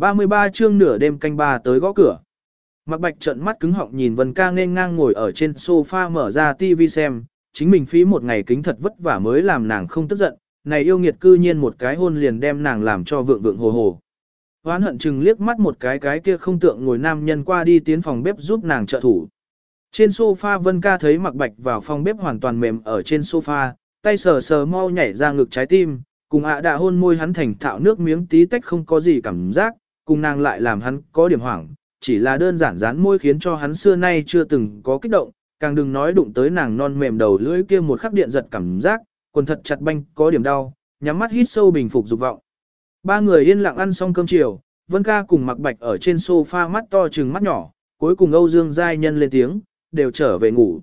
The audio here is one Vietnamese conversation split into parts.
33 chương nửa đêm canh ba tới gõ cửa. Mạc Bạch trợn mắt cứng họng nhìn Vân Ca nên ngang ngồi ở trên sofa mở ra TV xem, chính mình phí một ngày kính thật vất vả mới làm nàng không tức giận, này yêu nghiệt cư nhiên một cái hôn liền đem nàng làm cho vượng vượng hồ hồ. Hoán hận chừng liếc mắt một cái cái kia không tượng ngồi nam nhân qua đi tiến phòng bếp giúp nàng trợ thủ. Trên sofa Vân Ca thấy Mạc Bạch vào phòng bếp hoàn toàn mềm ở trên sofa, tay sờ sờ mau nhảy ra ngực trái tim, cùng ạ à đã hôn môi hắn thành thạo nước miếng tí tách không có gì cảm giác, cùng nàng lại làm hắn có điểm hoảng, chỉ là đơn giản dán môi khiến cho hắn xưa nay chưa từng có kích động, càng đừng nói đụng tới nàng non mềm đầu lưỡi kia một khắc điện giật cảm giác, quần thật chặt banh có điểm đau, nhắm mắt hít sâu bình phục dục vọng. Ba người yên lặng ăn xong cơm chiều, Vân Ca cùng Mặc Bạch ở trên sofa mắt to trừng mắt nhỏ, cuối cùng Âu Dương giai nhân lên tiếng, đều trở về ngủ.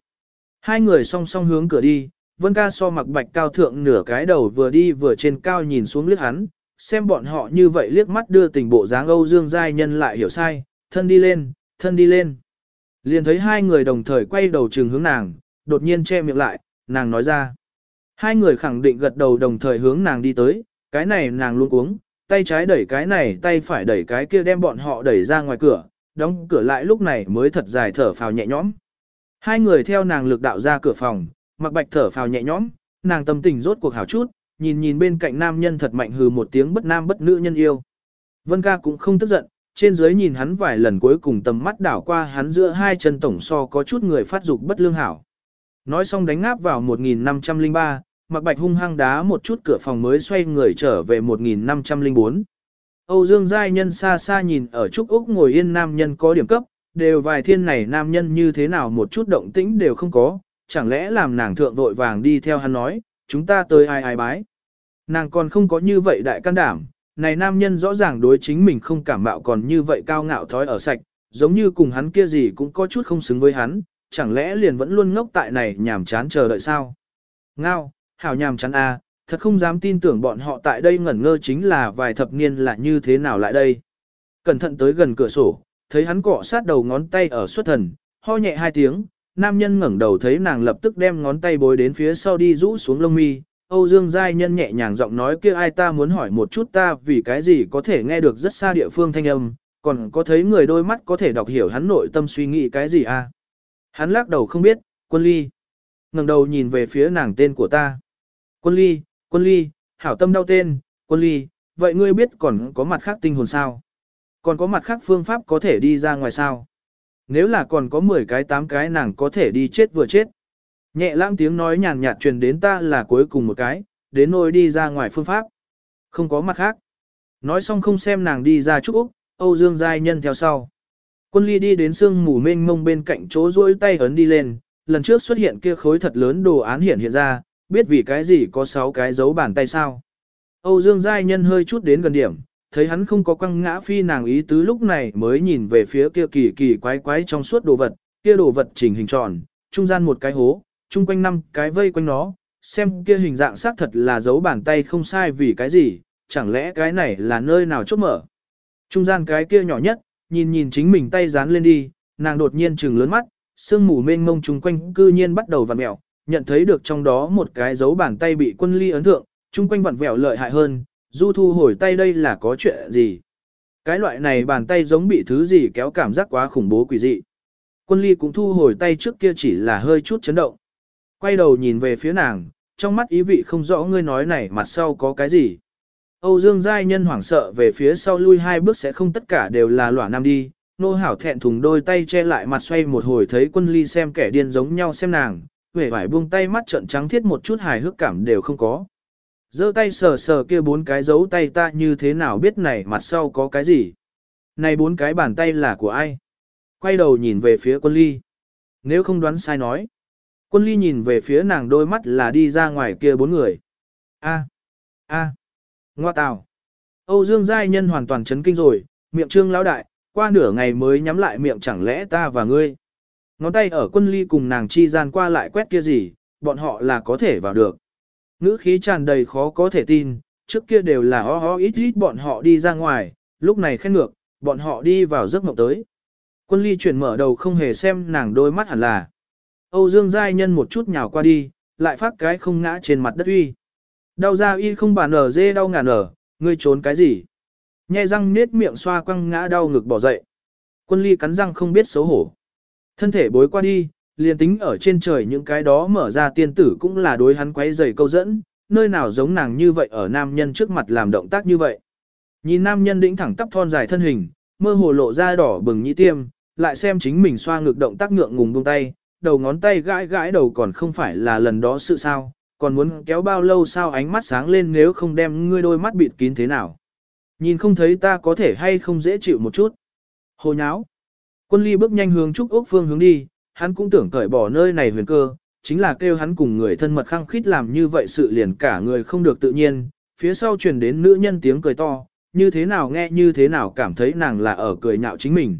Hai người song song hướng cửa đi, Vân Ca so Mặc Bạch cao thượng nửa cái đầu vừa đi vừa trên cao nhìn xuống liếc hắn, xem bọn họ như vậy liếc mắt đưa tình bộ dáng Âu Dương giai nhân lại hiểu sai, thân đi lên, thân đi lên. Liền thấy hai người đồng thời quay đầu trường hướng nàng, đột nhiên che miệng lại, nàng nói ra. Hai người khẳng định gật đầu đồng thời hướng nàng đi tới, cái này nàng luôn uống, tay trái đẩy cái này tay phải đẩy cái kia đem bọn họ đẩy ra ngoài cửa, đóng cửa lại lúc này mới thật dài thở phào nhẹ nhõm. Hai người theo nàng lực đạo ra cửa phòng, mặc bạch thở phào nhẹ nhõm, nàng tâm tình rốt cuộc hảo chút, nhìn nhìn bên cạnh nam nhân thật mạnh hừ một tiếng bất nam bất nữ nhân yêu. Vân ca cũng không tức giận, trên dưới nhìn hắn vài lần cuối cùng tầm mắt đảo qua hắn giữa hai chân tổng so có chút người phát dục bất lương hảo. Nói xong đánh ngáp vào 1503, mặc bạch hung hăng đá một chút cửa phòng mới xoay người trở về 1504. Âu Dương Giai Nhân xa xa nhìn ở Trúc Úc ngồi yên nam nhân có điểm cấp, đều vài thiên này nam nhân như thế nào một chút động tĩnh đều không có, chẳng lẽ làm nàng thượng vội vàng đi theo hắn nói, chúng ta tới ai ai bái. Nàng còn không có như vậy đại can đảm, này nam nhân rõ ràng đối chính mình không cảm mạo còn như vậy cao ngạo thói ở sạch, giống như cùng hắn kia gì cũng có chút không xứng với hắn, chẳng lẽ liền vẫn luôn ngốc tại này nhàm chán chờ đợi sao? Ngao, hảo nhàm chán a, à, thật không dám tin tưởng bọn họ tại đây ngẩn ngơ chính là vài thập niên là như thế nào lại đây. Cẩn thận tới gần cửa sổ, thấy hắn cọ sát đầu ngón tay ở xuất thần, ho nhẹ hai tiếng, nam nhân ngẩng đầu thấy nàng lập tức đem ngón tay bối đến phía sau đi rũ xuống lông mi, Âu Dương Giai Nhân nhẹ nhàng giọng nói kia ai ta muốn hỏi một chút ta vì cái gì có thể nghe được rất xa địa phương thanh âm, còn có thấy người đôi mắt có thể đọc hiểu hắn nội tâm suy nghĩ cái gì à? Hắn lắc đầu không biết, quân ly. ngẩng đầu nhìn về phía nàng tên của ta. Quân ly, quân ly, hảo tâm đau tên, quân ly, vậy ngươi biết còn có mặt khác tinh hồn sao? Còn có mặt khác phương pháp có thể đi ra ngoài sao? Nếu là còn có 10 cái 8 cái nàng có thể đi chết vừa chết. Nhẹ lãng tiếng nói nhàn nhạt truyền đến ta là cuối cùng một cái, đến nôi đi ra ngoài phương pháp. Không có mặt khác. Nói xong không xem nàng đi ra chúc Úc, Âu Dương Giai Nhân theo sau. Quân ly đi đến sương mù mênh mông bên cạnh chỗ rỗi tay ấn đi lên, lần trước xuất hiện kia khối thật lớn đồ án hiện hiện ra, biết vì cái gì có 6 cái dấu bàn tay sao. Âu Dương Giai Nhân hơi chút đến gần điểm, thấy hắn không có quăng ngã phi nàng ý tứ lúc này mới nhìn về phía kia kỳ kỳ quái quái trong suốt đồ vật, kia đồ vật chỉnh hình tròn, trung gian một cái hố, chung quanh năm cái vây quanh nó, xem kia hình dạng xác thật là dấu bàn tay không sai vì cái gì, chẳng lẽ cái này là nơi nào chốt mở. Trung gian cái kia nhỏ nhất, nhìn nhìn chính mình tay dán lên đi, nàng đột nhiên trừng lớn mắt, sương mù mênh mông chung quanh cư nhiên bắt đầu vặn mẹo, nhận thấy được trong đó một cái dấu bàn tay bị quân ly ấn thượng, chung quanh vặn vẹo lợi hại hơn, du thu hồi tay đây là có chuyện gì. Cái loại này bàn tay giống bị thứ gì kéo cảm giác quá khủng bố quỷ dị. Quân ly cũng thu hồi tay trước kia chỉ là hơi chút chấn động quay đầu nhìn về phía nàng, trong mắt ý vị không rõ ngươi nói này mặt sau có cái gì. Âu Dương Giai Nhân hoảng sợ về phía sau lui hai bước sẽ không tất cả đều là lỏa nam đi, nô hảo thẹn thùng đôi tay che lại mặt xoay một hồi thấy quân ly xem kẻ điên giống nhau xem nàng, vẻ vải buông tay mắt trận trắng thiết một chút hài hước cảm đều không có giơ tay sờ sờ kia bốn cái dấu tay ta như thế nào biết này mặt sau có cái gì. Này bốn cái bàn tay là của ai? Quay đầu nhìn về phía quân ly. Nếu không đoán sai nói. Quân ly nhìn về phía nàng đôi mắt là đi ra ngoài kia bốn người. A, a, ngoa tào. Âu Dương Giai Nhân hoàn toàn chấn kinh rồi, miệng trương lão đại, qua nửa ngày mới nhắm lại miệng chẳng lẽ ta và ngươi. Ngón tay ở quân ly cùng nàng chi gian qua lại quét kia gì, bọn họ là có thể vào được. Ngữ khí tràn đầy khó có thể tin, trước kia đều là ho ho ít ít bọn họ đi ra ngoài, lúc này khen ngược, bọn họ đi vào giấc mộng tới. Quân ly chuyển mở đầu không hề xem nàng đôi mắt hẳn là. Âu Dương Giai Nhân một chút nhào qua đi, lại phát cái không ngã trên mặt đất uy. Đau ra y không bàn ở dê đau ngàn ở, ngươi trốn cái gì? Nhe răng nết miệng xoa quăng ngã đau ngực bỏ dậy. Quân ly cắn răng không biết xấu hổ. Thân thể bối qua đi, liền tính ở trên trời những cái đó mở ra tiên tử cũng là đối hắn quấy dày câu dẫn, nơi nào giống nàng như vậy ở nam nhân trước mặt làm động tác như vậy. Nhìn nam nhân đĩnh thẳng tắp thon dài thân hình, mơ hồ lộ ra đỏ bừng nhĩ tiêm, lại xem chính mình xoa ngực động tác ngượng ngùng buông tay, đầu ngón tay gãi gãi đầu còn không phải là lần đó sự sao, còn muốn kéo bao lâu sao ánh mắt sáng lên nếu không đem ngươi đôi mắt bịt kín thế nào. Nhìn không thấy ta có thể hay không dễ chịu một chút. Hồ nháo. Quân ly bước nhanh hướng Trúc Úc Phương hướng đi, hắn cũng tưởng cởi bỏ nơi này huyền cơ, chính là kêu hắn cùng người thân mật khăng khít làm như vậy sự liền cả người không được tự nhiên, phía sau truyền đến nữ nhân tiếng cười to, như thế nào nghe như thế nào cảm thấy nàng là ở cười nhạo chính mình.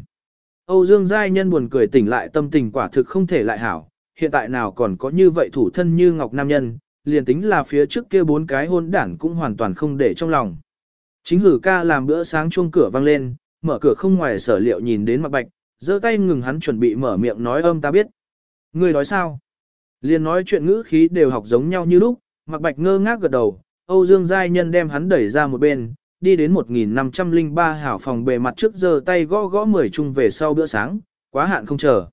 Âu Dương Giai Nhân buồn cười tỉnh lại tâm tình quả thực không thể lại hảo, hiện tại nào còn có như vậy thủ thân như Ngọc Nam Nhân, liền tính là phía trước kia bốn cái hôn đản cũng hoàn toàn không để trong lòng. Chính hử ca làm bữa sáng chuông cửa vang lên, mở cửa không ngoài sở liệu nhìn đến mặt bạch, giơ tay ngừng hắn chuẩn bị mở miệng nói âm ta biết. Người nói sao? Liền nói chuyện ngữ khí đều học giống nhau như lúc, mặc bạch ngơ ngác gật đầu, Âu Dương Giai Nhân đem hắn đẩy ra một bên, đi đến 1503 hảo phòng bề mặt trước giơ tay gõ gõ mười chung về sau bữa sáng, quá hạn không chờ.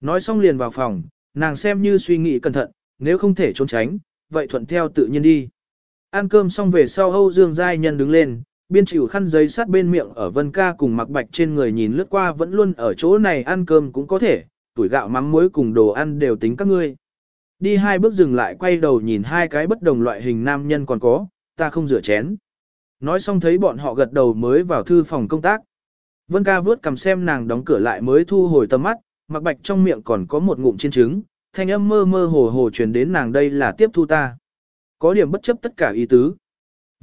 Nói xong liền vào phòng, nàng xem như suy nghĩ cẩn thận, nếu không thể trốn tránh, vậy thuận theo tự nhiên đi. Ăn cơm xong về sau Âu Dương Giai Nhân đứng lên, biên chịu khăn giấy sát bên miệng ở Vân Ca cùng mặc bạch trên người nhìn lướt qua vẫn luôn ở chỗ này ăn cơm cũng có thể, tuổi gạo mắm muối cùng đồ ăn đều tính các ngươi. Đi hai bước dừng lại quay đầu nhìn hai cái bất đồng loại hình nam nhân còn có, ta không rửa chén. Nói xong thấy bọn họ gật đầu mới vào thư phòng công tác. Vân ca vớt cầm xem nàng đóng cửa lại mới thu hồi tầm mắt, mặc bạch trong miệng còn có một ngụm chiên trứng, thanh âm mơ mơ hồ hồ truyền đến nàng đây là tiếp thu ta. Có điểm bất chấp tất cả ý tứ.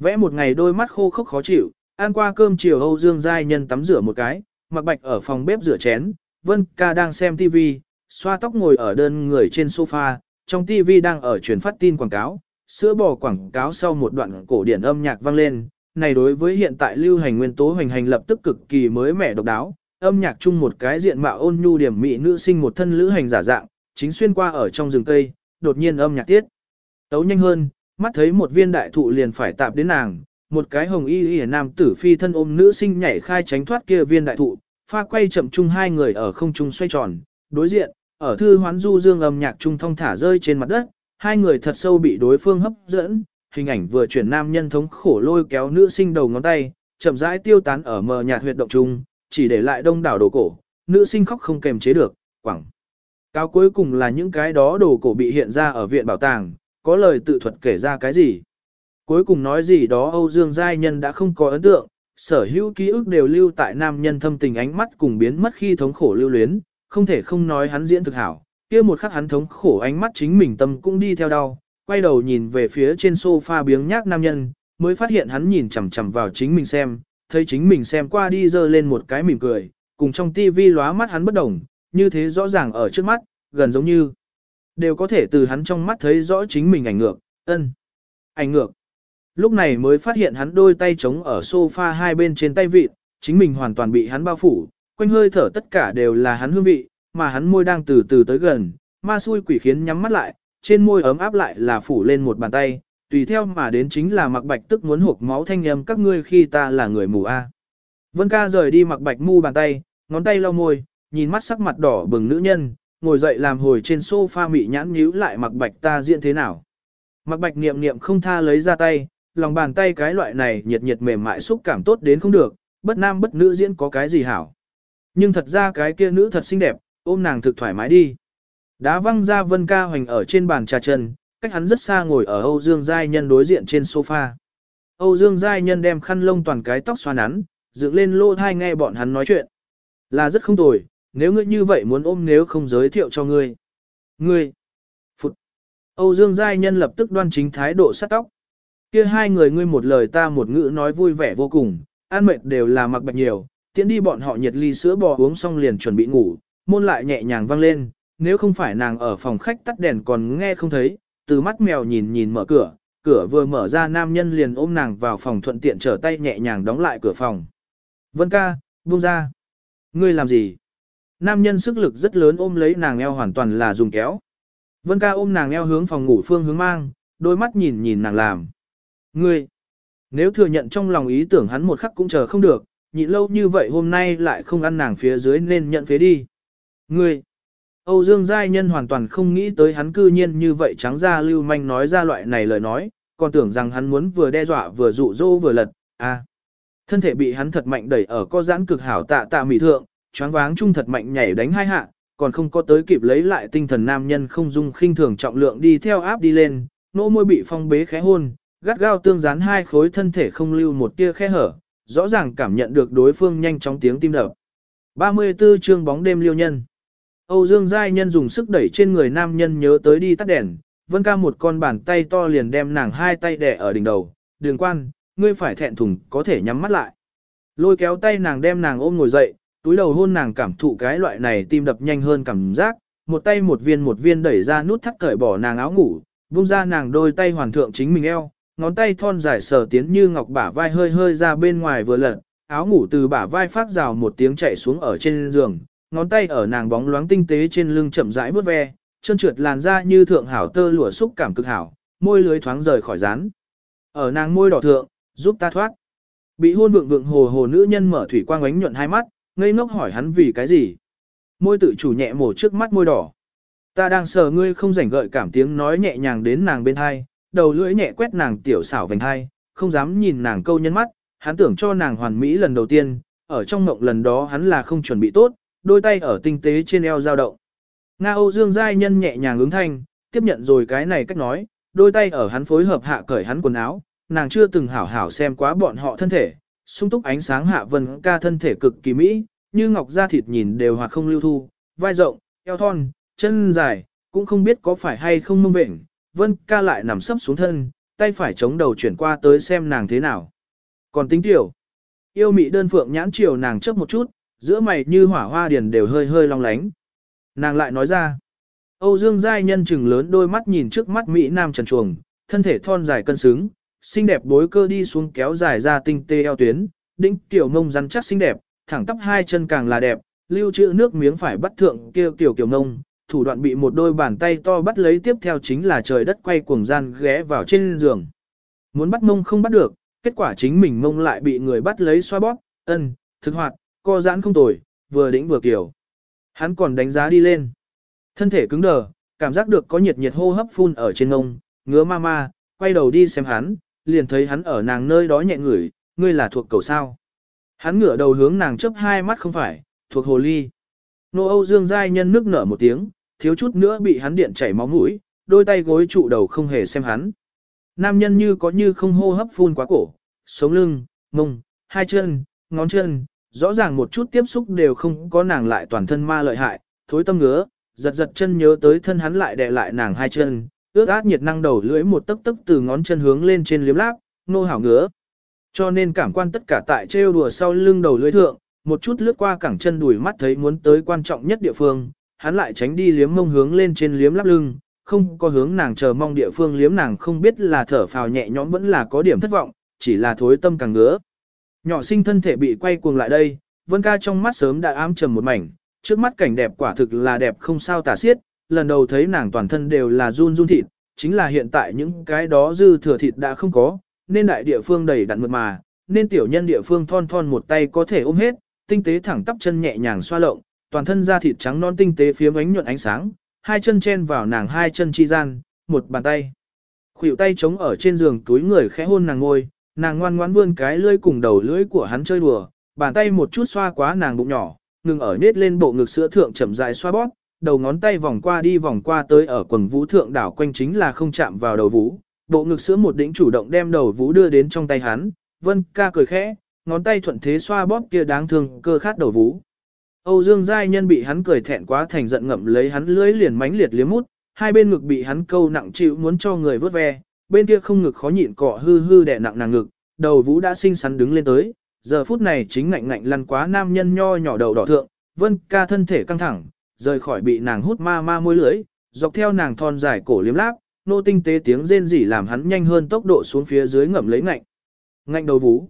Vẽ một ngày đôi mắt khô khốc khó chịu, ăn qua cơm chiều Âu Dương Giai Nhân tắm rửa một cái, mặc bạch ở phòng bếp rửa chén, Vân ca đang xem TV, xoa tóc ngồi ở đơn người trên sofa, trong TV đang ở truyền phát tin quảng cáo, sữa bò quảng cáo sau một đoạn cổ điển âm nhạc vang lên, này đối với hiện tại lưu hành nguyên tố hoành hành lập tức cực kỳ mới mẻ độc đáo, âm nhạc chung một cái diện mạo ôn nhu điểm mỹ nữ sinh một thân lữ hành giả dạng, chính xuyên qua ở trong rừng cây, đột nhiên âm nhạc tiết. Tấu nhanh hơn, mắt thấy một viên đại thụ liền phải tạp đến nàng, một cái hồng y y nam tử phi thân ôm nữ sinh nhảy khai tránh thoát kia viên đại thụ, pha quay chậm chung hai người ở không trung xoay tròn, đối diện, ở thư hoán du dương âm nhạc trung thông thả rơi trên mặt đất, hai người thật sâu bị đối phương hấp dẫn, hình ảnh vừa chuyển nam nhân thống khổ lôi kéo nữ sinh đầu ngón tay, chậm rãi tiêu tán ở mờ nhạt huyệt động trung, chỉ để lại đông đảo đồ cổ, nữ sinh khóc không kềm chế được, quẳng. Cáo cuối cùng là những cái đó đồ cổ bị hiện ra ở viện bảo tàng, có lời tự thuật kể ra cái gì. Cuối cùng nói gì đó Âu Dương Giai Nhân đã không có ấn tượng, sở hữu ký ức đều lưu tại nam nhân thâm tình ánh mắt cùng biến mất khi thống khổ lưu luyến, không thể không nói hắn diễn thực hảo, kia một khắc hắn thống khổ ánh mắt chính mình tâm cũng đi theo đau, quay đầu nhìn về phía trên sofa biếng nhác nam nhân, mới phát hiện hắn nhìn chằm chằm vào chính mình xem, thấy chính mình xem qua đi dơ lên một cái mỉm cười, cùng trong tivi lóa mắt hắn bất đồng, như thế rõ ràng ở trước mắt, gần giống như đều có thể từ hắn trong mắt thấy rõ chính mình ảnh ngược, ân, ảnh ngược. Lúc này mới phát hiện hắn đôi tay trống ở sofa hai bên trên tay vịt, chính mình hoàn toàn bị hắn bao phủ, quanh hơi thở tất cả đều là hắn hương vị, mà hắn môi đang từ từ tới gần, ma xui quỷ khiến nhắm mắt lại, trên môi ấm áp lại là phủ lên một bàn tay, tùy theo mà đến chính là mặc bạch tức muốn hộp máu thanh âm các ngươi khi ta là người mù a. Vân ca rời đi mặc bạch mu bàn tay, ngón tay lau môi, nhìn mắt sắc mặt đỏ bừng nữ nhân, ngồi dậy làm hồi trên sofa mị nhãn nhíu lại mặc bạch ta diễn thế nào. Mặc bạch niệm niệm không tha lấy ra tay, lòng bàn tay cái loại này nhiệt nhiệt mềm mại xúc cảm tốt đến không được, bất nam bất nữ diễn có cái gì hảo. Nhưng thật ra cái kia nữ thật xinh đẹp, ôm nàng thực thoải mái đi. Đá văng ra Vân Ca Hoành ở trên bàn trà chân, cách hắn rất xa ngồi ở Âu Dương Giai Nhân đối diện trên sofa. Âu Dương Giai Nhân đem khăn lông toàn cái tóc xoa nắn, dựng lên lô thai nghe bọn hắn nói chuyện. Là rất không tồi, nếu ngươi như vậy muốn ôm nếu không giới thiệu cho ngươi. Ngươi. Phụt. Âu Dương Giai Nhân lập tức đoan chính thái độ sát tóc. Kia hai người ngươi một lời ta một ngữ nói vui vẻ vô cùng, an mệt đều là mặc bạch nhiều, tiễn đi bọn họ nhiệt ly sữa bò uống xong liền chuẩn bị ngủ, môn lại nhẹ nhàng vang lên, nếu không phải nàng ở phòng khách tắt đèn còn nghe không thấy, từ mắt mèo nhìn nhìn mở cửa, cửa vừa mở ra nam nhân liền ôm nàng vào phòng thuận tiện trở tay nhẹ nhàng đóng lại cửa phòng. Vân ca, buông ra. Ngươi làm gì? Nam nhân sức lực rất lớn ôm lấy nàng eo hoàn toàn là dùng kéo. Vân ca ôm nàng eo hướng phòng ngủ phương hướng mang, đôi mắt nhìn nhìn nàng làm. Ngươi, Nếu thừa nhận trong lòng ý tưởng hắn một khắc cũng chờ không được, nhịn lâu như vậy hôm nay lại không ăn nàng phía dưới nên nhận phế đi. Ngươi, Âu Dương Giai Nhân hoàn toàn không nghĩ tới hắn cư nhiên như vậy trắng ra lưu manh nói ra loại này lời nói, còn tưởng rằng hắn muốn vừa đe dọa vừa dụ dỗ vừa lật, à. Thân thể bị hắn thật mạnh đẩy ở co giãn cực hảo tạ tạ mỹ thượng, choáng váng trung thật mạnh nhảy đánh hai hạ, còn không có tới kịp lấy lại tinh thần nam nhân không dung khinh thường trọng lượng đi theo áp đi lên, nỗ môi bị phong bế khẽ hôn, gắt gao tương dán hai khối thân thể không lưu một tia khe hở, rõ ràng cảm nhận được đối phương nhanh chóng tiếng tim đập. 34 chương bóng đêm liêu nhân. Âu Dương Giai Nhân dùng sức đẩy trên người nam nhân nhớ tới đi tắt đèn, vân ca một con bàn tay to liền đem nàng hai tay đè ở đỉnh đầu, đường quan, ngươi phải thẹn thùng có thể nhắm mắt lại. Lôi kéo tay nàng đem nàng ôm ngồi dậy, túi đầu hôn nàng cảm thụ cái loại này tim đập nhanh hơn cảm giác, một tay một viên một viên đẩy ra nút thắt cởi bỏ nàng áo ngủ, vung ra nàng đôi tay hoàn thượng chính mình eo, ngón tay thon dài sờ tiến như ngọc bả vai hơi hơi ra bên ngoài vừa lật, áo ngủ từ bả vai phát rào một tiếng chạy xuống ở trên giường, ngón tay ở nàng bóng loáng tinh tế trên lưng chậm rãi vuốt ve, chân trượt làn da như thượng hảo tơ lụa xúc cảm cực hảo, môi lưới thoáng rời khỏi rán. Ở nàng môi đỏ thượng, giúp ta thoát. Bị hôn vượng vượng hồ hồ nữ nhân mở thủy quang ánh nhuận hai mắt, ngây ngốc hỏi hắn vì cái gì. Môi tự chủ nhẹ mổ trước mắt môi đỏ. Ta đang sờ ngươi không rảnh gợi cảm tiếng nói nhẹ nhàng đến nàng bên hai, đầu lưỡi nhẹ quét nàng tiểu xảo vành hai, không dám nhìn nàng câu nhân mắt, hắn tưởng cho nàng hoàn mỹ lần đầu tiên, ở trong mộng lần đó hắn là không chuẩn bị tốt, đôi tay ở tinh tế trên eo dao động. Nga Âu Dương Giai Nhân nhẹ nhàng ứng thanh, tiếp nhận rồi cái này cách nói, đôi tay ở hắn phối hợp hạ cởi hắn quần áo, nàng chưa từng hảo hảo xem quá bọn họ thân thể, sung túc ánh sáng hạ vân ca thân thể cực kỳ mỹ, như ngọc da thịt nhìn đều hoặc không lưu thu, vai rộng, eo thon, chân dài, cũng không biết có phải hay không mông vệnh, vân ca lại nằm sấp xuống thân, tay phải chống đầu chuyển qua tới xem nàng thế nào. Còn tính tiểu, yêu mị đơn phượng nhãn chiều nàng chấp một chút, giữa mày như hỏa hoa điền đều hơi hơi long lánh. Nàng lại nói ra, Âu Dương Giai nhân chừng lớn đôi mắt nhìn trước mắt Mỹ Nam trần chuồng, thân thể thon dài cân xứng, xinh đẹp bối cơ đi xuống kéo dài ra tinh tê eo tuyến, đĩnh tiểu mông rắn chắc xinh đẹp, thẳng tắp hai chân càng là đẹp, lưu trữ nước miếng phải bắt thượng kia tiểu kiểu mông, thủ đoạn bị một đôi bàn tay to bắt lấy tiếp theo chính là trời đất quay cuồng gian ghé vào trên giường. Muốn bắt mông không bắt được, kết quả chính mình mông lại bị người bắt lấy xoa bóp, ân, thực hoạt, co giãn không tồi, vừa đĩnh vừa kiểu. Hắn còn đánh giá đi lên. Thân thể cứng đờ, cảm giác được có nhiệt nhiệt hô hấp phun ở trên ngông, ngứa ma ma, quay đầu đi xem hắn, liền thấy hắn ở nàng nơi đó nhẹ ngửi, ngươi là thuộc cầu sao. Hắn ngửa đầu hướng nàng chớp hai mắt không phải, thuộc hồ ly. Nô Âu Dương Giai nhân nước nở một tiếng, thiếu chút nữa bị hắn điện chảy máu mũi, đôi tay gối trụ đầu không hề xem hắn. Nam nhân như có như không hô hấp phun quá cổ, sống lưng, mông, hai chân, ngón chân, rõ ràng một chút tiếp xúc đều không có nàng lại toàn thân ma lợi hại, thối tâm ngứa, giật giật chân nhớ tới thân hắn lại đè lại nàng hai chân, ướt át nhiệt năng đầu lưỡi một tấc tấc từ ngón chân hướng lên trên liếm láp, nô hảo ngứa. Cho nên cảm quan tất cả tại trêu đùa sau lưng đầu lưỡi thượng, một chút lướt qua cẳng chân đùi mắt thấy muốn tới quan trọng nhất địa phương, hắn lại tránh đi liếm mông hướng lên trên liếm lắp lưng, không có hướng nàng chờ mong địa phương liếm nàng không biết là thở phào nhẹ nhõm vẫn là có điểm thất vọng, chỉ là thối tâm càng ngứa. Nhỏ sinh thân thể bị quay cuồng lại đây, Vân ca trong mắt sớm đã ám trầm một mảnh, trước mắt cảnh đẹp quả thực là đẹp không sao tả xiết, lần đầu thấy nàng toàn thân đều là run run thịt, chính là hiện tại những cái đó dư thừa thịt đã không có, nên đại địa phương đầy đặn mượt mà, nên tiểu nhân địa phương thon thon một tay có thể ôm hết, tinh tế thẳng tắp chân nhẹ nhàng xoa lộng, toàn thân da thịt trắng non tinh tế phía ánh nhuận ánh sáng, hai chân chen vào nàng hai chân chi gian, một bàn tay. Khuỷu tay chống ở trên giường túi người khẽ hôn nàng ngôi, nàng ngoan ngoãn vươn cái lưỡi cùng đầu lưỡi của hắn chơi đùa, bàn tay một chút xoa quá nàng bụng nhỏ, ngừng ở nết lên bộ ngực sữa thượng chậm rãi xoa bóp, đầu ngón tay vòng qua đi vòng qua tới ở quần vũ thượng đảo quanh chính là không chạm vào đầu vũ, bộ ngực sữa một đỉnh chủ động đem đầu vũ đưa đến trong tay hắn, Vân ca cười khẽ, ngón tay thuận thế xoa bóp kia đáng thương cơ khát đầu vũ. Âu Dương Giai Nhân bị hắn cười thẹn quá thành giận ngậm lấy hắn lưỡi liền mánh liệt liếm mút, hai bên ngực bị hắn câu nặng chịu muốn cho người vớt ve, bên kia không ngực khó nhịn cọ hư hư đè nặng nàng ngực, đầu vũ đã xinh xắn đứng lên tới, giờ phút này chính ngạnh ngạnh lăn quá nam nhân nho nhỏ đầu đỏ thượng, vân ca thân thể căng thẳng, rời khỏi bị nàng hút ma ma môi lưỡi, dọc theo nàng thon dài cổ liếm láp, nô tinh tế tiếng rên rỉ làm hắn nhanh hơn tốc độ xuống phía dưới ngậm lấy ngạnh. Ngạnh đầu vũ.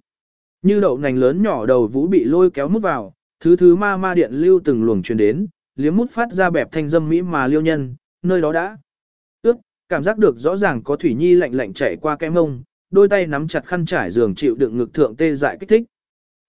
Như đậu nành lớn nhỏ đầu vũ bị lôi kéo mút vào, thứ thứ ma ma điện lưu từng luồng truyền đến, liếm mút phát ra bẹp thanh dâm mỹ mà liêu nhân, nơi đó đã. Ước, cảm giác được rõ ràng có thủy nhi lạnh lạnh chảy qua cái mông, đôi tay nắm chặt khăn trải giường chịu đựng ngực thượng tê dại kích thích.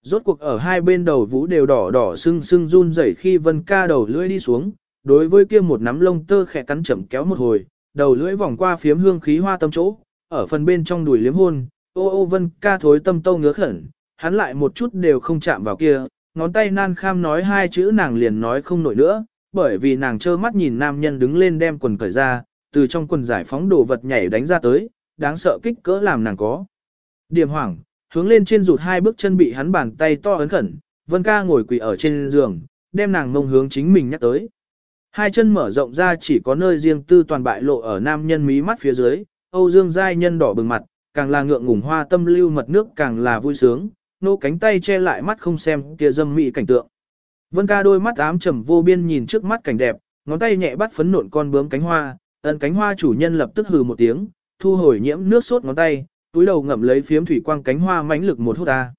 Rốt cuộc ở hai bên đầu vũ đều đỏ đỏ sưng sưng run rẩy khi Vân Ca đầu lưỡi đi xuống, đối với kia một nắm lông tơ khẽ cắn chậm kéo một hồi, đầu lưỡi vòng qua phiếm hương khí hoa tâm chỗ, ở phần bên trong đùi liếm hôn, ô ô Vân Ca thối tâm tâu ngứa khẩn, hắn lại một chút đều không chạm vào kia, ngón tay nan kham nói hai chữ nàng liền nói không nổi nữa, bởi vì nàng trơ mắt nhìn nam nhân đứng lên đem quần cởi ra, từ trong quần giải phóng đồ vật nhảy đánh ra tới, đáng sợ kích cỡ làm nàng có. Điểm hoảng, hướng lên trên rụt hai bước chân bị hắn bàn tay to ấn khẩn, Vân ca ngồi quỳ ở trên giường, đem nàng mông hướng chính mình nhắc tới. Hai chân mở rộng ra chỉ có nơi riêng tư toàn bại lộ ở nam nhân mí mắt phía dưới, Âu Dương giai nhân đỏ bừng mặt, càng là ngượng ngùng hoa tâm lưu mật nước càng là vui sướng, nô cánh tay che lại mắt không xem kia dâm mị cảnh tượng. Vân ca đôi mắt ám trầm vô biên nhìn trước mắt cảnh đẹp, ngón tay nhẹ bắt phấn nộn con bướm cánh hoa, ấn cánh hoa chủ nhân lập tức hừ một tiếng, thu hồi nhiễm nước sốt ngón tay, túi đầu ngậm lấy phiếm thủy quang cánh hoa mãnh lực một hút ta.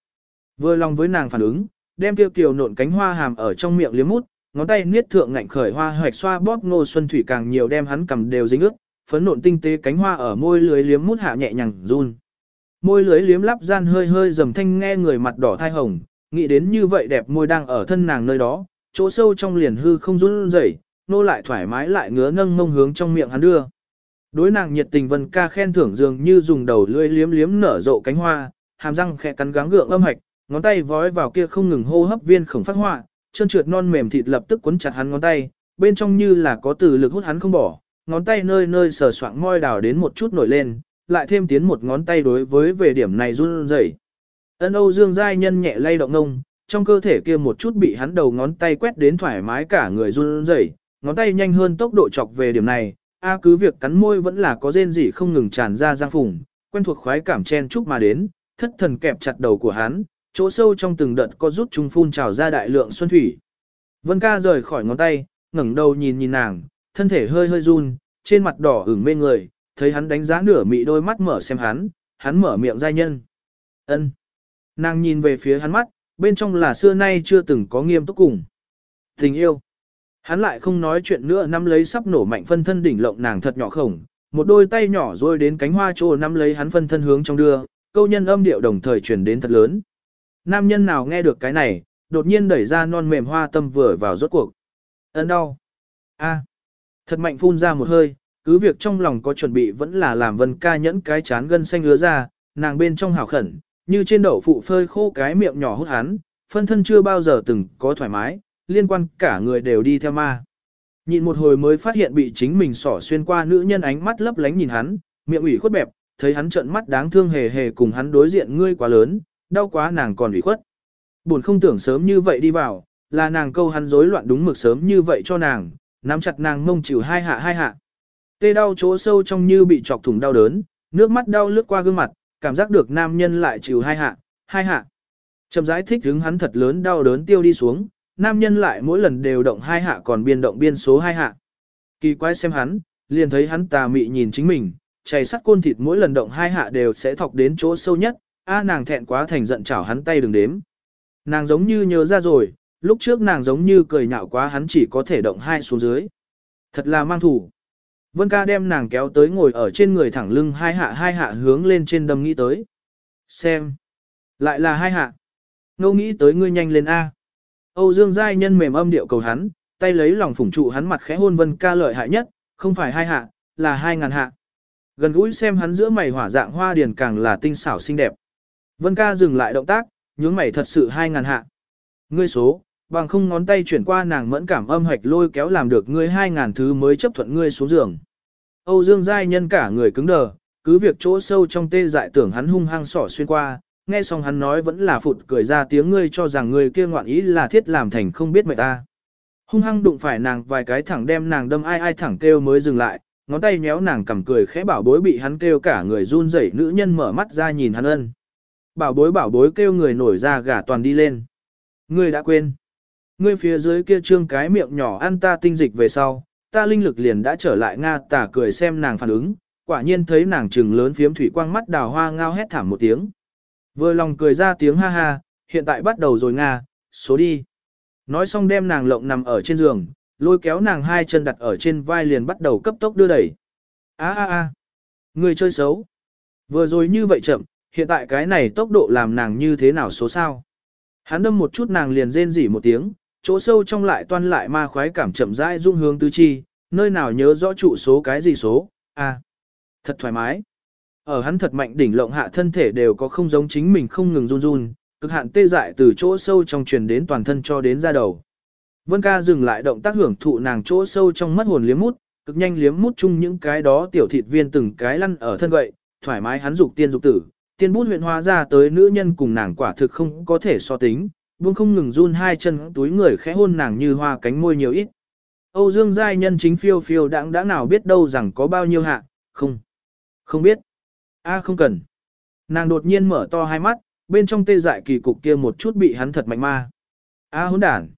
Vừa lòng với nàng phản ứng, đem tiêu kiều nộn cánh hoa hàm ở trong miệng liếm mút, ngón tay niết thượng ngạnh khởi hoa hoạch xoa bóp ngô xuân thủy càng nhiều đem hắn cầm đều dính ướt, phấn nộn tinh tế cánh hoa ở môi lưới liếm mút hạ nhẹ nhàng run. Môi lưới liếm lắp gian hơi hơi dầm thanh nghe người mặt đỏ thai hồng, nghĩ đến như vậy đẹp môi đang ở thân nàng nơi đó, chỗ sâu trong liền hư không run rẩy, nô lại thoải mái lại ngứa nâng ngông hướng trong miệng hắn đưa. Đối nàng nhiệt tình vân ca khen thưởng dường như dùng đầu lưỡi liếm liếm nở rộ cánh hoa, hàm răng khẽ cắn gắng gượng âm hạch, ngón tay vói vào kia không ngừng hô hấp viên khổng phát họa, chân trượt non mềm thịt lập tức quấn chặt hắn ngón tay, bên trong như là có từ lực hút hắn không bỏ, ngón tay nơi nơi sờ soạng môi đào đến một chút nổi lên, lại thêm tiến một ngón tay đối với về điểm này run rẩy. Ân Âu Dương giai nhân nhẹ lay động ngông, trong cơ thể kia một chút bị hắn đầu ngón tay quét đến thoải mái cả người run rẩy, ngón tay nhanh hơn tốc độ chọc về điểm này, a cứ việc cắn môi vẫn là có rên rỉ không ngừng tràn ra giang phùng, quen thuộc khoái cảm chen chúc mà đến, thất thần kẹp chặt đầu của hắn, chỗ sâu trong từng đợt có rút trung phun trào ra đại lượng xuân thủy. Vân ca rời khỏi ngón tay, ngẩng đầu nhìn nhìn nàng, thân thể hơi hơi run, trên mặt đỏ ửng mê người, thấy hắn đánh giá nửa mị đôi mắt mở xem hắn, hắn mở miệng giai nhân. ân Nàng nhìn về phía hắn mắt, bên trong là xưa nay chưa từng có nghiêm túc cùng. Tình yêu. Hắn lại không nói chuyện nữa nắm lấy sắp nổ mạnh phân thân đỉnh lộng nàng thật nhỏ khổng, một đôi tay nhỏ rồi đến cánh hoa trô nắm lấy hắn phân thân hướng trong đưa, câu nhân âm điệu đồng thời truyền đến thật lớn. Nam nhân nào nghe được cái này, đột nhiên đẩy ra non mềm hoa tâm vừa vào rốt cuộc. Ấn đau. A. Thật mạnh phun ra một hơi, cứ việc trong lòng có chuẩn bị vẫn là làm vân ca nhẫn cái chán gân xanh ứa ra, nàng bên trong hào khẩn, như trên đậu phụ phơi khô cái miệng nhỏ hút hắn, phân thân chưa bao giờ từng có thoải mái, liên quan cả người đều đi theo ma. Nhìn một hồi mới phát hiện bị chính mình sỏ xuyên qua nữ nhân ánh mắt lấp lánh nhìn hắn, miệng ủy khuất bẹp, thấy hắn trợn mắt đáng thương hề hề cùng hắn đối diện ngươi quá lớn, đau quá nàng còn ủy khuất. Buồn không tưởng sớm như vậy đi vào, là nàng câu hắn rối loạn đúng mực sớm như vậy cho nàng, nắm chặt nàng mông chịu hai hạ hai hạ. Tê đau chỗ sâu trong như bị chọc thủng đau đớn, nước mắt đau lướt qua gương mặt, cảm giác được nam nhân lại chịu hai hạ, hai hạ. Chậm rãi thích hứng hắn thật lớn đau đớn tiêu đi xuống, nam nhân lại mỗi lần đều động hai hạ còn biên động biên số hai hạ. Kỳ quái xem hắn, liền thấy hắn tà mị nhìn chính mình, chảy sắt côn thịt mỗi lần động hai hạ đều sẽ thọc đến chỗ sâu nhất, a nàng thẹn quá thành giận chảo hắn tay đừng đếm. Nàng giống như nhớ ra rồi, lúc trước nàng giống như cười nhạo quá hắn chỉ có thể động hai xuống dưới. Thật là mang thủ. Vân ca đem nàng kéo tới ngồi ở trên người thẳng lưng hai hạ hai hạ hướng lên trên đâm nghĩ tới. Xem. Lại là hai hạ. Ngô nghĩ tới ngươi nhanh lên A. Âu Dương Giai Nhân mềm âm điệu cầu hắn, tay lấy lòng phủng trụ hắn mặt khẽ hôn Vân ca lợi hại nhất, không phải hai hạ, là hai ngàn hạ. Gần gũi xem hắn giữa mày hỏa dạng hoa điền càng là tinh xảo xinh đẹp. Vân ca dừng lại động tác, nhướng mày thật sự hai ngàn hạ. Ngươi số, bằng không ngón tay chuyển qua nàng mẫn cảm âm hạch lôi kéo làm được ngươi hai ngàn thứ mới chấp thuận ngươi xuống giường. Âu Dương Giai Nhân cả người cứng đờ, cứ việc chỗ sâu trong tê dại tưởng hắn hung hăng sỏ xuyên qua, nghe xong hắn nói vẫn là phụt cười ra tiếng ngươi cho rằng người kia ngoạn ý là thiết làm thành không biết mệt ta. Hung hăng đụng phải nàng vài cái thẳng đem nàng đâm ai ai thẳng kêu mới dừng lại, ngón tay méo nàng cầm cười khẽ bảo bối bị hắn kêu cả người run rẩy nữ nhân mở mắt ra nhìn hắn ân. Bảo bối bảo bối kêu người nổi ra gà toàn đi lên. Ngươi đã quên. Ngươi phía dưới kia trương cái miệng nhỏ ăn ta tinh dịch về sau, ta linh lực liền đã trở lại Nga tả cười xem nàng phản ứng, quả nhiên thấy nàng trừng lớn phiếm thủy quang mắt đào hoa ngao hét thảm một tiếng. Vừa lòng cười ra tiếng ha ha, hiện tại bắt đầu rồi Nga, số đi. Nói xong đem nàng lộng nằm ở trên giường, lôi kéo nàng hai chân đặt ở trên vai liền bắt đầu cấp tốc đưa đẩy. a a a người chơi xấu. Vừa rồi như vậy chậm, hiện tại cái này tốc độ làm nàng như thế nào số sao. Hắn đâm một chút nàng liền rên rỉ một tiếng, chỗ sâu trong lại toan lại ma khoái cảm chậm rãi dung hướng tứ chi, nơi nào nhớ rõ trụ số cái gì số, à, thật thoải mái. Ở hắn thật mạnh đỉnh lộng hạ thân thể đều có không giống chính mình không ngừng run run, cực hạn tê dại từ chỗ sâu trong truyền đến toàn thân cho đến ra đầu. Vân ca dừng lại động tác hưởng thụ nàng chỗ sâu trong mất hồn liếm mút, cực nhanh liếm mút chung những cái đó tiểu thịt viên từng cái lăn ở thân gậy, thoải mái hắn dục tiên dục tử, tiên bút huyện hóa ra tới nữ nhân cùng nàng quả thực không có thể so tính, buông không ngừng run hai chân túi người khẽ hôn nàng như hoa cánh môi nhiều ít. Âu Dương giai nhân chính phiêu phiêu đãng đã nào biết đâu rằng có bao nhiêu hạ, không, không biết a không cần. Nàng đột nhiên mở to hai mắt, bên trong tê dại kỳ cục kia một chút bị hắn thật mạnh ma. a hỗn đản.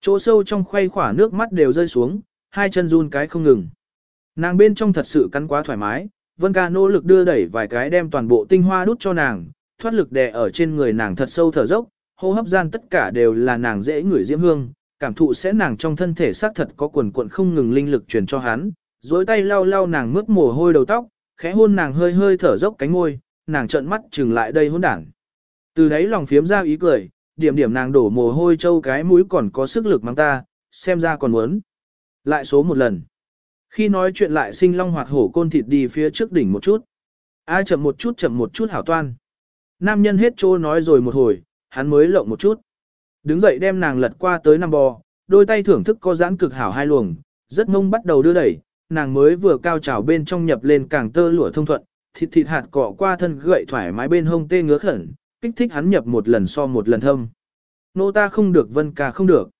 Chỗ sâu trong khoay khỏa nước mắt đều rơi xuống, hai chân run cái không ngừng. Nàng bên trong thật sự cắn quá thoải mái, Vân ca nỗ lực đưa đẩy vài cái đem toàn bộ tinh hoa đút cho nàng, thoát lực đè ở trên người nàng thật sâu thở dốc, hô hấp gian tất cả đều là nàng dễ ngửi diễm hương, cảm thụ sẽ nàng trong thân thể xác thật có quần cuộn không ngừng linh lực truyền cho hắn, dối tay lau lau nàng mướt mồ hôi đầu tóc, khẽ hôn nàng hơi hơi thở dốc cánh môi, nàng trợn mắt trừng lại đây hôn đảng. Từ đấy lòng phiếm ra ý cười, điểm điểm nàng đổ mồ hôi châu cái mũi còn có sức lực mang ta, xem ra còn muốn. Lại số một lần. Khi nói chuyện lại sinh long hoạt hổ côn thịt đi phía trước đỉnh một chút. Ai chậm một chút chậm một chút hảo toan. Nam nhân hết trô nói rồi một hồi, hắn mới lộng một chút. Đứng dậy đem nàng lật qua tới nằm bò, đôi tay thưởng thức có giãn cực hảo hai luồng, rất mông bắt đầu đưa đẩy, nàng mới vừa cao trào bên trong nhập lên càng tơ lụa thông thuận, thịt thịt hạt cọ qua thân gậy thoải mái bên hông tê ngứa khẩn, kích thích hắn nhập một lần so một lần thâm. Nô ta không được vân ca không được.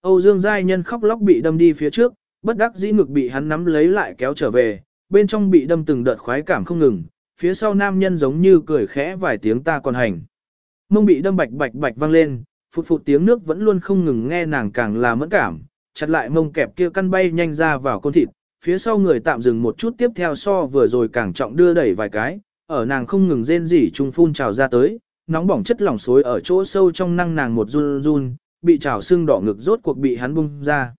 Âu Dương Giai Nhân khóc lóc bị đâm đi phía trước, bất đắc dĩ ngực bị hắn nắm lấy lại kéo trở về, bên trong bị đâm từng đợt khoái cảm không ngừng, phía sau nam nhân giống như cười khẽ vài tiếng ta còn hành. Mông bị đâm bạch bạch bạch vang lên, phụt phụt tiếng nước vẫn luôn không ngừng nghe nàng càng là mẫn cảm, chặt lại mông kẹp kia căn bay nhanh ra vào con thịt, phía sau người tạm dừng một chút tiếp theo so vừa rồi càng trọng đưa đẩy vài cái, ở nàng không ngừng rên rỉ trung phun trào ra tới, nóng bỏng chất lỏng xối ở chỗ sâu trong năng nàng một run run, bị trào xương đỏ ngực rốt cuộc bị hắn bung ra.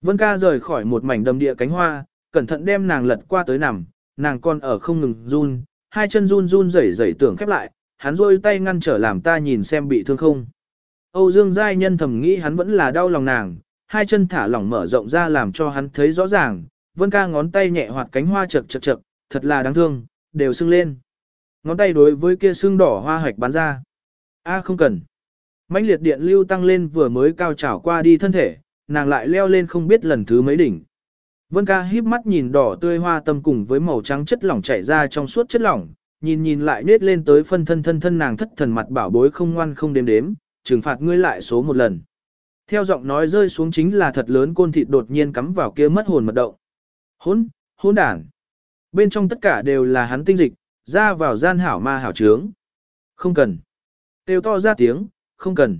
Vân ca rời khỏi một mảnh đầm địa cánh hoa, cẩn thận đem nàng lật qua tới nằm, nàng còn ở không ngừng run, hai chân run run rẩy rẩy tưởng khép lại, hắn rôi tay ngăn trở làm ta nhìn xem bị thương không. Âu Dương Giai Nhân thầm nghĩ hắn vẫn là đau lòng nàng, hai chân thả lỏng mở rộng ra làm cho hắn thấy rõ ràng, Vân ca ngón tay nhẹ hoạt cánh hoa chật chật chật, thật là đáng thương, đều sưng lên. Ngón tay đối với kia sưng đỏ hoa hạch bắn ra. A không cần. mãnh liệt điện lưu tăng lên vừa mới cao trảo qua đi thân thể, nàng lại leo lên không biết lần thứ mấy đỉnh. Vân ca híp mắt nhìn đỏ tươi hoa tâm cùng với màu trắng chất lỏng chảy ra trong suốt chất lỏng, nhìn nhìn lại nết lên tới phân thân thân thân nàng thất thần mặt bảo bối không ngoan không đếm đếm, trừng phạt ngươi lại số một lần. Theo giọng nói rơi xuống chính là thật lớn côn thịt đột nhiên cắm vào kia mất hồn mật động. Hỗn, hỗn đản. Bên trong tất cả đều là hắn tinh dịch, ra vào gian hảo ma hảo trướng. Không cần. Đều to ra tiếng, không cần.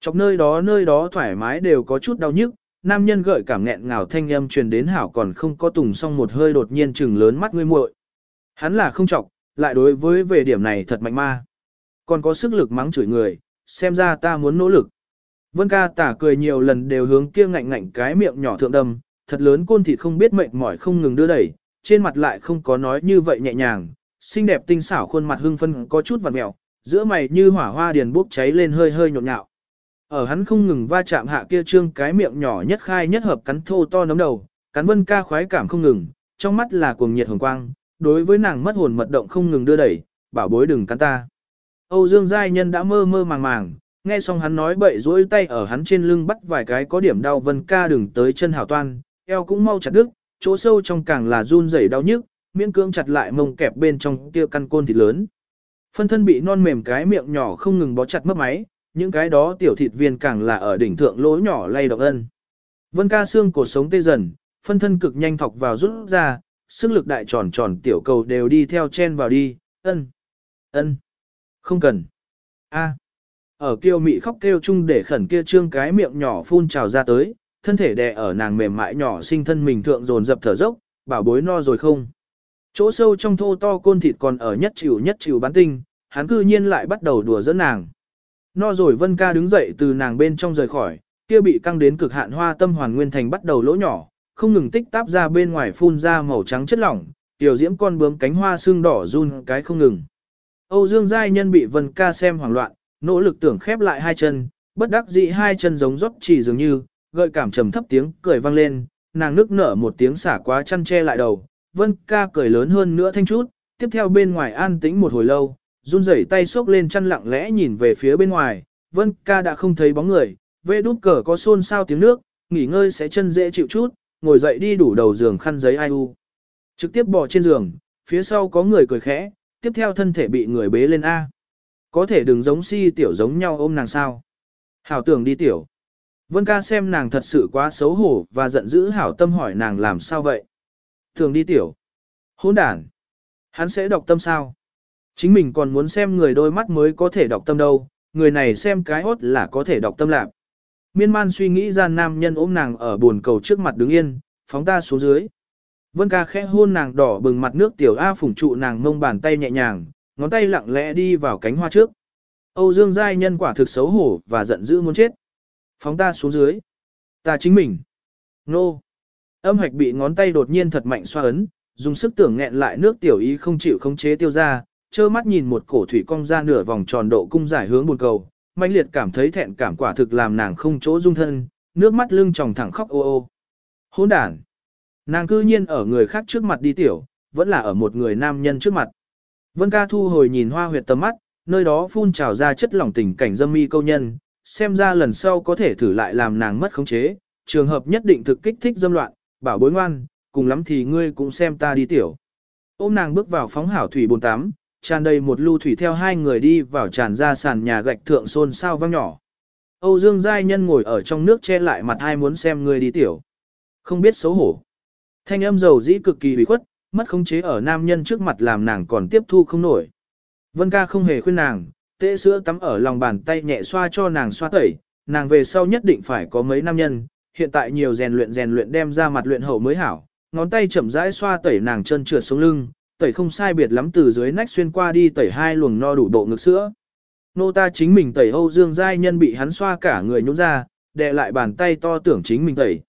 Chọc nơi đó nơi đó thoải mái đều có chút đau nhức, nam nhân gợi cảm nghẹn ngào thanh âm truyền đến hảo còn không có tùng xong một hơi đột nhiên trừng lớn mắt ngươi muội. Hắn là không chọc, lại đối với về điểm này thật mạnh ma. Còn có sức lực mắng chửi người, xem ra ta muốn nỗ lực. Vân ca tả cười nhiều lần đều hướng kia ngạnh ngạnh cái miệng nhỏ thượng đâm, thật lớn côn thịt không biết mệt mỏi không ngừng đưa đẩy, trên mặt lại không có nói như vậy nhẹ nhàng, xinh đẹp tinh xảo khuôn mặt hưng phân có chút vặn mẹo, giữa mày như hỏa hoa điền bốc cháy lên hơi hơi nhộn nhạo. Ở hắn không ngừng va chạm hạ kia trương cái miệng nhỏ nhất khai nhất hợp cắn thô to nấm đầu, cắn vân ca khoái cảm không ngừng, trong mắt là cuồng nhiệt hồng quang, đối với nàng mất hồn mật động không ngừng đưa đẩy, bảo bối đừng cắn ta. Âu Dương Giai Nhân đã mơ mơ màng màng, nghe xong hắn nói bậy rỗi tay ở hắn trên lưng bắt vài cái có điểm đau vân ca đừng tới chân hào toan, eo cũng mau chặt đứt, chỗ sâu trong càng là run rẩy đau nhức, miễn cưỡng chặt lại mông kẹp bên trong kia căn côn thịt lớn. Phân thân bị non mềm cái miệng nhỏ không ngừng bó chặt mất máy, những cái đó tiểu thịt viên càng là ở đỉnh thượng lỗ nhỏ lay động ân. Vân ca xương cổ sống tê dần, phân thân cực nhanh thọc vào rút ra, sức lực đại tròn tròn tiểu cầu đều đi theo chen vào đi, ân, ân, không cần, a. Ở kêu mị khóc kêu chung để khẩn kia trương cái miệng nhỏ phun trào ra tới, thân thể đè ở nàng mềm mại nhỏ sinh thân mình thượng dồn dập thở dốc, bảo bối no rồi không. Chỗ sâu trong thô to côn thịt còn ở nhất chịu nhất chịu bán tinh, hắn cư nhiên lại bắt đầu đùa dẫn nàng. No rồi Vân ca đứng dậy từ nàng bên trong rời khỏi, kia bị căng đến cực hạn hoa tâm hoàn nguyên thành bắt đầu lỗ nhỏ, không ngừng tích táp ra bên ngoài phun ra màu trắng chất lỏng, tiểu diễm con bướm cánh hoa xương đỏ run cái không ngừng. Âu Dương Giai Nhân bị Vân Ca xem hoảng loạn, nỗ lực tưởng khép lại hai chân, bất đắc dĩ hai chân giống rót chỉ dường như, gợi cảm trầm thấp tiếng cười vang lên, nàng nức nở một tiếng xả quá chăn che lại đầu, Vân Ca cười lớn hơn nữa thanh chút, tiếp theo bên ngoài an tĩnh một hồi lâu, run rẩy tay xốc lên chăn lặng lẽ nhìn về phía bên ngoài, Vân Ca đã không thấy bóng người, vê đút cờ có xôn xao tiếng nước, nghỉ ngơi sẽ chân dễ chịu chút, ngồi dậy đi đủ đầu giường khăn giấy ai u. Trực tiếp bò trên giường, phía sau có người cười khẽ, tiếp theo thân thể bị người bế lên A. Có thể đừng giống si tiểu giống nhau ôm nàng sao. Hảo tưởng đi tiểu. Vân ca xem nàng thật sự quá xấu hổ và giận dữ hảo tâm hỏi nàng làm sao vậy. Thường đi tiểu. Hỗn đản. Hắn sẽ đọc tâm sao? Chính mình còn muốn xem người đôi mắt mới có thể đọc tâm đâu, người này xem cái hốt là có thể đọc tâm lạc. Miên man suy nghĩ ra nam nhân ôm nàng ở buồn cầu trước mặt đứng yên, phóng ta xuống dưới. Vân ca khẽ hôn nàng đỏ bừng mặt nước tiểu A phủng trụ nàng ngông bàn tay nhẹ nhàng, ngón tay lặng lẽ đi vào cánh hoa trước. Âu Dương Giai nhân quả thực xấu hổ và giận dữ muốn chết. Phóng ta xuống dưới. Ta chính mình. Nô. Âm hạch bị ngón tay đột nhiên thật mạnh xoa ấn, dùng sức tưởng nghẹn lại nước tiểu ý không chịu khống chế tiêu ra, trơ mắt nhìn một cổ thủy cong ra nửa vòng tròn độ cung giải hướng buồn cầu, mãnh liệt cảm thấy thẹn cảm quả thực làm nàng không chỗ dung thân, nước mắt lưng tròng thẳng khóc ô ô. Hỗn đản. Nàng cư nhiên ở người khác trước mặt đi tiểu, vẫn là ở một người nam nhân trước mặt. Vân ca thu hồi nhìn hoa huyệt tầm mắt, nơi đó phun trào ra chất lỏng tình cảnh dâm mi câu nhân, xem ra lần sau có thể thử lại làm nàng mất khống chế, trường hợp nhất định thực kích thích dâm loạn, bảo bối ngoan, cùng lắm thì ngươi cũng xem ta đi tiểu. Ôm nàng bước vào phóng hảo thủy bồn tắm, tràn đầy một lưu thủy theo hai người đi vào tràn ra sàn nhà gạch thượng xôn sao vang nhỏ. Âu Dương Giai Nhân ngồi ở trong nước che lại mặt hai muốn xem người đi tiểu. Không biết xấu hổ. Thanh âm dầu dĩ cực kỳ bị khuất, mất khống chế ở nam nhân trước mặt làm nàng còn tiếp thu không nổi. Vân ca không hề khuyên nàng, tễ sữa tắm ở lòng bàn tay nhẹ xoa cho nàng xoa tẩy, nàng về sau nhất định phải có mấy nam nhân, hiện tại nhiều rèn luyện rèn luyện đem ra mặt luyện hậu mới hảo, ngón tay chậm rãi xoa tẩy nàng chân trượt xuống lưng, tẩy không sai biệt lắm từ dưới nách xuyên qua đi tẩy hai luồng no đủ độ ngực sữa. Nô ta chính mình tẩy Âu Dương Giai Nhân bị hắn xoa cả người nhún ra, đè lại bàn tay to tưởng chính mình tẩy.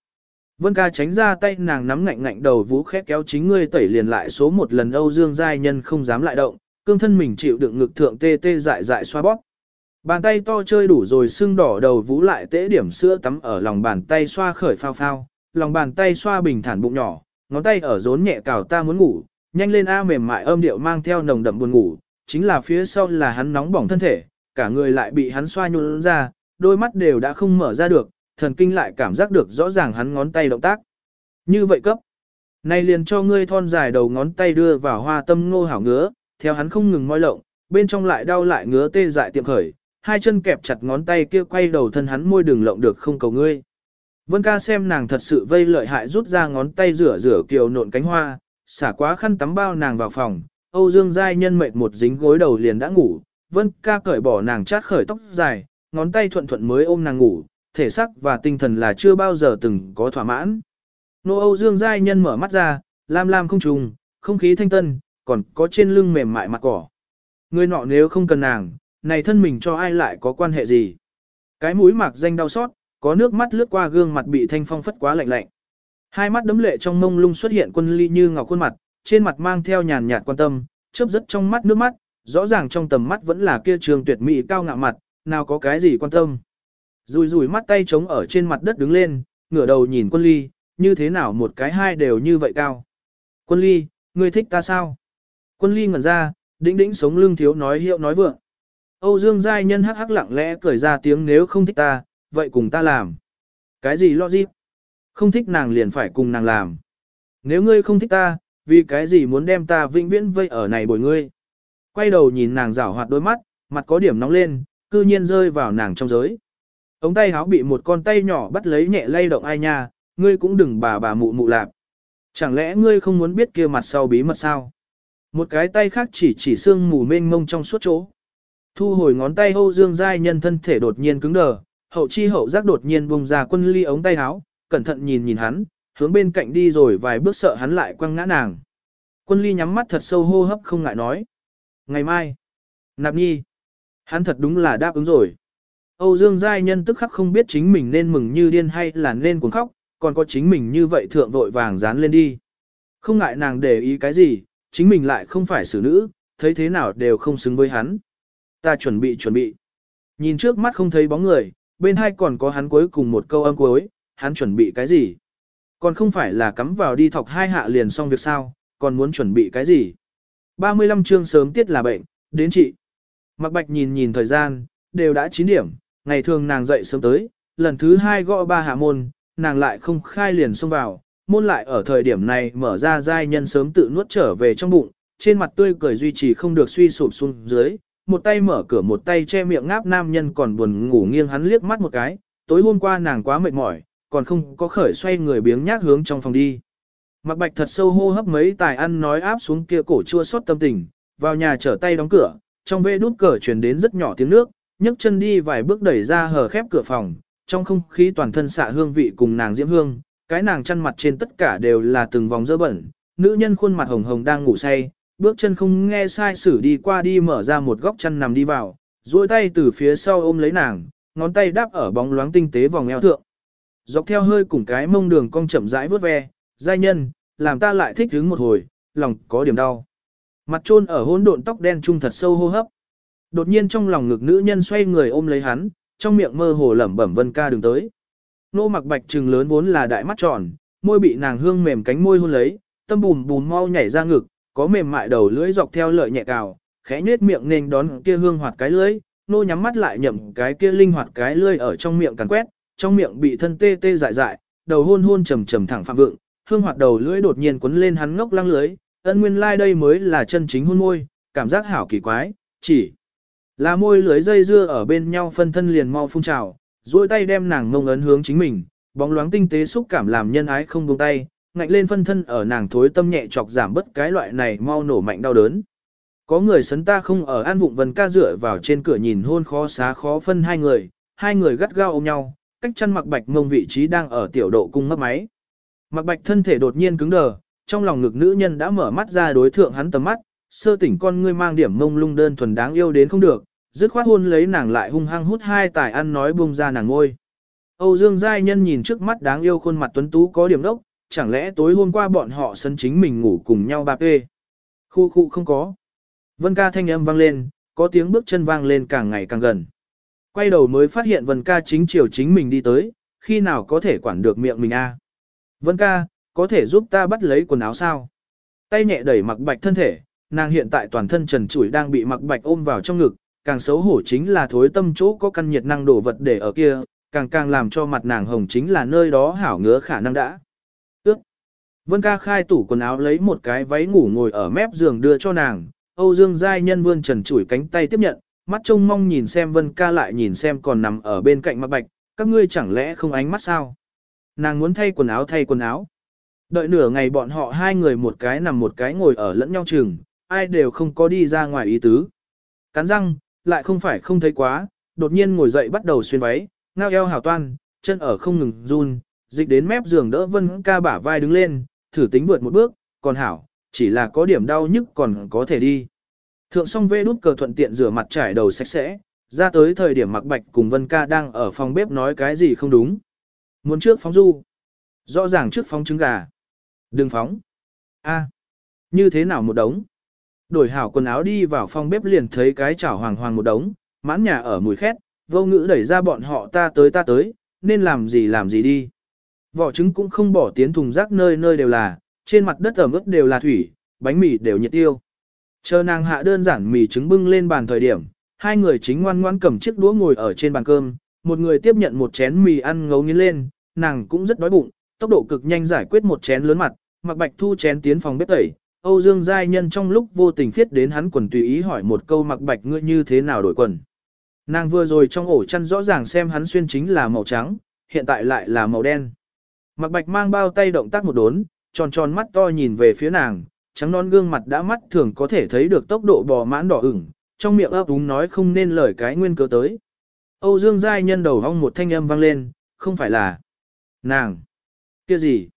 Vân ca tránh ra tay nàng nắm ngạnh ngạnh đầu vũ khét kéo chính ngươi tẩy liền lại số một lần Âu Dương Giai Nhân không dám lại động, cương thân mình chịu đựng ngực thượng tê tê dại dại xoa bóp. Bàn tay to chơi đủ rồi sưng đỏ đầu vũ lại tễ điểm sữa tắm ở lòng bàn tay xoa khởi phao phao, lòng bàn tay xoa bình thản bụng nhỏ, ngón tay ở rốn nhẹ cào ta muốn ngủ, nhanh lên A mềm mại âm điệu mang theo nồng đậm buồn ngủ, chính là phía sau là hắn nóng bỏng thân thể, cả người lại bị hắn xoa nhuôn ra, đôi mắt đều đã không mở ra được, thần kinh lại cảm giác được rõ ràng hắn ngón tay động tác. Như vậy cấp. Này liền cho ngươi thon dài đầu ngón tay đưa vào hoa tâm ngô hảo ngứa, theo hắn không ngừng moi lộng, bên trong lại đau lại ngứa tê dại tiệm khởi, hai chân kẹp chặt ngón tay kia quay đầu thân hắn môi đường lộng được không cầu ngươi. Vân ca xem nàng thật sự vây lợi hại rút ra ngón tay rửa rửa kiều nộn cánh hoa, xả quá khăn tắm bao nàng vào phòng, Âu Dương Giai nhân mệt một dính gối đầu liền đã ngủ, Vân ca cởi bỏ nàng chát khởi tóc dài, ngón tay thuận thuận mới ôm nàng ngủ, thể xác và tinh thần là chưa bao giờ từng có thỏa mãn. Nô Âu Dương Giai nhân mở mắt ra, lam lam không trùng, không khí thanh tân, còn có trên lưng mềm mại mặt cỏ. Người nọ nếu không cần nàng, này thân mình cho ai lại có quan hệ gì. Cái mũi mạc danh đau xót, có nước mắt lướt qua gương mặt bị thanh phong phất quá lạnh lạnh. Hai mắt đấm lệ trong mông lung xuất hiện quân ly như ngọc khuôn mặt, trên mặt mang theo nhàn nhạt quan tâm, chớp rất trong mắt nước mắt, rõ ràng trong tầm mắt vẫn là kia trường tuyệt mỹ cao ngạo mặt, nào có cái gì quan tâm. Rùi rùi mắt tay trống ở trên mặt đất đứng lên, ngửa đầu nhìn quân ly, như thế nào một cái hai đều như vậy cao. Quân ly, ngươi thích ta sao? Quân ly ngẩn ra, đĩnh đĩnh sống lưng thiếu nói hiệu nói vượng. Âu Dương Giai Nhân hắc hắc lặng lẽ cười ra tiếng nếu không thích ta, vậy cùng ta làm. Cái gì lo gì? Không thích nàng liền phải cùng nàng làm. Nếu ngươi không thích ta, vì cái gì muốn đem ta vĩnh viễn vây ở này bồi ngươi? Quay đầu nhìn nàng rảo hoạt đôi mắt, mặt có điểm nóng lên, cư nhiên rơi vào nàng trong giới. Ống tay háo bị một con tay nhỏ bắt lấy nhẹ lay động ai nha, ngươi cũng đừng bà bà mụ mụ lạp. Chẳng lẽ ngươi không muốn biết kia mặt sau bí mật sao? Một cái tay khác chỉ chỉ xương mù mênh mông trong suốt chỗ. Thu hồi ngón tay Âu Dương Giai nhân thân thể đột nhiên cứng đờ, hậu chi hậu giác đột nhiên bùng ra quân ly ống tay áo, cẩn thận nhìn nhìn hắn, hướng bên cạnh đi rồi vài bước sợ hắn lại quăng ngã nàng. Quân ly nhắm mắt thật sâu hô hấp không ngại nói. Ngày mai, nạp nhi, hắn thật đúng là đáp ứng rồi. Âu Dương Giai nhân tức khắc không biết chính mình nên mừng như điên hay là nên cuồng khóc, còn có chính mình như vậy thượng vội vàng dán lên đi. Không ngại nàng để ý cái gì, chính mình lại không phải xử nữ, thấy thế nào đều không xứng với hắn. Ta chuẩn bị chuẩn bị. Nhìn trước mắt không thấy bóng người, bên hai còn có hắn cuối cùng một câu âm cuối, hắn chuẩn bị cái gì? Còn không phải là cắm vào đi thọc hai hạ liền xong việc sao, còn muốn chuẩn bị cái gì? 35 chương sớm tiết là bệnh, đến chị. Mặc bạch nhìn nhìn thời gian, đều đã 9 điểm, ngày thường nàng dậy sớm tới, lần thứ hai gõ ba hạ môn, nàng lại không khai liền xông vào, môn lại ở thời điểm này mở ra giai nhân sớm tự nuốt trở về trong bụng, trên mặt tươi cười duy trì không được suy sụp xuống dưới, một tay mở cửa một tay che miệng ngáp nam nhân còn buồn ngủ nghiêng hắn liếc mắt một cái, tối hôm qua nàng quá mệt mỏi, còn không có khởi xoay người biếng nhác hướng trong phòng đi. Mặc bạch thật sâu hô hấp mấy tài ăn nói áp xuống kia cổ chua xót tâm tình, vào nhà trở tay đóng cửa, trong vê đút cờ truyền đến rất nhỏ tiếng nước, nhấc chân đi vài bước đẩy ra hở khép cửa phòng, trong không khí toàn thân xạ hương vị cùng nàng diễm hương, cái nàng chăn mặt trên tất cả đều là từng vòng dơ bẩn, nữ nhân khuôn mặt hồng hồng đang ngủ say, bước chân không nghe sai sử đi qua đi mở ra một góc chăn nằm đi vào, duỗi tay từ phía sau ôm lấy nàng, ngón tay đáp ở bóng loáng tinh tế vòng eo thượng. Dọc theo hơi cùng cái mông đường cong chậm rãi vớt ve, giai nhân, làm ta lại thích hứng một hồi, lòng có điểm đau. Mặt trôn ở hỗn độn tóc đen trung thật sâu hô hấp. Đột nhiên trong lòng ngực nữ nhân xoay người ôm lấy hắn, trong miệng mơ hồ lẩm bẩm vân ca đừng tới. Nô mặc bạch trừng lớn vốn là đại mắt tròn, môi bị nàng hương mềm cánh môi hôn lấy, tâm bùm bùm mau nhảy ra ngực, có mềm mại đầu lưỡi dọc theo lợi nhẹ cào, khẽ nhếch miệng nên đón kia hương hoạt cái lưỡi, nô nhắm mắt lại nhậm cái kia linh hoạt cái lưỡi ở trong miệng càn quét, trong miệng bị thân tê tê dại dại, đầu hôn hôn trầm trầm thẳng phạm vượng, hương hoạt đầu lưỡi đột nhiên quấn lên hắn ngốc lăng lưới, ân nguyên lai like đây mới là chân chính hôn môi, cảm giác hảo kỳ quái, chỉ là môi lưỡi dây dưa ở bên nhau phân thân liền mau phun trào, duỗi tay đem nàng ngông ấn hướng chính mình, bóng loáng tinh tế xúc cảm làm nhân ái không buông tay, ngạnh lên phân thân ở nàng thối tâm nhẹ chọc giảm bớt cái loại này mau nổ mạnh đau đớn. Có người sấn ta không ở an vụng vần ca dựa vào trên cửa nhìn hôn khó xá khó phân hai người, hai người gắt gao ôm nhau, cách chân mặc bạch ngông vị trí đang ở tiểu độ cung mất máy. Mặc bạch thân thể đột nhiên cứng đờ, trong lòng ngực nữ nhân đã mở mắt ra đối thượng hắn tầm mắt, sơ tỉnh con ngươi mang điểm mông lung đơn thuần đáng yêu đến không được, dứt khoát hôn lấy nàng lại hung hăng hút hai tài ăn nói buông ra nàng ngôi. Âu Dương Giai Nhân nhìn trước mắt đáng yêu khuôn mặt tuấn tú có điểm đốc, chẳng lẽ tối hôm qua bọn họ sân chính mình ngủ cùng nhau ba ê. Khu khu không có. Vân ca thanh âm vang lên, có tiếng bước chân vang lên càng ngày càng gần. Quay đầu mới phát hiện Vân ca chính chiều chính mình đi tới, khi nào có thể quản được miệng mình a? Vân ca, có thể giúp ta bắt lấy quần áo sao? Tay nhẹ đẩy mặc bạch thân thể, nàng hiện tại toàn thân trần trụi đang bị mặc bạch ôm vào trong ngực, càng xấu hổ chính là thối tâm chỗ có căn nhiệt năng đổ vật để ở kia, càng càng làm cho mặt nàng hồng chính là nơi đó hảo ngứa khả năng đã. Ước. Vân ca khai tủ quần áo lấy một cái váy ngủ ngồi ở mép giường đưa cho nàng, Âu Dương Giai Nhân vươn trần chủi cánh tay tiếp nhận, mắt trông mong nhìn xem Vân ca lại nhìn xem còn nằm ở bên cạnh mặt bạch, các ngươi chẳng lẽ không ánh mắt sao? Nàng muốn thay quần áo thay quần áo. Đợi nửa ngày bọn họ hai người một cái nằm một cái ngồi ở lẫn nhau chừng, ai đều không có đi ra ngoài ý tứ. Cắn răng, lại không phải không thấy quá, đột nhiên ngồi dậy bắt đầu xuyên váy, ngao eo hào toan, chân ở không ngừng run, dịch đến mép giường đỡ vân ca bả vai đứng lên, thử tính vượt một bước, còn hảo, chỉ là có điểm đau nhức còn có thể đi. Thượng song vê đút cờ thuận tiện rửa mặt trải đầu sạch sẽ, ra tới thời điểm mặc bạch cùng vân ca đang ở phòng bếp nói cái gì không đúng. Muốn trước phóng du. Rõ ràng trước phóng trứng gà. Đừng phóng. a như thế nào một đống. Đổi hảo quần áo đi vào phòng bếp liền thấy cái chảo hoàng hoàng một đống, mãn nhà ở mùi khét, vô ngữ đẩy ra bọn họ ta tới ta tới, nên làm gì làm gì đi. Vỏ trứng cũng không bỏ tiến thùng rác nơi nơi đều là, trên mặt đất ẩm ướt đều là thủy, bánh mì đều nhiệt tiêu. Chờ nàng hạ đơn giản mì trứng bưng lên bàn thời điểm, hai người chính ngoan ngoan cầm chiếc đũa ngồi ở trên bàn cơm, một người tiếp nhận một chén mì ăn ngấu nghiến lên, nàng cũng rất đói bụng, tốc độ cực nhanh giải quyết một chén lớn mặt, mặc bạch thu chén tiến phòng bếp tẩy, Âu Dương Giai Nhân trong lúc vô tình thiết đến hắn quần tùy ý hỏi một câu mặc bạch ngươi như thế nào đổi quần. Nàng vừa rồi trong ổ chăn rõ ràng xem hắn xuyên chính là màu trắng, hiện tại lại là màu đen. Mặc bạch mang bao tay động tác một đốn, tròn tròn mắt to nhìn về phía nàng, trắng non gương mặt đã mắt thường có thể thấy được tốc độ bò mãn đỏ ửng, trong miệng ấp úng nói không nên lời cái nguyên cớ tới. Âu Dương Giai Nhân đầu hong một thanh âm vang lên, không phải là nàng. kia gì?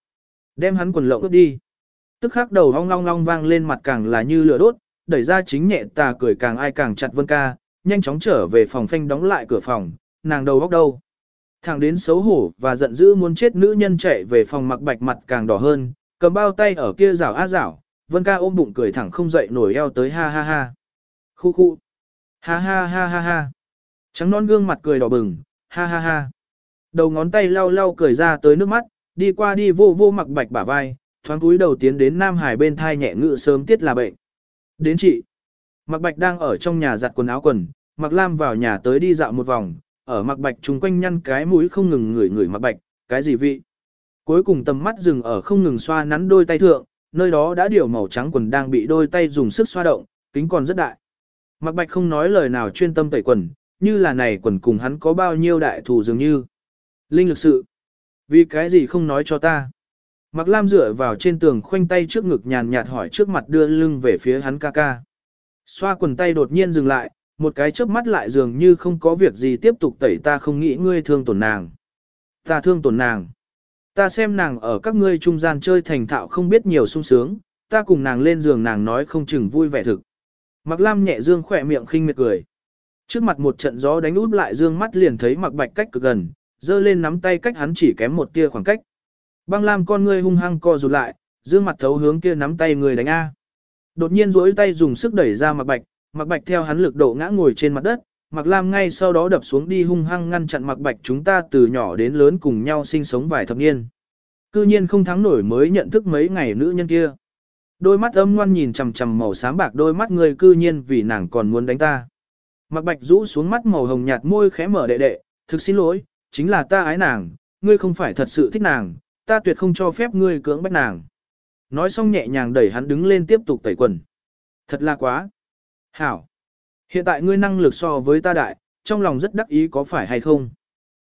Đem hắn quần lộng đi tức khắc đầu ong long long vang lên mặt càng là như lửa đốt, đẩy ra chính nhẹ tà cười càng ai càng chặt Vân ca, nhanh chóng trở về phòng phanh đóng lại cửa phòng, nàng đầu góc đâu. thằng đến xấu hổ và giận dữ muốn chết nữ nhân chạy về phòng mặc bạch mặt càng đỏ hơn, Cầm bao tay ở kia rảo a rảo, Vân ca ôm bụng cười thẳng không dậy nổi eo tới ha ha ha. Khu khu. Ha ha ha ha ha. Trắng non gương mặt cười đỏ bừng, ha ha ha. Đầu ngón tay lau lau cười ra tới nước mắt, đi qua đi vô vô mặc bạch bả vai, thoáng cúi đầu tiến đến Nam Hải bên thai nhẹ ngự sớm tiết là bệnh. Đến chị. Mặc bạch đang ở trong nhà giặt quần áo quần, mặc lam vào nhà tới đi dạo một vòng, ở mặc bạch chung quanh nhăn cái mũi không ngừng ngửi ngửi mặc bạch, cái gì vị. Cuối cùng tầm mắt dừng ở không ngừng xoa nắn đôi tay thượng, nơi đó đã điều màu trắng quần đang bị đôi tay dùng sức xoa động, kính còn rất đại. Mặc bạch không nói lời nào chuyên tâm tẩy quần, như là này quần cùng hắn có bao nhiêu đại thù dường như. Linh lực sự. Vì cái gì không nói cho ta? Mặc Lam dựa vào trên tường khoanh tay trước ngực nhàn nhạt hỏi trước mặt đưa lưng về phía hắn ca ca. Xoa quần tay đột nhiên dừng lại, một cái chớp mắt lại dường như không có việc gì tiếp tục tẩy ta không nghĩ ngươi thương tổn nàng. Ta thương tổn nàng. Ta xem nàng ở các ngươi trung gian chơi thành thạo không biết nhiều sung sướng, ta cùng nàng lên giường nàng nói không chừng vui vẻ thực. Mặc Lam nhẹ dương khỏe miệng khinh miệt cười. Trước mặt một trận gió đánh út lại dương mắt liền thấy Mặc Bạch cách cực gần, dơ lên nắm tay cách hắn chỉ kém một tia khoảng cách. Băng Lam con ngươi hung hăng co rụt lại, dương mặt thấu hướng kia nắm tay người đánh a. Đột nhiên duỗi tay dùng sức đẩy ra Mặc Bạch, Mặc Bạch theo hắn lực độ ngã ngồi trên mặt đất, Mặc Lam ngay sau đó đập xuống đi hung hăng ngăn chặn Mặc Bạch chúng ta từ nhỏ đến lớn cùng nhau sinh sống vài thập niên. Cư nhiên không thắng nổi mới nhận thức mấy ngày nữ nhân kia. Đôi mắt âm ngoan nhìn chằm chằm màu xám bạc đôi mắt người cư nhiên vì nàng còn muốn đánh ta. Mặc Bạch rũ xuống mắt màu hồng nhạt môi khẽ mở đệ đệ, thực xin lỗi, chính là ta ái nàng, ngươi không phải thật sự thích nàng, ta tuyệt không cho phép ngươi cưỡng bách nàng. Nói xong nhẹ nhàng đẩy hắn đứng lên tiếp tục tẩy quần. Thật là quá. Hảo. Hiện tại ngươi năng lực so với ta đại, trong lòng rất đắc ý có phải hay không?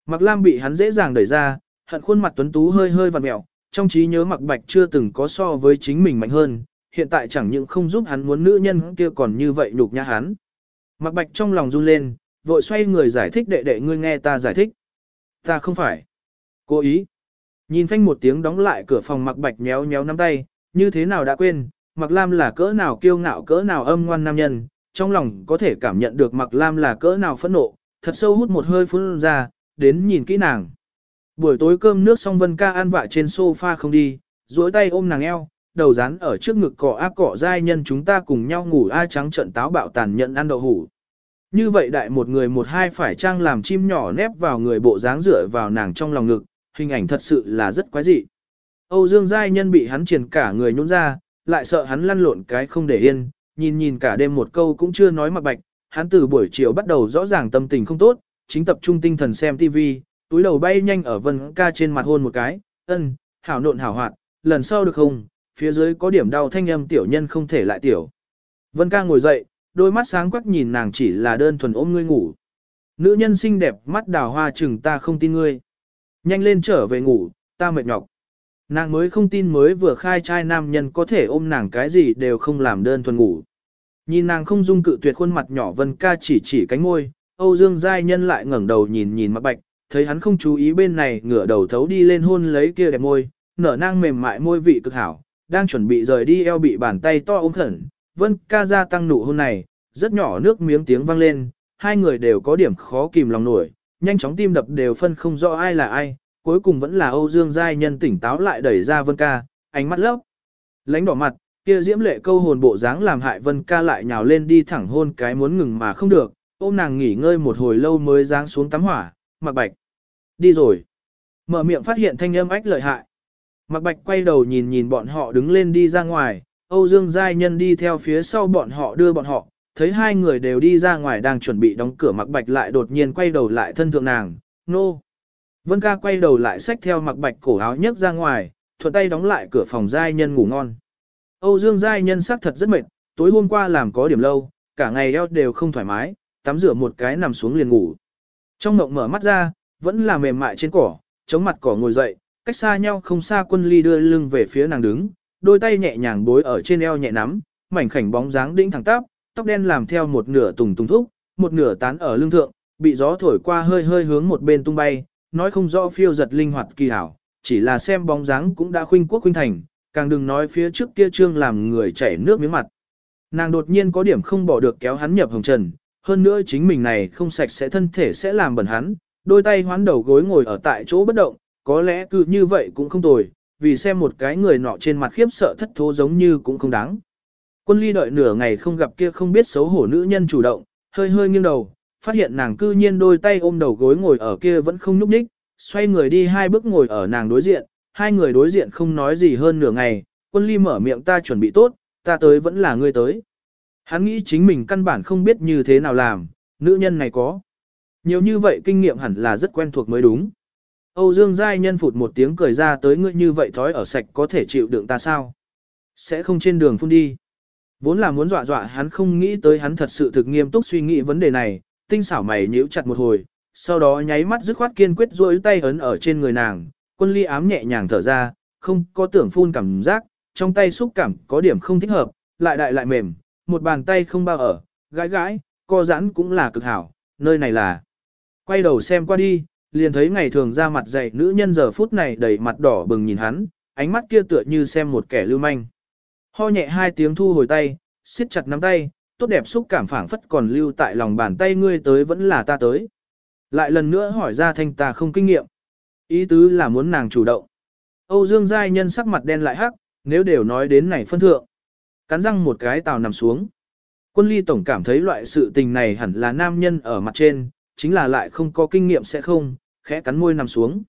Mặc Lam bị hắn dễ dàng đẩy ra, hận khuôn mặt tuấn tú hơi hơi vặn mẹo, trong trí nhớ Mặc Bạch chưa từng có so với chính mình mạnh hơn, hiện tại chẳng những không giúp hắn muốn nữ nhân kia còn như vậy nhục nhã hắn. Mặc Bạch trong lòng run lên, vội xoay người giải thích đệ đệ ngươi nghe ta giải thích. Ta không phải. Cố ý. Nhìn phanh một tiếng đóng lại cửa phòng Mặc Bạch nhéo nhéo nắm tay, như thế nào đã quên, Mặc Lam là cỡ nào kiêu ngạo cỡ nào âm ngoan nam nhân, trong lòng có thể cảm nhận được Mặc Lam là cỡ nào phẫn nộ, thật sâu hút một hơi phun ra, đến nhìn kỹ nàng. Buổi tối cơm nước xong Vân Ca ăn vạ trên sofa không đi, duỗi tay ôm nàng eo, đầu rán ở trước ngực cọ ác cọ dai nhân chúng ta cùng nhau ngủ ai trắng trận táo bạo tàn nhận ăn đậu hủ. Như vậy đại một người một hai phải trang làm chim nhỏ nép vào người bộ dáng rửa vào nàng trong lòng ngực, hình ảnh thật sự là rất quái dị. Âu Dương giai nhân bị hắn triển cả người nhún ra, lại sợ hắn lăn lộn cái không để yên, nhìn nhìn cả đêm một câu cũng chưa nói mặc bạch, hắn từ buổi chiều bắt đầu rõ ràng tâm tình không tốt, chính tập trung tinh thần xem TV, túi đầu bay nhanh ở vân ca trên mặt hôn một cái, ân, hảo nộn hảo hoạt, lần sau được không, phía dưới có điểm đau thanh âm tiểu nhân không thể lại tiểu. Vân ca ngồi dậy, đôi mắt sáng quắc nhìn nàng chỉ là đơn thuần ôm ngươi ngủ. Nữ nhân xinh đẹp mắt đào hoa chừng ta không tin ngươi. Nhanh lên trở về ngủ, ta mệt nhọc. Nàng mới không tin mới vừa khai trai nam nhân có thể ôm nàng cái gì đều không làm đơn thuần ngủ. Nhìn nàng không dung cự tuyệt khuôn mặt nhỏ vân ca chỉ chỉ cánh môi, Âu Dương Giai Nhân lại ngẩng đầu nhìn nhìn mặt bạch, thấy hắn không chú ý bên này ngửa đầu thấu đi lên hôn lấy kia đẹp môi, nở nang mềm mại môi vị cực hảo, đang chuẩn bị rời đi eo bị bàn tay to ôm khẩn, vân ca ra tăng nụ hôn này, rất nhỏ nước miếng tiếng vang lên, hai người đều có điểm khó kìm lòng nổi, nhanh chóng tim đập đều phân không rõ ai là ai, cuối cùng vẫn là Âu Dương Giai Nhân tỉnh táo lại đẩy ra vân ca, ánh mắt lấp, lánh đỏ mặt, kia diễm lệ câu hồn bộ dáng làm hại vân ca lại nhào lên đi thẳng hôn cái muốn ngừng mà không được, ôm nàng nghỉ ngơi một hồi lâu mới dáng xuống tắm hỏa, mặc bạch. Đi rồi. Mở miệng phát hiện thanh âm ách lợi hại. Mặc bạch quay đầu nhìn nhìn bọn họ đứng lên đi ra ngoài, Âu Dương Giai Nhân đi theo phía sau bọn họ đưa bọn họ, thấy hai người đều đi ra ngoài đang chuẩn bị đóng cửa mặc bạch lại đột nhiên quay đầu lại thân thượng nàng, nô. No. Vân ca quay đầu lại xách theo mặc bạch cổ áo nhấc ra ngoài, thuận tay đóng lại cửa phòng Giai Nhân ngủ ngon. Âu Dương Giai Nhân sắc thật rất mệt, tối hôm qua làm có điểm lâu, cả ngày eo đều không thoải mái, tắm rửa một cái nằm xuống liền ngủ. Trong mộng mở mắt ra, vẫn là mềm mại trên cỏ, chống mặt cỏ ngồi dậy, cách xa nhau không xa quân ly đưa lưng về phía nàng đứng, đôi tay nhẹ nhàng bối ở trên eo nhẹ nắm, mảnh khảnh bóng dáng đĩnh thẳng tắp, tóc đen làm theo một nửa tùng tùng thúc, một nửa tán ở lưng thượng, bị gió thổi qua hơi hơi hướng một bên tung bay, nói không rõ phiêu giật linh hoạt kỳ hảo, chỉ là xem bóng dáng cũng đã khuynh quốc khuynh thành, càng đừng nói phía trước kia trương làm người chảy nước miếng mặt. Nàng đột nhiên có điểm không bỏ được kéo hắn nhập hồng trần, hơn nữa chính mình này không sạch sẽ thân thể sẽ làm bẩn hắn, đôi tay hoán đầu gối ngồi ở tại chỗ bất động, có lẽ cứ như vậy cũng không tồi, vì xem một cái người nọ trên mặt khiếp sợ thất thố giống như cũng không đáng. Quân ly đợi nửa ngày không gặp kia không biết xấu hổ nữ nhân chủ động, hơi hơi nghiêng đầu, phát hiện nàng cư nhiên đôi tay ôm đầu gối ngồi ở kia vẫn không nhúc nhích, xoay người đi hai bước ngồi ở nàng đối diện, hai người đối diện không nói gì hơn nửa ngày, quân ly mở miệng ta chuẩn bị tốt, ta tới vẫn là ngươi tới. Hắn nghĩ chính mình căn bản không biết như thế nào làm, nữ nhân này có. Nhiều như vậy kinh nghiệm hẳn là rất quen thuộc mới đúng. Âu Dương Giai nhân phụt một tiếng cười ra tới ngươi như vậy thói ở sạch có thể chịu đựng ta sao? Sẽ không trên đường phun đi. Vốn là muốn dọa dọa hắn không nghĩ tới hắn thật sự thực nghiêm túc suy nghĩ vấn đề này, tinh xảo mày nhíu chặt một hồi, sau đó nháy mắt dứt khoát kiên quyết duỗi tay ấn ở trên người nàng, quân ly ám nhẹ nhàng thở ra, không có tưởng phun cảm giác, trong tay xúc cảm có điểm không thích hợp, lại đại lại mềm, một bàn tay không bao ở, gãi gãi, co giãn cũng là cực hảo, nơi này là. Quay đầu xem qua đi, liền thấy ngày thường ra mặt dạy nữ nhân giờ phút này đầy mặt đỏ bừng nhìn hắn, ánh mắt kia tựa như xem một kẻ lưu manh. Ho nhẹ hai tiếng thu hồi tay, siết chặt nắm tay, tốt đẹp xúc cảm phảng phất còn lưu tại lòng bàn tay ngươi tới vẫn là ta tới. Lại lần nữa hỏi ra thanh ta không kinh nghiệm. Ý tứ là muốn nàng chủ động. Âu Dương Giai nhân sắc mặt đen lại hắc, nếu đều nói đến này phân thượng. Cắn răng một cái tàu nằm xuống. Quân ly tổng cảm thấy loại sự tình này hẳn là nam nhân ở mặt trên, chính là lại không có kinh nghiệm sẽ không, khẽ cắn môi nằm xuống.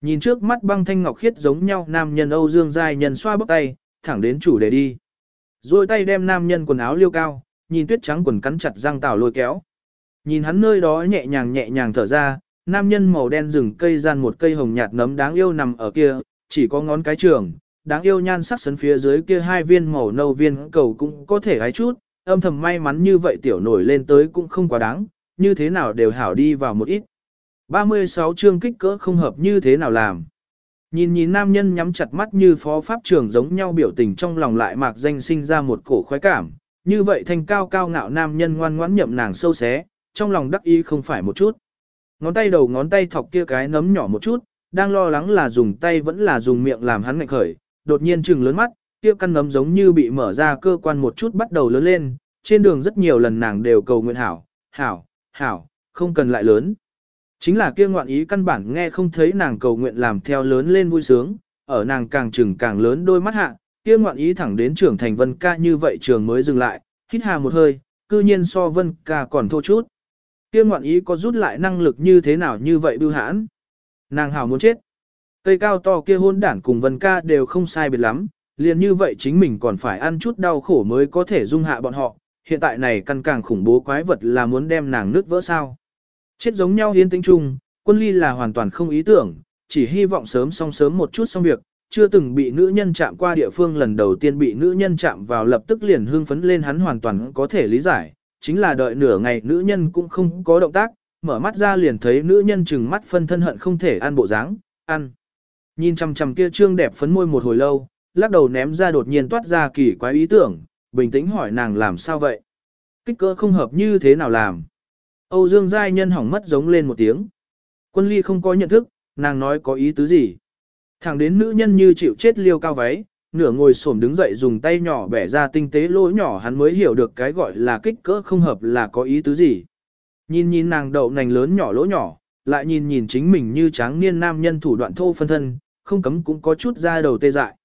Nhìn trước mắt băng thanh ngọc khiết giống nhau nam nhân Âu Dương Giai nhân xoa bóc tay, thẳng đến chủ đề đi. Rồi tay đem nam nhân quần áo liêu cao, nhìn tuyết trắng quần cắn chặt răng tảo lôi kéo. Nhìn hắn nơi đó nhẹ nhàng nhẹ nhàng thở ra, nam nhân màu đen rừng cây gian một cây hồng nhạt nấm đáng yêu nằm ở kia, chỉ có ngón cái trường, đáng yêu nhan sắc sấn phía dưới kia hai viên màu nâu viên cầu cũng có thể gái chút, âm thầm may mắn như vậy tiểu nổi lên tới cũng không quá đáng, như thế nào đều hảo đi vào một ít. 36 chương kích cỡ không hợp như thế nào làm. Nhìn nhìn nam nhân nhắm chặt mắt như phó pháp trưởng giống nhau biểu tình trong lòng lại mạc danh sinh ra một cổ khoái cảm, như vậy thanh cao cao ngạo nam nhân ngoan ngoãn nhậm nàng sâu xé, trong lòng đắc ý không phải một chút. Ngón tay đầu ngón tay thọc kia cái nấm nhỏ một chút, đang lo lắng là dùng tay vẫn là dùng miệng làm hắn ngạch khởi, đột nhiên trừng lớn mắt, kia căn nấm giống như bị mở ra cơ quan một chút bắt đầu lớn lên, trên đường rất nhiều lần nàng đều cầu nguyện hảo, hảo, hảo, không cần lại lớn. Chính là kia ngoạn ý căn bản nghe không thấy nàng cầu nguyện làm theo lớn lên vui sướng, ở nàng càng trừng càng lớn đôi mắt hạ, kia ngoạn ý thẳng đến trưởng thành vân ca như vậy trường mới dừng lại, hít hà một hơi, cư nhiên so vân ca còn thô chút. Kia ngoạn ý có rút lại năng lực như thế nào như vậy bưu hãn. Nàng hảo muốn chết. Cây cao to kia hôn đản cùng vân ca đều không sai biệt lắm, liền như vậy chính mình còn phải ăn chút đau khổ mới có thể dung hạ bọn họ, hiện tại này căn càng khủng bố quái vật là muốn đem nàng nước vỡ sao. Chết giống nhau hiến tĩnh chung, quân ly là hoàn toàn không ý tưởng, chỉ hy vọng sớm xong sớm một chút xong việc, chưa từng bị nữ nhân chạm qua địa phương lần đầu tiên bị nữ nhân chạm vào lập tức liền hưng phấn lên hắn hoàn toàn có thể lý giải, chính là đợi nửa ngày nữ nhân cũng không có động tác, mở mắt ra liền thấy nữ nhân chừng mắt phân thân hận không thể ăn bộ dáng, ăn. Nhìn chằm chằm kia trương đẹp phấn môi một hồi lâu, lắc đầu ném ra đột nhiên toát ra kỳ quái ý tưởng, bình tĩnh hỏi nàng làm sao vậy? Kích cỡ không hợp như thế nào làm? Âu Dương Giai Nhân hỏng mất giống lên một tiếng. Quân ly không có nhận thức, nàng nói có ý tứ gì. Thẳng đến nữ nhân như chịu chết liêu cao váy, nửa ngồi xổm đứng dậy dùng tay nhỏ bẻ ra tinh tế lỗ nhỏ hắn mới hiểu được cái gọi là kích cỡ không hợp là có ý tứ gì. Nhìn nhìn nàng đậu nành lớn nhỏ lỗ nhỏ, lại nhìn nhìn chính mình như tráng niên nam nhân thủ đoạn thô phân thân, không cấm cũng có chút ra đầu tê dại.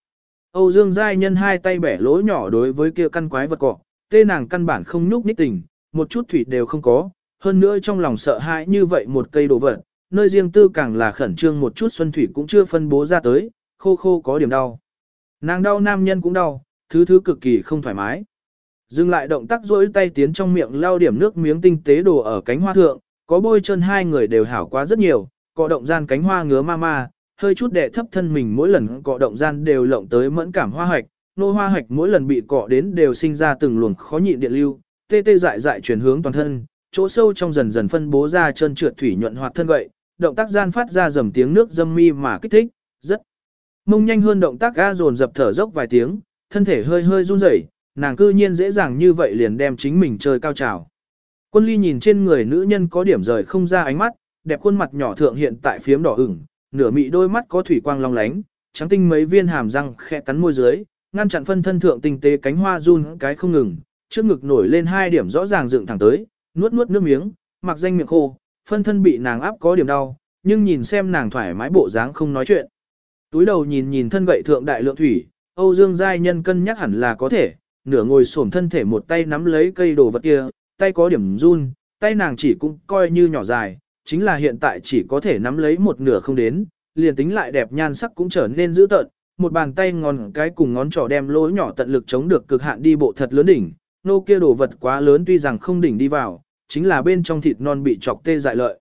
Âu Dương Giai nhân hai tay bẻ lỗ nhỏ đối với kia căn quái vật cọ, tê nàng căn bản không nhúc nhích tình, một chút thủy đều không có, hơn nữa trong lòng sợ hãi như vậy một cây đồ vật, nơi riêng tư càng là khẩn trương một chút xuân thủy cũng chưa phân bố ra tới, khô khô có điểm đau. Nàng đau nam nhân cũng đau, thứ thứ cực kỳ không thoải mái. Dừng lại động tác rỗi tay tiến trong miệng lau điểm nước miếng tinh tế đồ ở cánh hoa thượng, có bôi chân hai người đều hảo quá rất nhiều, cọ động gian cánh hoa ngứa ma ma, hơi chút đệ thấp thân mình mỗi lần cọ động gian đều lộng tới mẫn cảm hoa hạch, nô hoa hạch mỗi lần bị cọ đến đều sinh ra từng luồng khó nhịn điện lưu, tê tê dại dại chuyển hướng toàn thân, chỗ sâu trong dần dần phân bố ra chân trượt thủy nhuận hoạt thân vậy, động tác gian phát ra dầm tiếng nước dâm mi mà kích thích, rất mông nhanh hơn động tác ga dồn dập thở dốc vài tiếng, thân thể hơi hơi run rẩy, nàng cư nhiên dễ dàng như vậy liền đem chính mình chơi cao trào. Quân ly nhìn trên người nữ nhân có điểm rời không ra ánh mắt, đẹp khuôn mặt nhỏ thượng hiện tại phiếm đỏ ửng, nửa mị đôi mắt có thủy quang long lánh, trắng tinh mấy viên hàm răng khẽ cắn môi dưới, ngăn chặn phân thân thượng tinh tế cánh hoa run cái không ngừng, trước ngực nổi lên hai điểm rõ ràng dựng thẳng tới, nuốt nuốt nước miếng, mặc danh miệng khô, phân thân bị nàng áp có điểm đau, nhưng nhìn xem nàng thoải mái bộ dáng không nói chuyện. Túi đầu nhìn nhìn thân gậy thượng đại lượng thủy, Âu Dương Giai Nhân cân nhắc hẳn là có thể, nửa ngồi xổm thân thể một tay nắm lấy cây đồ vật kia, tay có điểm run, tay nàng chỉ cũng coi như nhỏ dài, chính là hiện tại chỉ có thể nắm lấy một nửa không đến, liền tính lại đẹp nhan sắc cũng trở nên dữ tợn, một bàn tay ngón cái cùng ngón trỏ đem lỗ nhỏ tận lực chống được cực hạn đi bộ thật lớn đỉnh, nô kia đồ vật quá lớn tuy rằng không đỉnh đi vào, chính là bên trong thịt non bị chọc tê dại lợi.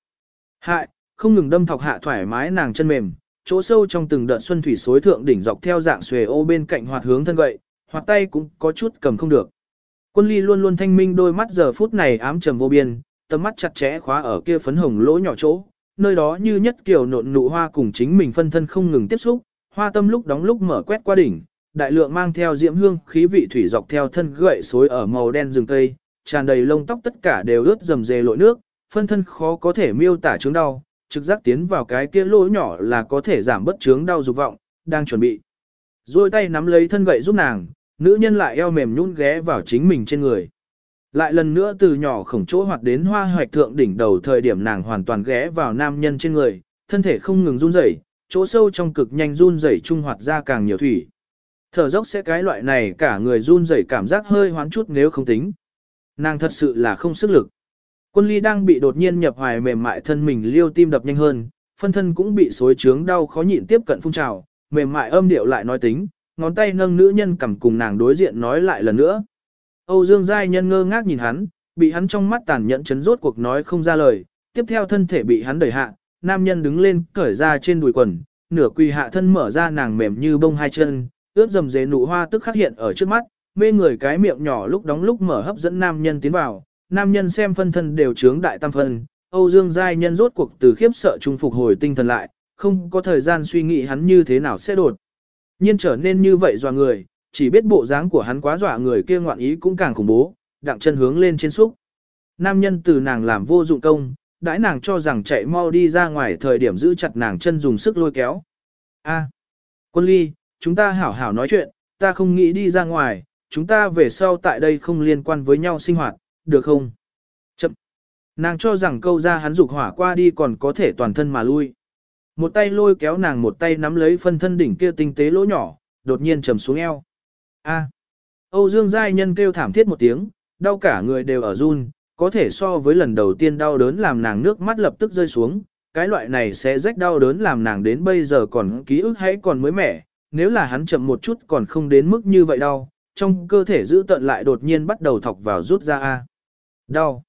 Hại, không ngừng đâm thọc hạ thoải mái nàng chân mềm, chỗ sâu trong từng đợt xuân thủy xối thượng đỉnh dọc theo dạng xuề ô bên cạnh hoạt hướng thân gậy, hoạt tay cũng có chút cầm không được. Quân ly luôn luôn thanh minh đôi mắt giờ phút này ám trầm vô biên, tầm mắt chặt chẽ khóa ở kia phấn hồng lỗ nhỏ chỗ, nơi đó như nhất kiểu nộn nụ hoa cùng chính mình phân thân không ngừng tiếp xúc, hoa tâm lúc đóng lúc mở quét qua đỉnh, đại lượng mang theo diễm hương khí vị thủy dọc theo thân gậy xối ở màu đen rừng cây, tràn đầy lông tóc tất cả đều ướt dầm dề lội nước, phân thân khó có thể miêu tả chứng đau, trực giác tiến vào cái kia lỗ nhỏ là có thể giảm bớt chứng đau dục vọng, đang chuẩn bị. Rồi tay nắm lấy thân gậy giúp nàng, nữ nhân lại eo mềm nhún ghé vào chính mình trên người. Lại lần nữa từ nhỏ khổng chỗ hoạt đến hoa hoạch thượng đỉnh đầu thời điểm nàng hoàn toàn ghé vào nam nhân trên người, thân thể không ngừng run rẩy, chỗ sâu trong cực nhanh run rẩy trung hoạt ra càng nhiều thủy. Thở dốc sẽ cái loại này cả người run rẩy cảm giác hơi hoán chút nếu không tính. Nàng thật sự là không sức lực. Quân ly đang bị đột nhiên nhập hoài mềm mại thân mình liêu tim đập nhanh hơn, phân thân cũng bị xối trướng đau khó nhịn tiếp cận phun trào, mềm mại âm điệu lại nói tính, ngón tay nâng nữ nhân cầm cùng nàng đối diện nói lại lần nữa. Âu Dương Giai Nhân ngơ ngác nhìn hắn, bị hắn trong mắt tàn nhẫn chấn rốt cuộc nói không ra lời, tiếp theo thân thể bị hắn đẩy hạ, nam nhân đứng lên cởi ra trên đùi quần, nửa quỳ hạ thân mở ra nàng mềm như bông hai chân, ướt dầm dế nụ hoa tức khắc hiện ở trước mắt, mê người cái miệng nhỏ lúc đóng lúc mở hấp dẫn nam nhân tiến vào, nam nhân xem phân thân đều trướng đại tam phân, Âu Dương Giai Nhân rốt cuộc từ khiếp sợ trung phục hồi tinh thần lại, không có thời gian suy nghĩ hắn như thế nào sẽ đột. Nhiên trở nên như vậy dọa người, chỉ biết bộ dáng của hắn quá dọa người kia ngoạn ý cũng càng khủng bố, đặng chân hướng lên trên xúc. Nam nhân từ nàng làm vô dụng công, đãi nàng cho rằng chạy mau đi ra ngoài thời điểm giữ chặt nàng chân dùng sức lôi kéo. A, quân ly, chúng ta hảo hảo nói chuyện, ta không nghĩ đi ra ngoài, chúng ta về sau tại đây không liên quan với nhau sinh hoạt, được không? Chậm. Nàng cho rằng câu ra hắn dục hỏa qua đi còn có thể toàn thân mà lui. Một tay lôi kéo nàng một tay nắm lấy phân thân đỉnh kia tinh tế lỗ nhỏ, đột nhiên trầm xuống eo. A. Âu Dương Giai Nhân kêu thảm thiết một tiếng, đau cả người đều ở run, có thể so với lần đầu tiên đau đớn làm nàng nước mắt lập tức rơi xuống, cái loại này sẽ rách đau đớn làm nàng đến bây giờ còn ký ức hay còn mới mẻ, nếu là hắn chậm một chút còn không đến mức như vậy đau, trong cơ thể giữ tận lại đột nhiên bắt đầu thọc vào rút ra A. Đau.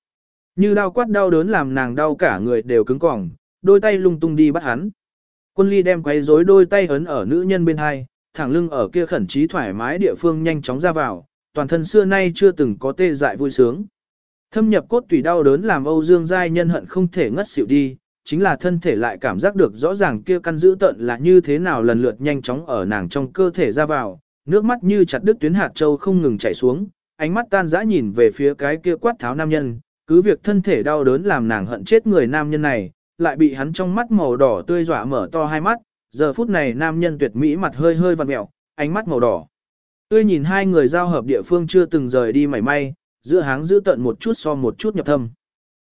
Như đau quát đau đớn làm nàng đau cả người đều cứng cỏng, đôi tay lung tung đi bắt hắn. Quân ly đem quấy rối đôi tay ấn ở nữ nhân bên hai, thẳng lưng ở kia khẩn trí thoải mái địa phương nhanh chóng ra vào, toàn thân xưa nay chưa từng có tê dại vui sướng. Thâm nhập cốt tủy đau đớn làm Âu Dương Giai nhân hận không thể ngất xỉu đi, chính là thân thể lại cảm giác được rõ ràng kia căn giữ tận là như thế nào lần lượt nhanh chóng ở nàng trong cơ thể ra vào, nước mắt như chặt đứt tuyến hạt châu không ngừng chảy xuống, ánh mắt tan dã nhìn về phía cái kia quát tháo nam nhân, cứ việc thân thể đau đớn làm nàng hận chết người nam nhân này, lại bị hắn trong mắt màu đỏ tươi dọa mở to hai mắt, giờ phút này nam nhân tuyệt mỹ mặt hơi hơi vặn mẹo, ánh mắt màu đỏ. Tươi nhìn hai người giao hợp địa phương chưa từng rời đi mảy may, giữa háng giữ tận một chút so một chút nhập thâm.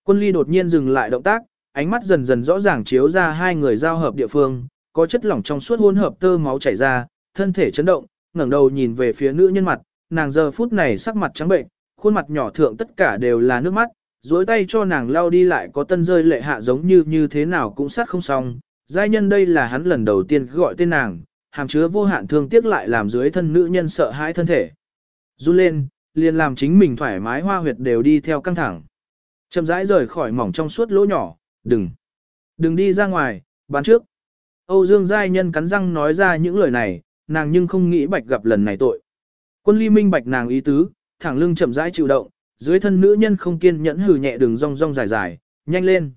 Quân ly đột nhiên dừng lại động tác, ánh mắt dần dần rõ ràng chiếu ra hai người giao hợp địa phương, có chất lỏng trong suốt hỗn hợp tơ máu chảy ra, thân thể chấn động, ngẩng đầu nhìn về phía nữ nhân mặt, nàng giờ phút này sắc mặt trắng bệnh, khuôn mặt nhỏ thượng tất cả đều là nước mắt, duỗi tay cho nàng lau đi lại có tân rơi lệ hạ giống như như thế nào cũng sát không xong, giai nhân đây là hắn lần đầu tiên gọi tên nàng, hàm chứa vô hạn thương tiếc lại làm dưới thân nữ nhân sợ hãi thân thể. Run lên, liền làm chính mình thoải mái hoa huyệt đều đi theo căng thẳng. Chậm rãi rời khỏi mỏng trong suốt lỗ nhỏ, đừng, đừng đi ra ngoài, bán trước. Âu Dương giai nhân cắn răng nói ra những lời này, nàng nhưng không nghĩ bạch gặp lần này tội. Quân ly minh bạch nàng ý tứ, thẳng lưng chậm rãi chịu động, dưới thân nữ nhân không kiên nhẫn hừ nhẹ đường rong rong dài dài, nhanh lên.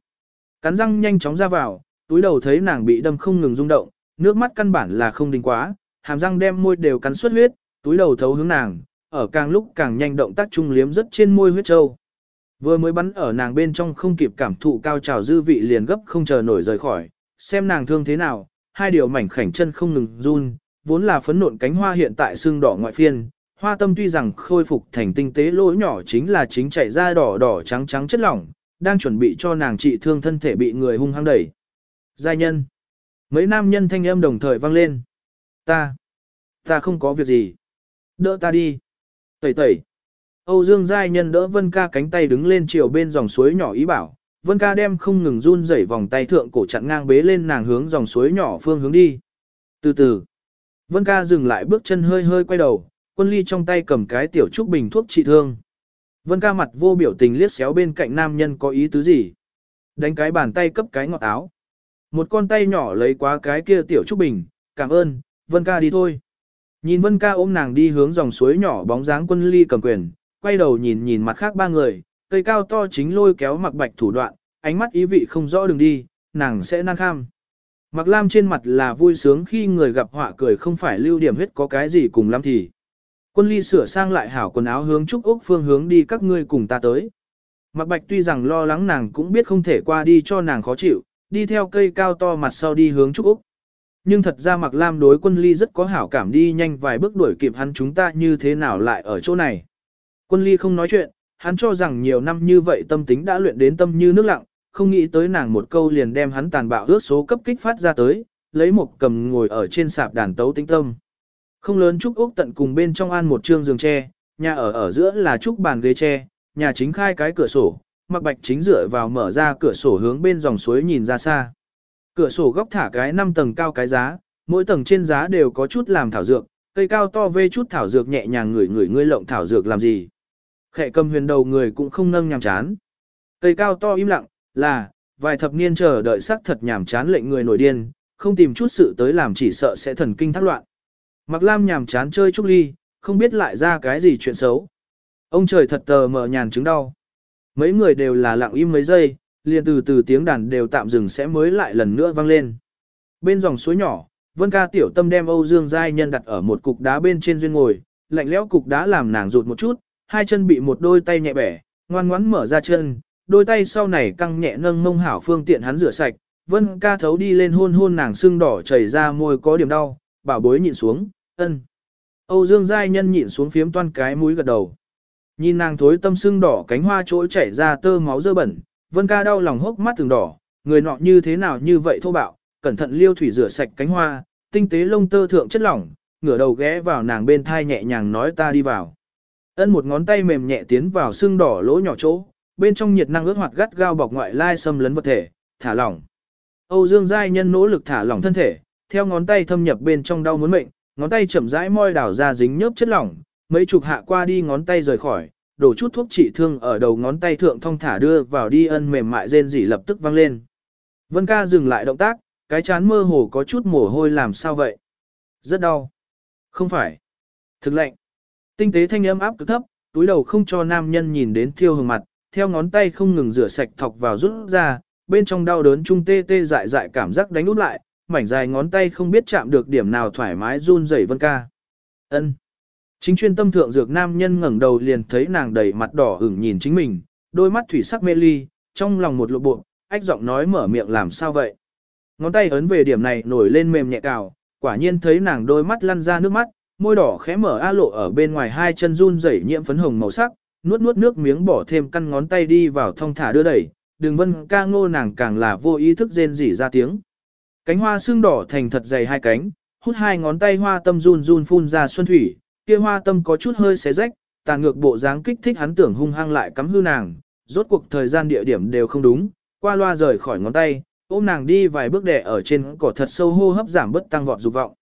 Cắn răng nhanh chóng ra vào, túi đầu thấy nàng bị đâm không ngừng rung động, nước mắt căn bản là không đình quá, hàm răng đem môi đều cắn xuất huyết, túi đầu thấu hướng nàng, ở càng lúc càng nhanh động tác trung liếm rất trên môi huyết châu Vừa mới bắn ở nàng bên trong không kịp cảm thụ cao trào dư vị liền gấp không chờ nổi rời khỏi, xem nàng thương thế nào, hai điều mảnh khảnh chân không ngừng run, vốn là phấn nộn cánh hoa hiện tại xương đỏ ngoại phiên, hoa tâm tuy rằng khôi phục thành tinh tế lỗ nhỏ chính là chính chảy ra đỏ đỏ trắng trắng chất lỏng, đang chuẩn bị cho nàng trị thương thân thể bị người hung hăng đẩy. Giai nhân. Mấy nam nhân thanh âm đồng thời vang lên. Ta, ta không có việc gì. Đỡ ta đi. Tẩy tẩy. Âu Dương Giai Nhân đỡ Vân Ca cánh tay đứng lên chiều bên dòng suối nhỏ ý bảo. Vân Ca đem không ngừng run rẩy vòng tay thượng cổ chặn ngang bế lên nàng hướng dòng suối nhỏ phương hướng đi. Từ từ. Vân Ca dừng lại bước chân hơi hơi quay đầu, quân ly trong tay cầm cái tiểu trúc bình thuốc trị thương. Vân Ca mặt vô biểu tình liếc xéo bên cạnh nam nhân có ý tứ gì. Đánh cái bàn tay cấp cái ngọt áo. Một con tay nhỏ lấy quá cái kia tiểu trúc bình, cảm ơn, Vân ca đi thôi. Nhìn Vân ca ôm nàng đi hướng dòng suối nhỏ bóng dáng quân ly cầm quyền, quay đầu nhìn nhìn mặt khác ba người, cây cao to chính lôi kéo mặc bạch thủ đoạn, ánh mắt ý vị không rõ đường đi, nàng sẽ năng kham. Mặc lam trên mặt là vui sướng khi người gặp họa cười không phải lưu điểm huyết có cái gì cùng lắm thì. Quân ly sửa sang lại hảo quần áo hướng Trúc Úc phương hướng đi các ngươi cùng ta tới. Mặc bạch tuy rằng lo lắng nàng cũng biết không thể qua đi cho nàng khó chịu, đi theo cây cao to mặt sau đi hướng Trúc Úc. Nhưng thật ra Mặc Lam đối quân ly rất có hảo cảm đi nhanh vài bước đuổi kịp hắn chúng ta như thế nào lại ở chỗ này. Quân ly không nói chuyện, hắn cho rằng nhiều năm như vậy tâm tính đã luyện đến tâm như nước lặng, không nghĩ tới nàng một câu liền đem hắn tàn bạo ước số cấp kích phát ra tới, lấy một cầm ngồi ở trên sạp đàn tấu tĩnh tâm. Không lớn Trúc Úc tận cùng bên trong an một trương giường tre, nhà ở ở giữa là trúc bàn ghế tre, nhà chính khai cái cửa sổ, mặc bạch chính dựa vào mở ra cửa sổ hướng bên dòng suối nhìn ra xa. Cửa sổ góc thả cái 5 tầng cao cái giá, mỗi tầng trên giá đều có chút làm thảo dược, cây cao to vê chút thảo dược nhẹ nhàng ngửi ngửi ngươi lộng thảo dược làm gì. Khệ cầm huyền đầu người cũng không nâng nhằm chán. Cây cao to im lặng, là, vài thập niên chờ đợi sắc thật nhàm chán lệnh người nổi điên, không tìm chút sự tới làm chỉ sợ sẽ thần kinh thác loạn. Mặc lam nhàm chán chơi trúc ly, không biết lại ra cái gì chuyện xấu. Ông trời thật tờ mờ nhàn chứng đau. Mấy người đều là lặng im mấy giây, liền từ từ tiếng đàn đều tạm dừng sẽ mới lại lần nữa vang lên. Bên dòng suối nhỏ, Vân ca tiểu tâm đem Âu Dương Giai Nhân đặt ở một cục đá bên trên duyên ngồi, lạnh lẽo cục đá làm nàng rụt một chút, hai chân bị một đôi tay nhẹ bẻ, ngoan ngoãn mở ra chân, đôi tay sau này căng nhẹ nâng mông hảo phương tiện hắn rửa sạch, Vân ca thấu đi lên hôn hôn nàng sưng đỏ chảy ra môi có điểm đau, bảo bối nhịn xuống, ân. Âu Dương Giai Nhân nhịn xuống phiếm toan cái mũi gật đầu. Nhìn nàng thối tâm sưng đỏ cánh hoa chỗ chảy ra tơ máu dơ bẩn, Vân ca đau lòng hốc mắt từng đỏ, người nọ như thế nào như vậy thô bạo, cẩn thận liêu thủy rửa sạch cánh hoa, tinh tế lông tơ thượng chất lỏng, ngửa đầu ghé vào nàng bên thai nhẹ nhàng nói ta đi vào. Ân một ngón tay mềm nhẹ tiến vào sưng đỏ lỗ nhỏ chỗ, bên trong nhiệt năng ướt hoạt gắt gao bọc ngoại lai xâm lấn vật thể, thả lỏng. Âu Dương Giai Nhân nỗ lực thả lỏng thân thể, theo ngón tay thâm nhập bên trong đau muốn mệnh, ngón tay chậm rãi moi đảo ra dính nhớp chất lỏng, mấy chục hạ qua đi ngón tay rời khỏi, đổ chút thuốc trị thương ở đầu ngón tay thượng thong thả đưa vào đi ân mềm mại rên rỉ lập tức vang lên. Vân ca dừng lại động tác, cái chán mơ hồ có chút mồ hôi làm sao vậy? Rất đau. Không phải. Thực lạnh. Tinh tế thanh âm áp cực thấp, túi đầu không cho nam nhân nhìn đến thiêu hừng mặt, theo ngón tay không ngừng rửa sạch thọc vào rút ra, bên trong đau đớn trung tê tê dại dại cảm giác đánh út lại, mảnh dài ngón tay không biết chạm được điểm nào thoải mái run rẩy Vân ca. Ân. Chính chuyên tâm thượng dược nam nhân ngẩng đầu liền thấy nàng đầy mặt đỏ ửng nhìn chính mình, đôi mắt thủy sắc mê ly, trong lòng một lộ bộ, ách giọng nói mở miệng làm sao vậy. Ngón tay ấn về điểm này nổi lên mềm nhẹ cào, quả nhiên thấy nàng đôi mắt lăn ra nước mắt, môi đỏ khẽ mở a lộ ở bên ngoài hai chân run rẩy nhiễm phấn hồng màu sắc, nuốt nuốt nước miếng bỏ thêm căn ngón tay đi vào thong thả đưa đẩy, đường vân ca ngô nàng càng là vô ý thức rên rỉ ra tiếng. Cánh hoa xương đỏ thành thật dày hai cánh, hút hai ngón tay hoa tâm run run phun ra xuân thủy, kia hoa tâm có chút hơi xé rách, tàn ngược bộ dáng kích thích hắn tưởng hung hăng lại cắm hư nàng, rốt cuộc thời gian địa điểm đều không đúng, qua loa rời khỏi ngón tay, ôm nàng đi vài bước đè ở trên cỏ thật sâu hô hấp giảm bất tăng vọt dục vọng.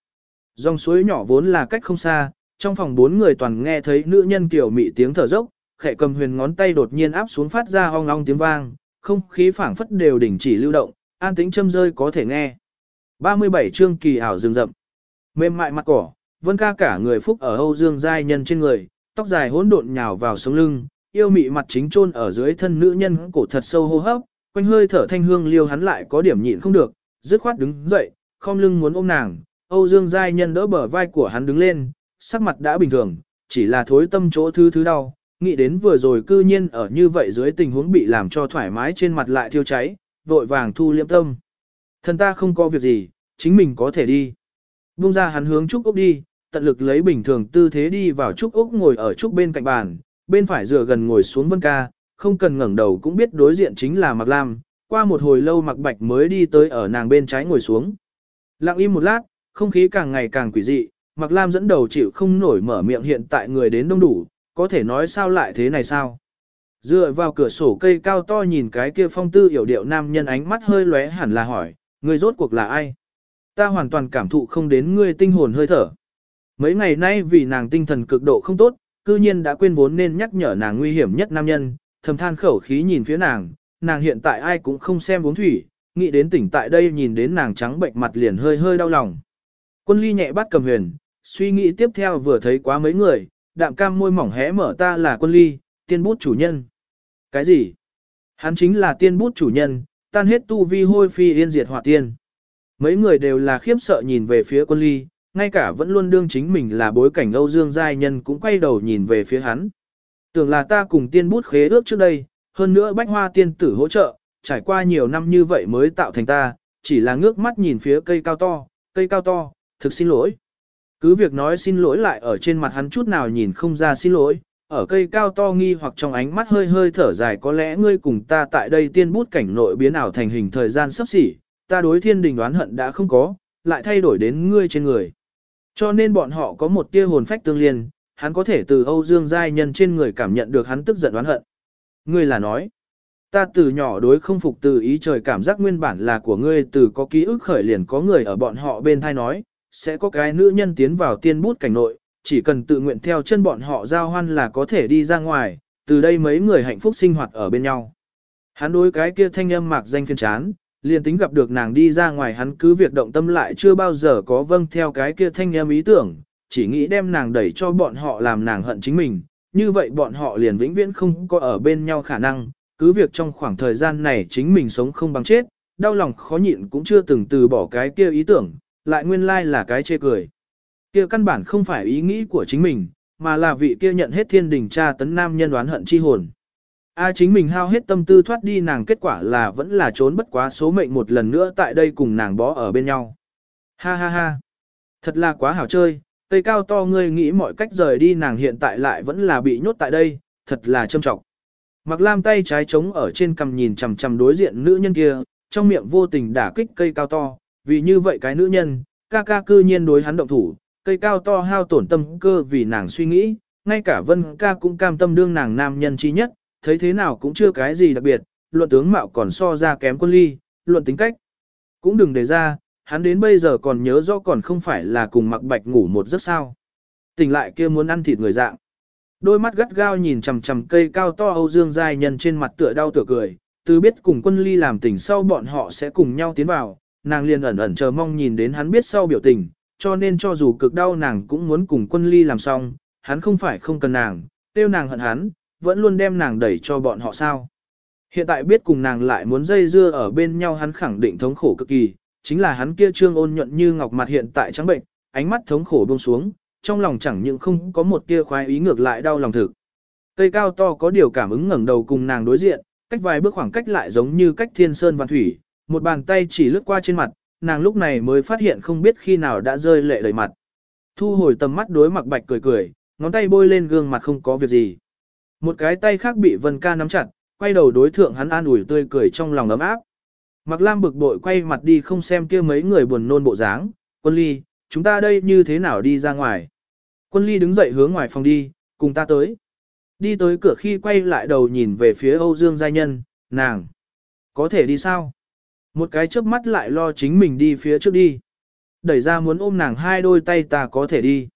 Dòng suối nhỏ vốn là cách không xa, trong phòng bốn người toàn nghe thấy nữ nhân kiểu mị tiếng thở dốc, khẽ cầm huyền ngón tay đột nhiên áp xuống phát ra ong ong tiếng vang, không khí phảng phất đều đình chỉ lưu động, an tĩnh châm rơi có thể nghe. 37 chương kỳ ảo rừng rậm. Mềm mại mặt cỏ, Vân ca cả người phúc ở Âu Dương giai nhân trên người, tóc dài hỗn độn nhào vào sống lưng, yêu mị mặt chính chôn ở dưới thân nữ nhân cổ thật sâu hô hấp, quanh hơi thở thanh hương liêu hắn lại có điểm nhịn không được, dứt khoát đứng dậy, khom lưng muốn ôm nàng. Âu Dương giai nhân đỡ bờ vai của hắn đứng lên, sắc mặt đã bình thường, chỉ là thối tâm chỗ thứ thứ đau, nghĩ đến vừa rồi cư nhiên ở như vậy dưới tình huống bị làm cho thoải mái trên mặt lại thiêu cháy, vội vàng thu liễm tâm. thần ta không có việc gì, chính mình có thể đi. Bung ra hắn hướng Trúc Úc đi, tận lực lấy bình thường tư thế đi vào Trúc Úc ngồi ở Trúc bên cạnh bàn, bên phải dựa gần ngồi xuống Vân Ca, không cần ngẩng đầu cũng biết đối diện chính là Mạc Lam, qua một hồi lâu Mạc Bạch mới đi tới ở nàng bên trái ngồi xuống. Lặng im một lát, không khí càng ngày càng quỷ dị, Mạc Lam dẫn đầu chịu không nổi mở miệng hiện tại người đến đông đủ, có thể nói sao lại thế này sao? Dựa vào cửa sổ cây cao to nhìn cái kia phong tư hiểu điệu nam nhân ánh mắt hơi lóe hẳn là hỏi, người rốt cuộc là ai? Ta hoàn toàn cảm thụ không đến ngươi tinh hồn hơi thở. Mấy ngày nay vì nàng tinh thần cực độ không tốt, cư nhiên đã quên vốn nên nhắc nhở nàng nguy hiểm nhất nam nhân, thầm than khẩu khí nhìn phía nàng, nàng hiện tại ai cũng không xem uống thủy, nghĩ đến tỉnh tại đây nhìn đến nàng trắng bệnh mặt liền hơi hơi đau lòng. Quân ly nhẹ bắt cầm huyền, suy nghĩ tiếp theo vừa thấy quá mấy người, đạm cam môi mỏng hé mở ta là quân ly, tiên bút chủ nhân. Cái gì? Hắn chính là tiên bút chủ nhân, tan hết tu vi hôi phi yên diệt hỏa tiên. Mấy người đều là khiếp sợ nhìn về phía quân ly, ngay cả vẫn luôn đương chính mình là bối cảnh Âu Dương Giai Nhân cũng quay đầu nhìn về phía hắn. Tưởng là ta cùng tiên bút khế ước trước đây, hơn nữa bách hoa tiên tử hỗ trợ, trải qua nhiều năm như vậy mới tạo thành ta, chỉ là ngước mắt nhìn phía cây cao to, cây cao to, thực xin lỗi. Cứ việc nói xin lỗi lại ở trên mặt hắn chút nào nhìn không ra xin lỗi, ở cây cao to nghi hoặc trong ánh mắt hơi hơi thở dài có lẽ ngươi cùng ta tại đây tiên bút cảnh nội biến ảo thành hình thời gian sắp xỉ, ta đối thiên đình đoán hận đã không có, lại thay đổi đến ngươi trên người. Cho nên bọn họ có một tia hồn phách tương liên, hắn có thể từ Âu Dương Giai Nhân trên người cảm nhận được hắn tức giận đoán hận. Ngươi là nói, ta từ nhỏ đối không phục từ ý trời cảm giác nguyên bản là của ngươi từ có ký ức khởi liền có người ở bọn họ bên thai nói, sẽ có cái nữ nhân tiến vào tiên bút cảnh nội, chỉ cần tự nguyện theo chân bọn họ giao hoan là có thể đi ra ngoài, từ đây mấy người hạnh phúc sinh hoạt ở bên nhau. Hắn đối cái kia thanh âm mạc danh phiên chán, liền tính gặp được nàng đi ra ngoài hắn cứ việc động tâm lại chưa bao giờ có vâng theo cái kia thanh âm ý tưởng, chỉ nghĩ đem nàng đẩy cho bọn họ làm nàng hận chính mình, như vậy bọn họ liền vĩnh viễn không có ở bên nhau khả năng, cứ việc trong khoảng thời gian này chính mình sống không bằng chết, đau lòng khó nhịn cũng chưa từng từ bỏ cái kia ý tưởng, lại nguyên lai like là cái chê cười. Kia căn bản không phải ý nghĩ của chính mình, mà là vị kia nhận hết thiên đình tra tấn nam nhân đoán hận chi hồn. A à, chính mình hao hết tâm tư thoát đi nàng kết quả là vẫn là trốn bất quá số mệnh một lần nữa tại đây cùng nàng bó ở bên nhau. Ha ha ha. Thật là quá hảo chơi, cây cao to ngươi nghĩ mọi cách rời đi nàng hiện tại lại vẫn là bị nhốt tại đây, thật là châm trọng. Mặc lam tay trái trống ở trên cằm nhìn chằm chằm đối diện nữ nhân kia, trong miệng vô tình đả kích cây cao to, vì như vậy cái nữ nhân, ca ca cư nhiên đối hắn động thủ, cây cao to hao tổn tâm cơ vì nàng suy nghĩ, ngay cả vân ca cũng cam tâm đương nàng nam nhân chi nhất, thấy thế nào cũng chưa cái gì đặc biệt, luận tướng mạo còn so ra kém quân ly, luận tính cách. Cũng đừng để ra, hắn đến bây giờ còn nhớ rõ còn không phải là cùng mặc bạch ngủ một giấc sao. Tỉnh lại kia muốn ăn thịt người dạng. Đôi mắt gắt gao nhìn chằm chằm cây cao to Âu Dương Giai Nhân trên mặt tựa đau tựa cười, từ biết cùng quân ly làm tỉnh sau bọn họ sẽ cùng nhau tiến vào, nàng liền ẩn ẩn chờ mong nhìn đến hắn biết sau biểu tình, cho nên cho dù cực đau nàng cũng muốn cùng quân ly làm xong, hắn không phải không cần nàng, tiêu nàng hận hắn, vẫn luôn đem nàng đẩy cho bọn họ sao. Hiện tại biết cùng nàng lại muốn dây dưa ở bên nhau hắn khẳng định thống khổ cực kỳ, chính là hắn kia trương ôn nhuận như ngọc mặt hiện tại trắng bệnh, ánh mắt thống khổ buông xuống, trong lòng chẳng những không có một tia khoái ý ngược lại đau lòng thực. Cây cao to có điều cảm ứng ngẩng đầu cùng nàng đối diện, cách vài bước khoảng cách lại giống như cách thiên sơn văn thủy, một bàn tay chỉ lướt qua trên mặt, nàng lúc này mới phát hiện không biết khi nào đã rơi lệ đầy mặt. Thu hồi tầm mắt đối mặc bạch cười cười, ngón tay bôi lên gương mặt không có việc gì. Một cái tay khác bị Vân Ca nắm chặt, quay đầu đối thượng hắn an ủi tươi cười trong lòng ấm áp. Mặc Lam bực bội quay mặt đi không xem kia mấy người buồn nôn bộ dáng, quân ly, chúng ta đây như thế nào đi ra ngoài. Quân ly đứng dậy hướng ngoài phòng đi, cùng ta tới. Đi tới cửa khi quay lại đầu nhìn về phía Âu Dương Giai Nhân, nàng. Có thể đi sao? Một cái chớp mắt lại lo chính mình đi phía trước đi. Đẩy ra muốn ôm nàng hai đôi tay ta có thể đi.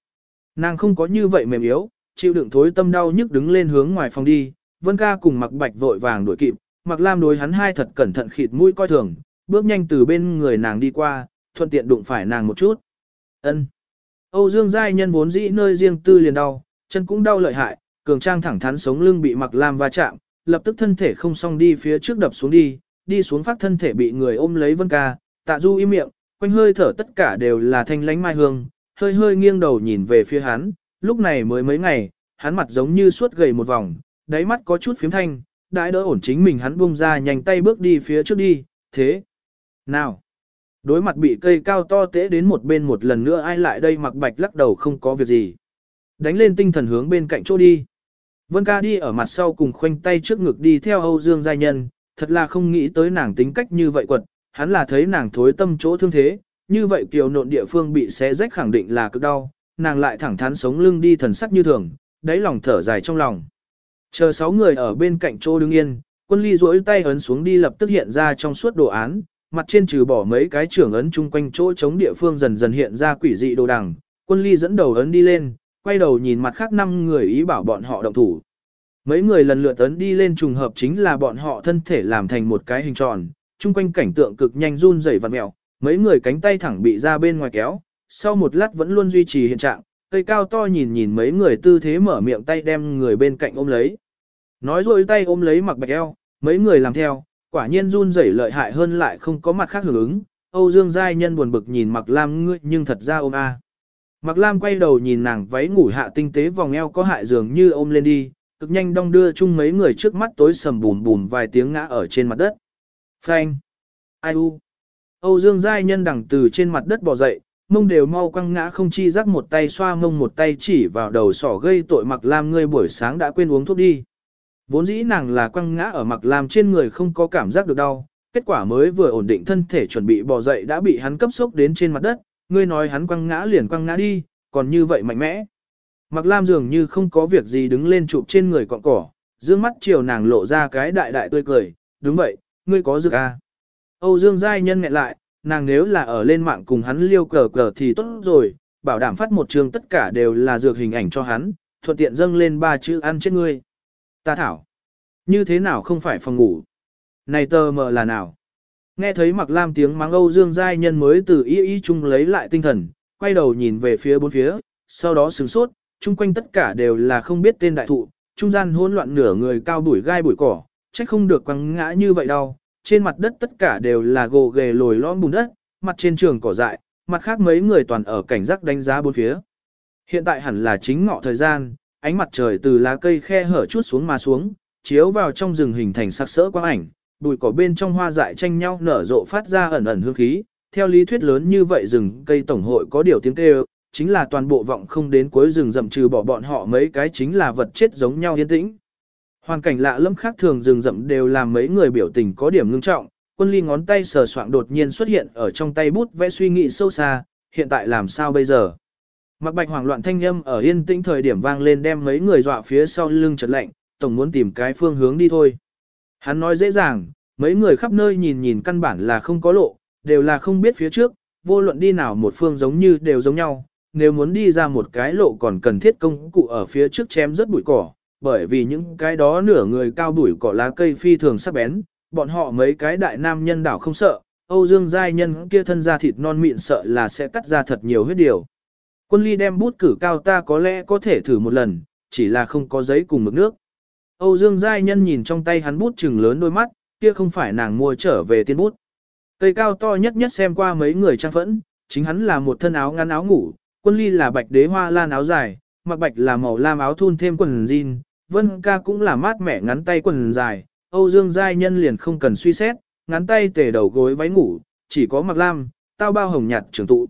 Nàng không có như vậy mềm yếu, chịu đựng thối tâm đau nhức đứng lên hướng ngoài phòng đi. Vân ca cùng mặc bạch vội vàng đuổi kịp, mặc lam đối hắn hai thật cẩn thận khịt mũi coi thường, bước nhanh từ bên người nàng đi qua, thuận tiện đụng phải nàng một chút. Ân. Âu Dương Giai nhân vốn dĩ nơi riêng tư liền đau, chân cũng đau lợi hại, cường trang thẳng thắn sống lưng bị mặc lam va chạm, lập tức thân thể không xong đi phía trước đập xuống đi, đi xuống phát thân thể bị người ôm lấy vân ca, tạ du im miệng, quanh hơi thở tất cả đều là thanh lánh mai hương, hơi hơi nghiêng đầu nhìn về phía hắn, lúc này mới mấy ngày, hắn mặt giống như suốt gầy một vòng, đáy mắt có chút phiếm thanh, đãi đỡ ổn chính mình hắn buông ra nhanh tay bước đi phía trước đi, thế. Nào, đối mặt bị cây cao to tễ đến một bên một lần nữa ai lại đây mặc bạch lắc đầu không có việc gì. Đánh lên tinh thần hướng bên cạnh chỗ đi. Vân ca đi ở mặt sau cùng khoanh tay trước ngực đi theo Âu Dương Giai Nhân, thật là không nghĩ tới nàng tính cách như vậy quật, hắn là thấy nàng thối tâm chỗ thương thế, như vậy kiều nộn địa phương bị xé rách khẳng định là cực đau, nàng lại thẳng thắn sống lưng đi thần sắc như thường, đáy lòng thở dài trong lòng. Chờ sáu người ở bên cạnh chỗ đứng yên, quân ly duỗi tay ấn xuống đi lập tức hiện ra trong suốt đồ án, mặt trên trừ bỏ mấy cái trưởng ấn chung quanh chỗ chống địa phương dần dần hiện ra quỷ dị đồ đằng, quân ly dẫn đầu ấn đi lên, quay đầu nhìn mặt khác năm người ý bảo bọn họ động thủ. Mấy người lần lượt tấn đi lên trùng hợp chính là bọn họ thân thể làm thành một cái hình tròn, chung quanh cảnh tượng cực nhanh run rẩy vặn mèo, mấy người cánh tay thẳng bị ra bên ngoài kéo, sau một lát vẫn luôn duy trì hiện trạng, cây cao to nhìn nhìn mấy người tư thế mở miệng tay đem người bên cạnh ôm lấy. Nói rồi tay ôm lấy mặc bạch eo, mấy người làm theo, quả nhiên run rẩy lợi hại hơn lại không có mặt khác hưởng ứng. Âu Dương Giai Nhân buồn bực nhìn Mặc Lam ngươi nhưng thật ra ôm a. Mặc Lam quay đầu nhìn nàng váy ngủ hạ tinh tế vòng eo có hại dường như ôm lên đi, cực nhanh đong đưa chung mấy người trước mắt tối sầm bùm bùm vài tiếng ngã ở trên mặt đất. Phanh! Ai u! Âu Dương Giai Nhân đằng từ trên mặt đất bò dậy, mông đều mau quăng ngã không chi rắc một tay xoa mông một tay chỉ vào đầu sỏ gây tội Mặc Lam ngươi buổi sáng đã quên uống thuốc đi. Vốn dĩ nàng là quăng ngã ở Mặc Lam trên người không có cảm giác được đau, kết quả mới vừa ổn định thân thể chuẩn bị bò dậy đã bị hắn cấp sốc đến trên mặt đất, ngươi nói hắn quăng ngã liền quăng ngã đi, còn như vậy mạnh mẽ. Mặc Lam dường như không có việc gì đứng lên chụp trên người cọn cỏ, dương mắt chiều nàng lộ ra cái đại đại tươi cười, đúng vậy, ngươi có dược à. Âu Dương Giai Nhân nghẹn lại, nàng nếu là ở lên mạng cùng hắn liêu cờ cờ thì tốt rồi, bảo đảm phát một trường tất cả đều là dược hình ảnh cho hắn, thuận tiện dâng lên ba chữ ăn chết ngươi. Ta thảo, như thế nào không phải phòng ngủ? Này tờ mờ là nào? Nghe thấy Mặc Lam tiếng mắng Âu Dương Giai Nhân mới từ y y chung lấy lại tinh thần, quay đầu nhìn về phía bốn phía, sau đó sửng sốt, chung quanh tất cả đều là không biết tên đại thụ, trung gian hỗn loạn nửa người cao bụi gai bụi cỏ, trách không được quăng ngã như vậy đâu. Trên mặt đất tất cả đều là gồ ghề lồi lõm bùn đất, mặt trên trường cỏ dại, mặt khác mấy người toàn ở cảnh giác đánh giá bốn phía. Hiện tại hẳn là chính ngọ thời gian, ánh mặt trời từ lá cây khe hở chút xuống mà xuống, chiếu vào trong rừng hình thành sắc sỡ quang ảnh, bụi cỏ bên trong hoa dại tranh nhau nở rộ phát ra ẩn ẩn hương khí. Theo lý thuyết lớn như vậy rừng cây tổng hội có điều tiếng kêu, chính là toàn bộ vọng không đến cuối rừng rậm trừ bỏ bọn họ mấy cái chính là vật chết giống nhau yên tĩnh. Hoàn cảnh lạ lẫm khác thường rừng rậm đều làm mấy người biểu tình có điểm ngưng trọng, quân ly ngón tay sờ soạng đột nhiên xuất hiện ở trong tay bút vẽ suy nghĩ sâu xa, hiện tại làm sao bây giờ? Mặc bạch hoảng loạn thanh âm ở yên tĩnh thời điểm vang lên đem mấy người dọa phía sau lưng chật lạnh, tổng muốn tìm cái phương hướng đi thôi. Hắn nói dễ dàng, mấy người khắp nơi nhìn nhìn căn bản là không có lộ, đều là không biết phía trước, vô luận đi nào một phương giống như đều giống nhau, nếu muốn đi ra một cái lộ còn cần thiết công cụ ở phía trước chém rất bụi cỏ, bởi vì những cái đó nửa người cao bụi cỏ lá cây phi thường sắc bén, bọn họ mấy cái đại nam nhân đảo không sợ, Âu Dương giai nhân kia thân da thịt non mịn sợ là sẽ cắt ra thật nhiều huyết điều. Quân ly đem bút cử cao ta có lẽ có thể thử một lần, chỉ là không có giấy cùng mực nước. Âu Dương giai nhân nhìn trong tay hắn bút chừng lớn đôi mắt, kia không phải nàng mua trở về tiên bút. Cây cao to nhất nhất xem qua mấy người trang phẫn, chính hắn là một thân áo ngắn áo ngủ, quân ly là bạch đế hoa lan áo dài, mặc bạch là màu lam áo thun thêm quần jean, vân ca cũng là mát mẻ ngắn tay quần dài, Âu Dương giai nhân liền không cần suy xét, ngắn tay tề đầu gối váy ngủ, chỉ có mặc lam, tao bao hồng nhạt trường tụ.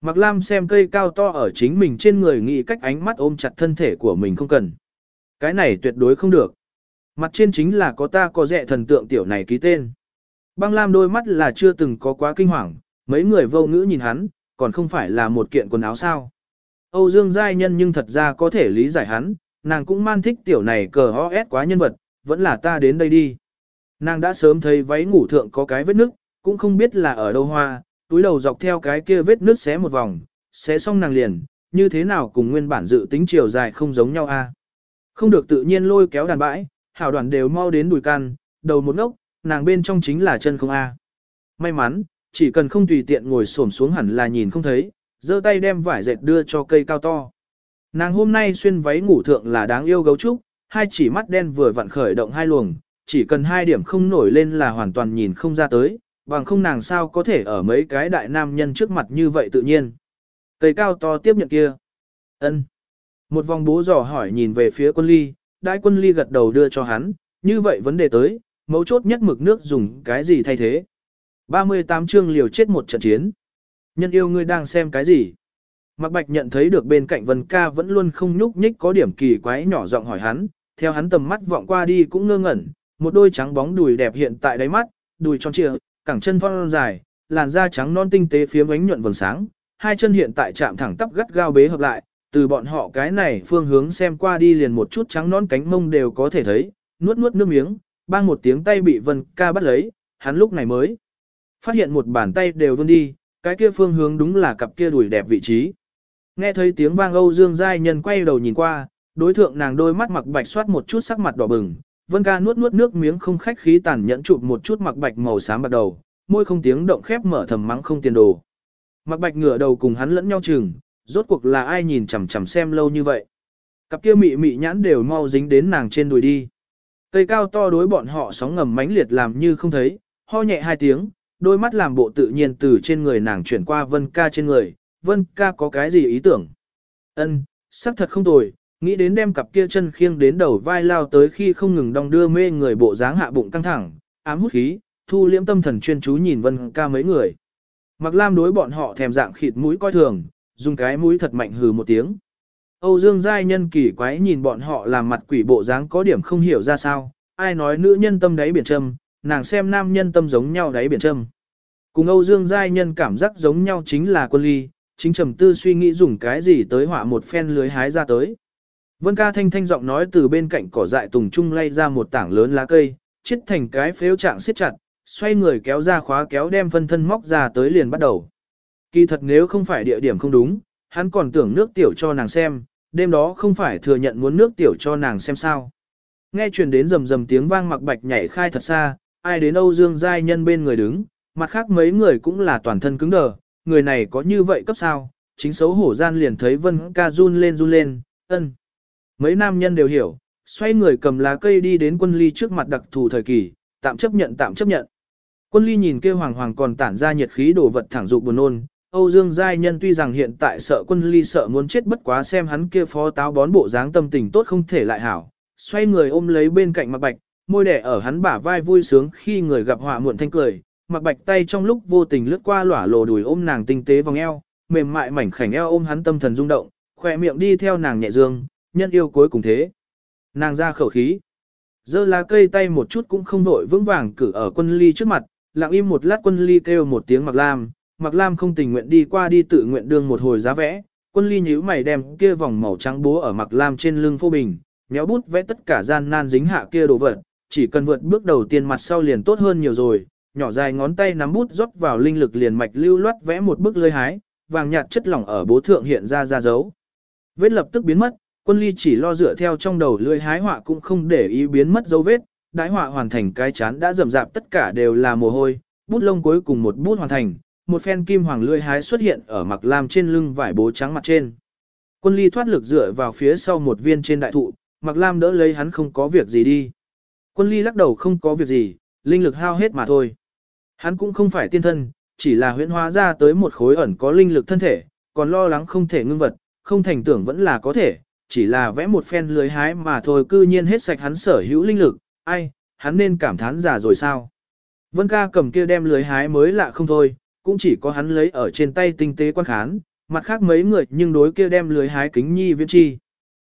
Mặc lam xem cây cao to ở chính mình trên người nghĩ cách ánh mắt ôm chặt thân thể của mình không cần. Cái này tuyệt đối không được. Mặt trên chính là có ta có dẹ thần tượng tiểu này ký tên. Băng lam đôi mắt là chưa từng có quá kinh hoàng, mấy người vô ngữ nhìn hắn, còn không phải là một kiện quần áo sao. Âu Dương Giai Nhân nhưng thật ra có thể lý giải hắn, nàng cũng man thích tiểu này cờ ho ép quá nhân vật, vẫn là ta đến đây đi. Nàng đã sớm thấy váy ngủ thượng có cái vết nước, cũng không biết là ở đâu hoa, túi đầu dọc theo cái kia vết nước xé một vòng, xé xong nàng liền, như thế nào cùng nguyên bản dự tính chiều dài không giống nhau a. Không được tự nhiên lôi kéo đàn bãi, hảo đoàn đều mau đến đùi can, đầu một ngốc, nàng bên trong chính là chân không a. May mắn, chỉ cần không tùy tiện ngồi xổm xuống hẳn là nhìn không thấy, giơ tay đem vải dệt đưa cho cây cao to. Nàng hôm nay xuyên váy ngủ thượng là đáng yêu gấu trúc, hai chỉ mắt đen vừa vặn khởi động hai luồng, chỉ cần hai điểm không nổi lên là hoàn toàn nhìn không ra tới, bằng không nàng sao có thể ở mấy cái đại nam nhân trước mặt như vậy tự nhiên. Cây cao to tiếp nhận kia. ân Một vòng bố dò hỏi nhìn về phía quân ly, đại quân ly gật đầu đưa cho hắn, như vậy vấn đề tới, mấu chốt nhất mực nước dùng cái gì thay thế. 38 chương liều chết một trận chiến. Nhân yêu ngươi đang xem cái gì? Mạc Bạch nhận thấy được bên cạnh Vân Ca vẫn luôn không nhúc nhích có điểm kỳ quái nhỏ giọng hỏi hắn, theo hắn tầm mắt vọng qua đi cũng ngơ ngẩn, một đôi trắng bóng đùi đẹp hiện tại đáy mắt, đùi tròn trịa, cẳng chân thon dài, làn da trắng non tinh tế phiếm ánh nhuận vầng sáng, hai chân hiện tại chạm thẳng tắp gắt gao bế hợp lại, từ bọn họ cái này phương hướng xem qua đi liền một chút trắng non cánh mông đều có thể thấy, nuốt nuốt nước miếng, bang một tiếng tay bị Vân ca bắt lấy, hắn lúc này mới phát hiện một bàn tay đều vươn đi, cái kia phương hướng đúng là cặp kia đùi đẹp vị trí. Nghe thấy tiếng vang Âu Dương Giai Nhân quay đầu nhìn qua, đối thượng nàng đôi mắt mặc bạch soát một chút sắc mặt đỏ bừng, Vân ca nuốt nuốt nước miếng không khách khí tàn nhẫn chụp một chút mặc bạch màu xám bắt đầu, môi không tiếng động khép mở thầm mắng không tiền đồ. Mặc bạch ngửa đầu cùng hắn lẫn nhau chừng, rốt cuộc là ai nhìn chằm chằm xem lâu như vậy. Cặp kia mị mị nhãn đều mau dính đến nàng trên đùi đi. Cây cao to đối bọn họ sóng ngầm mãnh liệt làm như không thấy, ho nhẹ hai tiếng, đôi mắt làm bộ tự nhiên từ trên người nàng chuyển qua vân ca trên người, vân ca có cái gì ý tưởng. Ân, sắc thật không tồi, nghĩ đến đem cặp kia chân khiêng đến đầu vai lao tới khi không ngừng đong đưa mê người bộ dáng hạ bụng căng thẳng, ám hút khí, thu liễm tâm thần chuyên chú nhìn vân ca mấy người. Mặc lam đối bọn họ thèm dạng khịt mũi coi thường, dùng cái mũi thật mạnh hừ một tiếng. Âu Dương Giai nhân kỳ quái nhìn bọn họ làm mặt quỷ bộ dáng có điểm không hiểu ra sao, ai nói nữ nhân tâm đáy biển trầm, nàng xem nam nhân tâm giống nhau đáy biển trâm. Cùng Âu Dương Giai nhân cảm giác giống nhau chính là quân ly, chính trầm tư suy nghĩ dùng cái gì tới họa một phen lưới hái ra tới. Vân ca thanh thanh giọng nói từ bên cạnh cỏ dại tùng trung lay ra một tảng lớn lá cây, chết thành cái phếu trạng siết chặt, xoay người kéo ra khóa kéo đem phân thân móc ra tới liền bắt đầu. Kỳ thật nếu không phải địa điểm không đúng, hắn còn tưởng nước tiểu cho nàng xem, đêm đó không phải thừa nhận muốn nước tiểu cho nàng xem sao. Nghe truyền đến rầm rầm tiếng vang mặc bạch nhảy khai thật xa, ai đến Âu Dương Giai Nhân bên người đứng, mặt khác mấy người cũng là toàn thân cứng đờ, người này có như vậy cấp sao, chính xấu hổ gian liền thấy Vân ca run lên run lên, ân. Mấy nam nhân đều hiểu, xoay người cầm lá cây đi đến quân ly trước mặt đặc thù thời kỳ, tạm chấp nhận tạm chấp nhận. Quân ly nhìn kia hoàng hoàng còn tản ra nhiệt khí đổ vật thẳng dục buồn nôn, Âu Dương Giai Nhân tuy rằng hiện tại sợ quân ly sợ muốn chết bất quá xem hắn kia phó táo bón bộ dáng tâm tình tốt không thể lại hảo, xoay người ôm lấy bên cạnh mặt bạch, môi đẻ ở hắn bả vai vui sướng khi người gặp họa muộn thanh cười, mặc bạch tay trong lúc vô tình lướt qua lỏa lồ đùi ôm nàng tinh tế vòng eo, mềm mại mảnh khảnh eo ôm hắn tâm thần rung động, khỏe miệng đi theo nàng nhẹ dương, nhân yêu cuối cùng thế. Nàng ra khẩu khí, giơ lá cây tay một chút cũng không vội vững vàng cử ở quân ly trước mặt, lặng im một lát quân ly kêu một tiếng mặc lam, mặc lam không tình nguyện đi qua đi tự nguyện đương một hồi giá vẽ, quân ly nhíu mày đem kia vòng màu trắng búa ở mặc lam trên lưng phô bình, méo bút vẽ tất cả gian nan dính hạ kia đồ vật, chỉ cần vượt bước đầu tiên mặt sau liền tốt hơn nhiều rồi, nhỏ dài ngón tay nắm bút rót vào linh lực liền mạch lưu loát vẽ một bức lơi hái, vàng nhạt chất lỏng ở bố thượng hiện ra ra dấu. Vết lập tức biến mất, quân ly chỉ lo dựa theo trong đầu lưỡi hái họa cũng không để ý biến mất dấu vết, đái họa hoàn thành cái chán đã rầm rạp tất cả đều là mồ hôi, bút lông cuối cùng một bút hoàn thành, một phen kim hoàng lưỡi hái xuất hiện ở mặc lam trên lưng vải bố trắng mặt trên. Quân ly thoát lực dựa vào phía sau một viên trên đại thụ, mặc lam đỡ lấy hắn không có việc gì đi. Quân ly lắc đầu không có việc gì, linh lực hao hết mà thôi. Hắn cũng không phải tiên thân, chỉ là huyễn hóa ra tới một khối ẩn có linh lực thân thể, còn lo lắng không thể ngưng vật, không thành tưởng vẫn là có thể, chỉ là vẽ một phen lưới hái mà thôi cư nhiên hết sạch hắn sở hữu linh lực, ai, hắn nên cảm thán giả rồi sao. Vân ca cầm kia đem lưới hái mới lạ không thôi, cũng chỉ có hắn lấy ở trên tay tinh tế quan khán, mặt khác mấy người nhưng đối kia đem lưới hái kính nhi viễn chi.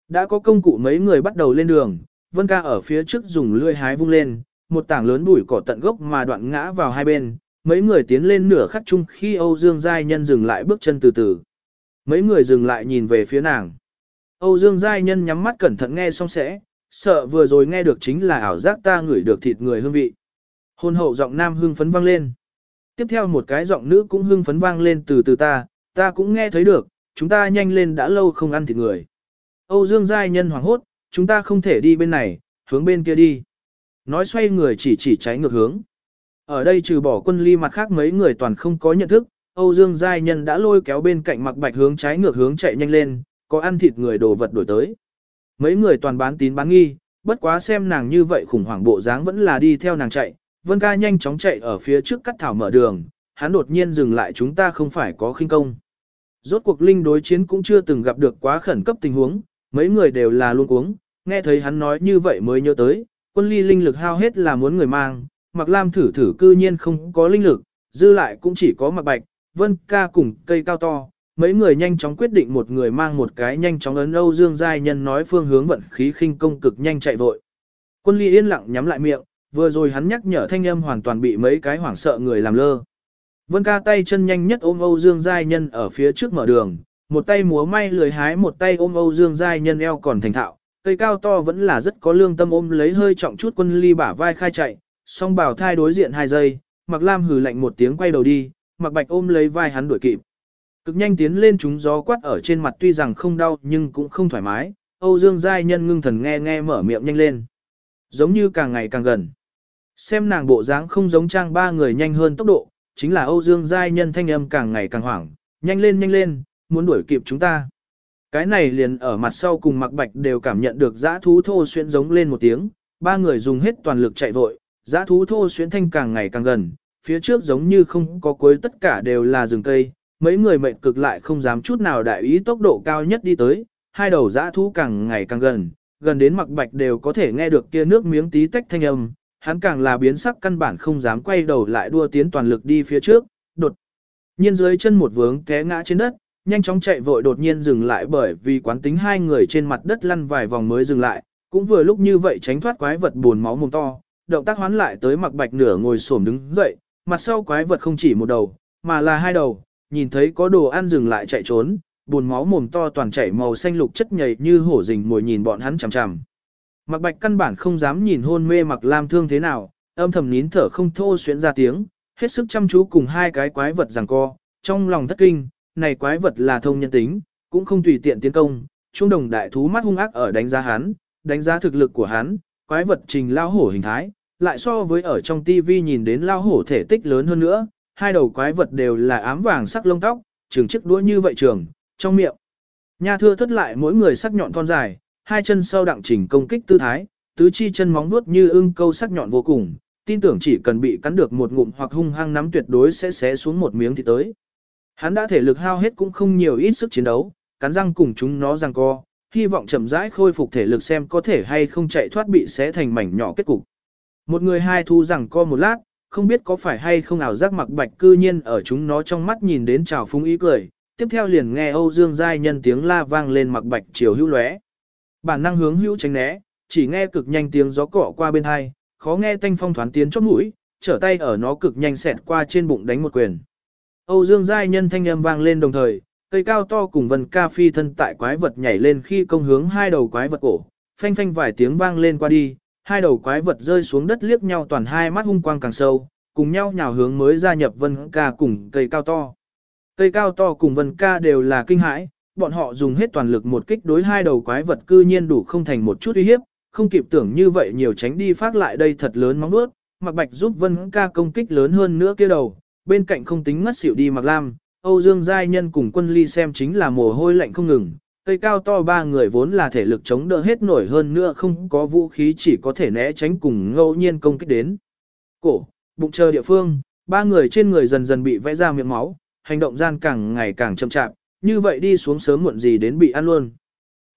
Đã có công cụ mấy người bắt đầu lên đường, Vân ca ở phía trước dùng lươi hái vung lên, một tảng lớn bụi cỏ tận gốc mà đoạn ngã vào hai bên, mấy người tiến lên nửa khắc chung khi Âu Dương Giai Nhân dừng lại bước chân từ từ. Mấy người dừng lại nhìn về phía nàng. Âu Dương Giai Nhân nhắm mắt cẩn thận nghe xong sẽ, sợ vừa rồi nghe được chính là ảo giác ta ngửi được thịt người hương vị. Hôn hậu giọng nam hương phấn vang lên. Tiếp theo một cái giọng nữ cũng hương phấn vang lên từ từ ta, ta cũng nghe thấy được, chúng ta nhanh lên đã lâu không ăn thịt người. Âu Dương Giai Nhân hoảng hốt, chúng ta không thể đi bên này, hướng bên kia đi. Nói xoay người chỉ chỉ trái ngược hướng. Ở đây trừ bỏ quân ly mặt khác mấy người toàn không có nhận thức, Âu Dương Giai Nhân đã lôi kéo bên cạnh mặc bạch hướng trái ngược hướng chạy nhanh lên, có ăn thịt người đồ vật đổi tới. Mấy người toàn bán tín bán nghi, bất quá xem nàng như vậy khủng hoảng bộ dáng vẫn là đi theo nàng chạy, Vân ca nhanh chóng chạy ở phía trước cắt thảo mở đường, hắn đột nhiên dừng lại chúng ta không phải có khinh công. Rốt cuộc linh đối chiến cũng chưa từng gặp được quá khẩn cấp tình huống, mấy người đều là luôn cuống, nghe thấy hắn nói như vậy mới nhớ tới, quân ly linh lực hao hết là muốn người mang, mặc lam thử thử cư nhiên không có linh lực, dư lại cũng chỉ có mặc bạch, vân ca cùng cây cao to. Mấy người nhanh chóng quyết định một người mang một cái nhanh chóng ấn Âu Dương Giai Nhân nói phương hướng vận khí khinh công cực nhanh chạy vội. Quân ly yên lặng nhắm lại miệng, vừa rồi hắn nhắc nhở thanh âm hoàn toàn bị mấy cái hoảng sợ người làm lơ. Vân ca tay chân nhanh nhất ôm Âu Dương Giai Nhân ở phía trước mở đường, một tay múa may lười hái một tay ôm Âu Dương Giai Nhân eo còn thành thạo, cây cao to vẫn là rất có lương tâm ôm lấy hơi trọng chút quân ly bả vai khai chạy, song bảo thai đối diện hai giây, Mặc Lam hừ lạnh một tiếng quay đầu đi, Mặc Bạch ôm lấy vai hắn đuổi kịp. Cực nhanh tiến lên chúng gió quát ở trên mặt tuy rằng không đau nhưng cũng không thoải mái, Âu Dương Giai Nhân ngưng thần nghe nghe mở miệng nhanh lên. Giống như càng ngày càng gần. Xem nàng bộ dáng không giống trang ba người nhanh hơn tốc độ, chính là Âu Dương Giai Nhân thanh âm càng ngày càng hoảng, nhanh lên nhanh lên, muốn đuổi kịp chúng ta. Cái này liền ở mặt sau cùng mặc bạch đều cảm nhận được giã thú thô xuyên giống lên một tiếng, ba người dùng hết toàn lực chạy vội, giã thú thô xuyên thanh càng ngày càng gần, phía trước giống như không có cuối tất cả đều là rừng cây, mấy người mệnh cực lại không dám chút nào đại ý tốc độ cao nhất đi tới, hai đầu giã thú càng ngày càng gần, gần đến mặc bạch đều có thể nghe được kia nước miếng tí tách thanh âm, hắn càng là biến sắc căn bản không dám quay đầu lại đua tiến toàn lực đi phía trước, đột nhiên dưới chân một vướng té ngã trên đất, nhanh chóng chạy vội đột nhiên dừng lại bởi vì quán tính hai người trên mặt đất lăn vài vòng mới dừng lại, cũng vừa lúc như vậy tránh thoát quái vật buồn máu mồm to, động tác hoán lại tới mặc bạch nửa ngồi xổm đứng dậy, mặt sau quái vật không chỉ một đầu, mà là hai đầu, nhìn thấy có đồ ăn dừng lại chạy trốn, buồn máu mồm to toàn chảy màu xanh lục chất nhầy như hổ rình mồi nhìn bọn hắn chằm chằm. Mặc bạch căn bản không dám nhìn hôn mê mặc lam thương thế nào, âm thầm nín thở không thô xuyến ra tiếng, hết sức chăm chú cùng hai cái quái vật giằng co, trong lòng thất kinh, này quái vật là thông nhân tính, cũng không tùy tiện tiến công, trung đồng đại thú mắt hung ác ở đánh giá hắn, đánh giá thực lực của hắn, quái vật trình lao hổ hình thái, lại so với ở trong tivi nhìn đến lao hổ thể tích lớn hơn nữa, hai đầu quái vật đều là ám vàng sắc lông tóc, trường chiếc đuôi như vậy trường, trong miệng. Nha thưa thất lại mỗi người sắc nhọn thon dài, hai chân sau đặng chỉnh công kích tư thái, tứ chi chân móng vuốt như ưng câu sắc nhọn vô cùng, tin tưởng chỉ cần bị cắn được một ngụm hoặc hung hăng nắm tuyệt đối sẽ xé xuống một miếng thì tới. Hắn đã thể lực hao hết cũng không nhiều ít sức chiến đấu, cắn răng cùng chúng nó răng co, hy vọng chậm rãi khôi phục thể lực xem có thể hay không chạy thoát bị xé thành mảnh nhỏ kết cục. Một người hai thu rằng co một lát, không biết có phải hay không ảo giác mặc bạch cư nhiên ở chúng nó trong mắt nhìn đến trào phúng ý cười, tiếp theo liền nghe Âu Dương Giai nhân tiếng la vang lên mặc bạch chiều hữu lóe. Bản năng hướng hữu tránh né, chỉ nghe cực nhanh tiếng gió cọ qua bên hai, khó nghe tanh phong thoán tiến chót mũi, trở tay ở nó cực nhanh xẹt qua trên bụng đánh một quyền. Âu Dương Giai nhân thanh âm vang lên đồng thời, cây cao to cùng vân ca phi thân tại quái vật nhảy lên khi công hướng hai đầu quái vật cổ, phanh phanh vài tiếng vang lên qua đi, hai đầu quái vật rơi xuống đất liếc nhau toàn hai mắt hung quang càng sâu, cùng nhau nhào hướng mới gia nhập vân ca cùng cây cao to. Cây cao to cùng vân ca đều là kinh hãi, bọn họ dùng hết toàn lực một kích đối hai đầu quái vật cư nhiên đủ không thành một chút uy hiếp, không kịp tưởng như vậy nhiều tránh đi phát lại đây thật lớn móng nuốt, mặc bạch giúp vân ca công kích lớn hơn nữa kia đầu, bên cạnh không tính ngất xỉu đi mặc lam, Âu Dương Giai Nhân cùng quân ly xem chính là mồ hôi lạnh không ngừng, cây cao to ba người vốn là thể lực chống đỡ hết nổi hơn nữa không có vũ khí chỉ có thể né tránh cùng ngẫu nhiên công kích đến. Cổ, bụng chờ địa phương, ba người trên người dần dần bị vẽ ra miệng máu, hành động gian càng ngày càng chậm chạp, như vậy đi xuống sớm muộn gì đến bị ăn luôn.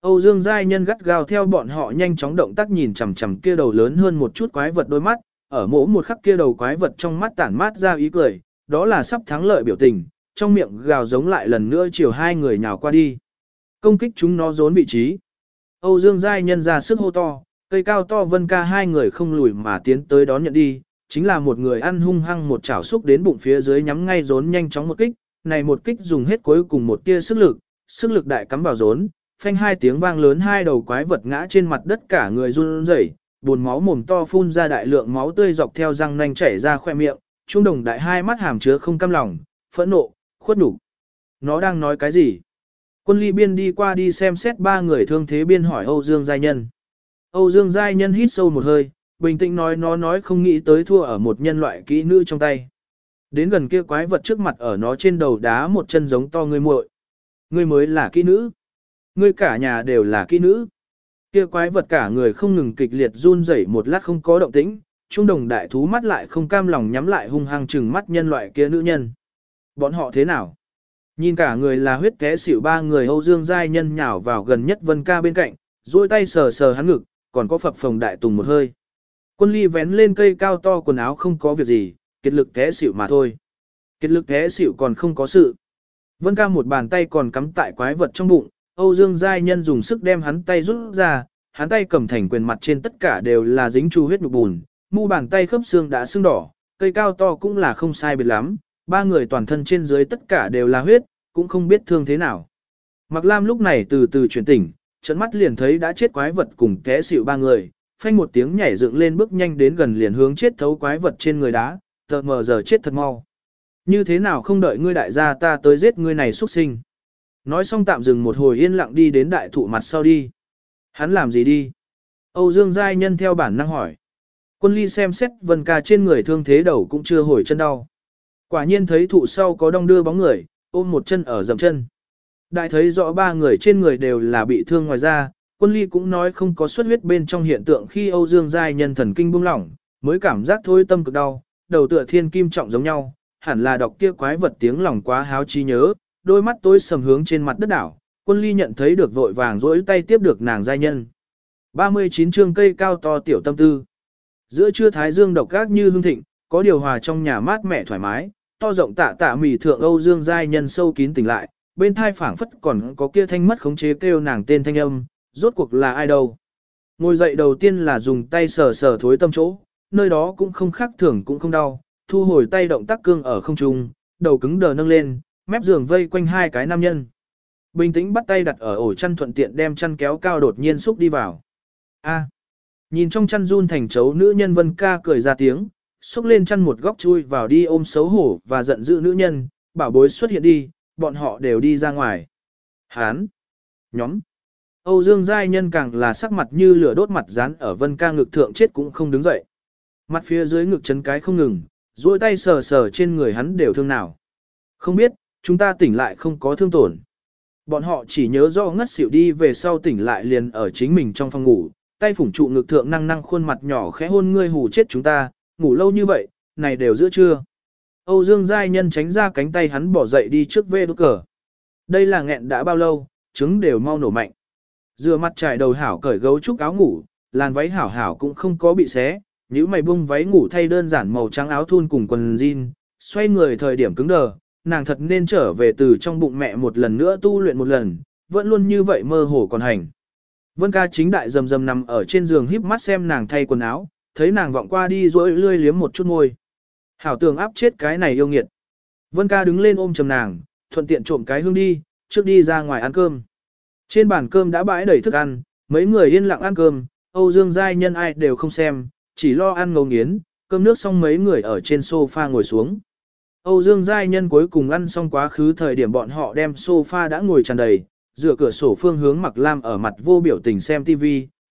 Âu Dương Giai Nhân gắt gao theo bọn họ nhanh chóng động tác nhìn chằm chằm kia đầu lớn hơn một chút quái vật đôi mắt, ở mỗi một khắc kia đầu quái vật trong mắt tản mát ra ý cười, đó là sắp thắng lợi biểu tình, trong miệng gào giống lại lần nữa chiều hai người nhào qua đi. Công kích chúng nó rốn vị trí. Âu Dương Giai nhân ra sức hô to, cây cao to vân ca hai người không lùi mà tiến tới đón nhận đi, chính là một người ăn hung hăng một chảo xúc đến bụng phía dưới nhắm ngay rốn nhanh chóng một kích, này một kích dùng hết cuối cùng một tia sức lực, sức lực đại cắm vào rốn, phanh hai tiếng vang lớn hai đầu quái vật ngã trên mặt đất cả người run rẩy, buồn máu mồm to phun ra đại lượng máu tươi dọc theo răng nanh chảy ra khoe miệng, trung đồng đại hai mắt hàm chứa không cam lòng, phẫn nộ, khuất nhục. Nó đang nói cái gì? Quân ly biên đi qua đi xem xét ba người thương thế biên hỏi Âu Dương Giai Nhân. Âu Dương Giai Nhân hít sâu một hơi, bình tĩnh nói nó nói không nghĩ tới thua ở một nhân loại kỹ nữ trong tay. Đến gần kia quái vật trước mặt ở nó trên đầu đá một chân giống to người muội. Ngươi mới là kỹ nữ. Ngươi cả nhà đều là kỹ nữ. Kia quái vật cả người không ngừng kịch liệt run rẩy một lát không có động tĩnh, trung đồng đại thú mắt lại không cam lòng nhắm lại hung hăng chừng mắt nhân loại kia nữ nhân. Bọn họ thế nào? Nhìn cả người là huyết té xỉu ba người Âu Dương Giai nhân nhào vào gần nhất Vân Ca bên cạnh, duỗi tay sờ sờ hắn ngực, còn có phập phồng đại tùng một hơi. Quân ly vén lên cây cao to quần áo không có việc gì, kết lực té xỉu mà thôi. Kết lực té xỉu còn không có sự. Vân Ca một bàn tay còn cắm tại quái vật trong bụng, Âu Dương Giai nhân dùng sức đem hắn tay rút ra, hắn tay cầm thành quyền mặt trên tất cả đều là dính chu huyết nhục bùn, mu bàn tay khớp xương đã sưng đỏ, cây cao to cũng là không sai biệt lắm, ba người toàn thân trên dưới tất cả đều là huyết, cũng không biết thương thế nào. Mạc Lam lúc này từ từ chuyển tỉnh, trận mắt liền thấy đã chết quái vật cùng té xịu ba người, phanh một tiếng nhảy dựng lên bước nhanh đến gần liền hướng chết thấu quái vật trên người đá, tờ mờ giờ chết thật mau. Như thế nào không đợi ngươi đại gia ta tới giết ngươi này xuất sinh. Nói xong tạm dừng một hồi yên lặng đi đến đại thụ mặt sau đi. Hắn làm gì đi? Âu Dương Giai Nhân theo bản năng hỏi. Quân ly xem xét vân ca trên người thương thế đầu cũng chưa hồi chân đau. Quả nhiên thấy thụ sau có đong đưa bóng người, ôm một chân ở dầm chân. Đại thấy rõ ba người trên người đều là bị thương ngoài ra, quân ly cũng nói không có xuất huyết bên trong hiện tượng khi Âu Dương Giai nhân thần kinh buông lỏng, mới cảm giác thôi tâm cực đau, đầu tựa thiên kim trọng giống nhau, hẳn là đọc kia quái vật tiếng lòng quá háo chi nhớ, đôi mắt tối sầm hướng trên mặt đất đảo, quân ly nhận thấy được vội vàng rỗi tay tiếp được nàng giai nhân. 39 chương cây cao to tiểu tâm tư. Giữa trưa thái dương độc gác như hương thịnh, có điều hòa trong nhà mát mẻ thoải mái, to rộng tạ tạ mỉ thượng Âu Dương giai nhân sâu kín tỉnh lại, bên thai phảng phất còn có kia thanh mất khống chế kêu nàng tên thanh âm, rốt cuộc là ai đâu. Ngồi dậy đầu tiên là dùng tay sờ sờ thối tâm chỗ, nơi đó cũng không khác thường cũng không đau, thu hồi tay động tác cương ở không trung, đầu cứng đờ nâng lên, mép giường vây quanh hai cái nam nhân. Bình tĩnh bắt tay đặt ở ổ chăn thuận tiện đem chăn kéo cao đột nhiên xúc đi vào. A. Nhìn trong chăn run thành chấu nữ nhân Vân Ca cười ra tiếng, xúc lên chăn một góc chui vào đi ôm xấu hổ và giận dữ nữ nhân, bảo bối xuất hiện đi, bọn họ đều đi ra ngoài. Hán. Nhóm. Âu Dương Giai Nhân càng là sắc mặt như lửa đốt mặt dán ở Vân Ca ngực thượng chết cũng không đứng dậy. Mặt phía dưới ngực chấn cái không ngừng, duỗi tay sờ sờ trên người hắn đều thương nào. Không biết, chúng ta tỉnh lại không có thương tổn. Bọn họ chỉ nhớ do ngất xỉu đi về sau tỉnh lại liền ở chính mình trong phòng ngủ, tay phủng trụ ngực thượng năng năng khuôn mặt nhỏ khẽ hôn ngươi hù chết chúng ta, ngủ lâu như vậy, này đều giữa trưa. Âu Dương Giai Nhân tránh ra cánh tay hắn bỏ dậy đi trước vê đốt cờ. Đây là nghẹn đã bao lâu, trứng đều mau nổ mạnh. Dừa mặt trải đầu hảo cởi gấu trúc áo ngủ, làn váy hảo hảo cũng không có bị xé, nếu mày bung váy ngủ thay đơn giản màu trắng áo thun cùng quần jean, xoay người thời điểm cứng đờ, nàng thật nên trở về từ trong bụng mẹ một lần nữa tu luyện một lần, vẫn luôn như vậy mơ hồ còn hành. Vân ca chính đại rầm rầm nằm ở trên giường híp mắt xem nàng thay quần áo, thấy nàng vọng qua đi rỗi lươi liếm một chút môi. Hảo tường áp chết cái này yêu nghiệt. Vân ca đứng lên ôm chầm nàng, thuận tiện trộm cái hương đi, trước đi ra ngoài ăn cơm. Trên bàn cơm đã bãi đầy thức ăn, mấy người yên lặng ăn cơm, Âu Dương Giai nhân ai đều không xem, chỉ lo ăn ngấu nghiến, cơm nước xong mấy người ở trên sofa ngồi xuống. Âu Dương Giai nhân cuối cùng ăn xong quá khứ thời điểm bọn họ đem sofa đã ngồi tràn đầy, dựa cửa sổ phương hướng mặc lam ở mặt vô biểu tình xem TV,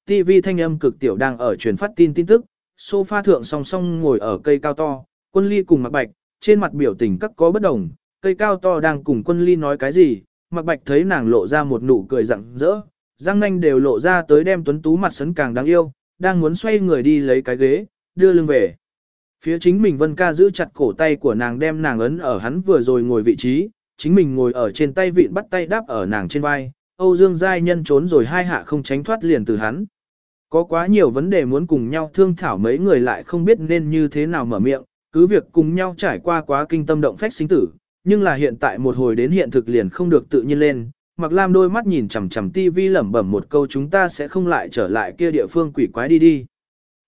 TV thanh âm cực tiểu đang ở truyền phát tin tin tức, sofa thượng song song ngồi ở cây cao to, quân ly cùng mặc bạch, trên mặt biểu tình các có bất đồng, cây cao to đang cùng quân ly nói cái gì, mặc bạch thấy nàng lộ ra một nụ cười rặng rỡ, răng nanh đều lộ ra tới đem tuấn tú mặt sấn càng đáng yêu, đang muốn xoay người đi lấy cái ghế, đưa lưng về. Phía chính mình Vân Ca giữ chặt cổ tay của nàng đem nàng ấn ở hắn vừa rồi ngồi vị trí, chính mình ngồi ở trên tay vịn bắt tay đáp ở nàng trên vai, Âu Dương Giai Nhân trốn rồi hai hạ không tránh thoát liền từ hắn. Có quá nhiều vấn đề muốn cùng nhau thương thảo mấy người lại không biết nên như thế nào mở miệng, cứ việc cùng nhau trải qua quá kinh tâm động phách sinh tử, nhưng là hiện tại một hồi đến hiện thực liền không được tự nhiên lên. Mặc Lam đôi mắt nhìn chằm chằm tivi lẩm bẩm một câu chúng ta sẽ không lại trở lại kia địa phương quỷ quái đi đi.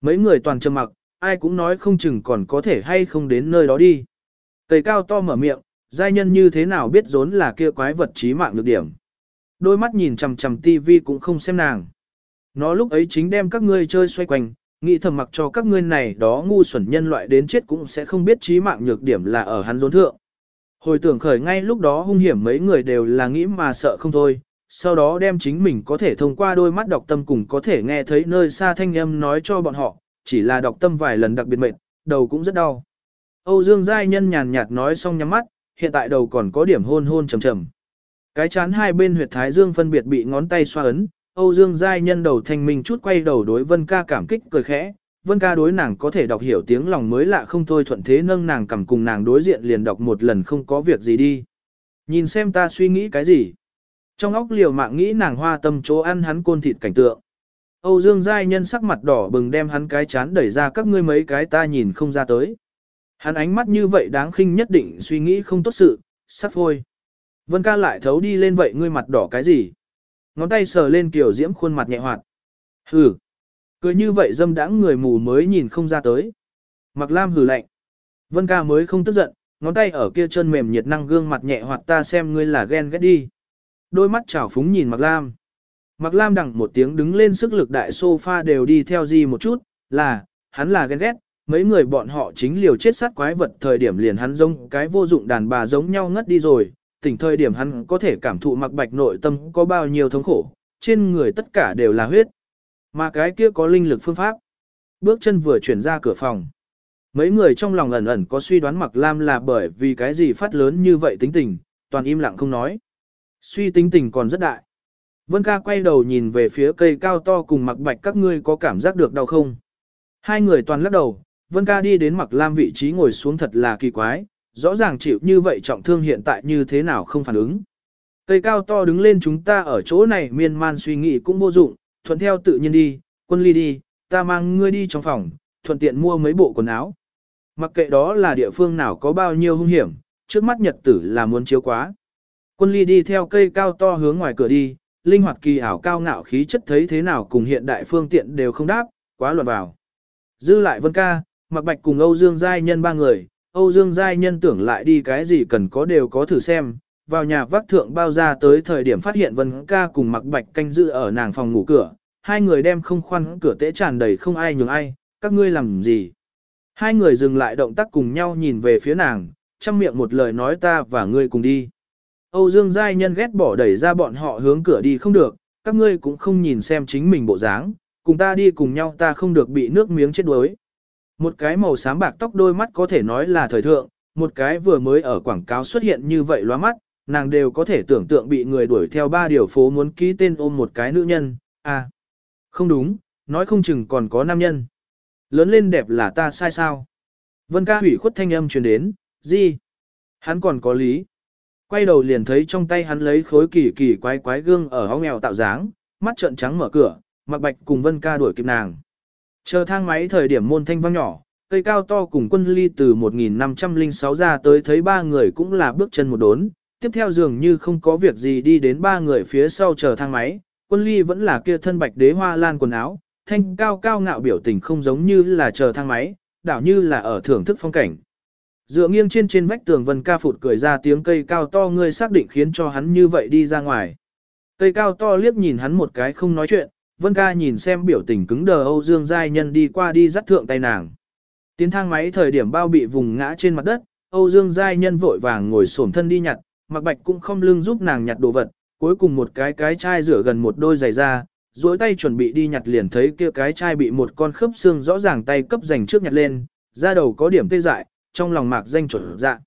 Mấy người toàn trầm mặc, ai cũng nói không chừng còn có thể hay không đến nơi đó đi. Tề cao to mở miệng, giai nhân như thế nào biết rốn là kia quái vật trí mạng ngược điểm. Đôi mắt nhìn chằm chằm tivi cũng không xem nàng. Nó lúc ấy chính đem các ngươi chơi xoay quanh, nghĩ thầm mặc cho các ngươi này đó ngu xuẩn nhân loại đến chết cũng sẽ không biết trí mạng nhược điểm là ở hắn rốn thượng. Hồi tưởng khởi ngay lúc đó hung hiểm mấy người đều là nghĩ mà sợ không thôi, sau đó đem chính mình có thể thông qua đôi mắt đọc tâm cùng có thể nghe thấy nơi xa thanh âm nói cho bọn họ, chỉ là đọc tâm vài lần đặc biệt mệt, đầu cũng rất đau. Âu Dương Giai Nhân nhàn nhạt nói xong nhắm mắt, hiện tại đầu còn có điểm hôn hôn trầm trầm. Cái chán hai bên huyệt thái dương phân biệt bị ngón tay xoa ấn, Âu Dương Giai Nhân đầu thanh minh chút quay đầu đối Vân Ca cảm kích cười khẽ, Vân ca đối nàng có thể đọc hiểu tiếng lòng mới lạ không thôi thuận thế nâng nàng cầm cùng nàng đối diện liền đọc một lần không có việc gì đi. Nhìn xem ta suy nghĩ cái gì. Trong óc liều mạng nghĩ nàng hoa tâm chỗ ăn hắn côn thịt cảnh tượng. Âu Dương Giai Nhân sắc mặt đỏ bừng đem hắn cái chán đẩy ra các ngươi mấy cái ta nhìn không ra tới. Hắn ánh mắt như vậy đáng khinh nhất định suy nghĩ không tốt sự, sắp thôi. Vân ca lại thấu đi lên vậy ngươi mặt đỏ cái gì? Ngón tay sờ lên kiểu diễm khuôn mặt nhẹ hoạt. Hừ. Cười như vậy dâm đãng người mù mới nhìn không ra tới. Mặc Lam hừ lạnh. Vân ca mới không tức giận, ngón tay ở kia chân mềm nhiệt năng gương mặt nhẹ hoạt ta xem ngươi là ghen ghét đi. Đôi mắt trào phúng nhìn mặc Lam. mặc Lam đằng một tiếng đứng lên sức lực đại sofa đều đi theo gì một chút, là, hắn là ghen ghét, mấy người bọn họ chính liều chết sát quái vật thời điểm liền hắn giống cái vô dụng đàn bà giống nhau ngất đi rồi, tỉnh thời điểm hắn có thể cảm thụ mặc bạch nội tâm có bao nhiêu thống khổ, trên người tất cả đều là huyết. Mà cái kia có linh lực phương pháp. Bước chân vừa chuyển ra cửa phòng. Mấy người trong lòng ẩn ẩn có suy đoán mặc lam là bởi vì cái gì phát lớn như vậy tính tình, toàn im lặng không nói. Suy tính tình còn rất đại. Vân ca quay đầu nhìn về phía cây cao to cùng mặc bạch các ngươi có cảm giác được đau không? Hai người toàn lắc đầu, Vân ca đi đến mặc lam vị trí ngồi xuống thật là kỳ quái, rõ ràng chịu như vậy trọng thương hiện tại như thế nào không phản ứng. Cây cao to đứng lên chúng ta ở chỗ này miên man suy nghĩ cũng vô dụng, thuận theo tự nhiên đi, quân ly đi, ta mang ngươi đi trong phòng, thuận tiện mua mấy bộ quần áo. Mặc kệ đó là địa phương nào có bao nhiêu hung hiểm, trước mắt nhật tử là muốn chiếu quá. Quân ly đi theo cây cao to hướng ngoài cửa đi, linh hoạt kỳ ảo cao ngạo khí chất thấy thế nào cùng hiện đại phương tiện đều không đáp, quá loạn vào. Dư lại vân ca, Mạc bạch cùng Âu Dương Giai Nhân ba người, Âu Dương Giai Nhân tưởng lại đi cái gì cần có đều có thử xem, vào nhà vác thượng bao ra tới thời điểm phát hiện Vân ca cùng Mạc bạch canh giữ ở nàng phòng ngủ cửa, hai người đem không khoan cửa tễ tràn đầy không ai nhường ai, các ngươi làm gì. Hai người dừng lại động tác cùng nhau nhìn về phía nàng, chăm miệng một lời nói ta và ngươi cùng đi. Âu Dương Giai Nhân ghét bỏ đẩy ra bọn họ hướng cửa đi không được, các ngươi cũng không nhìn xem chính mình bộ dáng, cùng ta đi cùng nhau ta không được bị nước miếng chết đuối. Một cái màu xám bạc tóc đôi mắt có thể nói là thời thượng, một cái vừa mới ở quảng cáo xuất hiện như vậy loa mắt, nàng đều có thể tưởng tượng bị người đuổi theo ba điều phố muốn ký tên ôm một cái nữ nhân, à. Không đúng, nói không chừng còn có nam nhân. Lớn lên đẹp là ta sai sao? Vân ca hủy khuất thanh âm truyền đến, gì? Hắn còn có lý. Quay đầu liền thấy trong tay hắn lấy khối kỳ kỳ quái quái gương ở hóng nghèo tạo dáng, mắt trợn trắng mở cửa, mặc bạch cùng Vân ca đuổi kịp nàng. Chờ thang máy thời điểm môn thanh vang nhỏ, cây cao to cùng quân ly từ 1506 ra tới thấy ba người cũng là bước chân một đốn, tiếp theo dường như không có việc gì đi đến ba người phía sau chờ thang máy, quân ly vẫn là kia thân bạch đế hoa lan quần áo, thanh cao cao ngạo biểu tình không giống như là chờ thang máy, đảo như là ở thưởng thức phong cảnh. Dựa nghiêng trên trên vách tường vân ca phụt cười ra tiếng cây cao to ngươi xác định khiến cho hắn như vậy đi ra ngoài. Cây cao to liếc nhìn hắn một cái không nói chuyện, vân ca nhìn xem biểu tình cứng đờ Âu Dương Giai Nhân đi qua đi dắt thượng tay nàng. Tiến thang máy thời điểm bao bị vùng ngã trên mặt đất, Âu Dương Giai Nhân vội vàng ngồi xổm thân đi nhặt, Mặc Bạch cũng không lưng giúp nàng nhặt đồ vật, cuối cùng một cái cái chai rửa gần một đôi giày ra, duỗi tay chuẩn bị đi nhặt liền thấy kia cái chai bị một con khớp xương rõ ràng tay cấp dành trước nhặt lên, da đầu có điểm tê dại, trong lòng mạc danh chuẩn dạ.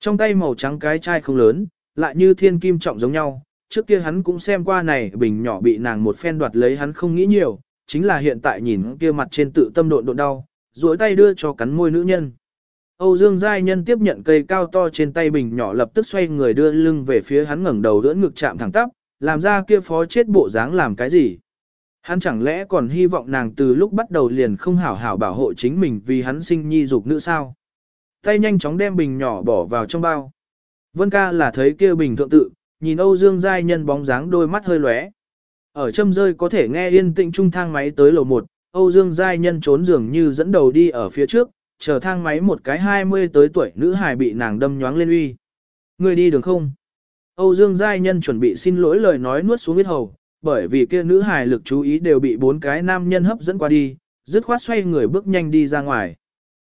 Trong tay màu trắng cái chai không lớn, lại như thiên kim trọng giống nhau, trước kia hắn cũng xem qua này bình nhỏ bị nàng một phen đoạt lấy hắn không nghĩ nhiều, chính là hiện tại nhìn kia mặt trên tự tâm độn độn đau, duỗi tay đưa cho cắn môi nữ nhân. Âu Dương Giai Nhân tiếp nhận cây cao to trên tay bình nhỏ lập tức xoay người đưa lưng về phía hắn ngẩng đầu đỡ ngực chạm thẳng tắp, làm ra kia phó chết bộ dáng làm cái gì. Hắn chẳng lẽ còn hy vọng nàng từ lúc bắt đầu liền không hảo hảo bảo hộ chính mình vì hắn sinh nhi dục nữ sao. Tay nhanh chóng đem bình nhỏ bỏ vào trong bao. Vân ca là thấy kia bình thượng tự, nhìn Âu Dương Giai Nhân bóng dáng đôi mắt hơi lóe. Ở châm rơi có thể nghe yên tĩnh trung thang máy tới lầu 1, Âu Dương Giai Nhân trốn giường như dẫn đầu đi ở phía trước, chờ thang máy một cái 20 tới tuổi nữ hài bị nàng đâm nhoáng lên uy. Người đi đường không? Âu Dương Giai Nhân chuẩn bị xin lỗi lời nói nuốt xuống huyết hầu, bởi vì kia nữ hài lực chú ý đều bị bốn cái nam nhân hấp dẫn qua đi, dứt khoát xoay người bước nhanh đi ra ngoài.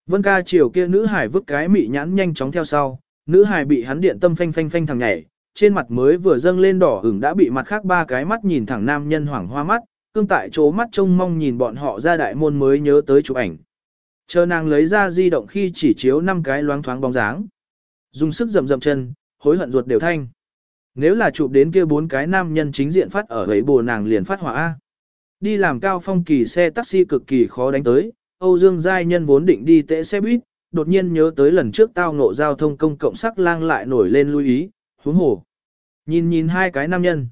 Vân ca chiều kia nữ hài vứt cái mị nhãn nhanh chóng theo sau, nữ hài bị hắn điện tâm phanh phanh phanh thằng nhảy, trên mặt mới vừa dâng lên đỏ ửng đã bị mặt khác ba cái mắt nhìn thẳng nam nhân hoảng hoa mắt, cương tại chỗ mắt trông mong nhìn bọn họ ra đại môn mới nhớ tới chụp ảnh. Chờ nàng lấy ra di động khi chỉ chiếu năm cái loáng thoáng bóng dáng. Dùng sức rầm rầm chân, hối hận ruột đều thanh. Nếu là chụp đến kia bốn cái nam nhân chính diện phát ở ấy bồ nàng liền phát hỏa A. Đi làm cao phong kỳ xe taxi cực kỳ khó đánh tới, Âu Dương Giai Nhân vốn định đi tễ xe buýt, đột nhiên nhớ tới lần trước tao ngộ giao thông công cộng sắc lang lại nổi lên lưu ý, huống hồ. Nhìn nhìn hai cái nam nhân.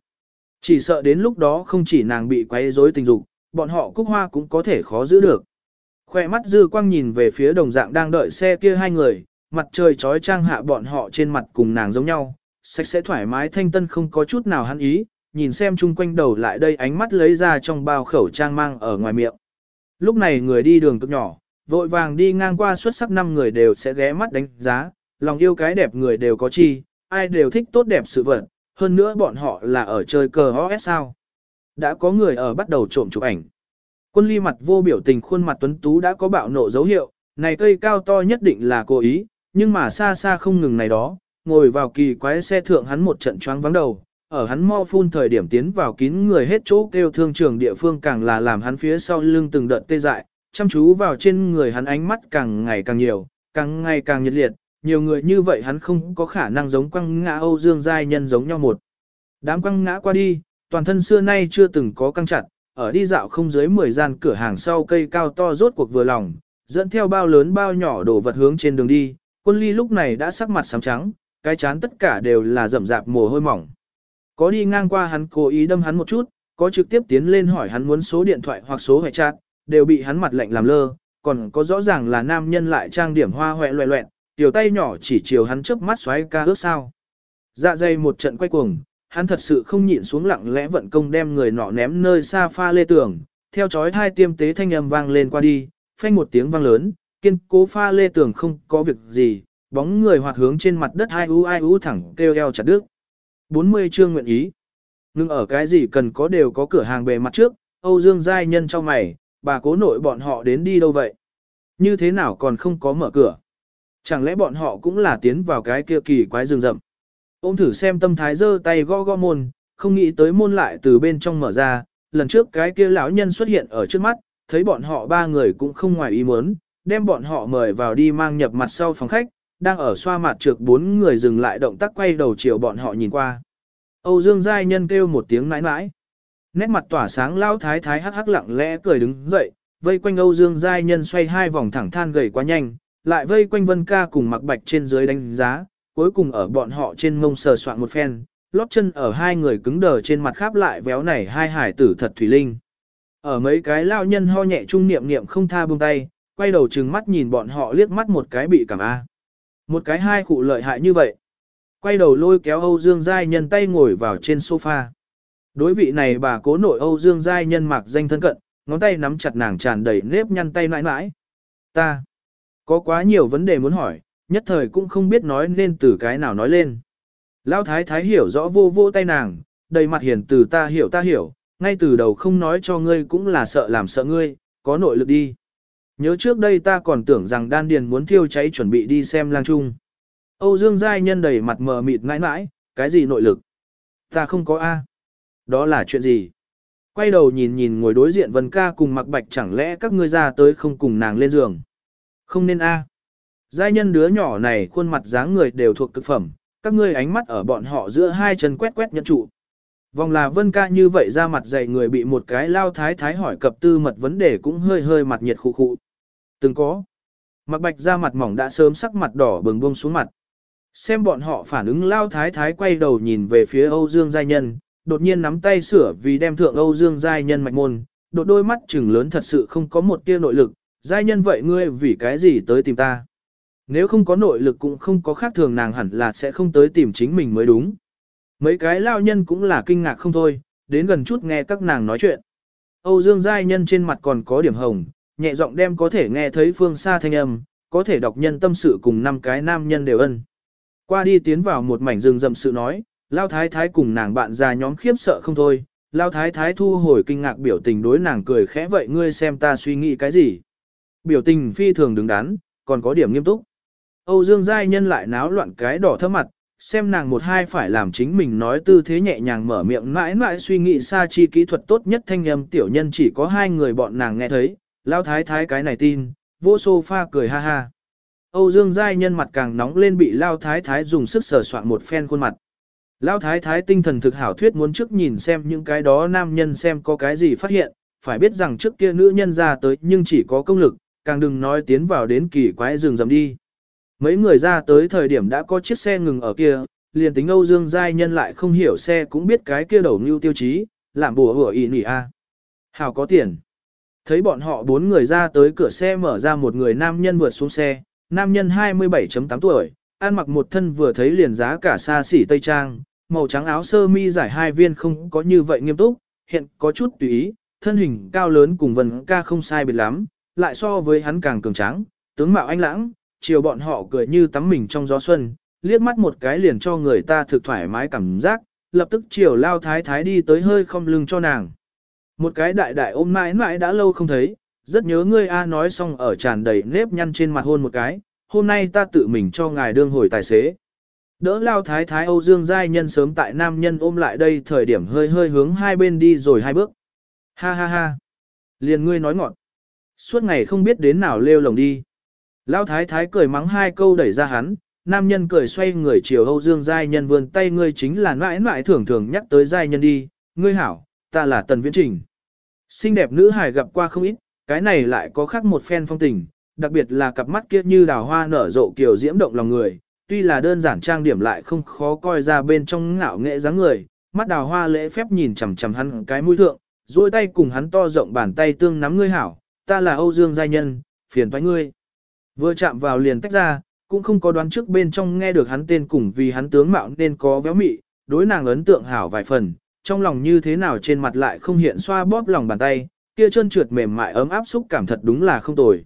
Chỉ sợ đến lúc đó không chỉ nàng bị quấy rối tình dục, bọn họ cúc hoa cũng có thể khó giữ được. Khoe mắt dư quang nhìn về phía đồng dạng đang đợi xe kia hai người, mặt trời trói trang hạ bọn họ trên mặt cùng nàng giống nhau, sạch sẽ thoải mái thanh tân không có chút nào hắn ý, nhìn xem chung quanh đầu lại đây ánh mắt lấy ra trong bao khẩu trang mang ở ngoài miệng. Lúc này người đi đường cực nhỏ, vội vàng đi ngang qua xuất sắc năm người đều sẽ ghé mắt đánh giá, Lòng yêu cái đẹp người đều có chi, ai đều thích tốt đẹp sự vật, hơn nữa bọn họ là ở chơi cờ OS sao. Đã có người ở bắt đầu trộm chụp ảnh. Quân ly mặt vô biểu tình khuôn mặt tuấn tú đã có bạo nộ dấu hiệu, này cây cao to nhất định là cố ý, nhưng mà xa xa không ngừng này đó, ngồi vào kỳ quái xe thượng hắn một trận choáng vắng đầu, ở hắn mo phun thời điểm tiến vào kín người hết chỗ kêu thương trường địa phương càng là làm hắn phía sau lưng từng đợt tê dại, chăm chú vào trên người hắn ánh mắt càng ngày càng nhiều, càng ngày càng nhiệt liệt, nhiều người như vậy hắn không có khả năng giống quăng ngã Âu Dương Giai Nhân giống nhau một. Đám quăng ngã qua đi, toàn thân xưa nay chưa từng có căng chặt, ở đi dạo không dưới 10 gian cửa hàng sau cây cao to rốt cuộc vừa lòng, dẫn theo bao lớn bao nhỏ đổ vật hướng trên đường đi, quân ly lúc này đã sắc mặt sám trắng, cái chán tất cả đều là rậm rạp mồ hôi mỏng. Có đi ngang qua hắn cố ý đâm hắn một chút, có trực tiếp tiến lên hỏi hắn muốn số điện thoại hoặc số hệ chat, đều bị hắn mặt lạnh làm lơ, còn có rõ ràng là nam nhân lại trang điểm hoa hoẹ loẹ loẹn, tiểu tay nhỏ chỉ chiều hắn chớp mắt xoáy ca ước sao. Dạ dày một trận quay cuồng, hắn thật sự không nhịn xuống lặng lẽ vận công đem người nọ ném nơi xa pha lê tường, theo chói hai tiêm tế thanh âm vang lên qua đi, phanh một tiếng vang lớn, kiên cố pha lê tường không có việc gì, bóng người hoạt hướng trên mặt đất hai u ai u thẳng kêu eo chặt đứt. 40 chương nguyện ý. Nhưng ở cái gì cần có đều có cửa hàng bề mặt trước, Âu Dương Giai Nhân cho mày, bà cố nội bọn họ đến đi đâu vậy? Như thế nào còn không có mở cửa? Chẳng lẽ bọn họ cũng là tiến vào cái kia kỳ quái rừng rậm? Ôm thử xem tâm thái giơ tay gõ gõ môn, không nghĩ tới môn lại từ bên trong mở ra, lần trước cái kia lão nhân xuất hiện ở trước mắt, thấy bọn họ ba người cũng không ngoài ý muốn, đem bọn họ mời vào đi mang nhập mặt sau phòng khách, đang ở xoa mặt trước bốn người dừng lại động tác quay đầu chiều bọn họ nhìn qua. Âu Dương Giai Nhân kêu một tiếng nãi nãi. Nét mặt tỏa sáng lao thái thái hắc hắc lặng lẽ cười đứng dậy, vây quanh Âu Dương Giai Nhân xoay hai vòng thẳng than gầy quá nhanh, lại vây quanh Vân Ca cùng mặc bạch trên dưới đánh giá, cuối cùng ở bọn họ trên mông sờ soạn một phen, lót chân ở hai người cứng đờ trên mặt kháp lại véo này hai hải tử thật thủy linh. Ở mấy cái lao nhân ho nhẹ trung niệm niệm không tha buông tay, quay đầu trừng mắt nhìn bọn họ liếc mắt một cái bị cảm a. Một cái hai cụ lợi hại như vậy. Quay đầu lôi kéo Âu Dương Giai Nhân tay ngồi vào trên sofa. Đối vị này bà cố nội Âu Dương Giai Nhân mặc danh thân cận, ngón tay nắm chặt nàng tràn đầy nếp nhăn tay mãi mãi. Ta, có quá nhiều vấn đề muốn hỏi, nhất thời cũng không biết nói nên từ cái nào nói lên. Lão thái thái hiểu rõ vô vô tay nàng, đầy mặt hiền từ ta hiểu ta hiểu, ngay từ đầu không nói cho ngươi cũng là sợ làm sợ ngươi, có nội lực đi. Nhớ trước đây ta còn tưởng rằng đan điền muốn thiêu cháy chuẩn bị đi xem lang trung. Âu Dương Giai Nhân đầy mặt mờ mịt mãi mãi, cái gì nội lực? Ta không có A. Đó là chuyện gì? Quay đầu nhìn nhìn ngồi đối diện Vân Ca cùng mặc bạch chẳng lẽ các ngươi ra tới không cùng nàng lên giường? Không nên A. Giai nhân đứa nhỏ này khuôn mặt dáng người đều thuộc cực phẩm, các ngươi ánh mắt ở bọn họ giữa hai chân quét quét nhận trụ. Vòng là Vân Ca như vậy ra mặt dày người bị một cái lao thái thái hỏi cập tư mật vấn đề cũng hơi hơi mặt nhiệt khụ khụ. Từng có. Mặc bạch ra mặt mỏng đã sớm sắc mặt đỏ bừng bông xuống mặt. Xem bọn họ phản ứng lao thái thái quay đầu nhìn về phía Âu Dương Giai Nhân, đột nhiên nắm tay sửa vì đem thượng Âu Dương Giai Nhân mạch môn, đột đôi mắt chừng lớn thật sự không có một tia nội lực, Giai Nhân vậy ngươi vì cái gì tới tìm ta. Nếu không có nội lực cũng không có khác thường nàng hẳn là sẽ không tới tìm chính mình mới đúng. Mấy cái lao nhân cũng là kinh ngạc không thôi, đến gần chút nghe các nàng nói chuyện. Âu Dương Giai Nhân trên mặt còn có điểm hồng, nhẹ giọng đem có thể nghe thấy phương xa thanh âm, có thể đọc nhân tâm sự cùng năm cái nam nhân đều ân. Qua đi tiến vào một mảnh rừng rậm sự nói, Lao Thái Thái cùng nàng bạn già nhóm khiếp sợ không thôi, Lao Thái Thái thu hồi kinh ngạc biểu tình đối nàng cười khẽ vậy ngươi xem ta suy nghĩ cái gì. Biểu tình phi thường đứng đắn, còn có điểm nghiêm túc. Âu Dương Giai Nhân lại náo loạn cái đỏ thơm mặt, xem nàng một hai phải làm chính mình nói tư thế nhẹ nhàng mở miệng mãi mãi suy nghĩ xa chi kỹ thuật tốt nhất thanh âm tiểu nhân chỉ có hai người bọn nàng nghe thấy, lao thái thái cái này tin, vô sofa cười ha ha. Âu Dương Giai nhân mặt càng nóng lên bị lao thái thái dùng sức sờ soạn một phen khuôn mặt. Lao thái thái tinh thần thực hảo thuyết muốn trước nhìn xem những cái đó nam nhân xem có cái gì phát hiện, phải biết rằng trước kia nữ nhân ra tới nhưng chỉ có công lực, càng đừng nói tiến vào đến kỳ quái rừng rầm đi. Mấy người ra tới thời điểm đã có chiếc xe ngừng ở kia, liền tính Âu Dương Giai nhân lại không hiểu xe cũng biết cái kia đầu như tiêu chí, làm bùa hủa ý nỉ a. Hào có tiền. Thấy bọn họ bốn người ra tới cửa xe mở ra một người nam nhân vượt xuống xe, nam nhân 27.8 tuổi, ăn mặc một thân vừa thấy liền giá cả xa xỉ tây trang, màu trắng áo sơ mi giải hai viên không có như vậy nghiêm túc, hiện có chút tùy ý, thân hình cao lớn cùng vần ca không sai biệt lắm, lại so với hắn càng cường tráng, tướng mạo anh lãng, chiều bọn họ cười như tắm mình trong gió xuân, liếc mắt một cái liền cho người ta thực thoải mái cảm giác, lập tức chiều lao thái thái đi tới hơi không lưng cho nàng. Một cái đại đại ôm mãi mãi đã lâu không thấy, rất nhớ ngươi A nói xong ở tràn đầy nếp nhăn trên mặt hôn một cái, hôm nay ta tự mình cho ngài đương hồi tài xế. Đỡ lao thái thái Âu Dương Giai Nhân sớm tại nam nhân ôm lại đây thời điểm hơi hơi hướng hai bên đi rồi hai bước. Ha ha ha. Liền ngươi nói ngọn. Suốt ngày không biết đến nào lêu lồng đi. Lão thái thái cười mắng hai câu đẩy ra hắn, nam nhân cười xoay người chiều Âu Dương Giai Nhân vươn tay ngươi chính là mãi mãi thường thường nhắc tới Giai Nhân đi, ngươi hảo, ta là Tần Viễn Trình. Xinh đẹp nữ hài gặp qua không ít, cái này lại có khác một phen phong tình, đặc biệt là cặp mắt kia như đào hoa nở rộ kiểu diễm động lòng người, tuy là đơn giản trang điểm lại không khó coi ra bên trong ngạo nghệ dáng người, mắt đào hoa lễ phép nhìn chằm chằm hắn cái mũi thượng, duỗi tay cùng hắn to rộng bàn tay tương nắm ngươi hảo, ta là Âu Dương Giai Nhân, phiền thoái ngươi. Vừa chạm vào liền tách ra, cũng không có đoán trước bên trong nghe được hắn tên cùng vì hắn tướng mạo nên có véo mị, đối nàng ấn tượng hảo vài phần, trong lòng như thế nào trên mặt lại không hiện xoa bóp lòng bàn tay, kia chân trượt mềm mại ấm áp xúc cảm thật đúng là không tồi.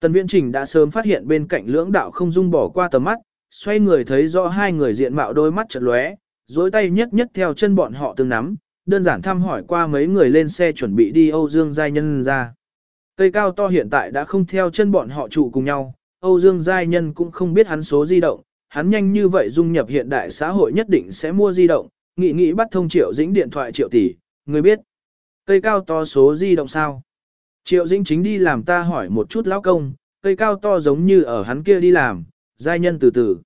Tần Viễn Trình đã sớm phát hiện bên cạnh lưỡng đạo không dung bỏ qua tầm mắt, xoay người thấy rõ hai người diện mạo đôi mắt chợt lóe, duỗi tay nhất nhất theo chân bọn họ từng nắm, đơn giản thăm hỏi qua mấy người lên xe chuẩn bị đi Âu Dương Giai Nhân ra. Cây cao to hiện tại đã không theo chân bọn họ trụ cùng nhau, Âu Dương Giai Nhân cũng không biết hắn số di động, hắn nhanh như vậy dung nhập hiện đại xã hội nhất định sẽ mua di động, nghĩ nghĩ bắt thông triệu dĩnh điện thoại triệu tỷ, người biết. Cây cao to số di động sao? Triệu dĩnh chính đi làm ta hỏi một chút lão công, cây cao to giống như ở hắn kia đi làm, giai nhân từ từ.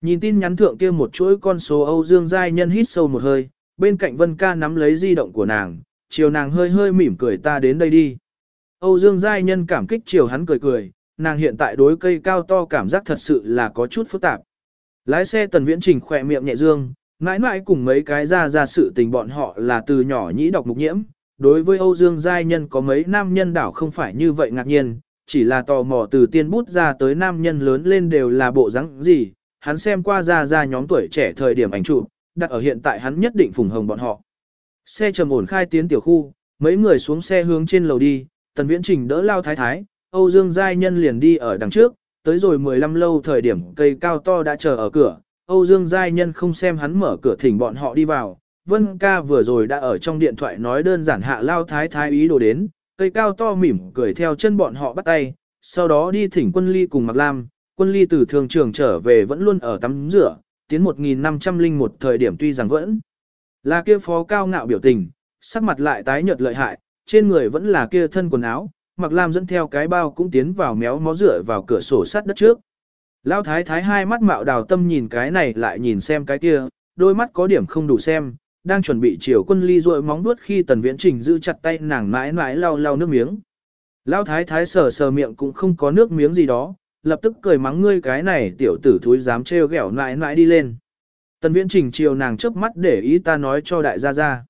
Nhìn tin nhắn thượng kia một chuỗi con số Âu Dương giai nhân hít sâu một hơi, bên cạnh Vân ca nắm lấy di động của nàng, chiều nàng hơi hơi mỉm cười ta đến đây đi. Âu Dương giai nhân cảm kích chiều hắn cười cười, nàng hiện tại đối cây cao to cảm giác thật sự là có chút phức tạp. Lái xe tần viễn trình khỏe miệng nhẹ dương, mãi mãi cùng mấy cái ra ra sự tình bọn họ là từ nhỏ nhĩ đọc mục nhiễm. Đối với Âu Dương Giai Nhân có mấy nam nhân đảo không phải như vậy ngạc nhiên, chỉ là tò mò từ tiên bút ra tới nam nhân lớn lên đều là bộ dáng gì, hắn xem qua ra ra nhóm tuổi trẻ thời điểm ảnh chụp, đặt ở hiện tại hắn nhất định phùng hồng bọn họ. Xe trầm ổn khai tiến tiểu khu, mấy người xuống xe hướng trên lầu đi, tần viễn trình đỡ lao thái thái, Âu Dương Giai Nhân liền đi ở đằng trước, tới rồi 15 lâu thời điểm cây cao to đã chờ ở cửa, Âu Dương Giai Nhân không xem hắn mở cửa thỉnh bọn họ đi vào, Vân ca vừa rồi đã ở trong điện thoại nói đơn giản hạ lao thái thái ý đồ đến, cây cao to mỉm cười theo chân bọn họ bắt tay, sau đó đi thỉnh quân ly cùng Mạc Lam, quân ly từ thường trường trở về vẫn luôn ở tắm rửa, tiến 1501 thời điểm tuy rằng vẫn là kia phó cao ngạo biểu tình, sắc mặt lại tái nhợt lợi hại, trên người vẫn là kia thân quần áo, Mạc Lam dẫn theo cái bao cũng tiến vào méo mó rửa vào cửa sổ sắt đất trước. Lão thái thái hai mắt mạo đào tâm nhìn cái này lại nhìn xem cái kia, đôi mắt có điểm không đủ xem, đang chuẩn bị chiều quân ly rội móng vuốt khi tần viễn trình giữ chặt tay nàng mãi mãi lau lau nước miếng. Lão thái thái sờ sờ miệng cũng không có nước miếng gì đó, lập tức cười mắng ngươi cái này tiểu tử thúi dám trêu ghẹo mãi mãi đi lên. Tần viễn trình chiều nàng chớp mắt để ý ta nói cho đại gia gia.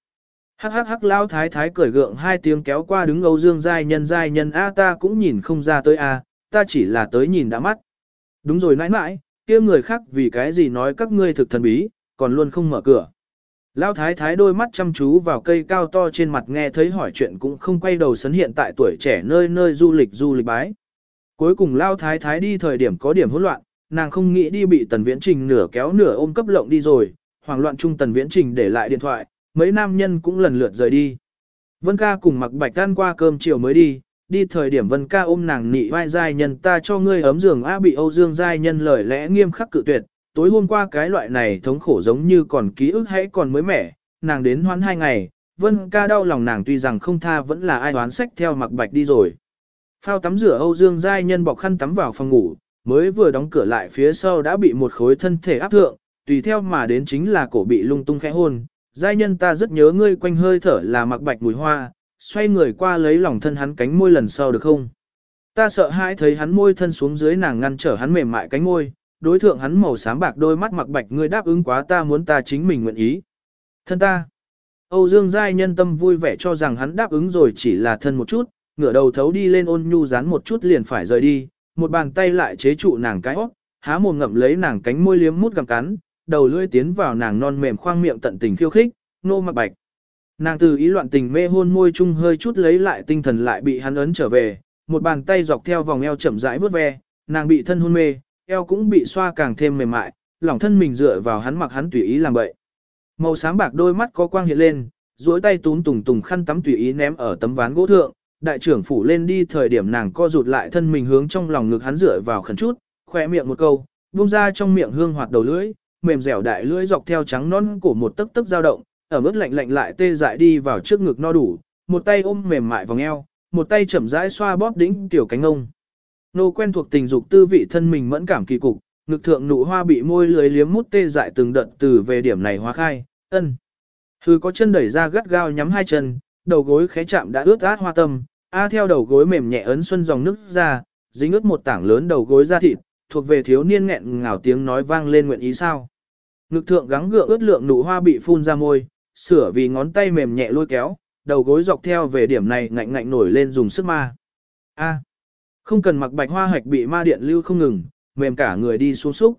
Hắc hắc hắc lão thái thái cười gượng hai tiếng kéo qua đứng Âu Dương giai nhân giai nhân a ta cũng nhìn không ra tới a, ta chỉ là tới nhìn đã mắt. Đúng rồi nãi nãi, kia người khác vì cái gì nói các ngươi thực thần bí, còn luôn không mở cửa. Lão thái thái đôi mắt chăm chú vào cây cao to trên mặt nghe thấy hỏi chuyện cũng không quay đầu sấn hiện tại tuổi trẻ nơi nơi du lịch du lịch bái. Cuối cùng Lão thái thái đi thời điểm có điểm hỗn loạn, nàng không nghĩ đi bị tần viễn trình nửa kéo nửa ôm cấp lộng đi rồi, hoảng loạn trung tần viễn trình để lại điện thoại, mấy nam nhân cũng lần lượt rời đi. Vân ca cùng mặc bạch tan qua cơm chiều mới đi, đi thời điểm Vân ca ôm nàng nị vai giai nhân ta cho ngươi ấm giường a bị Âu Dương giai nhân lời lẽ nghiêm khắc cự tuyệt, tối hôm qua cái loại này thống khổ giống như còn ký ức hãy còn mới mẻ, nàng đến hoán hai ngày, Vân ca đau lòng nàng tuy rằng không tha vẫn là ai đoán sách theo mặc bạch đi rồi. Phao tắm rửa Âu Dương giai nhân bọc khăn tắm vào phòng ngủ, mới vừa đóng cửa lại phía sau đã bị một khối thân thể áp thượng, tùy theo mà đến chính là cổ bị lung tung khẽ hôn. Giai nhân ta rất nhớ ngươi quanh hơi thở là mặc bạch mùi hoa, xoay người qua lấy lòng thân hắn cánh môi lần sau được không? Ta sợ hãi thấy hắn môi thân xuống dưới nàng ngăn trở hắn mềm mại cánh môi, đối thượng hắn màu xám bạc đôi mắt mặc bạch ngươi đáp ứng quá ta muốn ta chính mình nguyện ý. Thân ta. Âu Dương Giai nhân tâm vui vẻ cho rằng hắn đáp ứng rồi chỉ là thân một chút, ngửa đầu thấu đi lên ôn nhu dán một chút liền phải rời đi, một bàn tay lại chế trụ nàng cái óc, há mồm ngậm lấy nàng cánh môi liếm mút gặm cắn, đầu lưỡi tiến vào nàng non mềm khoang miệng tận tình khiêu khích, nô mặc bạch. Nàng từ ý loạn tình mê hôn môi chung hơi chút lấy lại tinh thần lại bị hắn ấn trở về, một bàn tay dọc theo vòng eo chậm rãi vướt ve, nàng bị thân hôn mê, eo cũng bị xoa càng thêm mềm mại, lỏng thân mình dựa vào hắn mặc hắn tùy ý làm bậy. Màu sáng bạc đôi mắt có quang hiện lên, duỗi tay túm tùng tùng khăn tắm tùy ý ném ở tấm ván gỗ thượng, đại trưởng phủ lên đi thời điểm nàng co rụt lại thân mình hướng trong lòng ngực hắn dựa vào khẩn chút, khỏe miệng một câu, buông ra trong miệng hương hoạt đầu lưỡi, mềm dẻo đại lưỡi dọc theo trắng non cổ một tấc tấc dao động, ở mức lạnh lạnh lại tê dại đi vào trước ngực no đủ, một tay ôm mềm mại vòng eo, một tay chậm rãi xoa bóp đỉnh tiểu cánh ông. Nô quen thuộc tình dục tư vị thân mình mẫn cảm kỳ cục, ngực thượng nụ hoa bị môi lưới liếm mút tê dại từng đợt từ về điểm này hóa khai, ân. Hư có chân đẩy ra gắt gao nhắm hai chân, đầu gối khẽ chạm đã ướt át hoa tâm, a theo đầu gối mềm nhẹ ấn xuân dòng nước ra, dính ướt một tảng lớn đầu gối ra thịt, thuộc về thiếu niên nghẹn ngào tiếng nói vang lên nguyện ý sao. Ngực thượng gắng gượng ướt lượng nụ hoa bị phun ra môi, sửa vì ngón tay mềm nhẹ lôi kéo, đầu gối dọc theo về điểm này ngạnh ngạnh nổi lên dùng sức ma. A. không cần mặc bạch hoa hạch bị ma điện lưu không ngừng, mềm cả người đi xuống xúc.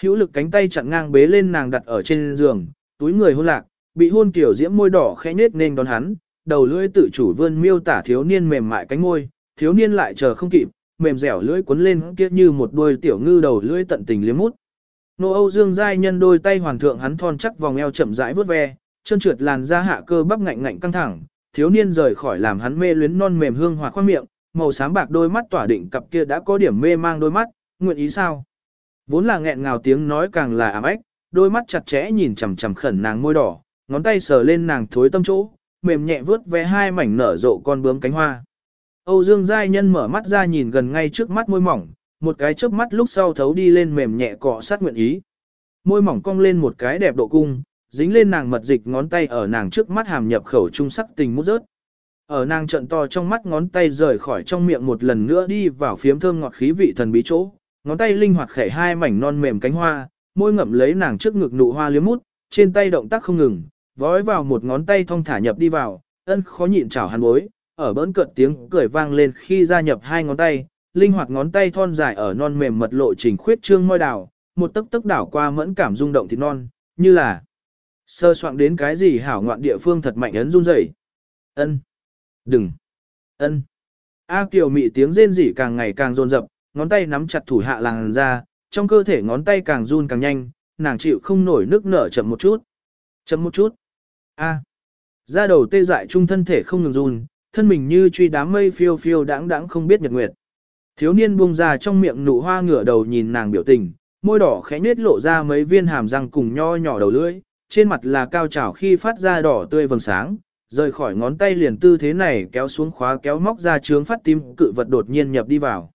Hữu lực cánh tay chặn ngang bế lên nàng đặt ở trên giường, túi người hôn lạc, bị hôn kiểu diễm môi đỏ khẽ nết nên đón hắn, đầu lưỡi tự chủ vươn miêu tả thiếu niên mềm mại cánh môi, thiếu niên lại chờ không kịp, mềm dẻo lưỡi cuốn lên kia như một đuôi tiểu ngư đầu lưỡi tận tình liếm mút. Nô Âu Dương giai nhân đôi tay hoàn thượng hắn thon chắc vòng eo chậm rãi vớt ve, chân trượt làn da hạ cơ bắp ngạnh ngạnh căng thẳng, thiếu niên rời khỏi làm hắn mê luyến non mềm hương hòa khoang miệng, màu xám bạc đôi mắt tỏa định cặp kia đã có điểm mê mang đôi mắt, nguyện ý sao? Vốn là nghẹn ngào tiếng nói càng là ám ếch, đôi mắt chặt chẽ nhìn chằm chằm khẩn nàng môi đỏ, ngón tay sờ lên nàng thối tâm chỗ, mềm nhẹ vuốt ve hai mảnh nở rộ con bướm cánh hoa. Âu Dương Giai Nhân mở mắt ra nhìn gần ngay trước mắt môi mỏng, một cái chớp mắt lúc sau thấu đi lên mềm nhẹ cọ sát nguyện ý. Môi mỏng cong lên một cái đẹp độ cung, dính lên nàng mật dịch ngón tay ở nàng trước mắt hàm nhập khẩu trung sắc tình mút rớt. Ở nàng trận to trong mắt ngón tay rời khỏi trong miệng một lần nữa đi vào phiếm thơm ngọt khí vị thần bí chỗ, ngón tay linh hoạt khẽ hai mảnh non mềm cánh hoa, môi ngậm lấy nàng trước ngực nụ hoa liếm mút, trên tay động tác không ngừng, vói vào một ngón tay thong thả nhập đi vào, ân khó nhịn chảo hắn bối, ở bỡn cợt tiếng cười vang lên khi gia nhập hai ngón tay, linh hoạt ngón tay thon dài ở non mềm mật lộ trình khuyết trương môi đào, một tấc tấc đảo qua mẫn cảm rung động thịt non, như là sơ soạn đến cái gì hảo ngoạn địa phương thật mạnh ấn run rẩy. Ân, đừng, ân. A Kiều mị tiếng rên rỉ càng ngày càng rồn rập, ngón tay nắm chặt thủ hạ làng ra, trong cơ thể ngón tay càng run càng nhanh, nàng chịu không nổi nước nở chậm một chút. Chậm một chút. A. Da đầu tê dại trung thân thể không ngừng run, thân mình như truy đám mây phiêu phiêu đãng đãng không biết nhật nguyệt. Thiếu niên buông ra trong miệng nụ hoa ngửa đầu nhìn nàng biểu tình, môi đỏ khẽ nết lộ ra mấy viên hàm răng cùng nho nhỏ đầu lưỡi, trên mặt là cao trào khi phát ra đỏ tươi vầng sáng, rời khỏi ngón tay liền tư thế này kéo xuống khóa kéo móc ra trướng phát tim cự vật đột nhiên nhập đi vào.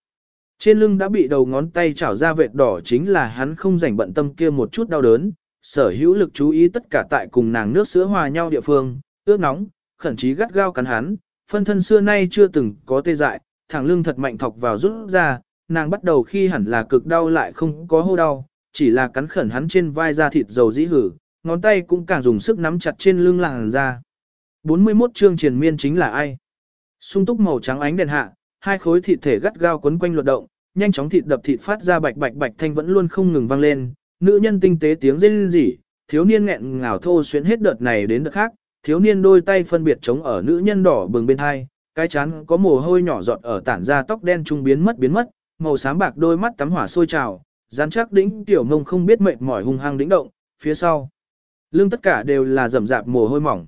Trên lưng đã bị đầu ngón tay chảo ra vệt đỏ chính là hắn không rảnh bận tâm kia một chút đau đớn, sở hữu lực chú ý tất cả tại cùng nàng nước sữa hòa nhau địa phương, ướt nóng, khẩn trí gắt gao cắn hắn, phân thân xưa nay chưa từng có tê dại, thẳng lưng thật mạnh thọc vào rút ra, nàng bắt đầu khi hẳn là cực đau lại không có hô đau, chỉ là cắn khẩn hắn trên vai da thịt dầu dĩ hử, ngón tay cũng càng dùng sức nắm chặt trên lưng làng ra. 41 chương triền miên chính là ai? Sung túc màu trắng ánh đèn hạ, hai khối thịt thể gắt gao quấn quanh luật động, nhanh chóng thịt đập thịt phát ra bạch bạch bạch thanh vẫn luôn không ngừng vang lên, nữ nhân tinh tế tiếng rên rỉ, thiếu niên nghẹn ngào thô xuyến hết đợt này đến đợt khác, thiếu niên đôi tay phân biệt chống ở nữ nhân đỏ bừng bên hai, cái chán có mồ hôi nhỏ giọt ở tản ra tóc đen trung biến mất biến mất, màu xám bạc đôi mắt tắm hỏa sôi trào, rắn chắc đĩnh tiểu ngông không biết mệt mỏi hung hăng đĩnh động, phía sau. Lưng tất cả đều là rầm rạp mồ hôi mỏng.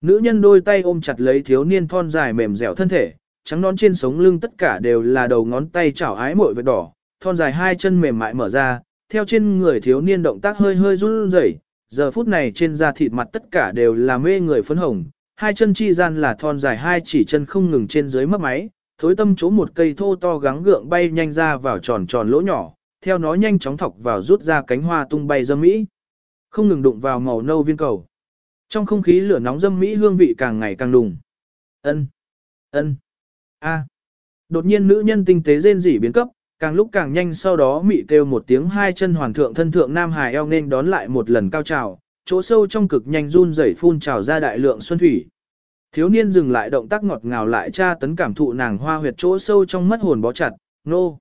Nữ nhân đôi tay ôm chặt lấy thiếu niên thon dài mềm dẻo thân thể, trắng nón trên sống lưng tất cả đều là đầu ngón tay chảo ái mội vệt đỏ, thon dài hai chân mềm mại mở ra, theo trên người thiếu niên động tác hơi hơi run rẩy, giờ phút này trên da thịt mặt tất cả đều là mê người phấn hồng, hai chân chi gian là thon dài hai chỉ chân không ngừng trên dưới mấp máy, thối tâm chỗ một cây thô to gắng gượng bay nhanh ra vào tròn tròn lỗ nhỏ, theo nó nhanh chóng thọc vào rút ra cánh hoa tung bay dâm mỹ. Không ngừng đụng vào màu nâu viên cầu. Trong không khí lửa nóng dâm mỹ hương vị càng ngày càng đùng. Ân, ân, a. Đột nhiên nữ nhân tinh tế rên rỉ biến cấp, càng lúc càng nhanh sau đó mị kêu một tiếng hai chân hoàn thượng thân thượng nam hài eo nên đón lại một lần cao trào, chỗ sâu trong cực nhanh run rẩy phun trào ra đại lượng xuân thủy. Thiếu niên dừng lại động tác ngọt ngào lại tra tấn cảm thụ nàng hoa huyệt chỗ sâu trong mất hồn bó chặt, nô.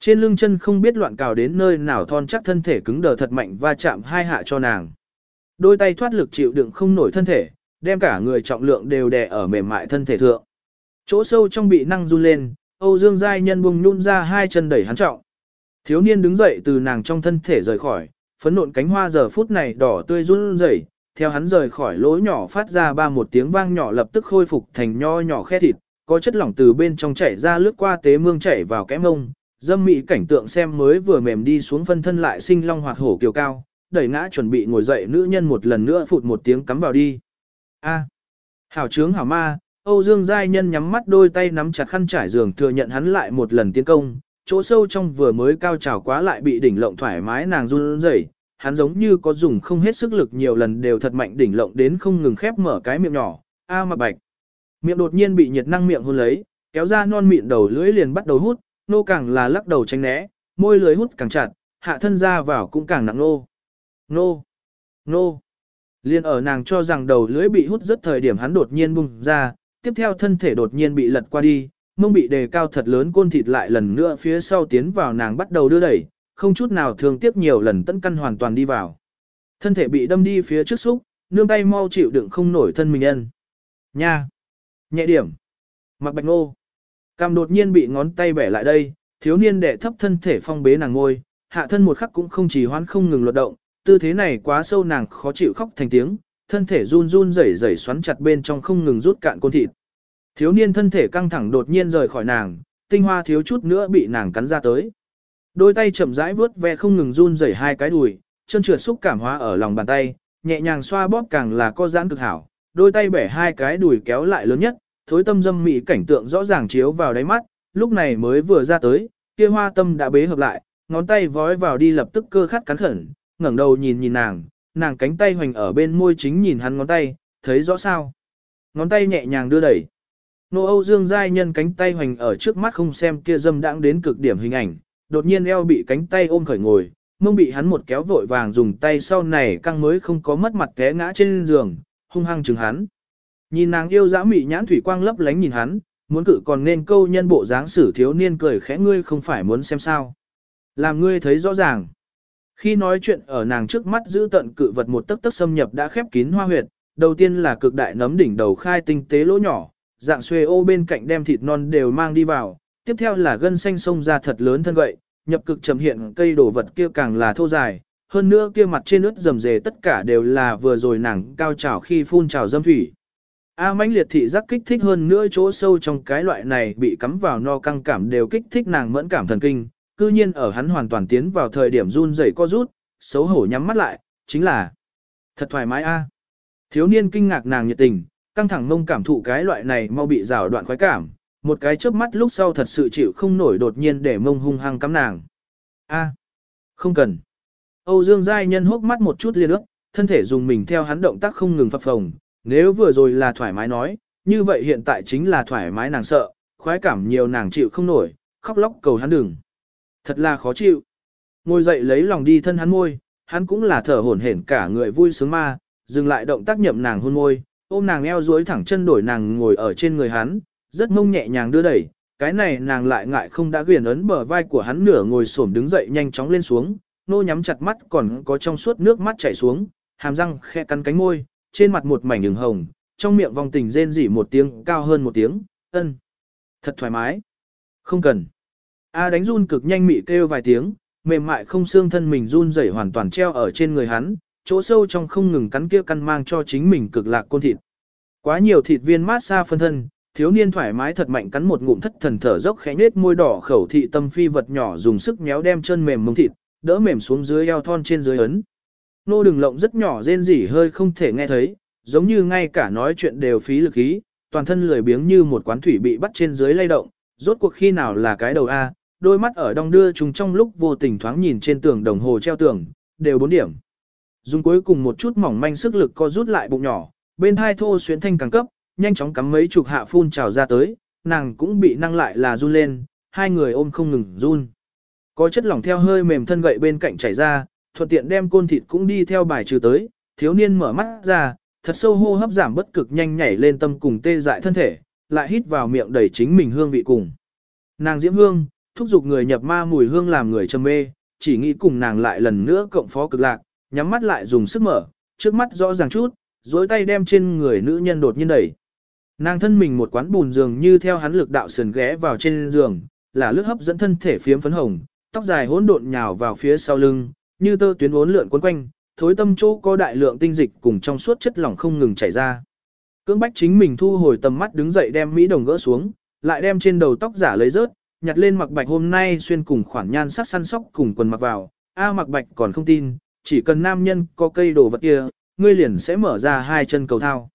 Trên lưng chân không biết loạn cào đến nơi nào thon chắc thân thể cứng đờ thật mạnh va chạm hai hạ cho nàng. Đôi tay thoát lực chịu đựng không nổi thân thể, đem cả người trọng lượng đều đè ở mềm mại thân thể thượng. Chỗ sâu trong bị năng run lên, Âu Dương Giai Nhân bùng nhún ra hai chân đẩy hắn trọng. Thiếu niên đứng dậy từ nàng trong thân thể rời khỏi, phấn nộn cánh hoa giờ phút này đỏ tươi run rẩy, theo hắn rời khỏi lỗ nhỏ phát ra ba một tiếng vang nhỏ lập tức khôi phục thành nho nhỏ khe thịt, có chất lỏng từ bên trong chảy ra lướt qua tế mương chảy vào kẽ mông, dâm mị cảnh tượng xem mới vừa mềm đi xuống phân thân lại sinh long hoạt hổ kiều cao, đẩy ngã chuẩn bị ngồi dậy nữ nhân một lần nữa phụt một tiếng cắm vào đi. A. Hảo trướng hảo ma, Âu Dương Giai Nhân nhắm mắt đôi tay nắm chặt khăn trải giường thừa nhận hắn lại một lần tiến công, chỗ sâu trong vừa mới cao trào quá lại bị đỉnh lộng thoải mái nàng run rẩy, hắn giống như có dùng không hết sức lực nhiều lần đều thật mạnh đỉnh lộng đến không ngừng khép mở cái miệng nhỏ, a mặc bạch. Miệng đột nhiên bị nhiệt năng miệng hôn lấy, kéo ra non mịn đầu lưỡi liền bắt đầu hút, nô càng là lắc đầu tránh né, môi lưỡi hút càng chặt, hạ thân ra vào cũng càng nặng nô. Nô, nô. Liên ở nàng cho rằng đầu lưỡi bị hút rất thời điểm hắn đột nhiên bung ra, tiếp theo thân thể đột nhiên bị lật qua đi, mông bị đề cao thật lớn côn thịt lại lần nữa phía sau tiến vào nàng bắt đầu đưa đẩy, không chút nào thường tiếp nhiều lần tấn căn hoàn toàn đi vào. Thân thể bị đâm đi phía trước xúc, nương tay mau chịu đựng không nổi thân mình nhân. Nha! Nhẹ điểm! Mặc bạch ngô! Cam đột nhiên bị ngón tay bẻ lại đây, thiếu niên đệ thấp thân thể phong bế nàng ngôi, hạ thân một khắc cũng không chỉ hoán không ngừng luật động, tư thế này quá sâu nàng khó chịu khóc thành tiếng, thân thể run run rẩy rẩy xoắn chặt bên trong không ngừng rút cạn côn thịt. Thiếu niên thân thể căng thẳng đột nhiên rời khỏi nàng, tinh hoa thiếu chút nữa bị nàng cắn ra tới. Đôi tay chậm rãi vướt ve không ngừng run rẩy hai cái đùi, chân trượt xúc cảm hóa ở lòng bàn tay, nhẹ nhàng xoa bóp càng là co giãn cực hảo, đôi tay bẻ hai cái đùi kéo lại lớn nhất, thối tâm dâm mị cảnh tượng rõ ràng chiếu vào đáy mắt, lúc này mới vừa ra tới, kia hoa tâm đã bế hợp lại, ngón tay vói vào đi lập tức cơ khát cắn khẩn, ngẩng đầu nhìn nhìn nàng, nàng cánh tay hoành ở bên môi chính nhìn hắn ngón tay, thấy rõ sao. Ngón tay nhẹ nhàng đưa đẩy. Nô Âu Dương Giai nhân cánh tay hoành ở trước mắt không xem kia dâm đãng đến cực điểm hình ảnh, đột nhiên eo bị cánh tay ôm khởi ngồi, mông bị hắn một kéo vội vàng dùng tay sau này căng mới không có mất mặt té ngã trên giường, hung hăng chừng hắn. Nhìn nàng yêu dã mị nhãn thủy quang lấp lánh nhìn hắn, muốn cự còn nên câu nhân bộ dáng sử thiếu niên cười khẽ ngươi không phải muốn xem sao. Làm ngươi thấy rõ ràng. Khi nói chuyện ở nàng trước mắt giữ tận cự vật một tấc tấc xâm nhập đã khép kín hoa huyệt, đầu tiên là cực đại nấm đỉnh đầu khai tinh tế lỗ nhỏ, dạng xuê ô bên cạnh đem thịt non đều mang đi vào, tiếp theo là gân xanh sông ra thật lớn thân gậy, nhập cực chậm hiện cây đổ vật kia càng là thô dài, hơn nữa kia mặt trên ướt rầm rề tất cả đều là vừa rồi nàng cao trào khi phun trào dâm thủy. A mãnh liệt thị giác kích thích hơn nữa chỗ sâu trong cái loại này bị cắm vào no căng cảm đều kích thích nàng mẫn cảm thần kinh, cư nhiên ở hắn hoàn toàn tiến vào thời điểm run rẩy co rút, xấu hổ nhắm mắt lại, chính là thật thoải mái a. Thiếu niên kinh ngạc nàng nhiệt tình, căng thẳng mông cảm thụ cái loại này mau bị rào đoạn khoái cảm, một cái chớp mắt lúc sau thật sự chịu không nổi đột nhiên để mông hung hăng cắm nàng. A, không cần. Âu Dương Giai Nhân hốc mắt một chút liên ước, thân thể dùng mình theo hắn động tác không ngừng phập phồng, nếu vừa rồi là thoải mái nói, như vậy hiện tại chính là thoải mái nàng sợ, khoái cảm nhiều nàng chịu không nổi, khóc lóc cầu hắn đừng. Thật là khó chịu. Ngồi dậy lấy lòng đi thân hắn môi, hắn cũng là thở hổn hển cả người vui sướng ma, dừng lại động tác nhậm nàng hôn môi, ôm nàng eo duỗi thẳng chân đổi nàng ngồi ở trên người hắn, rất mông nhẹ nhàng đưa đẩy, cái này nàng lại ngại không đã ghiền ấn bờ vai của hắn nửa ngồi xổm đứng dậy nhanh chóng lên xuống, nô nhắm chặt mắt còn có trong suốt nước mắt chảy xuống, hàm răng khe cắn cánh môi, trên mặt một mảnh đường hồng, trong miệng vòng tình rên rỉ một tiếng cao hơn một tiếng, ân. Thật thoải mái. Không cần. A đánh run cực nhanh mị kêu vài tiếng, mềm mại không xương thân mình run rẩy hoàn toàn treo ở trên người hắn, chỗ sâu trong không ngừng cắn kia căn mang cho chính mình cực lạc côn thịt. Quá nhiều thịt viên mát xa phân thân, thiếu niên thoải mái thật mạnh cắn một ngụm thất thần thở dốc khẽ nết môi đỏ khẩu thị tâm phi vật nhỏ dùng sức méo đem chân mềm mông thịt, đỡ mềm xuống dưới eo thon trên dưới ấn. Nô đường lộng rất nhỏ rên rỉ hơi không thể nghe thấy, giống như ngay cả nói chuyện đều phí lực ý, toàn thân lười biếng như một quán thủy bị bắt trên dưới lay động, rốt cuộc khi nào là cái đầu A, đôi mắt ở đong đưa chúng trong lúc vô tình thoáng nhìn trên tường đồng hồ treo tường, đều bốn điểm. Dùng cuối cùng một chút mỏng manh sức lực co rút lại bụng nhỏ, bên hai thô xuyến thanh càng cấp, nhanh chóng cắm mấy chục hạ phun trào ra tới, nàng cũng bị năng lại là run lên, hai người ôm không ngừng run. Có chất lỏng theo hơi mềm thân gậy bên cạnh chảy ra, thuận tiện đem côn thịt cũng đi theo bài trừ tới, thiếu niên mở mắt ra, thật sâu hô hấp giảm bất cực nhanh nhảy lên tâm cùng tê dại thân thể, lại hít vào miệng đầy chính mình hương vị cùng. Nàng diễm hương, thúc giục người nhập ma mùi hương làm người trầm mê, chỉ nghĩ cùng nàng lại lần nữa cộng phó cực lạc, nhắm mắt lại dùng sức mở, trước mắt rõ ràng chút, dối tay đem trên người nữ nhân đột nhiên đẩy. Nàng thân mình một quán bùn giường như theo hắn lực đạo sườn ghé vào trên giường, là lướt hấp dẫn thân thể phiếm phấn hồng, tóc dài hỗn độn nhào vào phía sau lưng, như tơ tuyến uốn lượn quấn quanh, thối tâm chỗ có đại lượng tinh dịch cùng trong suốt chất lỏng không ngừng chảy ra. Cưỡng bách chính mình thu hồi tầm mắt đứng dậy đem mỹ đồng gỡ xuống, lại đem trên đầu tóc giả lấy rớt, nhặt lên mặc bạch hôm nay xuyên cùng khoản nhan sắc săn sóc cùng quần mặc vào, a mặc bạch còn không tin, chỉ cần nam nhân có cây đồ vật kia, ngươi liền sẽ mở ra hai chân cầu thao.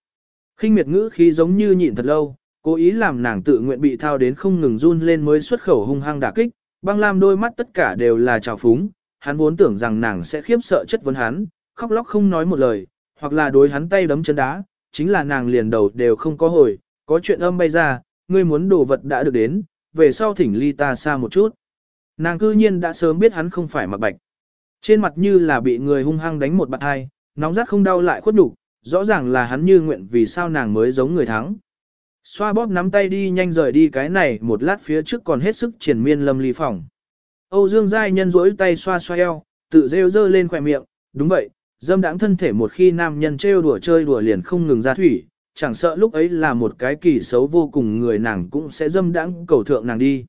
khinh miệt ngữ khí giống như nhịn thật lâu, cố ý làm nàng tự nguyện bị thao đến không ngừng run lên mới xuất khẩu hung hăng đả kích, băng lam đôi mắt tất cả đều là trào phúng, hắn vốn tưởng rằng nàng sẽ khiếp sợ chất vấn hắn, khóc lóc không nói một lời, hoặc là đối hắn tay đấm chân đá, chính là nàng liền đầu đều không có hồi, có chuyện âm bay ra, ngươi muốn đồ vật đã được đến, về sau thỉnh ly ta xa một chút. Nàng cư nhiên đã sớm biết hắn không phải mặc bạch. Trên mặt như là bị người hung hăng đánh một bạt hai, nóng rát không đau lại khuất nhục rõ ràng là hắn như nguyện vì sao nàng mới giống người thắng. Xoa bóp nắm tay đi nhanh rời đi cái này một lát phía trước còn hết sức triển miên lâm ly phòng. Âu Dương Giai nhân rỗi tay xoa xoa eo, tự rêu rơ lên khỏe miệng, đúng vậy, dâm đãng thân thể một khi nam nhân trêu đùa chơi đùa liền không ngừng ra thủy, chẳng sợ lúc ấy là một cái kỳ xấu vô cùng người nàng cũng sẽ dâm đãng cầu thượng nàng đi.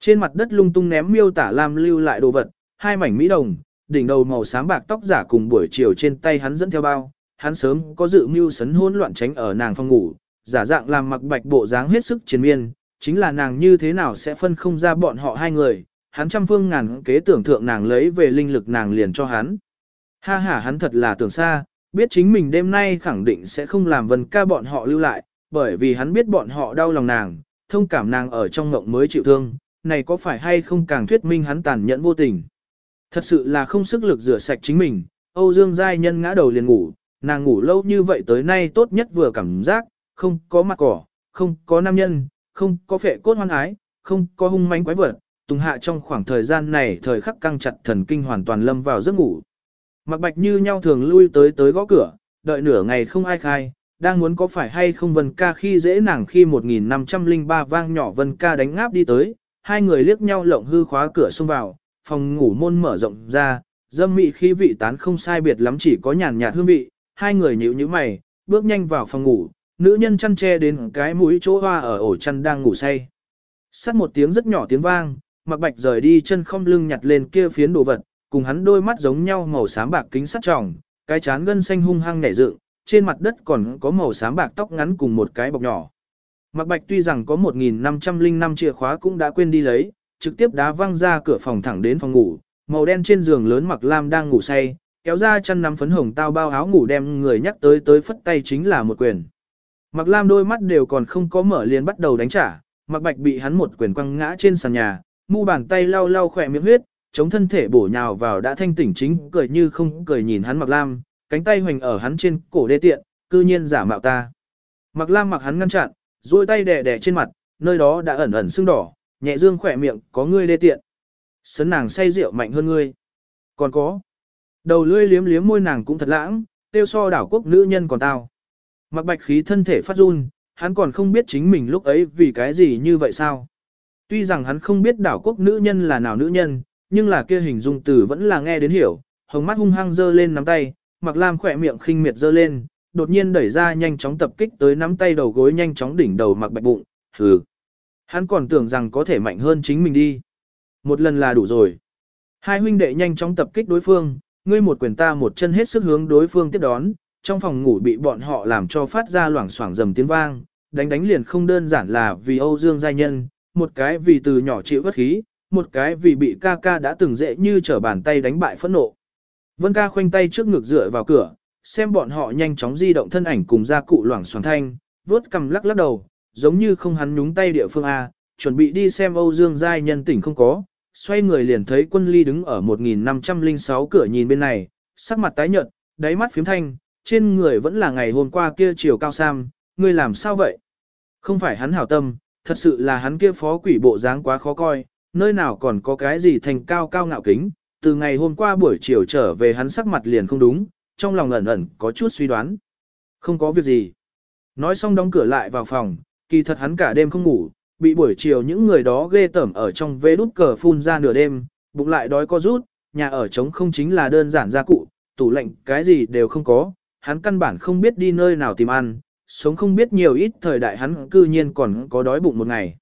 Trên mặt đất lung tung ném miêu tả Lam lưu lại đồ vật, hai mảnh mỹ đồng, đỉnh đầu màu xám bạc tóc giả cùng buổi chiều trên tay hắn dẫn theo bao, hắn sớm có dự mưu sấn hỗn loạn tránh ở nàng phòng ngủ, giả dạng làm mặc bạch bộ dáng hết sức chiến miên, chính là nàng như thế nào sẽ phân không ra bọn họ hai người, hắn trăm phương ngàn kế tưởng thượng nàng lấy về linh lực nàng liền cho hắn. Ha ha hắn thật là tưởng xa, biết chính mình đêm nay khẳng định sẽ không làm vân ca bọn họ lưu lại, bởi vì hắn biết bọn họ đau lòng nàng, thông cảm nàng ở trong ngộng mới chịu thương, này có phải hay không càng thuyết minh hắn tàn nhẫn vô tình. Thật sự là không sức lực rửa sạch chính mình, Âu Dương Giai Nhân ngã đầu liền ngủ, nàng ngủ lâu như vậy tới nay tốt nhất vừa cảm giác, không có mặt cỏ, không có nam nhân, không có phệ cốt hoan ái, không có hung manh quái vật, Tùng Hạ trong khoảng thời gian này thời khắc căng chặt thần kinh hoàn toàn lâm vào giấc ngủ. Mặc bạch như nhau thường lui tới tới gõ cửa, đợi nửa ngày không ai khai, đang muốn có phải hay không Vân ca khi dễ nàng khi 1503 vang nhỏ Vân ca đánh ngáp đi tới, hai người liếc nhau lộng hư khóa cửa xông vào, phòng ngủ môn mở rộng ra, dâm mị khí vị tán không sai biệt lắm chỉ có nhàn nhạt hương vị, hai người nhíu nhíu mày, bước nhanh vào phòng ngủ, nữ nhân chăn che đến cái mũi chỗ hoa ở ổ chăn đang ngủ say. Sắt một tiếng rất nhỏ tiếng vang, mặc bạch rời đi chân không lưng nhặt lên kia phiến đồ vật, cùng hắn đôi mắt giống nhau màu xám bạc kính sắt tròng, cái chán gân xanh hung hăng nảy dựng, trên mặt đất còn có màu xám bạc tóc ngắn cùng một cái bọc nhỏ. Mặc bạch tuy rằng có 1.505 chìa khóa cũng đã quên đi lấy, trực tiếp đá văng ra cửa phòng thẳng đến phòng ngủ, màu đen trên giường lớn mặc lam đang ngủ say, kéo ra chân nắm phấn hồng tao bao áo ngủ đem người nhắc tới tới phất tay chính là một quyền. Mặc lam đôi mắt đều còn không có mở liền bắt đầu đánh trả, mặc bạch bị hắn một quyền quăng ngã trên sàn nhà, mu bàn tay lau lau khỏe miệng huyết, chống thân thể bổ nhào vào đã thanh tỉnh chính cười như không cười nhìn hắn mặc lam, cánh tay hoành ở hắn trên cổ đê tiện, cư nhiên giả mạo ta. Mặc lam mặc hắn ngăn chặn, duỗi tay đè đè trên mặt, nơi đó đã ẩn ẩn sưng đỏ, nhẹ dương khỏe miệng, có ngươi đê tiện. Sấn nàng say rượu mạnh hơn ngươi. Còn có. Đầu lưỡi liếm liếm môi nàng cũng thật lãng, tiêu so đảo quốc nữ nhân còn tao. Mặc bạch khí thân thể phát run, hắn còn không biết chính mình lúc ấy vì cái gì như vậy sao. Tuy rằng hắn không biết đảo quốc nữ nhân là nào nữ nhân, nhưng là kia hình dung từ vẫn là nghe đến hiểu, hồng mắt hung hăng dơ lên nắm tay, mặc lam khỏe miệng khinh miệt dơ lên, đột nhiên đẩy ra nhanh chóng tập kích tới nắm tay đầu gối nhanh chóng đỉnh đầu mặc bạch bụng, hừ. Hắn còn tưởng rằng có thể mạnh hơn chính mình đi. Một lần là đủ rồi. Hai huynh đệ nhanh chóng tập kích đối phương, ngươi một quyền ta một chân hết sức hướng đối phương tiếp đón, trong phòng ngủ bị bọn họ làm cho phát ra loảng xoảng dầm tiếng vang, đánh đánh liền không đơn giản là vì Âu Dương giai nhân, một cái vì từ nhỏ chịu bất khí, một cái vì bị ca ca đã từng dễ như trở bàn tay đánh bại phẫn nộ. Vân ca khoanh tay trước ngực dựa vào cửa, xem bọn họ nhanh chóng di động thân ảnh cùng ra cụ loảng xoảng thanh, vuốt cầm lắc lắc đầu, giống như không hắn nhúng tay địa phương A, chuẩn bị đi xem Âu Dương Giai nhân tỉnh không có, xoay người liền thấy quân ly đứng ở 1506 cửa nhìn bên này, sắc mặt tái nhợt, đáy mắt phiếm thanh, trên người vẫn là ngày hôm qua kia chiều cao sam, ngươi làm sao vậy? Không phải hắn hảo tâm, thật sự là hắn kia phó quỷ bộ dáng quá khó coi, nơi nào còn có cái gì thành cao cao ngạo kính, từ ngày hôm qua buổi chiều trở về hắn sắc mặt liền không đúng, trong lòng ẩn ẩn có chút suy đoán. Không có việc gì. Nói xong đóng cửa lại vào phòng, kỳ thật hắn cả đêm không ngủ, bị buổi chiều những người đó ghê tởm ở trong vế đút cờ phun ra nửa đêm, bụng lại đói co rút, nhà ở trống không chính là đơn giản gia cụ, tủ lạnh cái gì đều không có, hắn căn bản không biết đi nơi nào tìm ăn, sống không biết nhiều ít thời đại hắn cư nhiên còn có đói bụng một ngày.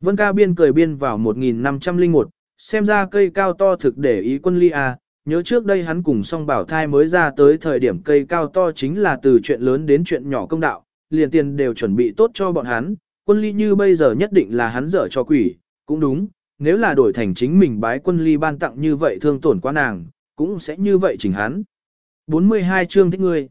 Vân ca biên cười biên vào 1501, xem ra cây cao to thực để ý quân ly à, nhớ trước đây hắn cùng song bảo thai mới ra tới thời điểm cây cao to chính là từ chuyện lớn đến chuyện nhỏ công đạo, liền tiền đều chuẩn bị tốt cho bọn hắn, quân ly như bây giờ nhất định là hắn dở cho quỷ, cũng đúng, nếu là đổi thành chính mình bái quân ly ban tặng như vậy thương tổn quá nàng, cũng sẽ như vậy chỉnh hắn. 42 chương thích ngươi.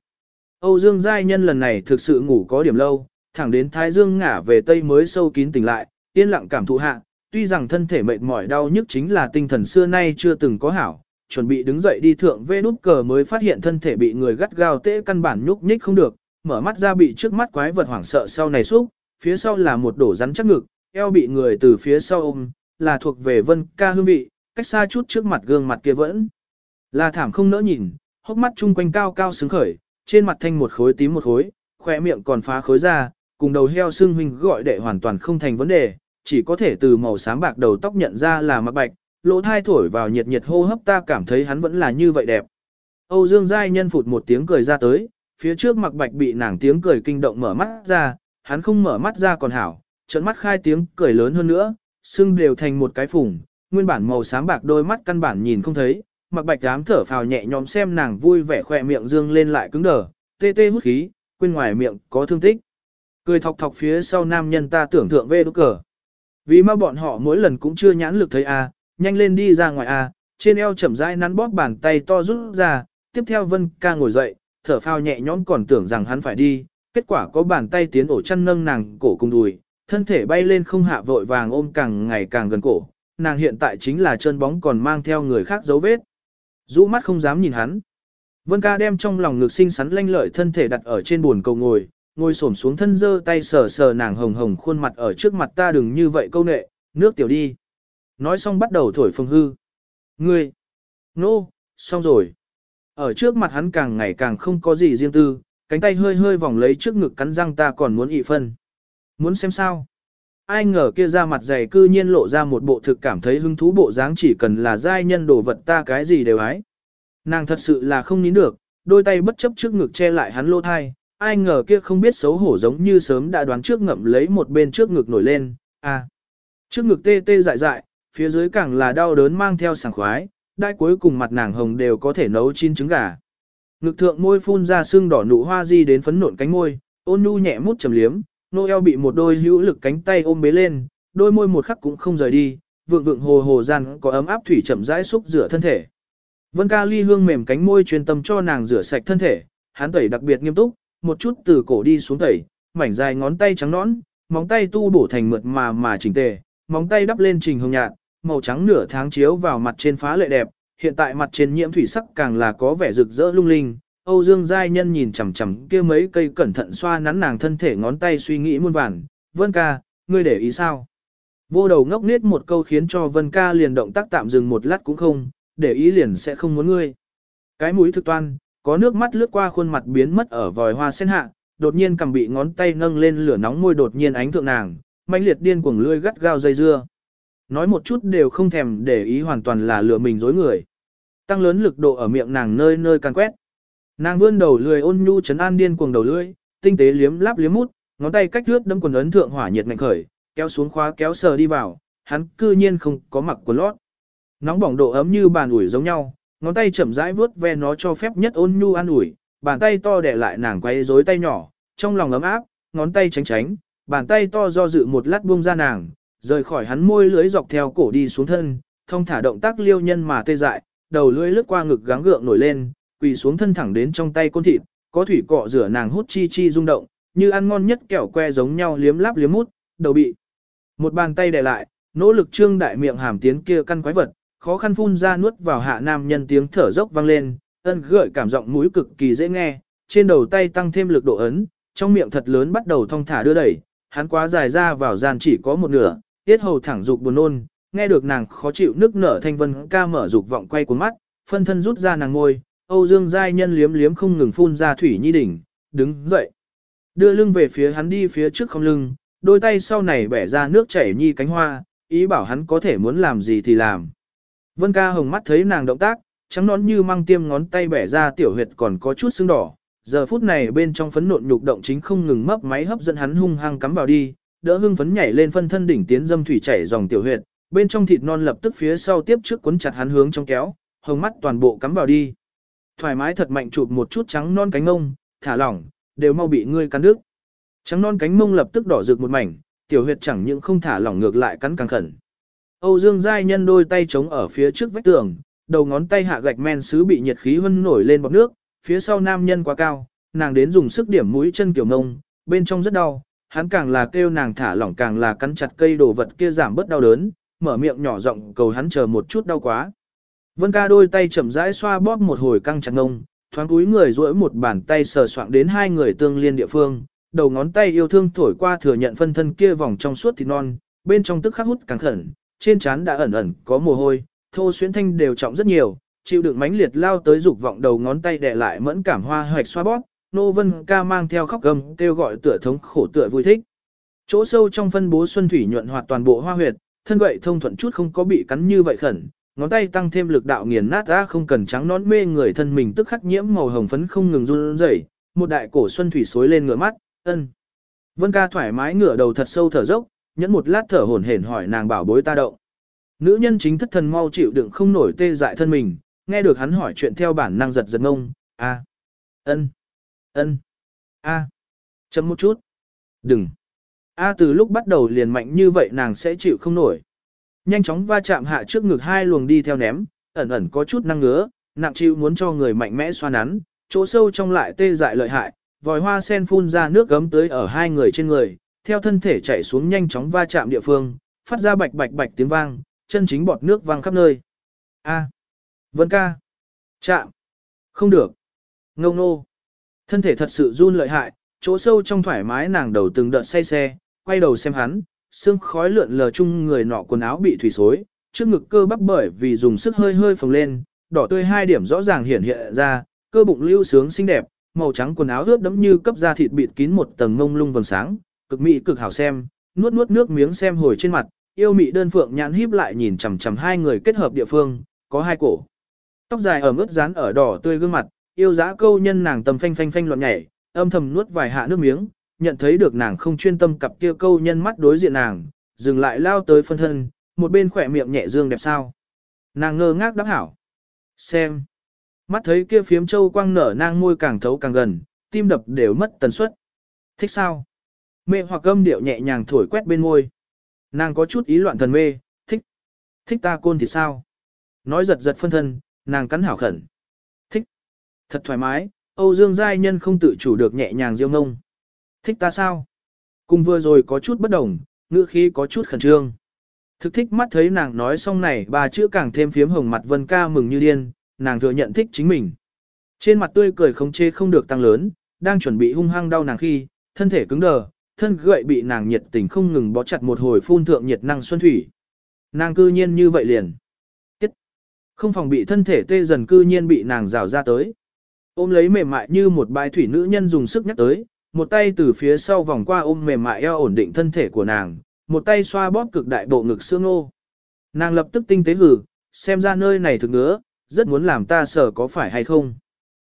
Âu Dương Giai Nhân lần này thực sự ngủ có điểm lâu, thẳng đến Thái Dương ngả về Tây mới sâu kín tỉnh lại, yên lặng cảm thụ hạ, tuy rằng thân thể mệt mỏi đau nhức chính là tinh thần xưa nay chưa từng có hảo, chuẩn bị đứng dậy đi thượng vê nút cờ mới phát hiện thân thể bị người gắt gao tễ căn bản nhúc nhích không được, mở mắt ra bị trước mắt quái vật hoảng sợ sau này xúc, phía sau là một đổ rắn chắc ngực, eo bị người từ phía sau ôm, là thuộc về vân ca hương vị, cách xa chút trước mặt gương mặt kia vẫn là thảm không nỡ nhìn, hốc mắt chung quanh cao cao sướng khởi, trên mặt thanh một khối tím một khối, khỏe miệng còn phá khối ra, cùng đầu heo xương huynh gọi đệ hoàn toàn không thành vấn đề, chỉ có thể từ màu xám bạc đầu tóc nhận ra là mặt bạch, lỗ thai thổi vào nhiệt nhiệt hô hấp ta cảm thấy hắn vẫn là như vậy đẹp. Âu Dương Giai nhân phụt một tiếng cười ra tới, phía trước mặc bạch bị nàng tiếng cười kinh động mở mắt ra, hắn không mở mắt ra còn hảo, trận mắt khai tiếng cười lớn hơn nữa, sưng đều thành một cái phùng, nguyên bản màu xám bạc đôi mắt căn bản nhìn không thấy, mặc bạch dám thở phào nhẹ nhõm xem nàng vui vẻ khỏe miệng dương lên lại cứng đờ, tê tê hút khí, quên ngoài miệng có thương tích. Cười thọc thọc phía sau nam nhân ta tưởng thượng về đúc cờ. Vì mà bọn họ mỗi lần cũng chưa nhãn lực thấy a, nhanh lên đi ra ngoài a, trên eo chậm rãi nắn bóp bàn tay to rút ra, tiếp theo Vân ca ngồi dậy, thở phào nhẹ nhõm còn tưởng rằng hắn phải đi, kết quả có bàn tay tiến ổ chăn nâng nàng cổ cùng đùi, thân thể bay lên không hạ vội vàng ôm càng ngày càng gần cổ, nàng hiện tại chính là chân bóng còn mang theo người khác dấu vết. rũ mắt không dám nhìn hắn. Vân ca đem trong lòng ngực xinh xắn lanh lợi thân thể đặt ở trên buồn cầu ngồi, ngồi xổm xuống thân dơ tay sờ sờ nàng hồng hồng khuôn mặt ở trước mặt ta đừng như vậy câu nệ, nước tiểu đi. Nói xong bắt đầu thổi phồng hư. Ngươi! Nô! No, xong rồi. Ở trước mặt hắn càng ngày càng không có gì riêng tư, cánh tay hơi hơi vòng lấy trước ngực cắn răng ta còn muốn ị phân. Muốn xem sao? Ai ngờ kia ra mặt dày cư nhiên lộ ra một bộ thực cảm thấy hứng thú bộ dáng chỉ cần là giai nhân đồ vật ta cái gì đều ái. Nàng thật sự là không nín được, đôi tay bất chấp trước ngực che lại hắn lô thai, ai ngờ kia không biết xấu hổ giống như sớm đã đoán trước ngậm lấy một bên trước ngực nổi lên, à. Trước ngực tê tê dại dại, phía dưới càng là đau đớn mang theo sảng khoái, đai cuối cùng mặt nàng hồng đều có thể nấu chín trứng gà. Ngực thượng môi phun ra sương đỏ nụ hoa di đến phấn nộn cánh môi, ôn nhu nhẹ mút trầm liếm, nô eo bị một đôi hữu lực cánh tay ôm bế lên, đôi môi một khắc cũng không rời đi, vượng vượng hồ hồ rằng có ấm áp thủy chậm rãi xúc rửa thân thể. Vân ca ly hương mềm cánh môi chuyên tâm cho nàng rửa sạch thân thể, hắn tẩy đặc biệt nghiêm túc, một chút từ cổ đi xuống tẩy, mảnh dài ngón tay trắng nõn, móng tay tu bổ thành mượt mà mà chỉnh tề, móng tay đắp lên trình hồng nhạt, màu trắng nửa tháng chiếu vào mặt trên phá lệ đẹp, hiện tại mặt trên nhiễm thủy sắc càng là có vẻ rực rỡ lung linh. Âu Dương Giai Nhân nhìn chằm chằm kia mấy cây cẩn thận xoa nắn nàng thân thể ngón tay suy nghĩ muôn vàn, Vân ca, ngươi để ý sao? Vô đầu ngốc nết một câu khiến cho Vân ca liền động tác tạm dừng một lát cũng không, để ý liền sẽ không muốn ngươi. Cái mũi thực toan, có nước mắt lướt qua khuôn mặt biến mất ở vòi hoa sen hạ, đột nhiên cầm bị ngón tay nâng lên lửa nóng môi đột nhiên ánh thượng nàng, mãnh liệt điên cuồng lươi gắt gao dây dưa. Nói một chút đều không thèm để ý hoàn toàn là lừa mình dối người. Tăng lớn lực độ ở miệng nàng nơi nơi càng quét. Nàng vươn đầu lười ôn nhu chấn an điên cuồng đầu lưỡi, tinh tế liếm láp liếm mút, ngón tay cách thước đâm quần ấn thượng hỏa nhiệt ngạnh khởi, kéo xuống khóa kéo sờ đi vào, hắn cư nhiên không có mặc quần lót. Nóng bỏng độ ấm như bàn ủi giống nhau, ngón tay chậm rãi vuốt ve nó cho phép nhất ôn nhu an ủi, bàn tay to để lại nàng quay rối tay nhỏ, trong lòng ấm áp, ngón tay tránh tránh, bàn tay to do dự một lát buông ra nàng, rời khỏi hắn môi lưới dọc theo cổ đi xuống thân, thông thả động tác liêu nhân mà tê dại, đầu lưỡi lướt qua ngực gắng gượng nổi lên, quỳ xuống thân thẳng đến trong tay côn thịt, có thủy cọ rửa nàng hút chi chi rung động, như ăn ngon nhất kẹo que giống nhau liếm láp liếm mút, đầu bị một bàn tay đè lại, nỗ lực trương đại miệng hàm tiến kia căn quái vật, khó khăn phun ra nuốt vào hạ nam nhân tiếng thở dốc vang lên, ân gợi cảm giọng mũi cực kỳ dễ nghe, trên đầu tay tăng thêm lực độ ấn, trong miệng thật lớn bắt đầu thong thả đưa đẩy, hắn quá dài ra vào gian chỉ có một nửa, tiết hầu thẳng dục buồn nôn, nghe được nàng khó chịu nước nở thanh vân ca mở dục vọng quay cuốn mắt, phân thân rút ra nàng ngôi, Âu Dương giai nhân liếm liếm không ngừng phun ra thủy nhi đỉnh, đứng dậy, đưa lưng về phía hắn đi phía trước không lưng, đôi tay sau này bẻ ra nước chảy nhi cánh hoa, ý bảo hắn có thể muốn làm gì thì làm. Vân ca hồng mắt thấy nàng động tác, trắng nón như mang tiêm ngón tay bẻ ra tiểu huyệt còn có chút sưng đỏ, giờ phút này bên trong phấn nộn nhục động chính không ngừng mấp máy hấp dẫn hắn hung hăng cắm vào đi, đỡ hưng phấn nhảy lên phân thân đỉnh tiến dâm thủy chảy dòng tiểu huyệt, bên trong thịt non lập tức phía sau tiếp trước cuốn chặt hắn hướng trong kéo, hồng mắt toàn bộ cắm vào đi. Thoải mái thật mạnh chụp một chút trắng non cánh mông, thả lỏng, đều mau bị ngươi cắn đứt. Trắng non cánh mông lập tức đỏ rực một mảnh, tiểu huyệt chẳng những không thả lỏng ngược lại cắn càng khẩn. Âu Dương Giai Nhân đôi tay chống ở phía trước vách tường, đầu ngón tay hạ gạch men sứ bị nhiệt khí vân nổi lên bọt nước, phía sau nam nhân quá cao, nàng đến dùng sức điểm mũi chân kiểu ngông, bên trong rất đau, hắn càng là kêu nàng thả lỏng càng là cắn chặt cây đồ vật kia giảm bớt đau đớn, mở miệng nhỏ giọng cầu hắn chờ một chút đau quá. Vân ca đôi tay chậm rãi xoa bóp một hồi căng chặt ngông, thoáng cúi người duỗi một bàn tay sờ soạng đến hai người tương liên địa phương, đầu ngón tay yêu thương thổi qua thừa nhận phân thân kia vòng trong suốt thịt non, bên trong tức khắc hút càng khẩn, trên trán đã ẩn ẩn có mồ hôi, thô xuyến thanh đều trọng rất nhiều, chịu đựng mãnh liệt lao tới dục vọng đầu ngón tay đè lại mẫn cảm hoa hoạch xoa bóp, nô vân ca mang theo khóc gầm kêu gọi tựa thống khổ tựa vui thích. Chỗ sâu trong phân bố xuân thủy nhuận hoạt toàn bộ hoa huyệt, thân gậy thông thuận chút không có bị cắn như vậy khẩn, ngón tay tăng thêm lực đạo nghiền nát ra không cần trắng nón mê người thân mình tức khắc nhiễm màu hồng phấn không ngừng run rẩy, một đại cổ xuân thủy xối lên ngửa mắt, ân. Vân ca thoải mái ngửa đầu thật sâu thở dốc, nhẫn một lát thở hổn hển hỏi nàng bảo bối ta động. Nữ nhân chính thất thần mau chịu đựng không nổi tê dại thân mình, nghe được hắn hỏi chuyện theo bản năng giật giật ngông, a, ân, ân, a, chấm một chút, đừng, a từ lúc bắt đầu liền mạnh như vậy nàng sẽ chịu không nổi. Nhanh chóng va chạm hạ trước ngực hai luồng đi theo ném, ẩn ẩn có chút năng ngứa, nặng chịu muốn cho người mạnh mẽ xoa nắn, chỗ sâu trong lại tê dại lợi hại, vòi hoa sen phun ra nước gấm tới ở hai người trên người, theo thân thể chạy xuống nhanh chóng va chạm địa phương, phát ra bạch bạch bạch tiếng vang, chân chính bọt nước vang khắp nơi. A. Vân ca. Chạm. Không được. Ngông nô. Thân thể thật sự run lợi hại, chỗ sâu trong thoải mái nàng đầu từng đợt say xe, quay đầu xem hắn, xương khói lượn lờ chung người nọ quần áo bị thủy xối, trước ngực cơ bắp bởi vì dùng sức hơi hơi phồng lên, đỏ tươi hai điểm rõ ràng hiển hiện ra, cơ bụng lưu sướng xinh đẹp, màu trắng quần áo ướt đẫm như cấp da thịt bịt kín một tầng ngông lung vầng sáng, cực mỹ cực hảo xem, nuốt nuốt nước miếng xem hồi trên mặt, yêu mị đơn phượng nhãn híp lại nhìn chằm chằm hai người kết hợp địa phương, có hai cổ. Tóc dài ở mức dán ở đỏ tươi gương mặt, yêu dã câu nhân nàng tầm phanh phanh phanh loạn nhảy, âm thầm nuốt vài hạ nước miếng, nhận thấy được nàng không chuyên tâm cặp kia câu nhân mắt đối diện nàng, dừng lại lao tới phân thân, một bên khỏe miệng nhẹ dương đẹp sao. Nàng ngơ ngác đáp hảo. Xem. Mắt thấy kia phiếm châu quang nở nang môi càng thấu càng gần, tim đập đều mất tần suất. Thích sao? Mê hoặc âm điệu nhẹ nhàng thổi quét bên môi. Nàng có chút ý loạn thần mê, thích. Thích ta côn thì sao? Nói giật giật phân thân, nàng cắn hảo khẩn. Thật thoải mái, Âu Dương Giai Nhân không tự chủ được nhẹ nhàng diêu ngông. Thích ta sao? Cùng vừa rồi có chút bất đồng, ngữ khí có chút khẩn trương. Thực thích mắt thấy nàng nói xong này bà chữ càng thêm phiếm hồng mặt Vân ca mừng như điên, nàng thừa nhận thích chính mình. Trên mặt tươi cười không chê không được tăng lớn, đang chuẩn bị hung hăng đau nàng khi, thân thể cứng đờ, thân gậy bị nàng nhiệt tình không ngừng bó chặt một hồi phun thượng nhiệt năng xuân thủy. Nàng cư nhiên như vậy liền. Tiết. Không phòng bị thân thể tê dần cư nhiên bị nàng rào ra tới. Ôm lấy mềm mại như một bãi thủy nữ nhân dùng sức nhắc tới, một tay từ phía sau vòng qua ôm mềm mại eo ổn định thân thể của nàng, một tay xoa bóp cực đại bộ ngực xương ô. Nàng lập tức tinh tế hử, xem ra nơi này thực ngứa, rất muốn làm ta sợ có phải hay không.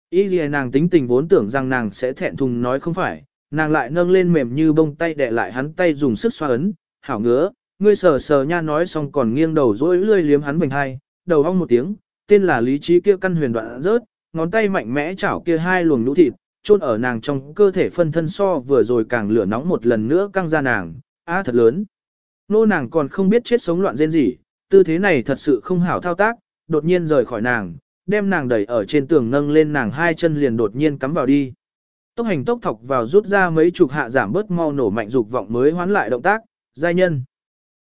Ý gì nàng tính tình vốn tưởng rằng nàng sẽ thẹn thùng nói không phải, nàng lại nâng lên mềm như bông tay đè lại hắn tay dùng sức xoa ấn, hảo ngứa, ngươi sờ sờ nha nói xong còn nghiêng đầu dỗi lươi liếm hắn vành hai, đầu hong một tiếng, tên là lý trí kia căn huyền đoạn rớt, ngón tay mạnh mẽ chảo kia hai luồng nhũ thịt, chôn ở nàng trong cơ thể phân thân so vừa rồi càng lửa nóng một lần nữa căng ra nàng, á thật lớn. Nô nàng còn không biết chết sống loạn rên gì, tư thế này thật sự không hảo thao tác, đột nhiên rời khỏi nàng, đem nàng đẩy ở trên tường nâng lên nàng hai chân liền đột nhiên cắm vào đi. Tốc hành tốc thọc vào rút ra mấy chục hạ giảm bớt mau nổ mạnh dục vọng mới hoán lại động tác, giai nhân.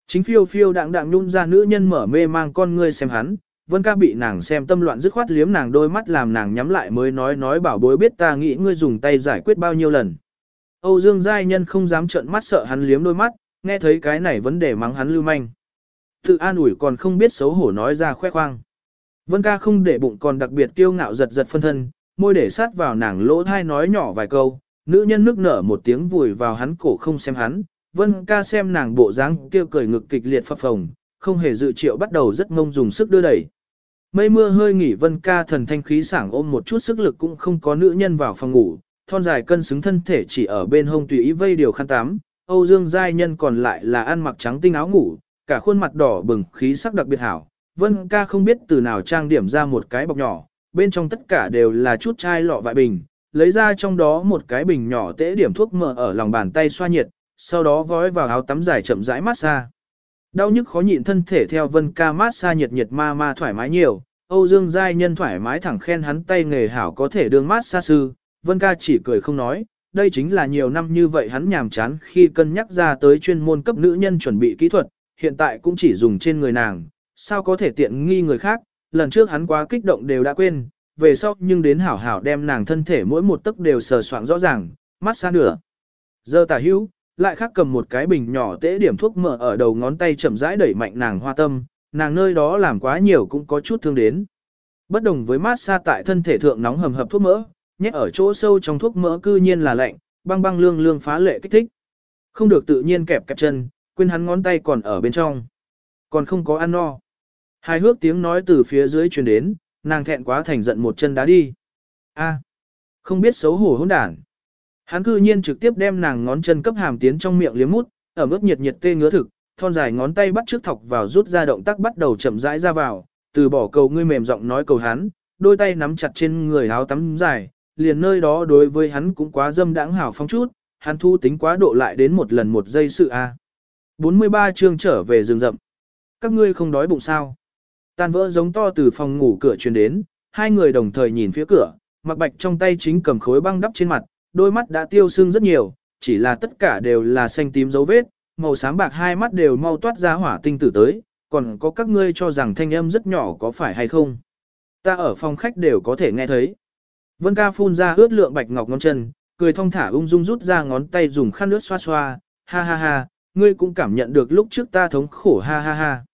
Chính phiêu phiêu đạng đạng nhung ra nữ nhân mở mê mang con ngươi xem hắn, vân ca bị nàng xem tâm loạn dứt khoát liếm nàng đôi mắt làm nàng nhắm lại mới nói nói bảo bối biết ta nghĩ ngươi dùng tay giải quyết bao nhiêu lần. Âu Dương giai nhân không dám trợn mắt sợ hắn liếm đôi mắt, nghe thấy cái này vấn đề mắng hắn lưu manh. Tự an ủi còn không biết xấu hổ nói ra khoe khoang. Vân ca không để bụng còn đặc biệt kiêu ngạo giật giật phân thân, môi để sát vào nàng lỗ thai nói nhỏ vài câu, nữ nhân nước nở một tiếng vùi vào hắn cổ không xem hắn, vân ca xem nàng bộ dáng kêu cười ngực kịch liệt phập phồng, không hề dự triệu bắt đầu rất ngông dùng sức đưa đẩy mây mưa hơi nghỉ vân ca thần thanh khí sảng ôm một chút sức lực cũng không có nữ nhân vào phòng ngủ, thon dài cân xứng thân thể chỉ ở bên hông tùy ý vây điều khăn tắm, Âu Dương giai nhân còn lại là ăn mặc trắng tinh áo ngủ, cả khuôn mặt đỏ bừng khí sắc đặc biệt hảo. Vân ca không biết từ nào trang điểm ra một cái bọc nhỏ, bên trong tất cả đều là chút chai lọ vại bình, lấy ra trong đó một cái bình nhỏ tễ điểm thuốc mỡ ở lòng bàn tay xoa nhiệt, sau đó vói vào áo tắm dài chậm rãi massage. Đau nhức khó nhịn thân thể theo Vân ca mát xa nhiệt nhiệt ma ma thoải mái nhiều, Âu Dương giai nhân thoải mái thẳng khen hắn tay nghề hảo có thể đương mát xa sư, Vân ca chỉ cười không nói, đây chính là nhiều năm như vậy hắn nhàm chán khi cân nhắc ra tới chuyên môn cấp nữ nhân chuẩn bị kỹ thuật, hiện tại cũng chỉ dùng trên người nàng, sao có thể tiện nghi người khác, lần trước hắn quá kích động đều đã quên, về sau nhưng đến hảo hảo đem nàng thân thể mỗi một tấc đều sờ soạn rõ ràng, mát xa nửa. Giờ tả hữu, lại khác cầm một cái bình nhỏ tễ điểm thuốc mỡ ở đầu ngón tay chậm rãi đẩy mạnh nàng hoa tâm, nàng nơi đó làm quá nhiều cũng có chút thương đến. Bất đồng với mát xa tại thân thể thượng nóng hầm hập thuốc mỡ, nhét ở chỗ sâu trong thuốc mỡ cư nhiên là lạnh, băng băng lương lương phá lệ kích thích. Không được tự nhiên kẹp kẹp chân, quên hắn ngón tay còn ở bên trong. Còn không có ăn no. Hai hước tiếng nói từ phía dưới truyền đến, nàng thẹn quá thành giận một chân đá đi. A, không biết xấu hổ hỗn đản. Hắn cư nhiên trực tiếp đem nàng ngón chân cấp hàm tiến trong miệng liếm mút, ở mức nhiệt nhiệt tê ngứa thực, thon dài ngón tay bắt trước thọc vào rút ra động tác bắt đầu chậm rãi ra vào, từ bỏ cầu ngươi mềm giọng nói cầu hắn, đôi tay nắm chặt trên người áo tắm dài, liền nơi đó đối với hắn cũng quá dâm đãng hảo phóng chút, hắn thu tính quá độ lại đến một lần một giây sự a. 43 chương trở về rừng rậm. Các ngươi không đói bụng sao? Tan vỡ giống to từ phòng ngủ cửa truyền đến, hai người đồng thời nhìn phía cửa, mặc bạch trong tay chính cầm khối băng đắp trên mặt, đôi mắt đã tiêu sưng rất nhiều, chỉ là tất cả đều là xanh tím dấu vết, màu xám bạc hai mắt đều mau toát ra hỏa tinh tử tới, còn có các ngươi cho rằng thanh âm rất nhỏ có phải hay không? Ta ở phòng khách đều có thể nghe thấy. Vân ca phun ra ướt lượng bạch ngọc ngón chân, cười thong thả ung dung rút ra ngón tay dùng khăn nước xoa xoa, ha ha ha, ngươi cũng cảm nhận được lúc trước ta thống khổ ha ha ha.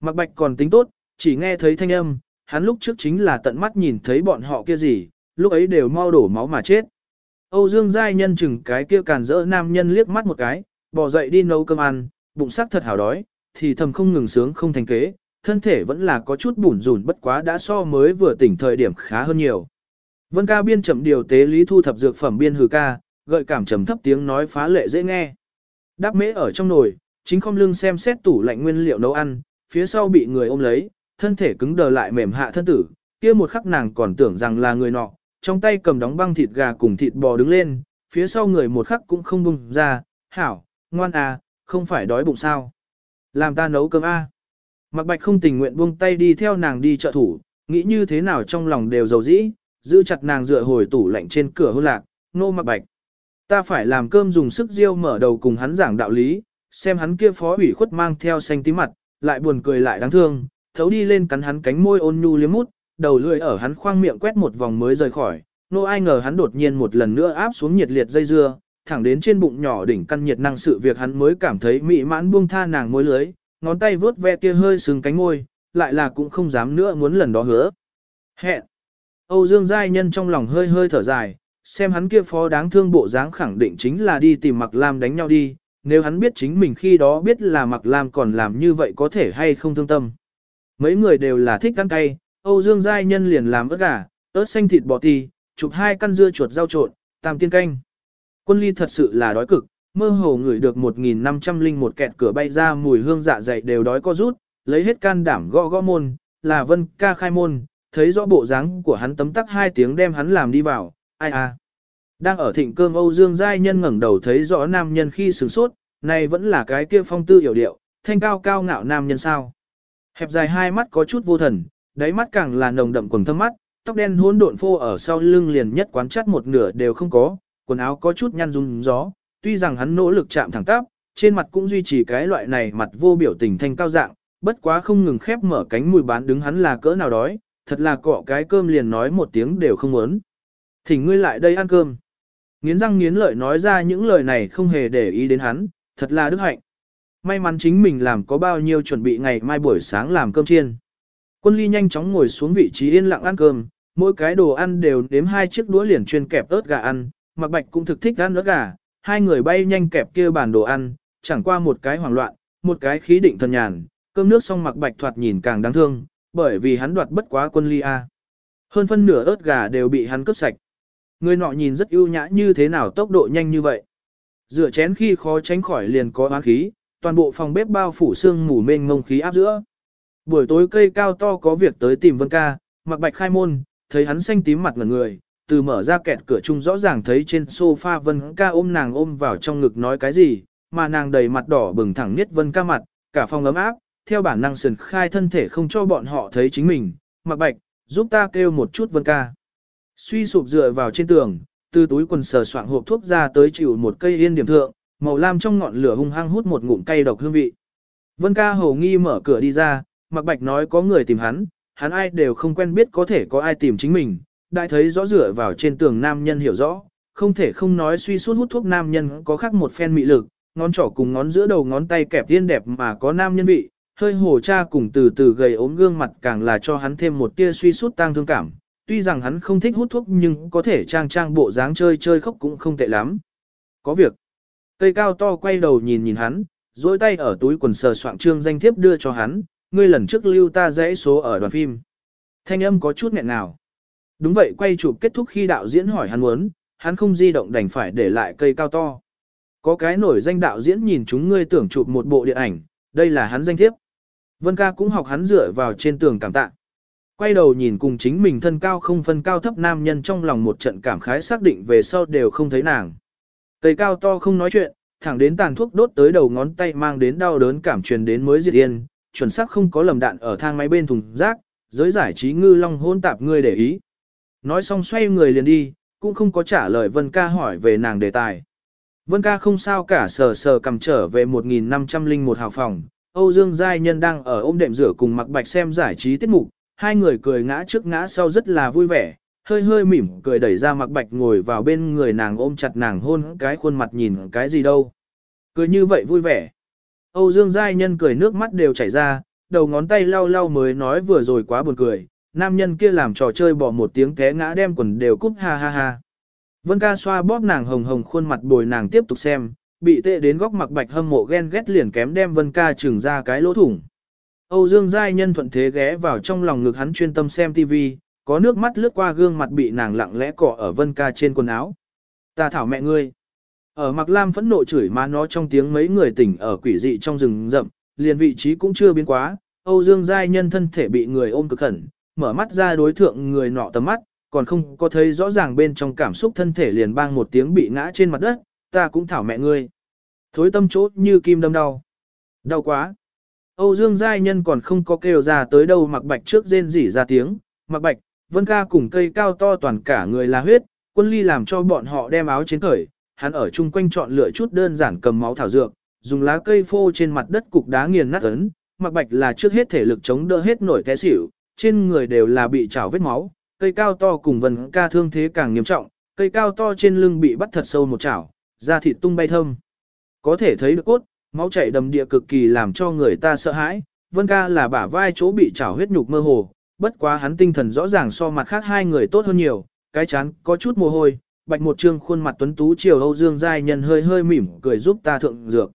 Mặc bạch còn tính tốt, chỉ nghe thấy thanh âm, hắn lúc trước chính là tận mắt nhìn thấy bọn họ kia gì, lúc ấy đều mau đổ máu mà chết. Âu Dương Giai nhân chừng cái kia càn rỡ nam nhân liếc mắt một cái, bỏ dậy đi nấu cơm ăn, bụng sắc thật hảo đói, thì thầm không ngừng sướng không thành kế, thân thể vẫn là có chút bủn rủn bất quá đã so mới vừa tỉnh thời điểm khá hơn nhiều. Vân ca biên chậm điều tế lý thu thập dược phẩm biên hừ ca, gợi cảm trầm thấp tiếng nói phá lệ dễ nghe. Đáp mễ ở trong nồi, chính không lưng xem xét tủ lạnh nguyên liệu nấu ăn, phía sau bị người ôm lấy, thân thể cứng đờ lại mềm hạ thân tử, kia một khắc nàng còn tưởng rằng là người nọ, trong tay cầm đóng băng thịt gà cùng thịt bò đứng lên, phía sau người một khắc cũng không bùng ra, hảo, ngoan à, không phải đói bụng sao. Làm ta nấu cơm a. À. Mặc bạch không tình nguyện buông tay đi theo nàng đi trợ thủ, nghĩ như thế nào trong lòng đều dầu dĩ, giữ chặt nàng dựa hồi tủ lạnh trên cửa hôn lạc, nô mặc bạch. Ta phải làm cơm dùng sức riêu mở đầu cùng hắn giảng đạo lý, xem hắn kia phó ủy khuất mang theo xanh tí mặt, lại buồn cười lại đáng thương, thấu đi lên cắn hắn cánh môi ôn nhu liếm mút, đầu lưỡi ở hắn khoang miệng quét một vòng mới rời khỏi, nô ai ngờ hắn đột nhiên một lần nữa áp xuống nhiệt liệt dây dưa, thẳng đến trên bụng nhỏ đỉnh căn nhiệt năng sự việc hắn mới cảm thấy mị mãn buông tha nàng môi lưới, ngón tay vướt ve kia hơi sừng cánh môi, lại là cũng không dám nữa muốn lần đó hứa. Hẹn! Âu Dương Giai Nhân trong lòng hơi hơi thở dài, xem hắn kia phó đáng thương bộ dáng khẳng định chính là đi tìm Mặc Lam đánh nhau đi, nếu hắn biết chính mình khi đó biết là Mặc Lam còn làm như vậy có thể hay không thương tâm. Mấy người đều là thích ăn cay, Âu Dương Giai Nhân liền làm ớt gà, ớt xanh thịt bò thì, chụp hai căn dưa chuột rau trộn, tam tiên canh. Quân ly thật sự là đói cực, mơ hồ ngửi được 1.500 linh một kẹt cửa bay ra mùi hương dạ dày đều đói co rút, lấy hết can đảm gõ gõ môn, là vân ca khai môn, thấy rõ bộ dáng của hắn tấm tắc hai tiếng đem hắn làm đi vào, ai à. Đang ở thịnh cơm Âu Dương Giai Nhân ngẩng đầu thấy rõ nam nhân khi sửng sốt, này vẫn là cái kia phong tư hiểu điệu, thanh cao cao ngạo nam nhân sao. Hẹp dài hai mắt có chút vô thần, đáy mắt càng là nồng đậm quần thâm mắt, tóc đen hỗn độn phô ở sau lưng liền nhất quán chất một nửa đều không có, quần áo có chút nhăn rung gió, tuy rằng hắn nỗ lực chạm thẳng tắp, trên mặt cũng duy trì cái loại này mặt vô biểu tình thanh cao dạng, bất quá không ngừng khép mở cánh mùi bán đứng hắn là cỡ nào đói, thật là cọ cái cơm liền nói một tiếng đều không muốn. Thỉnh ngươi lại đây ăn cơm. Nghiến răng nghiến lợi nói ra những lời này không hề để ý đến hắn, thật là đức hạnh. May mắn chính mình làm có bao nhiêu chuẩn bị ngày mai buổi sáng làm cơm chiên. Quân ly nhanh chóng ngồi xuống vị trí yên lặng ăn cơm, mỗi cái đồ ăn đều đếm hai chiếc đũa liền chuyên kẹp ớt gà ăn, mặc bạch cũng thực thích ăn ớt gà, hai người bay nhanh kẹp kia bàn đồ ăn, chẳng qua một cái hoảng loạn, một cái khí định thần nhàn, cơm nước xong mặc bạch thoạt nhìn càng đáng thương, bởi vì hắn đoạt bất quá quân ly A. Hơn phân nửa ớt gà đều bị hắn cướp sạch. Người nọ nhìn rất ưu nhã như thế nào tốc độ nhanh như vậy. Rửa chén khi khó tránh khỏi liền có oán khí, toàn bộ phòng bếp bao phủ xương mù mênh ngông khí áp giữa. Buổi tối cây cao to có việc tới tìm Vân Ca, mặc bạch khai môn, thấy hắn xanh tím mặt ngần người, từ mở ra kẹt cửa chung rõ ràng thấy trên sofa Vân Ca ôm nàng ôm vào trong ngực nói cái gì, mà nàng đầy mặt đỏ bừng thẳng nhất Vân Ca mặt, cả phòng ấm áp, theo bản năng sườn khai thân thể không cho bọn họ thấy chính mình, mặc bạch, giúp ta kêu một chút Vân Ca. Suy sụp dựa vào trên tường, từ túi quần sờ soạng hộp thuốc ra tới chịu một cây yên điểm thượng, màu lam trong ngọn lửa hung hăng hút một ngụm cay độc hương vị. Vân ca hầu nghi mở cửa đi ra, Mạc bạch nói có người tìm hắn, hắn ai đều không quen biết có thể có ai tìm chính mình, đại thấy rõ rửa vào trên tường nam nhân hiểu rõ, không thể không nói suy suốt hút thuốc nam nhân có khác một phen mị lực, ngón trỏ cùng ngón giữa đầu ngón tay kẹp tiên đẹp mà có nam nhân vị, hơi hồ cha cùng từ từ gầy ốm gương mặt càng là cho hắn thêm một tia suy suốt tang thương cảm, tuy rằng hắn không thích hút thuốc nhưng có thể trang trang bộ dáng chơi chơi khóc cũng không tệ lắm. Có việc. Cây cao to quay đầu nhìn nhìn hắn, duỗi tay ở túi quần sờ soạn trương danh thiếp đưa cho hắn, ngươi lần trước lưu ta dãy số ở đoàn phim. Thanh âm có chút nghẹn nào. Đúng vậy quay chụp kết thúc khi đạo diễn hỏi hắn muốn, hắn không di động đành phải để lại cây cao to. Có cái nổi danh đạo diễn nhìn chúng ngươi tưởng chụp một bộ điện ảnh, đây là hắn danh thiếp. Vân ca cũng học hắn dựa vào trên tường cảm tạ. Quay đầu nhìn cùng chính mình thân cao không phân cao thấp nam nhân trong lòng một trận cảm khái xác định về sau đều không thấy nàng. Cây cao to không nói chuyện, thẳng đến tàn thuốc đốt tới đầu ngón tay mang đến đau đớn cảm truyền đến mới diệt yên, chuẩn xác không có lầm đạn ở thang máy bên thùng rác, giới giải trí ngư long hôn tạp ngươi để ý. Nói xong xoay người liền đi, cũng không có trả lời Vân ca hỏi về nàng đề tài. Vân ca không sao cả sờ sờ cầm trở về 1501 hào phòng, Âu Dương Giai Nhân đang ở ôm đệm rửa cùng mặc bạch xem giải trí tiết mục, hai người cười ngã trước ngã sau rất là vui vẻ, hơi hơi mỉm cười đẩy ra mặc bạch ngồi vào bên người nàng ôm chặt nàng hôn cái khuôn mặt nhìn cái gì đâu. Cười như vậy vui vẻ. Âu Dương Giai Nhân cười nước mắt đều chảy ra, đầu ngón tay lau lau mới nói vừa rồi quá buồn cười, nam nhân kia làm trò chơi bỏ một tiếng té ngã đem quần đều cúp ha ha ha. Vân ca xoa bóp nàng hồng hồng khuôn mặt bồi nàng tiếp tục xem, bị tệ đến góc mặc bạch hâm mộ ghen ghét liền kém đem Vân ca trừng ra cái lỗ thủng. Âu Dương Giai Nhân thuận thế ghé vào trong lòng ngực hắn chuyên tâm xem TV, có nước mắt lướt qua gương mặt bị nàng lặng lẽ cọ ở Vân ca trên quần áo. Ta thảo mẹ ngươi. Ở Mạc Lam phẫn nộ chửi má nó trong tiếng mấy người tỉnh ở quỷ dị trong rừng rậm, liền vị trí cũng chưa biến quá, Âu Dương Giai Nhân thân thể bị người ôm cực khẩn, mở mắt ra đối thượng người nọ tầm mắt, còn không có thấy rõ ràng bên trong cảm xúc thân thể liền bang một tiếng bị ngã trên mặt đất, ta cũng thảo mẹ ngươi. Thối tâm chốt như kim đâm đau. Đau quá. Âu Dương Giai Nhân còn không có kêu ra tới đâu mặc bạch trước rên rỉ ra tiếng, mặc bạch, vân ca cùng cây cao to toàn cả người là huyết, quân ly làm cho bọn họ đem áo trên khởi, hắn ở chung quanh chọn lựa chút đơn giản cầm máu thảo dược, dùng lá cây phô trên mặt đất cục đá nghiền nát ấn, mặc bạch là trước hết thể lực chống đỡ hết nổi té xỉu, trên người đều là bị trào vết máu, cây cao to cùng vân ca thương thế càng nghiêm trọng, cây cao to trên lưng bị bắt thật sâu một chảo, da thịt tung bay thâm. Có thể thấy được cốt, máu chảy đầm địa cực kỳ làm cho người ta sợ hãi, Vân ca là bả vai chỗ bị chảo huyết nhục mơ hồ, bất quá hắn tinh thần rõ ràng so mặt khác hai người tốt hơn nhiều, cái chán có chút mồ hôi, bạch một trương khuôn mặt tuấn tú chiều Âu Dương Giai Nhân hơi hơi mỉm cười giúp ta thượng dược.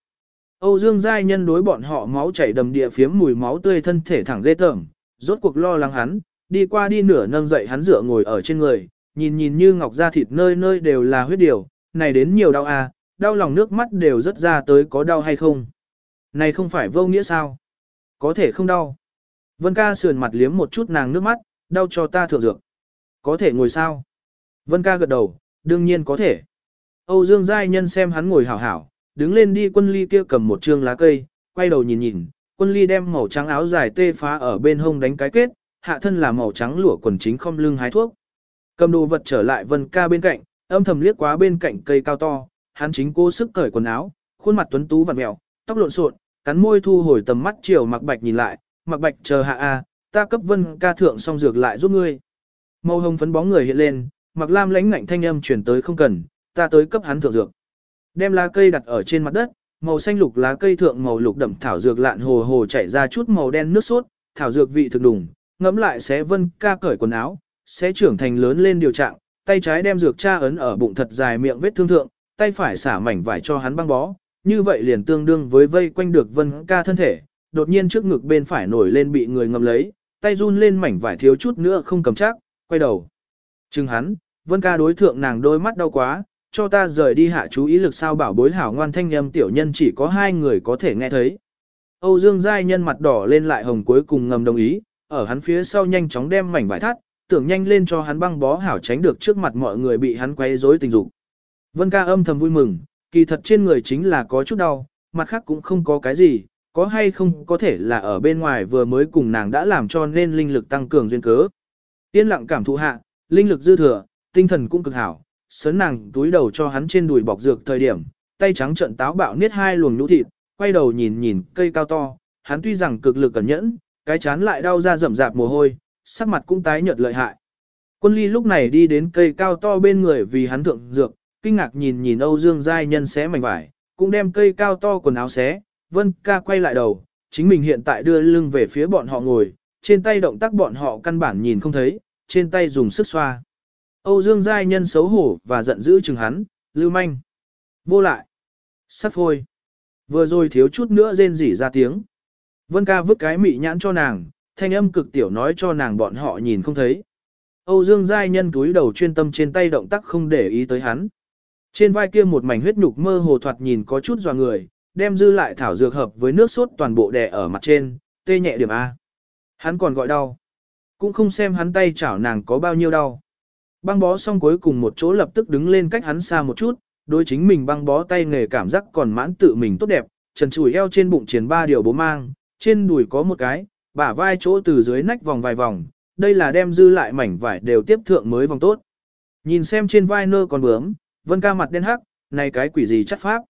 Âu Dương Giai Nhân đối bọn họ máu chảy đầm địa phiếm mùi máu tươi thân thể thẳng ghê tởm, rốt cuộc lo lắng hắn, đi qua đi nửa nâng dậy hắn dựa ngồi ở trên người, nhìn nhìn như ngọc da thịt nơi nơi đều là huyết điều, này đến nhiều đau à, đau lòng nước mắt đều rất ra tới có đau hay không. Này không phải vô nghĩa sao? Có thể không đau. Vân ca sườn mặt liếm một chút nàng nước mắt, đau cho ta thượng dược. Có thể ngồi sao? Vân ca gật đầu, đương nhiên có thể. Âu Dương Giai Nhân xem hắn ngồi hảo hảo, đứng lên đi quân ly kia cầm một trương lá cây, quay đầu nhìn nhìn, quân ly đem màu trắng áo dài tê phá ở bên hông đánh cái kết, hạ thân là màu trắng lụa quần chính không lưng hái thuốc. Cầm đồ vật trở lại Vân ca bên cạnh, âm thầm liếc quá bên cạnh cây cao to, hắn chính cố sức cởi quần áo, khuôn mặt tuấn tú vặn mèo, tóc lộn xộn, cắn môi thu hồi tầm mắt chiều Mặc Bạch nhìn lại, Mặc Bạch chờ hạ a, ta cấp Vân ca thượng xong dược lại giúp ngươi. Màu hồng phấn bóng người hiện lên, Mặc Lam lãnh ngạnh thanh âm truyền tới không cần, ta tới cấp hắn thượng dược. Đem lá cây đặt ở trên mặt đất, màu xanh lục lá cây thượng màu lục đậm thảo dược lạn hồ hồ chảy ra chút màu đen nước sốt, thảo dược vị thực đùng, ngẫm lại sẽ Vân ca cởi quần áo, sẽ trưởng thành lớn lên điều trạng, tay trái đem dược tra ấn ở bụng thật dài miệng vết thương thượng, tay phải xả mảnh vải cho hắn băng bó, như vậy liền tương đương với vây quanh được vân ca thân thể, đột nhiên trước ngực bên phải nổi lên bị người ngầm lấy, tay run lên mảnh vải thiếu chút nữa không cầm chắc, quay đầu. Chừng hắn, vân ca đối thượng nàng đôi mắt đau quá, cho ta rời đi hạ chú ý lực sao bảo bối hảo ngoan thanh âm tiểu nhân chỉ có hai người có thể nghe thấy. Âu Dương Giai nhân mặt đỏ lên lại hồng cuối cùng ngầm đồng ý, ở hắn phía sau nhanh chóng đem mảnh vải thắt, tưởng nhanh lên cho hắn băng bó hảo tránh được trước mặt mọi người bị hắn quấy rối tình dục. Vân ca âm thầm vui mừng, kỳ thật trên người chính là có chút đau, mặt khác cũng không có cái gì, có hay không có thể là ở bên ngoài vừa mới cùng nàng đã làm cho nên linh lực tăng cường duyên cớ. Yên lặng cảm thụ hạ, linh lực dư thừa, tinh thần cũng cực hảo, sớn nàng túi đầu cho hắn trên đùi bọc dược thời điểm, tay trắng trận táo bạo niết hai luồng nhũ thịt, quay đầu nhìn nhìn cây cao to, hắn tuy rằng cực lực cẩn nhẫn, cái chán lại đau ra rậm rạp mồ hôi, sắc mặt cũng tái nhợt lợi hại. Quân ly lúc này đi đến cây cao to bên người vì hắn thượng dược, kinh ngạc nhìn nhìn Âu Dương Giai Nhân xé mảnh vải, cũng đem cây cao to quần áo xé, Vân ca quay lại đầu, chính mình hiện tại đưa lưng về phía bọn họ ngồi, trên tay động tác bọn họ căn bản nhìn không thấy, trên tay dùng sức xoa. Âu Dương Giai Nhân xấu hổ và giận dữ chừng hắn, lưu manh. Vô lại. Sắp phôi. Vừa rồi thiếu chút nữa rên rỉ ra tiếng. Vân ca vứt cái mị nhãn cho nàng, thanh âm cực tiểu nói cho nàng bọn họ nhìn không thấy. Âu Dương Giai Nhân cúi đầu chuyên tâm trên tay động tác không để ý tới hắn. Trên vai kia một mảnh huyết nhục mơ hồ thoạt nhìn có chút dò người, đem dư lại thảo dược hợp với nước sốt toàn bộ đè ở mặt trên, tê nhẹ điểm A. Hắn còn gọi đau. Cũng không xem hắn tay chảo nàng có bao nhiêu đau. Băng bó xong cuối cùng một chỗ lập tức đứng lên cách hắn xa một chút, đối chính mình băng bó tay nghề cảm giác còn mãn tự mình tốt đẹp, trần chùi eo trên bụng triển ba điều bố mang, trên đùi có một cái, bả vai chỗ từ dưới nách vòng vài vòng, đây là đem dư lại mảnh vải đều tiếp thượng mới vòng tốt. Nhìn xem trên vai nơ còn bướm, vân ca mặt đen hắc, này cái quỷ gì chắc pháp.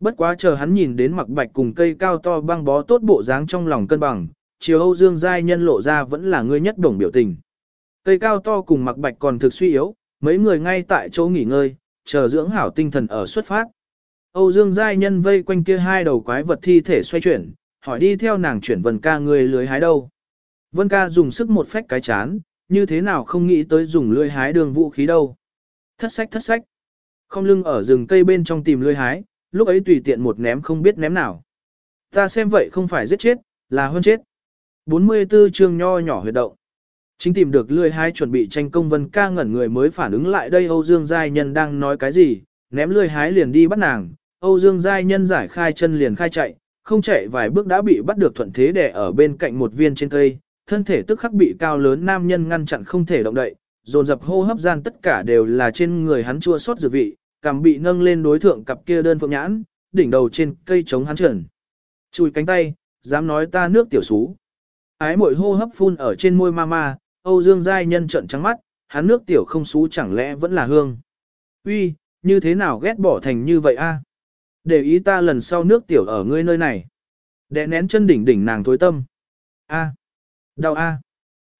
Bất quá chờ hắn nhìn đến mặc bạch cùng cây cao to băng bó tốt bộ dáng trong lòng cân bằng, chiều Âu Dương Giai nhân lộ ra vẫn là người nhất đồng biểu tình. Cây cao to cùng mặc bạch còn thực suy yếu, mấy người ngay tại chỗ nghỉ ngơi, chờ dưỡng hảo tinh thần ở xuất phát. Âu Dương Giai nhân vây quanh kia hai đầu quái vật thi thể xoay chuyển, hỏi đi theo nàng chuyển Vân ca người lưới hái đâu. Vân ca dùng sức một phách cái chán, như thế nào không nghĩ tới dùng lưới hái đường vũ khí đâu. Thất sách thất sách. Không lưng ở rừng cây bên trong tìm lưới hái, lúc ấy tùy tiện một ném không biết ném nào. Ta xem vậy không phải giết chết, là hơn chết. 44 chương nho nhỏ huyệt động. Chính tìm được lươi hái chuẩn bị tranh công vân ca ngẩn người mới phản ứng lại đây Âu Dương Giai Nhân đang nói cái gì, ném lươi hái liền đi bắt nàng. Âu Dương Giai Nhân giải khai chân liền khai chạy, không chạy vài bước đã bị bắt được thuận thế đè ở bên cạnh một viên trên cây, thân thể tức khắc bị cao lớn nam nhân ngăn chặn không thể động đậy, dồn dập hô hấp gian tất cả đều là trên người hắn chua xót dược vị, cằm bị nâng lên đối thượng cặp kia đơn phượng nhãn, đỉnh đầu trên cây chống hắn trần. Chùi cánh tay, dám nói ta nước tiểu xú. Ái mội hô hấp phun ở trên môi mama, Âu Dương Giai nhân trận trắng mắt, hắn nước tiểu không xú chẳng lẽ vẫn là hương. Uy, như thế nào ghét bỏ thành như vậy a? Để ý ta lần sau nước tiểu ở ngươi nơi này. Đè nén chân đỉnh đỉnh nàng thối tâm. A. Đau a.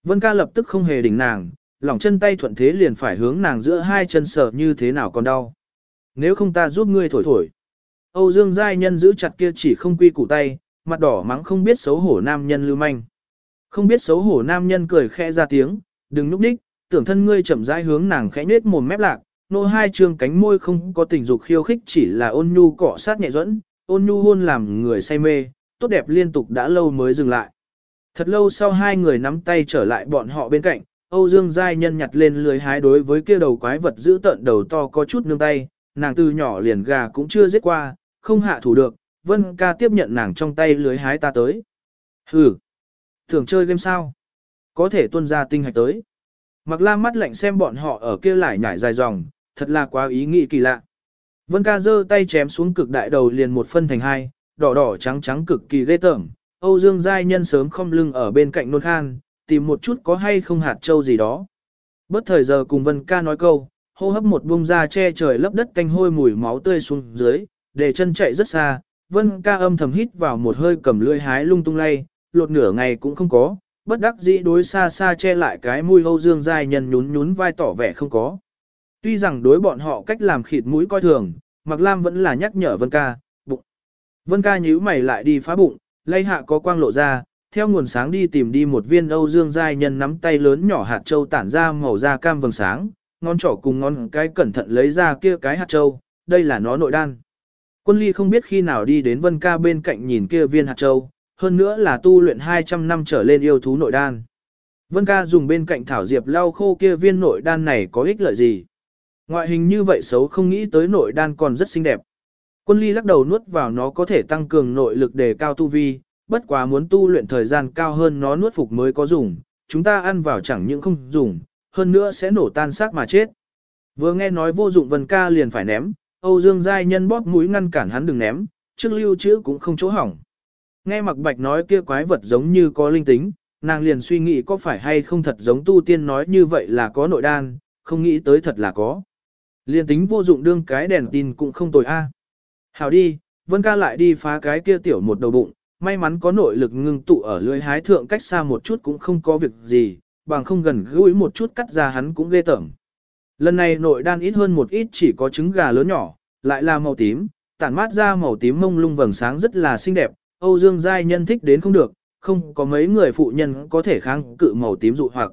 Vân ca lập tức không hề đỉnh nàng, lỏng chân tay thuận thế liền phải hướng nàng giữa hai chân sợ như thế nào còn đau. Nếu không ta giúp ngươi thổi thổi. Âu Dương Giai Nhân giữ chặt kia chỉ không quy củ tay, mặt đỏ mắng không biết xấu hổ nam nhân lưu manh. Không biết xấu hổ nam nhân cười khẽ ra tiếng, đừng núp đích, tưởng thân ngươi chậm rãi hướng nàng khẽ nết mồm mép lạc, nô hai trường cánh môi không có tình dục khiêu khích chỉ là ôn nhu cọ sát nhẹ dẫn, ôn nhu hôn làm người say mê, tốt đẹp liên tục đã lâu mới dừng lại. Thật lâu sau hai người nắm tay trở lại bọn họ bên cạnh, Âu Dương Giai Nhân nhặt lên lưới hái đối với kia đầu quái vật giữ tận đầu to có chút nương tay, nàng từ nhỏ liền gà cũng chưa giết qua, không hạ thủ được, Vân ca tiếp nhận nàng trong tay lưới hái ta tới. Hừ, tưởng chơi game sao? Có thể tuân ra tinh hạch tới. Mặc la mắt lạnh xem bọn họ ở kia lại nhảy dài dòng, thật là quá ý nghĩ kỳ lạ. Vân ca giơ tay chém xuống cực đại đầu liền một phân thành hai, đỏ đỏ trắng trắng cực kỳ ghê tởm. Âu Dương Giai Nhân sớm không lưng ở bên cạnh nôn khan, tìm một chút có hay không hạt châu gì đó. Bất thời giờ cùng Vân ca nói câu, hô hấp một bung ra che trời lấp đất canh hôi mùi máu tươi xuống dưới, để chân chạy rất xa, vân ca âm thầm hít vào một hơi cầm lưỡi hái lung tung lay, lột nửa ngày cũng không có, bất đắc dĩ đối xa xa che lại cái mũi Âu Dương dài nhân nhún nhún vai tỏ vẻ không có. Tuy rằng đối bọn họ cách làm khịt mũi coi thường, Mạc Lam vẫn là nhắc nhở Vân ca, bụng. Vân ca nhíu mày lại đi phá bụng, lay hạ có quang lộ ra, theo nguồn sáng đi tìm đi một viên Âu Dương giai nhân nắm tay lớn nhỏ hạt châu tản ra màu da cam vầng sáng, ngón trỏ cùng ngón cái cẩn thận lấy ra kia cái hạt châu, đây là nó nội đan. Quân ly không biết khi nào đi đến vân ca bên cạnh nhìn kia viên hạt châu, hơn nữa là tu luyện 200 năm trở lên yêu thú nội đan. Vân ca dùng bên cạnh thảo diệp lau khô kia viên nội đan này có ích lợi gì? Ngoại hình như vậy xấu không nghĩ tới nội đan còn rất xinh đẹp. Quân ly lắc đầu nuốt vào nó có thể tăng cường nội lực để cao tu vi, bất quá muốn tu luyện thời gian cao hơn nó nuốt phục mới có dùng, chúng ta ăn vào chẳng những không dùng, hơn nữa sẽ nổ tan xác mà chết. Vừa nghe nói vô dụng Vân ca liền phải ném, Âu Dương Giai Nhân bóp mũi ngăn cản hắn đừng ném, trước lưu trữ cũng không chỗ hỏng. Nghe Mặc Bạch nói kia quái vật giống như có linh tính, nàng liền suy nghĩ có phải hay không thật giống tu tiên nói như vậy là có nội đan, không nghĩ tới thật là có. Liền tính vô dụng đương cái đèn tin cũng không tồi a. Hảo đi, Vân ca lại đi phá cái kia tiểu một đầu bụng, may mắn có nội lực ngưng tụ ở lưới hái thượng cách xa một chút cũng không có việc gì, bằng không gần gũi một chút cắt ra hắn cũng ghê tởm. Lần này nội đan ít hơn một ít chỉ có trứng gà lớn nhỏ, lại là màu tím, tản mát ra màu tím mông lung vầng sáng rất là xinh đẹp, Âu Dương Giai nhân thích đến không được, không có mấy người phụ nhân có thể kháng cự màu tím dụ hoặc.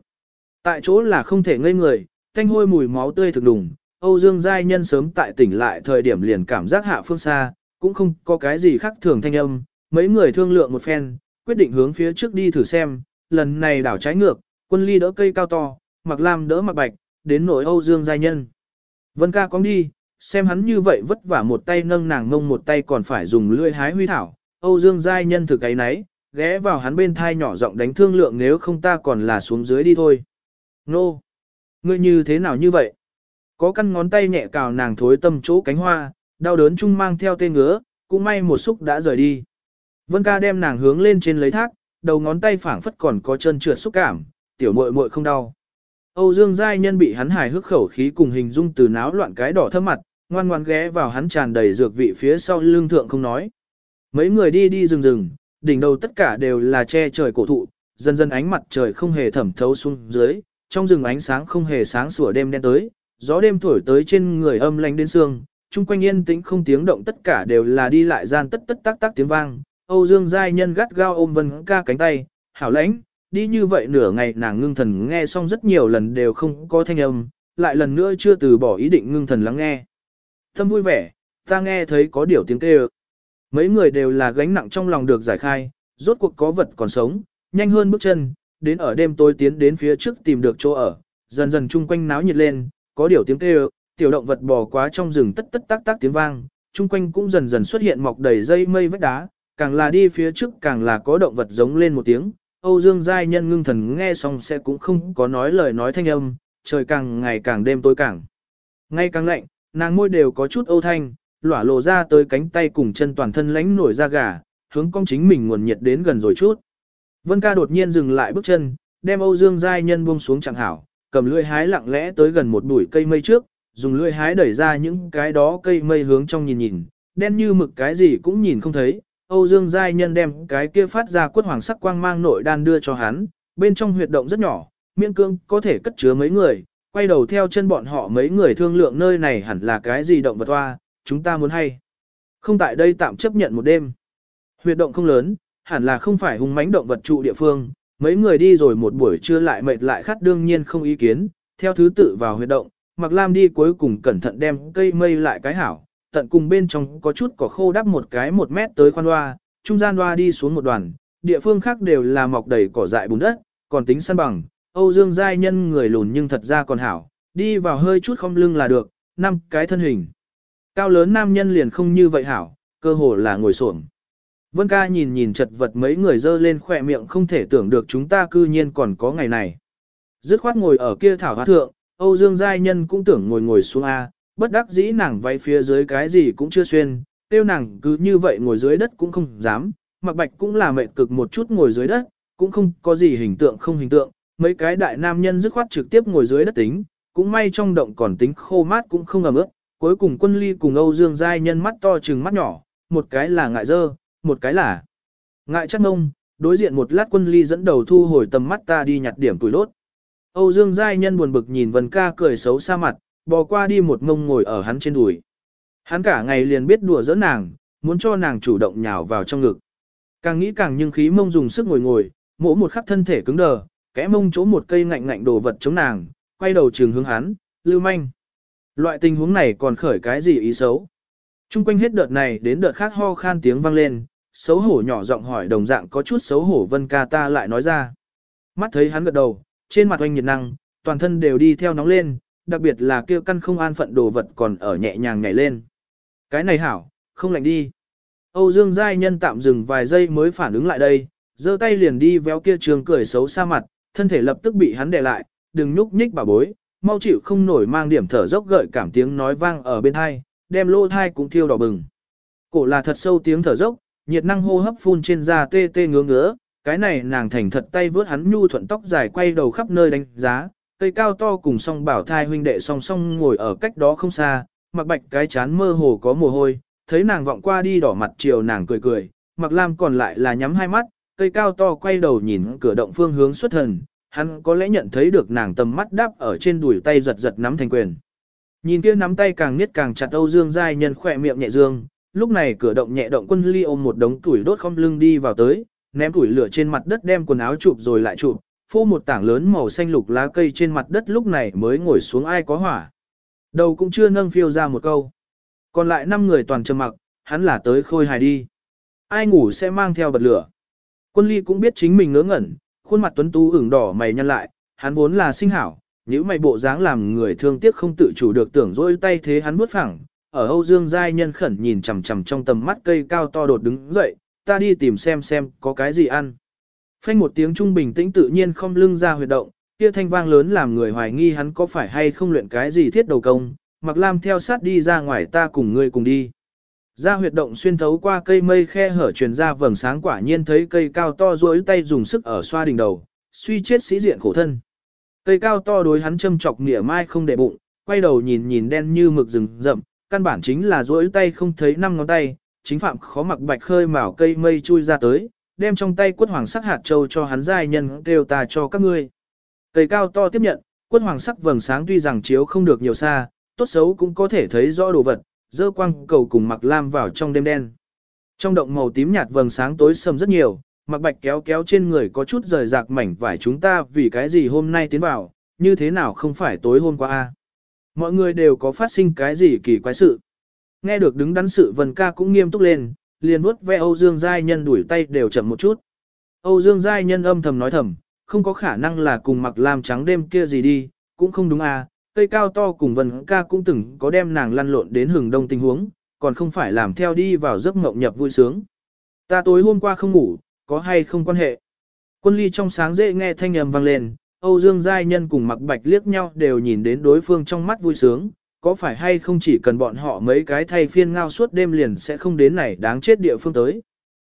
Tại chỗ là không thể ngây người, thanh hôi mùi máu tươi thực đùng, Âu Dương Giai nhân sớm tại tỉnh lại thời điểm liền cảm giác hạ phương xa, cũng không có cái gì khác thường thanh âm, mấy người thương lượng một phen, quyết định hướng phía trước đi thử xem, lần này đảo trái ngược, quân ly đỡ cây cao to, mặc lam đỡ mặc bạch, đến nỗi Âu Dương Giai nhân. Vân ca cong đi, xem hắn như vậy vất vả một tay nâng nàng ngông một tay còn phải dùng lưỡi hái huy thảo, Âu Dương Giai nhân thực cái nấy, ghé vào hắn bên thai nhỏ giọng đánh thương lượng nếu không ta còn là xuống dưới đi thôi. Nô! Ngươi như thế nào như vậy? Có căn ngón tay nhẹ cào nàng thối tâm chỗ cánh hoa, đau đớn chung mang theo tên ngứa, cũng may một xúc đã rời đi. Vân ca đem nàng hướng lên trên lấy thác, đầu ngón tay phảng phất còn có chân trượt xúc cảm, tiểu muội muội không đau. Âu Dương Giai Nhân bị hắn hài hước khẩu khí cùng hình dung từ náo loạn cái đỏ thâm mặt, ngoan ngoan ghé vào hắn tràn đầy dược vị phía sau lưng thượng không nói. Mấy người đi đi rừng rừng, đỉnh đầu tất cả đều là che trời cổ thụ, dần dần ánh mặt trời không hề thẩm thấu xuống dưới, trong rừng ánh sáng không hề sáng sủa đêm đen tới, gió đêm thổi tới trên người âm lạnh đến xương, chung quanh yên tĩnh không tiếng động tất cả đều là đi lại gian tất tất tác tác tiếng vang. Âu Dương Giai Nhân gắt gao ôm Vân ca cánh tay, hảo lãnh, đi như vậy nửa ngày nàng ngưng thần nghe xong rất nhiều lần đều không có thanh âm, lại lần nữa chưa từ bỏ ý định ngưng thần lắng nghe. Tâm vui vẻ, ta nghe thấy có điều tiếng kêu. Mấy người đều là gánh nặng trong lòng được giải khai, rốt cuộc có vật còn sống, nhanh hơn bước chân, đến ở đêm tối tiến đến phía trước tìm được chỗ ở, dần dần chung quanh náo nhiệt lên, có điều tiếng kêu, tiểu động vật bò quá trong rừng tất tất tác tác tiếng vang, chung quanh cũng dần dần xuất hiện mọc đầy dây mây vách đá, càng là đi phía trước càng là có động vật giống lên một tiếng. Âu Dương Giai Nhân ngưng thần nghe xong sẽ cũng không có nói lời nói thanh âm, trời càng ngày càng đêm tối càng. Ngay càng lạnh, nàng môi đều có chút âu thanh, lỏa lộ ra tới cánh tay cùng chân toàn thân lánh nổi ra gà, hướng cong chính mình nguồn nhiệt đến gần rồi chút. Vân ca đột nhiên dừng lại bước chân, đem Âu Dương Giai Nhân buông xuống chẳng hảo, cầm lưỡi hái lặng lẽ tới gần một bụi cây mây trước, dùng lưỡi hái đẩy ra những cái đó cây mây hướng trong nhìn nhìn, đen như mực cái gì cũng nhìn không thấy. Âu Dương Giai Nhân đem cái kia phát ra quất hoàng sắc quang mang nội đan đưa cho hắn, bên trong huyệt động rất nhỏ, miễn cương có thể cất chứa mấy người, quay đầu theo chân bọn họ mấy người thương lượng nơi này hẳn là cái gì động vật hoa, chúng ta muốn hay. Không tại đây tạm chấp nhận một đêm. Huyệt động không lớn, hẳn là không phải hung mãnh động vật trụ địa phương, mấy người đi rồi một buổi trưa lại mệt lại khát đương nhiên không ý kiến, theo thứ tự vào huyệt động, Mạc Lam đi cuối cùng cẩn thận đem cây mây lại cái hảo, tận cùng bên trong có chút cỏ khô đắp một cái một mét tới khoan hoa, trung gian hoa đi xuống một đoàn, địa phương khác đều là mọc đầy cỏ dại bùn đất, còn tính săn bằng, Âu Dương giai nhân người lùn nhưng thật ra còn hảo, đi vào hơi chút không lưng là được, năm cái thân hình. Cao lớn nam nhân liền không như vậy hảo, cơ hồ là ngồi xổm. Vân ca nhìn nhìn chật vật mấy người dơ lên khỏe miệng không thể tưởng được chúng ta cư nhiên còn có ngày này. Dứt khoát ngồi ở kia thảo hoa thượng, Âu Dương Giai Nhân cũng tưởng ngồi ngồi xuống A, bất đắc dĩ nàng váy phía dưới cái gì cũng chưa xuyên, tiêu nàng cứ như vậy ngồi dưới đất cũng không dám, mặc bạch cũng là mệt cực một chút ngồi dưới đất, cũng không có gì hình tượng không hình tượng, mấy cái đại nam nhân dứt khoát trực tiếp ngồi dưới đất tính, cũng may trong động còn tính khô mát cũng không ẩm ướt, cuối cùng quân ly cùng Âu Dương Giai Nhân mắt to trừng mắt nhỏ, một cái là ngại dơ, một cái là ngại chắc mông, đối diện một lát quân ly dẫn đầu thu hồi tầm mắt ta đi nhặt điểm tuổi lốt. Âu Dương Giai Nhân buồn bực nhìn Vân ca cười xấu xa mặt, bò qua đi một ngông ngồi ở hắn trên đùi. Hắn cả ngày liền biết đùa giỡn nàng, muốn cho nàng chủ động nhào vào trong ngực. Càng nghĩ càng nhưng khí mông dùng sức ngồi ngồi, mỗ một khắc thân thể cứng đờ, kẽ mông chỗ một cây ngạnh ngạnh đồ vật chống nàng, quay đầu trường hướng hắn, lưu manh. Loại tình huống này còn khởi cái gì ý xấu. Trung quanh hết đợt này đến đợt khác ho khan tiếng vang lên, xấu hổ nhỏ giọng hỏi đồng dạng có chút xấu hổ vân ca ta lại nói ra. Mắt thấy hắn gật đầu, trên mặt oanh nhiệt năng, toàn thân đều đi theo nóng lên, đặc biệt là kia căn không an phận đồ vật còn ở nhẹ nhàng nhảy lên. Cái này hảo, không lạnh đi. Âu Dương Giai Nhân tạm dừng vài giây mới phản ứng lại đây, giơ tay liền đi véo kia trường cười xấu xa mặt, thân thể lập tức bị hắn đè lại, đừng nhúc nhích bà bối, mau chịu không nổi mang điểm thở dốc gợi cảm tiếng nói vang ở bên thai, đem lô thai cũng thiêu đỏ bừng. Cổ là thật sâu tiếng thở dốc, nhiệt năng hô hấp phun trên da tê tê ngứa ngứa, cái này nàng thành thật tay vớt hắn nhu thuận tóc dài quay đầu khắp nơi đánh giá, cây cao to cùng song bảo thai huynh đệ song song ngồi ở cách đó không xa, mặc bạch cái chán mơ hồ có mồ hôi, thấy nàng vọng qua đi đỏ mặt chiều nàng cười cười, mặc lam còn lại là nhắm hai mắt, cây cao to quay đầu nhìn cửa động phương hướng xuất thần, hắn có lẽ nhận thấy được nàng tầm mắt đáp ở trên đùi tay giật giật nắm thành quyền. Nhìn kia nắm tay càng niết càng chặt Âu Dương Giai Nhân khỏe miệng nhẹ dương, lúc này cửa động nhẹ động quân ly ôm một đống tuổi đốt không lưng đi vào tới, ném tuổi lửa trên mặt đất đem quần áo chụp rồi lại chụp, phô một tảng lớn màu xanh lục lá cây trên mặt đất lúc này mới ngồi xuống ai có hỏa. Đầu cũng chưa nâng phiêu ra một câu. Còn lại 5 người toàn trầm mặc, hắn là tới khôi hài đi. Ai ngủ sẽ mang theo bật lửa. Quân ly cũng biết chính mình ngớ ngẩn, khuôn mặt tuấn tú ửng đỏ mày nhăn lại, hắn vốn là sinh hảo, những mày bộ dáng làm người thương tiếc không tự chủ được tưởng dỗi tay thế hắn bước phẳng. Ở Âu Dương Giai nhân khẩn nhìn chằm chằm trong tầm mắt cây cao to đột đứng dậy, ta đi tìm xem xem có cái gì ăn. Phanh một tiếng trung bình tĩnh tự nhiên không lưng ra huyệt động, kia thanh vang lớn làm người hoài nghi hắn có phải hay không luyện cái gì thiết đầu công, Mặc Lam theo sát đi ra ngoài ta cùng ngươi cùng đi. Ra huyệt động xuyên thấu qua cây mây khe hở truyền ra vầng sáng quả nhiên thấy cây cao to duỗi tay dùng sức ở xoa đỉnh đầu, suy chết sĩ diện khổ thân. Cây cao to đối hắn châm chọc nỉa mai không để bụng, quay đầu nhìn nhìn đen như mực rừng rậm, căn bản chính là duỗi tay không thấy năm ngón tay, chính phạm khó mặc bạch khơi mào cây mây chui ra tới, đem trong tay quất hoàng sắc hạt châu cho hắn giai nhân kêu ta cho các ngươi. Cây cao to tiếp nhận, quất hoàng sắc vầng sáng tuy rằng chiếu không được nhiều xa, tốt xấu cũng có thể thấy rõ đồ vật, dơ quang cầu cùng mặc lam vào trong đêm đen. Trong động màu tím nhạt vầng sáng tối sầm rất nhiều, mặc bạch kéo kéo trên người có chút rời rạc mảnh vải chúng ta vì cái gì hôm nay tiến vào, như thế nào không phải tối hôm qua a Mọi người đều có phát sinh cái gì kỳ quái sự. Nghe được đứng đắn sự vần ca cũng nghiêm túc lên, liền vuốt ve Âu Dương Giai Nhân đuổi tay đều chậm một chút. Âu Dương Giai Nhân âm thầm nói thầm, không có khả năng là cùng mặc làm trắng đêm kia gì đi, cũng không đúng à, cây cao to cùng Vân ca cũng từng có đem nàng lăn lộn đến hừng đông tình huống, còn không phải làm theo đi vào giấc mộng nhập vui sướng. Ta tối hôm qua không ngủ, có hay không quan hệ. Quân ly trong sáng dễ nghe thanh âm vang lên, Âu Dương Giai Nhân cùng mặc bạch liếc nhau đều nhìn đến đối phương trong mắt vui sướng, có phải hay không chỉ cần bọn họ mấy cái thay phiên ngao suốt đêm liền sẽ không đến này đáng chết địa phương tới.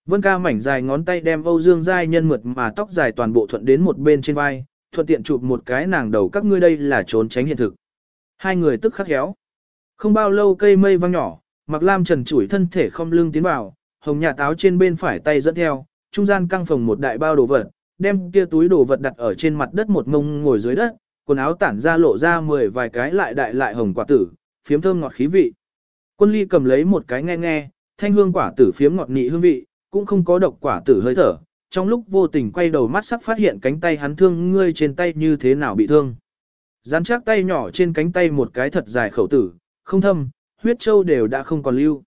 Vân ca mảnh dài ngón tay đem Âu Dương Giai Nhân mượt mà tóc dài toàn bộ thuận đến một bên trên vai, thuận tiện chụp một cái nàng đầu các ngươi đây là trốn tránh hiện thực. Hai người tức khắc héo. Không bao lâu cây mây văng nhỏ, Mặc Lam trần chủi thân thể không lưng tiến vào, hồng nhà táo trên bên phải tay dẫn theo, trung gian căng phòng một đại bao đồ vật, đem kia túi đồ vật đặt ở trên mặt đất một ngông ngồi dưới đất, quần áo tản ra lộ ra mười vài cái lại đại lại hồng quả tử, phiếm thơm ngọt khí vị. Quân ly cầm lấy một cái nghe nghe, thanh hương quả tử phiếm ngọt nị hương vị, cũng không có độc quả tử hơi thở, trong lúc vô tình quay đầu mắt sắc phát hiện cánh tay hắn thương ngươi trên tay như thế nào bị thương. dán chắc tay nhỏ trên cánh tay một cái thật dài khẩu tử, không thâm, huyết châu đều đã không còn lưu.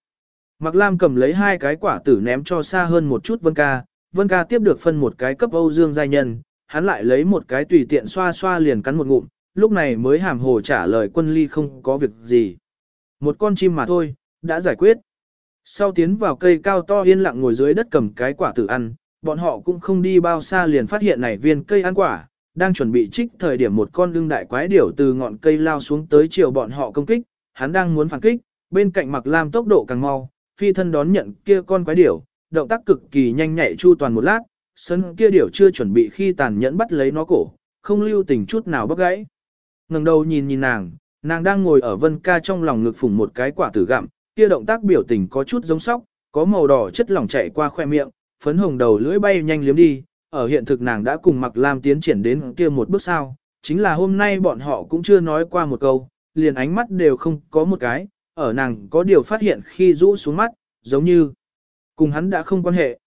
Mạc Lam cầm lấy hai cái quả tử ném cho xa hơn một chút Vân Ca, Vân Ca tiếp được phân một cái cấp Âu Dương giai nhân, hắn lại lấy một cái tùy tiện xoa xoa liền cắn một ngụm, lúc này mới hàm hồ trả lời quân ly không có việc gì. Một con chim mà thôi, đã giải quyết. Sau tiến vào cây cao to yên lặng ngồi dưới đất cầm cái quả tử ăn, bọn họ cũng không đi bao xa liền phát hiện này viên cây ăn quả, đang chuẩn bị trích thời điểm một con lưng đại quái điểu từ ngọn cây lao xuống tới chiều bọn họ công kích, hắn đang muốn phản kích, bên cạnh mặc lam tốc độ càng mau, phi thân đón nhận kia con quái điểu, động tác cực kỳ nhanh nhạy chu toàn một lát, sân kia điểu chưa chuẩn bị khi tàn nhẫn bắt lấy nó cổ, không lưu tình chút nào bóc gãy. ngẩng đầu nhìn nhìn nàng, nàng đang ngồi ở vân ca trong lòng ngực phủng một cái quả tử gặm, kia động tác biểu tình có chút giống sóc, có màu đỏ chất lỏng chảy qua khoe miệng, phấn hồng đầu lưỡi bay nhanh liếm đi, ở hiện thực nàng đã cùng Mặc Lam tiến triển đến kia một bước sao, chính là hôm nay bọn họ cũng chưa nói qua một câu, liền ánh mắt đều không có một cái, ở nàng có điều phát hiện khi rũ xuống mắt, giống như cùng hắn đã không quan hệ.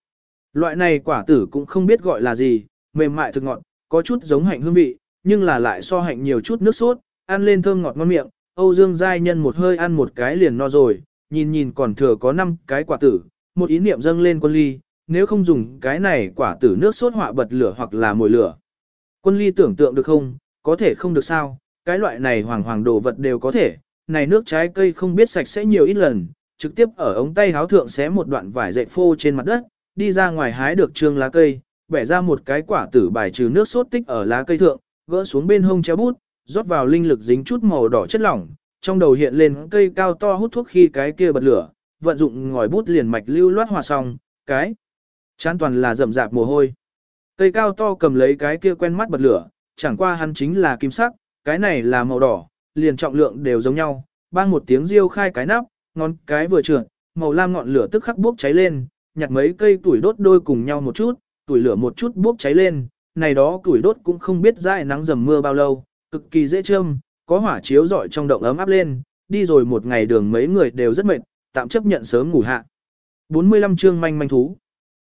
Loại này quả tử cũng không biết gọi là gì, mềm mại thực ngọt, có chút giống hạnh hương vị, nhưng là lại so hạnh nhiều chút nước sốt, ăn lên thơm ngọt ngon miệng, Âu Dương Giai Nhân một hơi ăn một cái liền no rồi, nhìn nhìn còn thừa có 5 cái quả tử, một ý niệm dâng lên quân ly, nếu không dùng cái này quả tử nước sốt họa bật lửa hoặc là mồi lửa. Quân ly tưởng tượng được không, có thể không được sao, cái loại này hoàng hoàng đồ vật đều có thể, này nước trái cây không biết sạch sẽ nhiều ít lần, trực tiếp ở ống tay háo thượng xé một đoạn vải dệt phô trên mặt đất, đi ra ngoài hái được trương lá cây, bẻ ra một cái quả tử bài trừ nước sốt tích ở lá cây thượng, gỡ xuống bên hông treo bút, rót vào linh lực dính chút màu đỏ chất lỏng, trong đầu hiện lên cây cao to hút thuốc khi cái kia bật lửa, vận dụng ngòi bút liền mạch lưu loát hòa xong, cái chán toàn là rậm rạp mồ hôi. Cây cao to cầm lấy cái kia quen mắt bật lửa, chẳng qua hắn chính là kim sắc, cái này là màu đỏ, liền trọng lượng đều giống nhau, bang một tiếng riêu khai cái nắp, ngón cái vừa trượt, màu lam ngọn lửa tức khắc bốc cháy lên, nhặt mấy cây tuổi đốt đôi cùng nhau một chút, tuổi lửa một chút bốc cháy lên, này đó tuổi đốt cũng không biết dãi nắng dầm mưa bao lâu, cực kỳ dễ châm, có hỏa chiếu rọi trong động ấm áp lên, đi rồi một ngày đường mấy người đều rất mệt, tạm chấp nhận sớm ngủ hạ. 45 chương manh manh thú.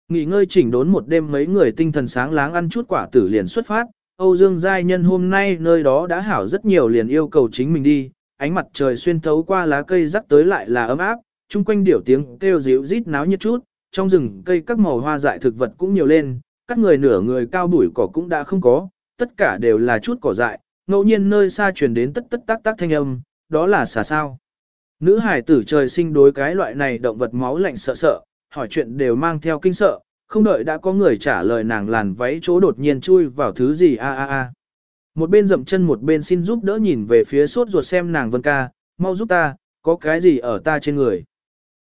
Nghỉ ngơi chỉnh đốn một đêm mấy người tinh thần sáng láng ăn chút quả tử liền xuất phát, Âu Dương Giai Nhân hôm nay nơi đó đã hảo rất nhiều liền yêu cầu chính mình đi, ánh mặt trời xuyên thấu qua lá cây rắc tới lại là ấm áp, chung quanh điểu tiếng kêu ríu rít náo nhiệt chút, trong rừng cây các màu hoa dại thực vật cũng nhiều lên, các người nửa người cao bụi cỏ cũng đã không có, tất cả đều là chút cỏ dại, ngẫu nhiên nơi xa truyền đến tất tất tác tác thanh âm, đó là xà sao. Nữ hải tử trời sinh đối cái loại này động vật máu lạnh sợ sợ, hỏi chuyện đều mang theo kinh sợ, không đợi đã có người trả lời nàng làn váy chỗ đột nhiên chui vào thứ gì a a a. Một bên dậm chân một bên xin giúp đỡ nhìn về phía sốt ruột xem nàng vân ca, mau giúp ta, có cái gì ở ta trên người.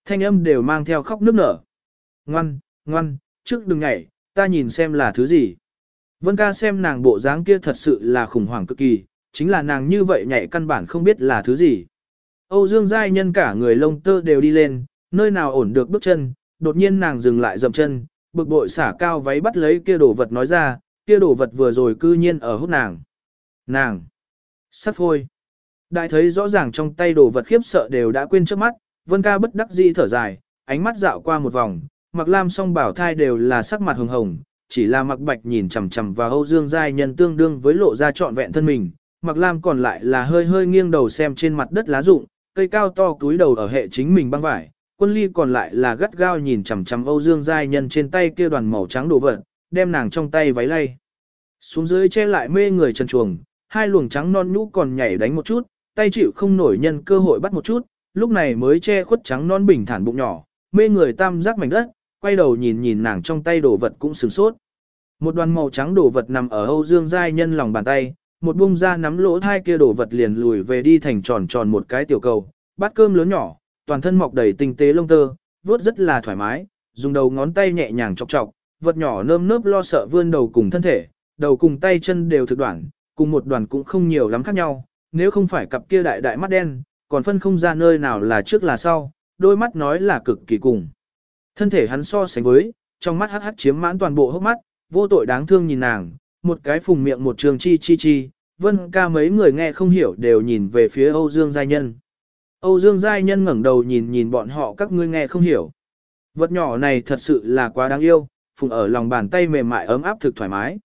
Thanh âm đều mang theo khóc nức nở. Ngoan, ngoan, trước đừng nhảy, ta nhìn xem là thứ gì. Vân ca xem nàng bộ dáng kia thật sự là khủng hoảng cực kỳ, chính là nàng như vậy nhảy căn bản không biết là thứ gì. Âu Dương Giai nhân cả người lông tơ đều đi lên, nơi nào ổn được bước chân, đột nhiên nàng dừng lại dậm chân, bực bội xả cao váy bắt lấy kia đồ vật nói ra, kia đồ vật vừa rồi cư nhiên ở hút nàng. Nàng! Sắp thôi. Đại thấy rõ ràng trong tay đồ vật khiếp sợ đều đã quên trước mắt, Vân ca bất đắc dĩ thở dài, ánh mắt dạo qua một vòng, mặc lam song bảo thai đều là sắc mặt hồng hồng, chỉ là mặc bạch nhìn chằm chằm vào Âu Dương Giai nhân tương đương với lộ ra trọn vẹn thân mình, mặc lam còn lại là hơi hơi nghiêng đầu xem trên mặt đất lá rụng, cây cao to túi đầu ở hệ chính mình băng vải, quân ly còn lại là gắt gao nhìn chằm chằm Âu Dương Giai nhân trên tay kia đoàn màu trắng đồ vật, đem nàng trong tay váy lay. Xuống dưới che lại mê người chân chuồng, hai luồng trắng non nhũ còn nhảy đánh một chút, tay chịu không nổi nhân cơ hội bắt một chút, lúc này mới che khuất trắng non bình thản bụng nhỏ, mê người tam giác mảnh đất, quay đầu nhìn nhìn nàng trong tay đồ vật cũng sửng sốt. Một đoàn màu trắng đồ vật nằm ở Âu Dương Giai nhân lòng bàn tay, một bung ra nắm lỗ thai kia đồ vật liền lùi về đi thành tròn tròn một cái tiểu cầu, bát cơm lớn nhỏ, toàn thân mọc đầy tinh tế lông tơ, vuốt rất là thoải mái, dùng đầu ngón tay nhẹ nhàng chọc chọc, vật nhỏ nơm nớp lo sợ vươn đầu cùng thân thể, đầu cùng tay chân đều thực đoạn, cùng một đoàn cũng không nhiều lắm khác nhau, nếu không phải cặp kia đại đại mắt đen, còn phân không ra nơi nào là trước là sau, đôi mắt nói là cực kỳ cùng. Thân thể hắn so sánh với, trong mắt hắc hắc chiếm mãn toàn bộ hốc mắt, vô tội đáng thương nhìn nàng, một cái phùng miệng một trường chi chi chi, vân ca mấy người nghe không hiểu đều nhìn về phía Âu Dương Giai Nhân. Âu Dương Giai Nhân ngẩng đầu nhìn nhìn bọn họ các ngươi nghe không hiểu. Vật nhỏ này thật sự là quá đáng yêu, phùng ở lòng bàn tay mềm mại ấm áp thực thoải mái.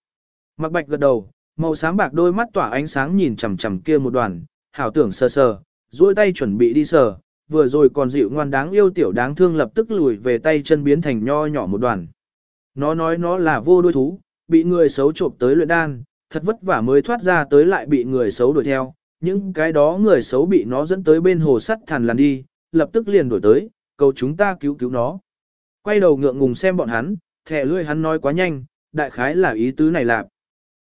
Mặc bạch gật đầu, màu xám bạc đôi mắt tỏa ánh sáng nhìn chằm chằm kia một đoàn, hảo tưởng sờ sờ, duỗi tay chuẩn bị đi sờ, vừa rồi còn dịu ngoan đáng yêu tiểu đáng thương lập tức lùi về tay chân biến thành nho nhỏ một đoàn. Nó nói nó là vô đuôi thú, bị người xấu trộm tới luyện đan, thật vất vả mới thoát ra tới lại bị người xấu đuổi theo, những cái đó người xấu bị nó dẫn tới bên hồ sắt thằn lằn đi, lập tức liền đuổi tới, cầu chúng ta cứu cứu nó. Quay đầu ngượng ngùng xem bọn hắn, thẻ lươi hắn nói quá nhanh, đại khái là ý tứ này lạp.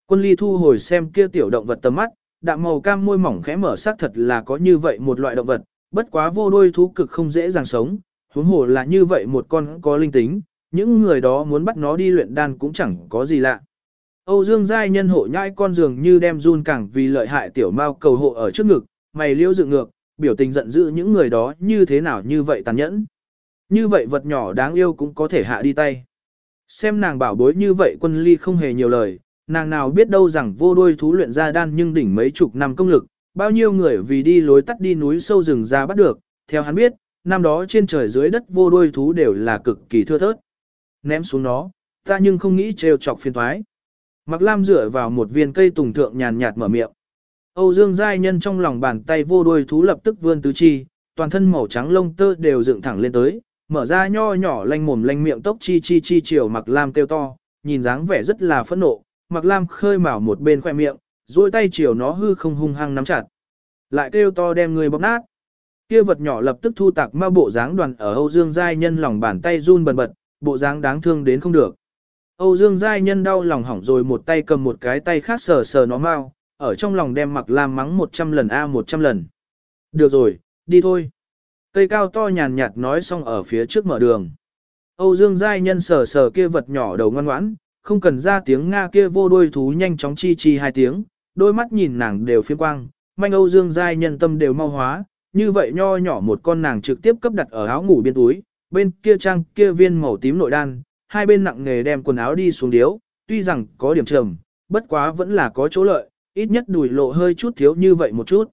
Quân ly thu hồi xem kia tiểu động vật tầm mắt, đạm màu cam môi mỏng khẽ mở xác thật là có như vậy một loại động vật, bất quá vô đôi thú cực không dễ dàng sống, huống hồ là như vậy một con có linh tính, những người đó muốn bắt nó đi luyện đan cũng chẳng có gì lạ. Âu Dương Giai nhân hộ nhãi con dường như đem run cẳng vì lợi hại tiểu mao cầu hộ ở trước ngực, mày liêu dựng ngược, biểu tình giận dữ những người đó như thế nào như vậy tàn nhẫn. Như vậy vật nhỏ đáng yêu cũng có thể hạ đi tay. Xem nàng bảo bối như vậy quân ly không hề nhiều lời, nàng nào biết đâu rằng vô đôi thú luyện ra đan nhưng đỉnh mấy chục năm công lực, bao nhiêu người vì đi lối tắt đi núi sâu rừng ra bắt được, theo hắn biết, năm đó trên trời dưới đất vô đôi thú đều là cực kỳ thưa thớt. Ném xuống nó, ta nhưng không nghĩ trêu chọc phiền thoái. Mặc Lam dựa vào một viên cây tùng thượng nhàn nhạt mở miệng. Âu Dương Giai Nhân trong lòng bàn tay vô đôi thú lập tức vươn tứ chi, toàn thân màu trắng lông tơ đều dựng thẳng lên tới, mở ra nho nhỏ lanh mồm lanh miệng tốc chi chi chi chiều Mặc Lam kêu to, nhìn dáng vẻ rất là phẫn nộ, Mặc Lam khơi mào một bên khoe miệng, duỗi tay chiều nó hư không hung hăng nắm chặt. Lại kêu to đem người bóp nát. Kia vật nhỏ lập tức thu tạc ma bộ dáng đoàn ở Âu Dương Giai Nhân lòng bàn tay run bần bật, bộ dáng đáng thương đến không được. Âu Dương Giai Nhân đau lòng hỏng rồi một tay cầm một cái tay khác sờ sờ nó mau, ở trong lòng đem mặc Lam mắng 100 lần a 100 lần. Được rồi, đi thôi. Cây cao to nhàn nhạt nói xong ở phía trước mở đường. Âu Dương Giai Nhân sờ sờ kia vật nhỏ đầu ngoan ngoãn, không cần ra tiếng Nga kia vô đôi thú nhanh chóng chi chi hai tiếng, đôi mắt nhìn nàng đều phiên quang, manh Âu Dương Giai Nhân tâm đều mau hóa, như vậy nho nhỏ một con nàng trực tiếp cấp đặt ở áo ngủ biên túi, bên kia trang kia viên màu tím nội đan, hai bên nặng nghề đem quần áo đi xuống điếu, tuy rằng có điểm trầm, bất quá vẫn là có chỗ lợi, ít nhất đùi lộ hơi chút thiếu như vậy một chút.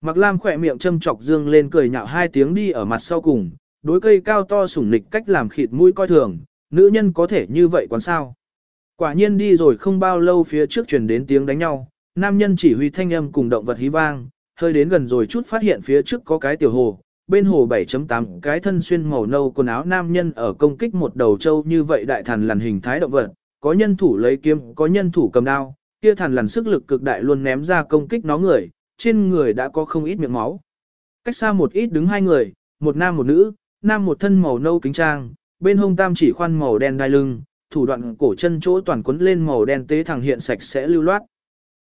Mặc Lam khỏe miệng châm chọc dương lên cười nhạo hai tiếng đi ở mặt sau cùng, đối cây cao to sủng nịch cách làm khịt mũi coi thường, nữ nhân có thể như vậy quán sao. Quả nhiên đi rồi không bao lâu phía trước truyền đến tiếng đánh nhau, nam nhân chỉ huy thanh âm cùng động vật hí vang, hơi đến gần rồi chút phát hiện phía trước có cái tiểu hồ, bên hồ 7.8 cái thân xuyên màu nâu quần áo nam nhân ở công kích một đầu trâu như vậy đại thần lằn hình thái động vật, có nhân thủ lấy kiếm, có nhân thủ cầm đao, kia thần lằn sức lực cực đại luôn ném ra công kích nó người, trên người đã có không ít miệng máu. Cách xa một ít đứng hai người, một nam một nữ, nam một thân màu nâu kính trang, bên hông tam chỉ khoan màu đen đai lưng, thủ đoạn cổ chân chỗ toàn quấn lên màu đen tế thẳng hiện sạch sẽ lưu loát.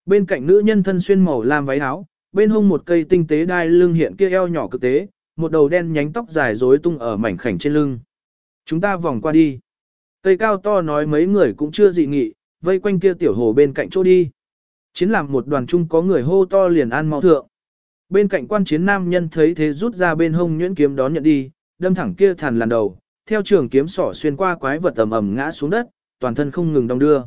Bên cạnh nữ nhân thân xuyên màu lam váy áo, bên hông một cây tinh tế đai lưng hiện kia eo nhỏ cực tế, một đầu đen nhánh tóc dài rối tung ở mảnh khảnh trên lưng. Chúng ta vòng qua đi. Cây cao to nói mấy người cũng chưa dị nghị, vây quanh kia tiểu hồ bên cạnh chỗ đi. Chiến làm một đoàn chung có người hô to liền an mau thượng. Bên cạnh quan chiến nam nhân thấy thế rút ra bên hông nhuyễn kiếm đón nhận đi, đâm thẳng kia thằn làn đầu, theo trường kiếm sỏ xuyên qua quái vật ầm ầm ngã xuống đất, toàn thân không ngừng đong đưa.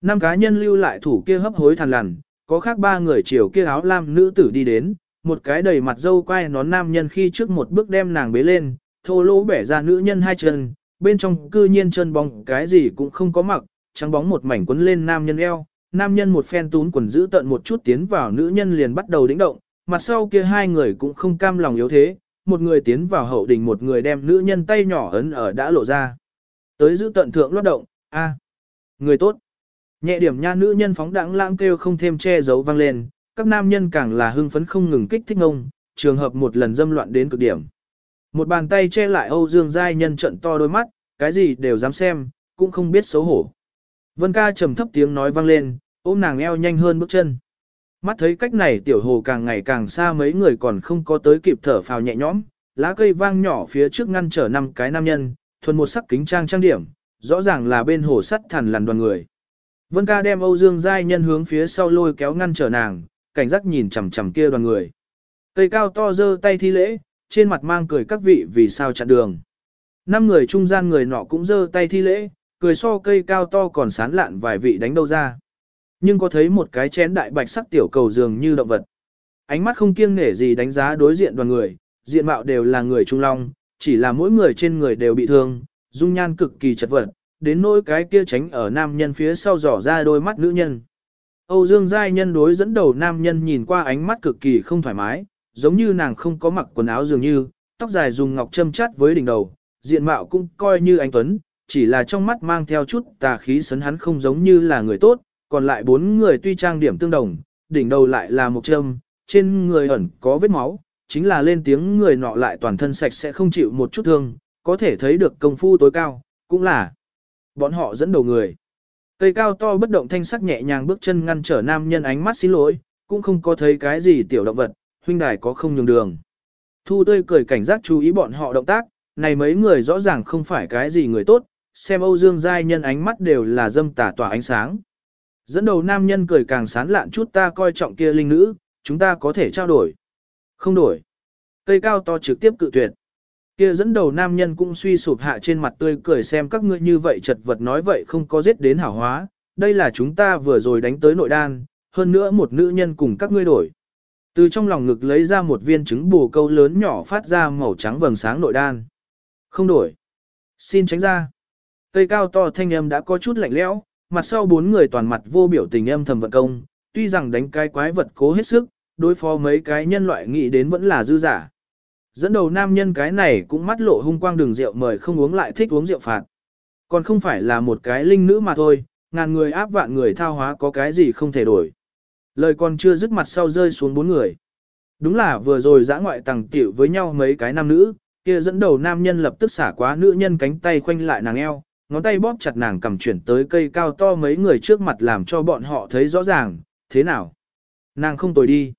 Năm cá nhân lưu lại thủ kia hấp hối thằn lằn, có khác ba người chiều kia áo lam nữ tử đi đến, một cái đầy mặt dâu quay nón nam nhân khi trước một bước đem nàng bế lên, thô lỗ bẻ ra nữ nhân hai chân, bên trong cư nhiên chân bóng cái gì cũng không có mặc, trắng bóng một mảnh quấn lên nam nhân eo, nam nhân một phen tún quần giữ tận một chút tiến vào nữ nhân liền bắt đầu đĩnh động, mặt sau kia hai người cũng không cam lòng yếu thế, một người tiến vào hậu đình một người đem nữ nhân tay nhỏ ấn ở đã lộ ra. Tới giữ tận thượng lót động, a người tốt. Nhẹ điểm nha nữ nhân phóng đãng lãng kêu không thêm che giấu vang lên, các nam nhân càng là hưng phấn không ngừng kích thích ngông, trường hợp một lần dâm loạn đến cực điểm. Một bàn tay che lại Âu Dương Giai nhân trận to đôi mắt, cái gì đều dám xem, cũng không biết xấu hổ. Vân ca trầm thấp tiếng nói vang lên, ôm nàng eo nhanh hơn bước chân. Mắt thấy cách này tiểu hồ càng ngày càng xa mấy người còn không có tới kịp thở phào nhẹ nhõm, lá cây vang nhỏ phía trước ngăn trở năm cái nam nhân, thuần một sắc kính trang trang điểm, rõ ràng là bên hồ sắt thẳn lằn đoàn người. Vân ca đem Âu Dương Giai nhân hướng phía sau lôi kéo ngăn trở nàng, cảnh giác nhìn chằm chằm kia đoàn người. Cây cao to giơ tay thi lễ, trên mặt mang cười các vị vì sao chặn đường. Năm người trung gian người nọ cũng giơ tay thi lễ, cười so cây cao to còn sán lạn vài vị đánh đâu ra. Nhưng có thấy một cái chén đại bạch sắc tiểu cầu dường như động vật. Ánh mắt không kiêng nể gì đánh giá đối diện đoàn người, diện mạo đều là người trung long, chỉ là mỗi người trên người đều bị thương, dung nhan cực kỳ chật vật, đến nỗi cái kia tránh ở nam nhân phía sau dò ra đôi mắt nữ nhân. Âu Dương Giai nhân đối dẫn đầu nam nhân nhìn qua ánh mắt cực kỳ không thoải mái, giống như nàng không có mặc quần áo dường như, tóc dài dùng ngọc châm chát với đỉnh đầu, diện mạo cũng coi như anh Tuấn, chỉ là trong mắt mang theo chút tà khí sấn hắn không giống như là người tốt, còn lại bốn người tuy trang điểm tương đồng, đỉnh đầu lại là một châm, trên người ẩn có vết máu, chính là lên tiếng người nọ lại toàn thân sạch sẽ không chịu một chút thương, có thể thấy được công phu tối cao, cũng là bọn họ dẫn đầu người. Cây cao to bất động thanh sắc nhẹ nhàng bước chân ngăn trở nam nhân ánh mắt xin lỗi, cũng không có thấy cái gì tiểu động vật, huynh đài có không nhường đường. Thu tươi cười cảnh giác chú ý bọn họ động tác, này mấy người rõ ràng không phải cái gì người tốt, xem Âu Dương Giai nhân ánh mắt đều là dâm tả tỏa ánh sáng. Dẫn đầu nam nhân cười càng sán lạn chút ta coi trọng kia linh nữ, chúng ta có thể trao đổi. Không đổi. Cây cao to trực tiếp cự tuyệt. Kia dẫn đầu nam nhân cũng suy sụp hạ trên mặt tươi cười xem các ngươi như vậy chật vật nói vậy không có giết đến hảo hóa, đây là chúng ta vừa rồi đánh tới nội đan, hơn nữa một nữ nhân cùng các ngươi đổi. Từ trong lòng ngực lấy ra một viên trứng bù câu lớn nhỏ phát ra màu trắng vầng sáng nội đan. Không đổi. Xin tránh ra. Cây cao to thanh âm đã có chút lạnh lẽo, mặt sau bốn người toàn mặt vô biểu tình âm thầm vận công, tuy rằng đánh cái quái vật cố hết sức, đối phó mấy cái nhân loại nghĩ đến vẫn là dư giả. Dẫn đầu nam nhân cái này cũng mắt lộ hung quang đường rượu mời không uống lại thích uống rượu phạt. Còn không phải là một cái linh nữ mà thôi, ngàn người áp vạn người thao hóa có cái gì không thể đổi. Lời còn chưa dứt mặt sau rơi xuống bốn người. Đúng là vừa rồi giã ngoại tàng tiểu với nhau mấy cái nam nữ, kia dẫn đầu nam nhân lập tức xả quá nữ nhân cánh tay khoanh lại nàng eo, ngón tay bóp chặt nàng cầm chuyển tới cây cao to mấy người trước mặt làm cho bọn họ thấy rõ ràng, thế nào? Nàng không tồi đi.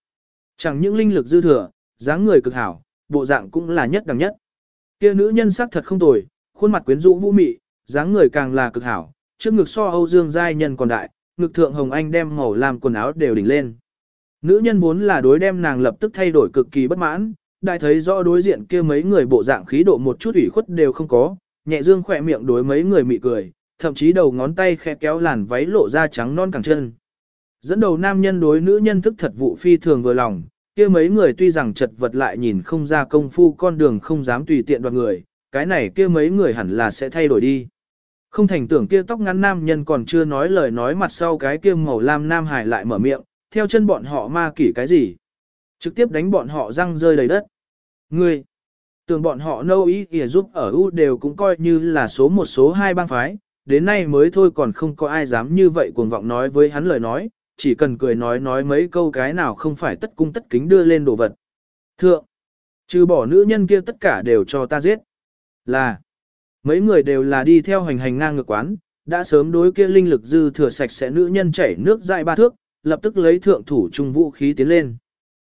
Chẳng những linh lực dư thừa, dáng người cực hảo, bộ dạng cũng là nhất đẳng nhất. Kia nữ nhân sắc thật không tồi, khuôn mặt quyến rũ vũ mị, dáng người càng là cực hảo, trước ngực so Âu Dương giai nhân còn đại, ngực thượng hồng anh đem màu làm quần áo đều đỉnh lên. Nữ nhân vốn là đối đem nàng lập tức thay đổi cực kỳ bất mãn, đại thấy rõ đối diện kia mấy người bộ dạng khí độ một chút ủy khuất đều không có, nhẹ dương khỏe miệng đối mấy người mị cười, thậm chí đầu ngón tay khẽ kéo làn váy lộ ra trắng non cẳng chân. Dẫn đầu nam nhân đối nữ nhân thức thật vụ phi thường vừa lòng, kia mấy người tuy rằng chật vật lại nhìn không ra công phu con đường không dám tùy tiện đoạt người, cái này kia mấy người hẳn là sẽ thay đổi đi. Không thành tưởng kia tóc ngắn nam nhân còn chưa nói lời nói mặt sau cái kia màu lam nam hải lại mở miệng, theo chân bọn họ ma kỷ cái gì. Trực tiếp đánh bọn họ răng rơi đầy đất. Ngươi, tưởng bọn họ nâu ý kìa giúp ở U đều cũng coi như là số một số hai bang phái, đến nay mới thôi còn không có ai dám như vậy cuồng vọng nói với hắn lời nói, chỉ cần cười nói nói mấy câu cái nào không phải tất cung tất kính đưa lên đồ vật. Thượng, trừ bỏ nữ nhân kia tất cả đều cho ta giết. Là, mấy người đều là đi theo hành hành ngang ngược quán, đã sớm đối kia linh lực dư thừa sạch sẽ nữ nhân chảy nước dại ba thước, lập tức lấy thượng thủ trung vũ khí tiến lên.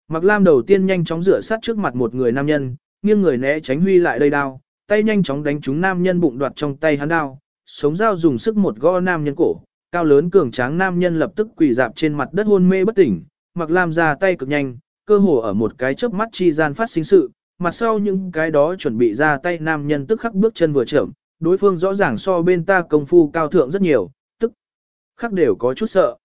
Mặc Lam đầu tiên nhanh chóng rửa sát trước mặt một người nam nhân, nghiêng người né tránh huy lại đây đao, tay nhanh chóng đánh trúng nam nhân bụng đoạt trong tay hắn đao, sống dao dùng sức một gõ nam nhân cổ, cao lớn cường tráng nam nhân lập tức quỳ dạp trên mặt đất hôn mê bất tỉnh, Mặc Lam ra tay cực nhanh, cơ hồ ở một cái chớp mắt chi gian phát sinh sự, mặt sau những cái đó chuẩn bị ra tay nam nhân tức khắc bước chân vừa chậm, đối phương rõ ràng so bên ta công phu cao thượng rất nhiều, tức khắc đều có chút sợ.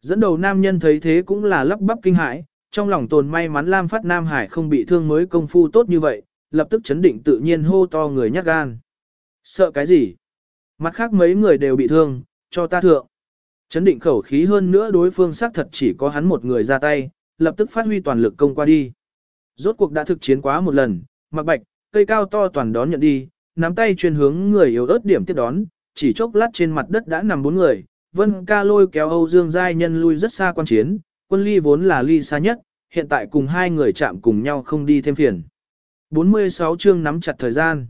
Dẫn đầu nam nhân thấy thế cũng là lắp bắp kinh hãi, trong lòng tồn may mắn Lam Phát Nam Hải không bị thương mới công phu tốt như vậy, lập tức chấn định tự nhiên hô to người nhát gan. Sợ cái gì? Mặt khác mấy người đều bị thương, cho ta thượng. Chấn định khẩu khí hơn nữa đối phương xác thật chỉ có hắn một người ra tay, lập tức phát huy toàn lực công qua đi. Rốt cuộc đã thực chiến quá một lần, mặc bạch, cây cao to toàn đón nhận đi, nắm tay chuyên hướng người yếu ớt điểm tiếp đón, chỉ chốc lát trên mặt đất đã nằm bốn người, Vân ca lôi kéo Âu Dương Giai Nhân lui rất xa quan chiến, quân ly vốn là ly xa nhất, hiện tại cùng hai người chạm cùng nhau không đi thêm phiền. 46 chương nắm chặt thời gian.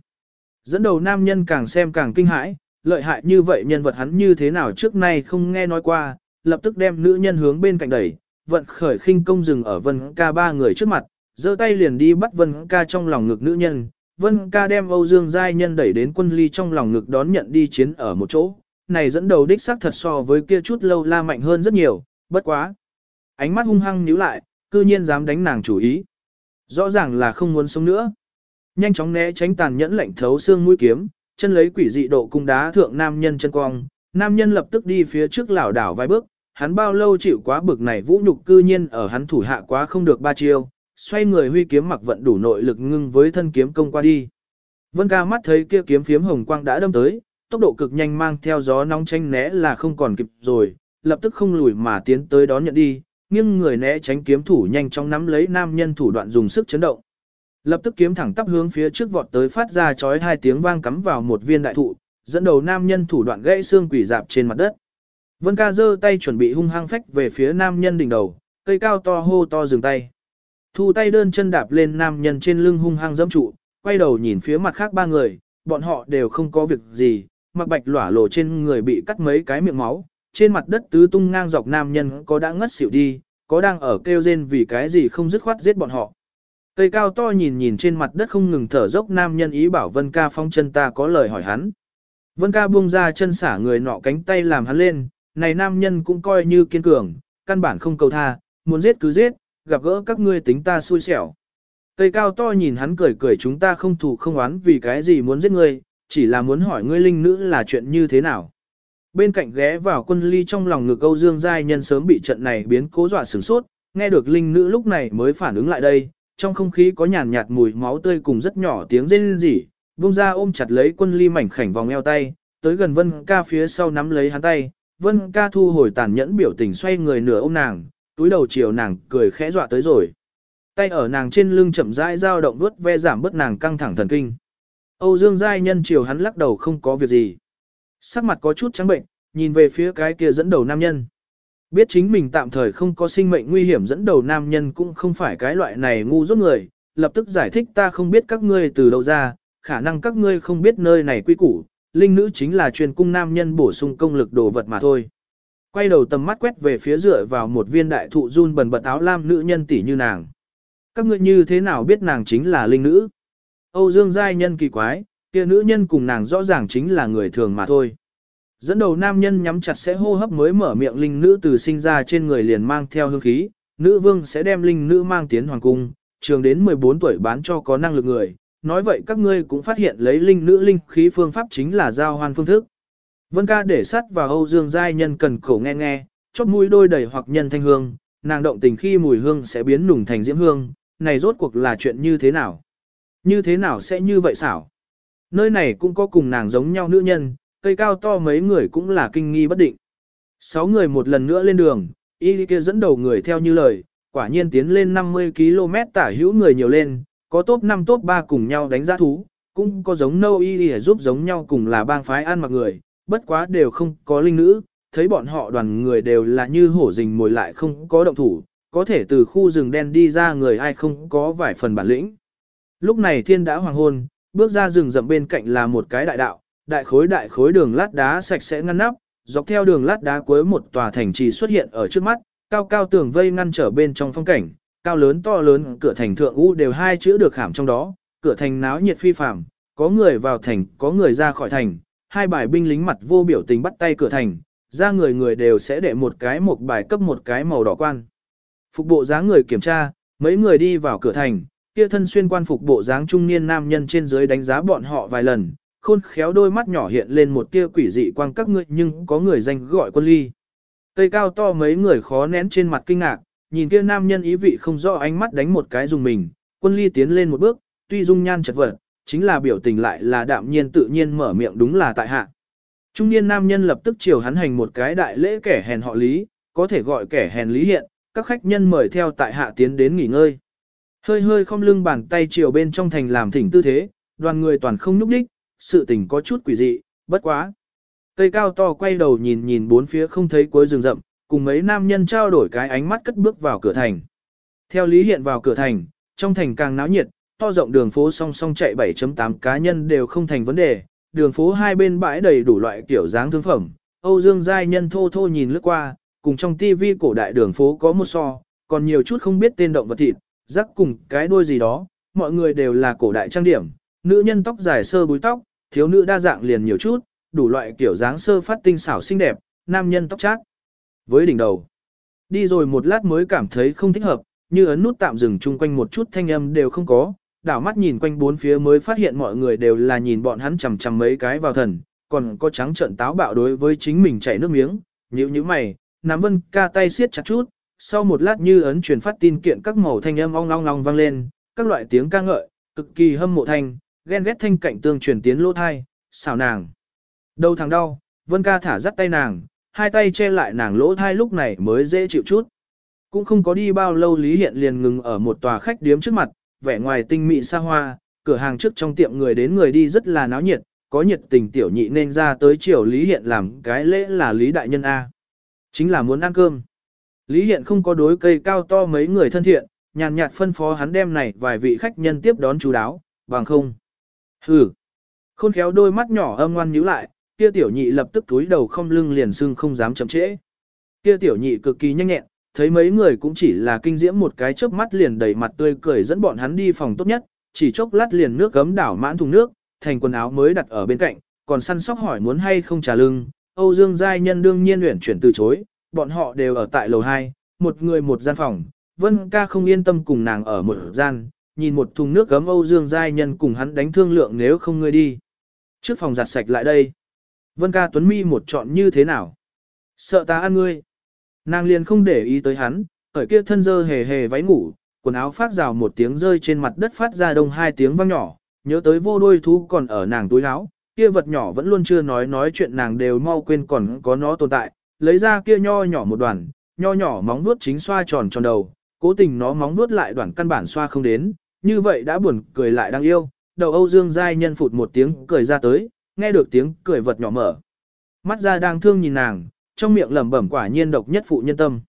Dẫn đầu nam nhân càng xem càng kinh hãi, lợi hại như vậy nhân vật hắn như thế nào trước nay không nghe nói qua, lập tức đem nữ nhân hướng bên cạnh đẩy, vận khởi khinh công dừng ở Vân ca ba người trước mặt, giơ tay liền đi bắt Vân ca trong lòng ngực nữ nhân. Vân ca đem Âu Dương Giai Nhân đẩy đến quân ly trong lòng ngực đón nhận đi chiến ở một chỗ, này dẫn đầu đích xác thật so với kia chút lâu la mạnh hơn rất nhiều, bất quá. Ánh mắt hung hăng nhíu lại, cư nhiên dám đánh nàng chủ ý. Rõ ràng là không muốn sống nữa. Nhanh chóng né tránh tàn nhẫn lạnh thấu xương mũi kiếm, chân lấy quỷ dị độ cung đá thượng nam nhân chân cong. Nam nhân lập tức đi phía trước lảo đảo vài bước, hắn bao lâu chịu quá bực này vũ nhục cư nhiên ở hắn thủ hạ quá không được ba chiêu, xoay người huy kiếm mặc vận đủ nội lực ngưng với thân kiếm công qua đi. Vân ca mắt thấy kia kiếm phiếm hồng quang đã đâm tới, tốc độ cực nhanh mang theo gió nóng tranh né là không còn kịp rồi, lập tức không lùi mà tiến tới đón nhận đi, nhưng người né tránh kiếm thủ nhanh chóng nắm lấy nam nhân thủ đoạn dùng sức chấn động. Lập tức kiếm thẳng tắp hướng phía trước vọt tới phát ra chói hai tiếng vang cắm vào một viên đại thụ, dẫn đầu nam nhân thủ đoạn gãy xương quỷ dạp trên mặt đất. Vân ca giơ tay chuẩn bị hung hăng phách về phía nam nhân đỉnh đầu, cây cao to hô to dừng tay. Thu tay đơn chân đạp lên nam nhân trên lưng hung hăng dẫm trụ, quay đầu nhìn phía mặt khác ba người, bọn họ đều không có việc gì, mặc bạch lỏa lộ trên người bị cắt mấy cái miệng máu, trên mặt đất tứ tung ngang dọc nam nhân có đã ngất xỉu đi, có đang ở kêu rên vì cái gì không dứt khoát giết bọn họ. Cây cao to nhìn nhìn trên mặt đất không ngừng thở dốc nam nhân ý bảo Vân ca phong chân ta có lời hỏi hắn. Vân ca buông ra chân xả người nọ cánh tay làm hắn lên, này nam nhân cũng coi như kiên cường, căn bản không cầu tha, muốn giết cứ giết, gặp gỡ các ngươi tính ta xui xẻo. Cây cao to nhìn hắn cười cười chúng ta không thù không oán vì cái gì muốn giết ngươi, chỉ là muốn hỏi ngươi linh nữ là chuyện như thế nào. Bên cạnh ghé vào quân ly trong lòng ngực câu Dương Giai Nhân sớm bị trận này biến cố dọa sửng sốt, nghe được linh nữ lúc này mới phản ứng lại đây, trong không khí có nhàn nhạt mùi máu tươi cùng rất nhỏ tiếng rên rỉ, vung ra ôm chặt lấy quân ly mảnh khảnh vòng eo tay, tới gần Vân ca phía sau nắm lấy hắn tay, Vân ca thu hồi tàn nhẫn biểu tình xoay người nửa ôm nàng, túi đầu chiều nàng cười khẽ dọa tới rồi. Tay ở nàng trên lưng chậm rãi dao động vuốt ve giảm bớt nàng căng thẳng thần kinh. Âu Dương Giai Nhân chiều hắn lắc đầu không có việc gì. Sắc mặt có chút trắng bệnh, nhìn về phía cái kia dẫn đầu nam nhân. Biết chính mình tạm thời không có sinh mệnh nguy hiểm dẫn đầu nam nhân cũng không phải cái loại này ngu dốt người, lập tức giải thích ta không biết các ngươi từ đâu ra, khả năng các ngươi không biết nơi này quy củ, linh nữ chính là truyền cung nam nhân bổ sung công lực đồ vật mà thôi. Quay đầu tầm mắt quét về phía dựa vào một viên đại thụ run bần bật áo lam nữ nhân tỷ như nàng. Các ngươi như thế nào biết nàng chính là linh nữ? Âu Dương giai nhân kỳ quái, kia nữ nhân cùng nàng rõ ràng chính là người thường mà thôi. Dẫn đầu nam nhân nhắm chặt sẽ hô hấp mới mở miệng linh nữ từ sinh ra trên người liền mang theo hương khí, nữ vương sẽ đem linh nữ mang tiến hoàng cung, trường đến 14 tuổi bán cho có năng lực người. Nói vậy các ngươi cũng phát hiện lấy linh nữ linh khí phương pháp chính là giao hoan phương thức. Vân ca để sắt vào Âu Dương giai nhân cần cổ nghe nghe, chóp mũi đôi đầy hoặc nhân thanh hương, nàng động tình khi mùi hương sẽ biến nùng thành diễm hương, này rốt cuộc là chuyện như thế nào? Như thế nào sẽ như vậy xảo? Nơi này cũng có cùng nàng giống nhau nữ nhân, cây cao to mấy người cũng là kinh nghi bất định. Sáu người một lần nữa lên đường, y kia dẫn đầu người theo như lời, quả nhiên tiến lên 50 km tả hữu người nhiều lên, có top 5 top 3 cùng nhau đánh giá thú, cũng có giống nâu y giúp giống nhau cùng là bang phái ăn mặc người, bất quá đều không có linh nữ, thấy bọn họ đoàn người đều là như hổ rình mồi lại không có động thủ, có thể từ khu rừng đen đi ra người ai không có vài phần bản lĩnh. Lúc này thiên đã hoàng hôn, bước ra rừng rậm bên cạnh là một cái đại đạo, đại khối đại khối đường lát đá sạch sẽ ngăn nắp, dọc theo đường lát đá cuối một tòa thành trì xuất hiện ở trước mắt, cao cao tường vây ngăn trở bên trong phong cảnh, cao lớn to lớn cửa thành thượng u đều hai chữ được khảm trong đó, cửa thành náo nhiệt phi phàm, có người vào thành, có người ra khỏi thành, hai bài binh lính mặt vô biểu tình bắt tay cửa thành, ra người người đều sẽ để một cái một bài cấp một cái màu đỏ quan. Phục bộ dáng người kiểm tra, mấy người đi vào cửa thành, kia thân xuyên quan phục bộ dáng trung niên nam nhân trên dưới đánh giá bọn họ vài lần, khôn khéo đôi mắt nhỏ hiện lên một tia quỷ dị quang các ngươi nhưng có người danh gọi quân ly. Cây cao to mấy người khó nén trên mặt kinh ngạc, nhìn kia nam nhân ý vị không rõ ánh mắt đánh một cái dùng mình, quân ly tiến lên một bước, tuy dung nhan chật vật, chính là biểu tình lại là đạm nhiên tự nhiên mở miệng đúng là tại hạ. Trung niên nam nhân lập tức chiều hắn hành một cái đại lễ kẻ hèn họ lý, có thể gọi kẻ hèn lý hiện, các khách nhân mời theo tại hạ tiến đến nghỉ ngơi. Hơi hơi không lưng bàn tay chiều bên trong thành làm thỉnh tư thế, đoàn người toàn không nhúc đích, sự tình có chút quỷ dị, bất quá. Cây cao to quay đầu nhìn nhìn bốn phía không thấy cuối rừng rậm, cùng mấy nam nhân trao đổi cái ánh mắt cất bước vào cửa thành. Theo lý hiện vào cửa thành, trong thành càng náo nhiệt, to rộng đường phố song song chạy 7.8 cá nhân đều không thành vấn đề, đường phố hai bên bãi đầy đủ loại kiểu dáng thương phẩm. Âu Dương giai nhân thô thô nhìn lướt qua, cùng trong tivi cổ đại đường phố có một so, còn nhiều chút không biết tên động vật thịt, rắc cùng cái đuôi gì đó, mọi người đều là cổ đại trang điểm, nữ nhân tóc dài sơ búi tóc, thiếu nữ đa dạng liền nhiều chút, đủ loại kiểu dáng sơ phát tinh xảo xinh đẹp, nam nhân tóc chát. Với đỉnh đầu, đi rồi một lát mới cảm thấy không thích hợp, như ấn nút tạm dừng chung quanh một chút thanh âm đều không có, đảo mắt nhìn quanh bốn phía mới phát hiện mọi người đều là nhìn bọn hắn chằm chằm mấy cái vào thần, còn có trắng trợn táo bạo đối với chính mình chảy nước miếng, nhíu nhíu mày, nắm Vân ca tay siết chặt chút, sau một lát như ấn truyền phát tin kiện các màu thanh âm ong long long vang lên, các loại tiếng ca ngợi, cực kỳ hâm mộ thanh, ghen ghét thanh cạnh tương truyền tiến lỗ thai, xào nàng. Đầu thằng đau, Vân ca thả dắt tay nàng, hai tay che lại nàng lỗ thai lúc này mới dễ chịu chút. Cũng không có đi bao lâu Lý Hiện liền ngừng ở một tòa khách điếm trước mặt, vẻ ngoài tinh mị xa hoa, cửa hàng trước trong tiệm người đến người đi rất là náo nhiệt, có nhiệt tình tiểu nhị nên ra tới chiều Lý Hiện làm cái lễ là Lý Đại Nhân A. Chính là muốn ăn cơm. Lý Hiện không có đối cây cao to mấy người thân thiện, nhàn nhạt phân phó hắn đem này vài vị khách nhân tiếp đón chú đáo, bằng không. Hừ. Khôn khéo đôi mắt nhỏ âm ngoan nhíu lại, kia tiểu nhị lập tức túi đầu không lưng liền sưng không dám chậm trễ. Kia tiểu nhị cực kỳ nhanh nhẹn, thấy mấy người cũng chỉ là kinh diễm một cái chớp mắt liền đầy mặt tươi cười dẫn bọn hắn đi phòng tốt nhất, chỉ chốc lát liền nước gấm đảo mãn thùng nước, thành quần áo mới đặt ở bên cạnh, còn săn sóc hỏi muốn hay không trả lưng, Âu Dương Giai Nhân đương nhiên luyện chuyển từ chối, bọn họ đều ở tại lầu 2, một người một gian phòng, Vân ca không yên tâm cùng nàng ở một gian, nhìn một thùng nước gấm Âu Dương Giai Nhân cùng hắn đánh thương lượng nếu không ngươi đi. Trước phòng giặt sạch lại đây. Vân ca tuấn mi một chọn như thế nào? Sợ ta ăn ngươi. Nàng liền không để ý tới hắn, ở kia thân dơ hề hề váy ngủ, quần áo phát rào một tiếng rơi trên mặt đất phát ra đông hai tiếng vang nhỏ, nhớ tới vô đôi thú còn ở nàng túi áo, kia vật nhỏ vẫn luôn chưa nói nói chuyện nàng đều mau quên còn có nó tồn tại, lấy ra kia nho nhỏ một đoàn, nho nhỏ móng vuốt chính xoa tròn tròn đầu, cố tình nó móng vuốt lại đoàn căn bản xoa không đến, như vậy đã buồn cười lại đang yêu, đầu Âu Dương giai nhân phụt một tiếng cười ra tới, nghe được tiếng cười vật nhỏ mở. mắt ra đang thương nhìn nàng, trong miệng lẩm bẩm quả nhiên độc nhất phụ nhân tâm.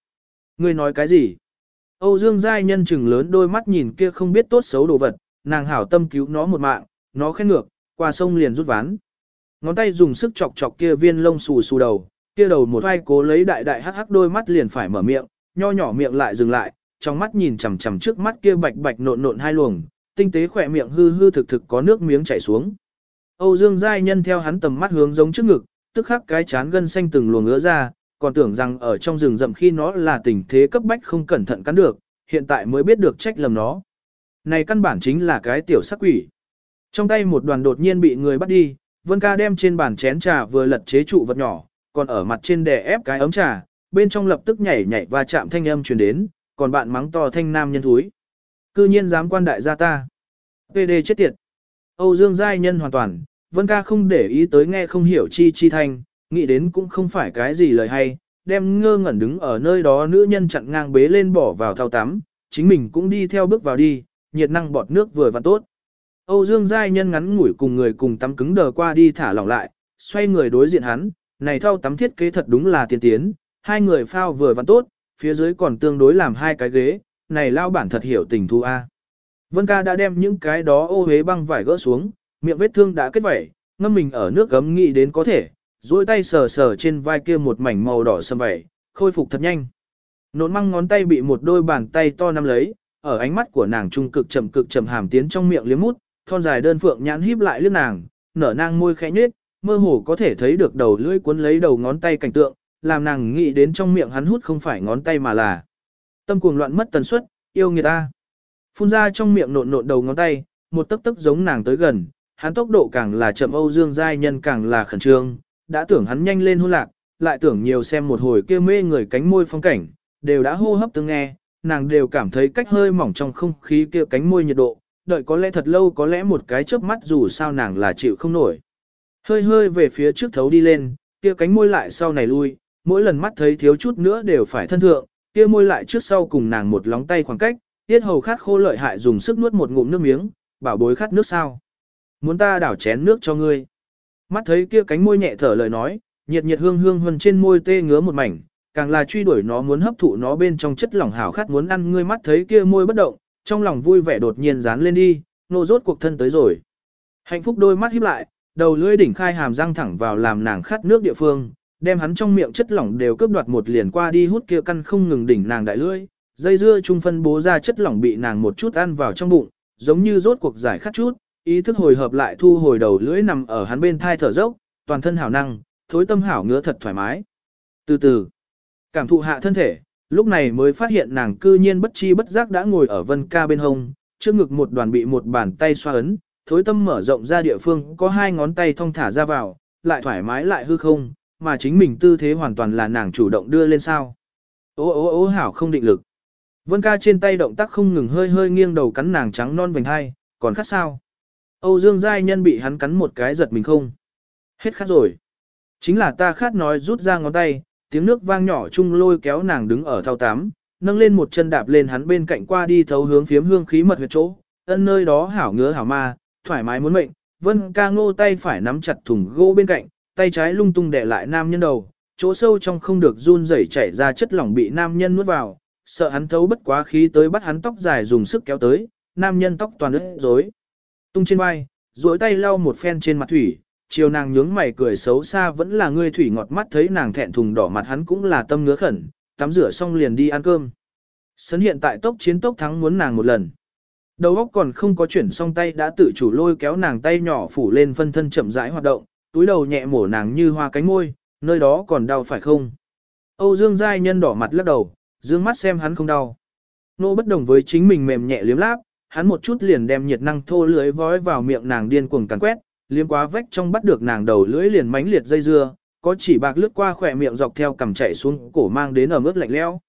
Ngươi nói cái gì? Âu Dương Giai Nhân chừng lớn đôi mắt nhìn kia không biết tốt xấu đồ vật, nàng hảo tâm cứu nó một mạng, nó khen ngược, qua sông liền rút ván. Ngón tay dùng sức chọc chọc kia viên lông xù xù đầu, kia đầu một vai cố lấy đại đại hắc hắc đôi mắt liền phải mở miệng, nho nhỏ miệng lại dừng lại, trong mắt nhìn chằm chằm trước mắt kia bạch bạch nộn nộn hai luồng, tinh tế khỏe miệng hư hư thực thực có nước miếng chảy xuống. Âu Dương Giai Nhân theo hắn tầm mắt hướng giống trước ngực, tức khắc cái chán gân xanh từng luồng ngứa ra, còn tưởng rằng ở trong rừng rậm khi nó là tình thế cấp bách không cẩn thận cắn được, hiện tại mới biết được trách lầm nó. Này căn bản chính là cái tiểu sắc quỷ. Trong tay một đoàn đột nhiên bị người bắt đi, Vân ca đem trên bàn chén trà vừa lật chế trụ vật nhỏ, còn ở mặt trên đè ép cái ấm trà, bên trong lập tức nhảy nhảy và chạm thanh âm truyền đến, còn bạn mắng to thanh nam nhân thúi. Cư nhiên dám quan đại gia ta. PD chết tiệt. Âu Dương Giai Nhân hoàn toàn, Vân ca không để ý tới nghe không hiểu chi chi thanh, nghĩ đến cũng không phải cái gì lời hay, đem ngơ ngẩn đứng ở nơi đó nữ nhân chặn ngang bế lên bỏ vào thao tắm, chính mình cũng đi theo bước vào đi, nhiệt năng bọt nước vừa và tốt. Âu Dương Giai Nhân ngắn ngủi cùng người cùng tắm cứng đờ qua đi thả lỏng lại, xoay người đối diện hắn, này thao tắm thiết kế thật đúng là tiên tiến, hai người phao vừa và tốt, phía dưới còn tương đối làm hai cái ghế, này lao bản thật hiểu tình thu A. Vân ca đã đem những cái đó ô hế băng vải gỡ xuống, miệng vết thương đã kết vẩy, ngâm mình ở nước gấm nghĩ đến có thể, duỗi tay sờ sờ trên vai kia một mảnh màu đỏ sầm vẩy, khôi phục thật nhanh. Nộn măng ngón tay bị một đôi bàn tay to nắm lấy, ở ánh mắt của nàng trung cực chậm cực chậm hàm tiến trong miệng liếm mút, thon dài đơn phượng nhãn híp lại liếc nàng, nở nang môi khẽ nhếch, mơ hồ có thể thấy được đầu lưỡi cuốn lấy đầu ngón tay cảnh tượng, làm nàng nghĩ đến trong miệng hắn hút không phải ngón tay mà là tâm cuồng loạn mất tần suất, yêu người ta. Phun ra trong miệng nộn nộn đầu ngón tay, một tấc tấc giống nàng tới gần, hắn tốc độ càng là chậm Âu Dương giai nhân càng là khẩn trương, đã tưởng hắn nhanh lên hôn lạc, lại tưởng nhiều xem một hồi kia mê người cánh môi phong cảnh, đều đã hô hấp tương nghe, nàng đều cảm thấy cách hơi mỏng trong không khí kia cánh môi nhiệt độ, đợi có lẽ thật lâu có lẽ một cái chớp mắt dù sao nàng là chịu không nổi. Hơi hơi về phía trước thấu đi lên, kia cánh môi lại sau này lui, mỗi lần mắt thấy thiếu chút nữa đều phải thân thượng, kia môi lại trước sau cùng nàng một lóng tay khoảng cách, tiết hầu khát khô lợi hại dùng sức nuốt một ngụm nước miếng, bảo bối khát nước sao. Muốn ta đảo chén nước cho ngươi. Mắt thấy kia cánh môi nhẹ thở lời nói, nhiệt nhiệt hương hương huân trên môi tê ngứa một mảnh, càng là truy đuổi nó muốn hấp thụ nó bên trong chất lỏng hào khát muốn ăn ngươi mắt thấy kia môi bất động, trong lòng vui vẻ đột nhiên dán lên đi, nô rốt cuộc thân tới rồi. Hạnh phúc đôi mắt híp lại, đầu lưỡi đỉnh khai hàm răng thẳng vào làm nàng khát nước địa phương, đem hắn trong miệng chất lỏng đều cướp đoạt một liền qua đi hút kia căn không ngừng đỉnh nàng đại lưỡi, dây dưa chung phân bố ra chất lỏng bị nàng một chút ăn vào trong bụng, giống như rốt cuộc giải khát chút, ý thức hồi hợp lại thu hồi đầu lưỡi nằm ở hắn bên thai thở dốc, toàn thân hảo năng, thối tâm hảo ngứa thật thoải mái. Từ từ, cảm thụ hạ thân thể, lúc này mới phát hiện nàng cư nhiên bất chi bất giác đã ngồi ở vân ca bên hông, trước ngực một đoàn bị một bàn tay xoa ấn, thối tâm mở rộng ra địa phương có hai ngón tay thong thả ra vào, lại thoải mái lại hư không, mà chính mình tư thế hoàn toàn là nàng chủ động đưa lên sao. Ô ô ô hảo không định lực. Vân ca trên tay động tác không ngừng hơi hơi nghiêng đầu cắn nàng trắng non vành hai, còn khát sao. Âu Dương Giai Nhân bị hắn cắn một cái giật mình không. Hết khát rồi. Chính là ta khát nói rút ra ngón tay, tiếng nước vang nhỏ chung lôi kéo nàng đứng ở thao tám, nâng lên một chân đạp lên hắn bên cạnh qua đi thấu hướng phiếm hương khí mật huyệt chỗ, ân nơi đó hảo ngứa hảo ma, thoải mái muốn mệnh, vân ca ngô tay phải nắm chặt thùng gỗ bên cạnh, tay trái lung tung đè lại nam nhân đầu, chỗ sâu trong không được run rẩy chảy ra chất lỏng bị nam nhân nuốt vào, sợ hắn thấu bất quá khí tới bắt hắn tóc dài dùng sức kéo tới, nam nhân tóc toàn ướt rối. Tung trên vai, duỗi tay lau một phen trên mặt thủy, chiều nàng nhướng mày cười xấu xa vẫn là ngươi thủy ngọt mắt thấy nàng thẹn thùng đỏ mặt hắn cũng là tâm ngứa khẩn, tắm rửa xong liền đi ăn cơm. Sấn hiện tại tốc chiến tốc thắng muốn nàng một lần. Đầu óc còn không có chuyển xong tay đã tự chủ lôi kéo nàng tay nhỏ phủ lên phân thân chậm rãi hoạt động, túi đầu nhẹ mổ nàng như hoa cánh môi, nơi đó còn đau phải không? Âu Dương Giai Nhân đỏ mặt lắc đầu, dương mắt xem hắn không đau. Nô bất đồng với chính mình mềm nhẹ liếm láp, hắn một chút liền đem nhiệt năng thô lưới vói vào miệng nàng điên cuồng càn quét, liếm quá vách trong bắt được nàng đầu lưỡi liền mánh liệt dây dưa, có chỉ bạc lướt qua khỏe miệng dọc theo cằm chạy xuống cổ mang đến ở mức lạnh lẽo.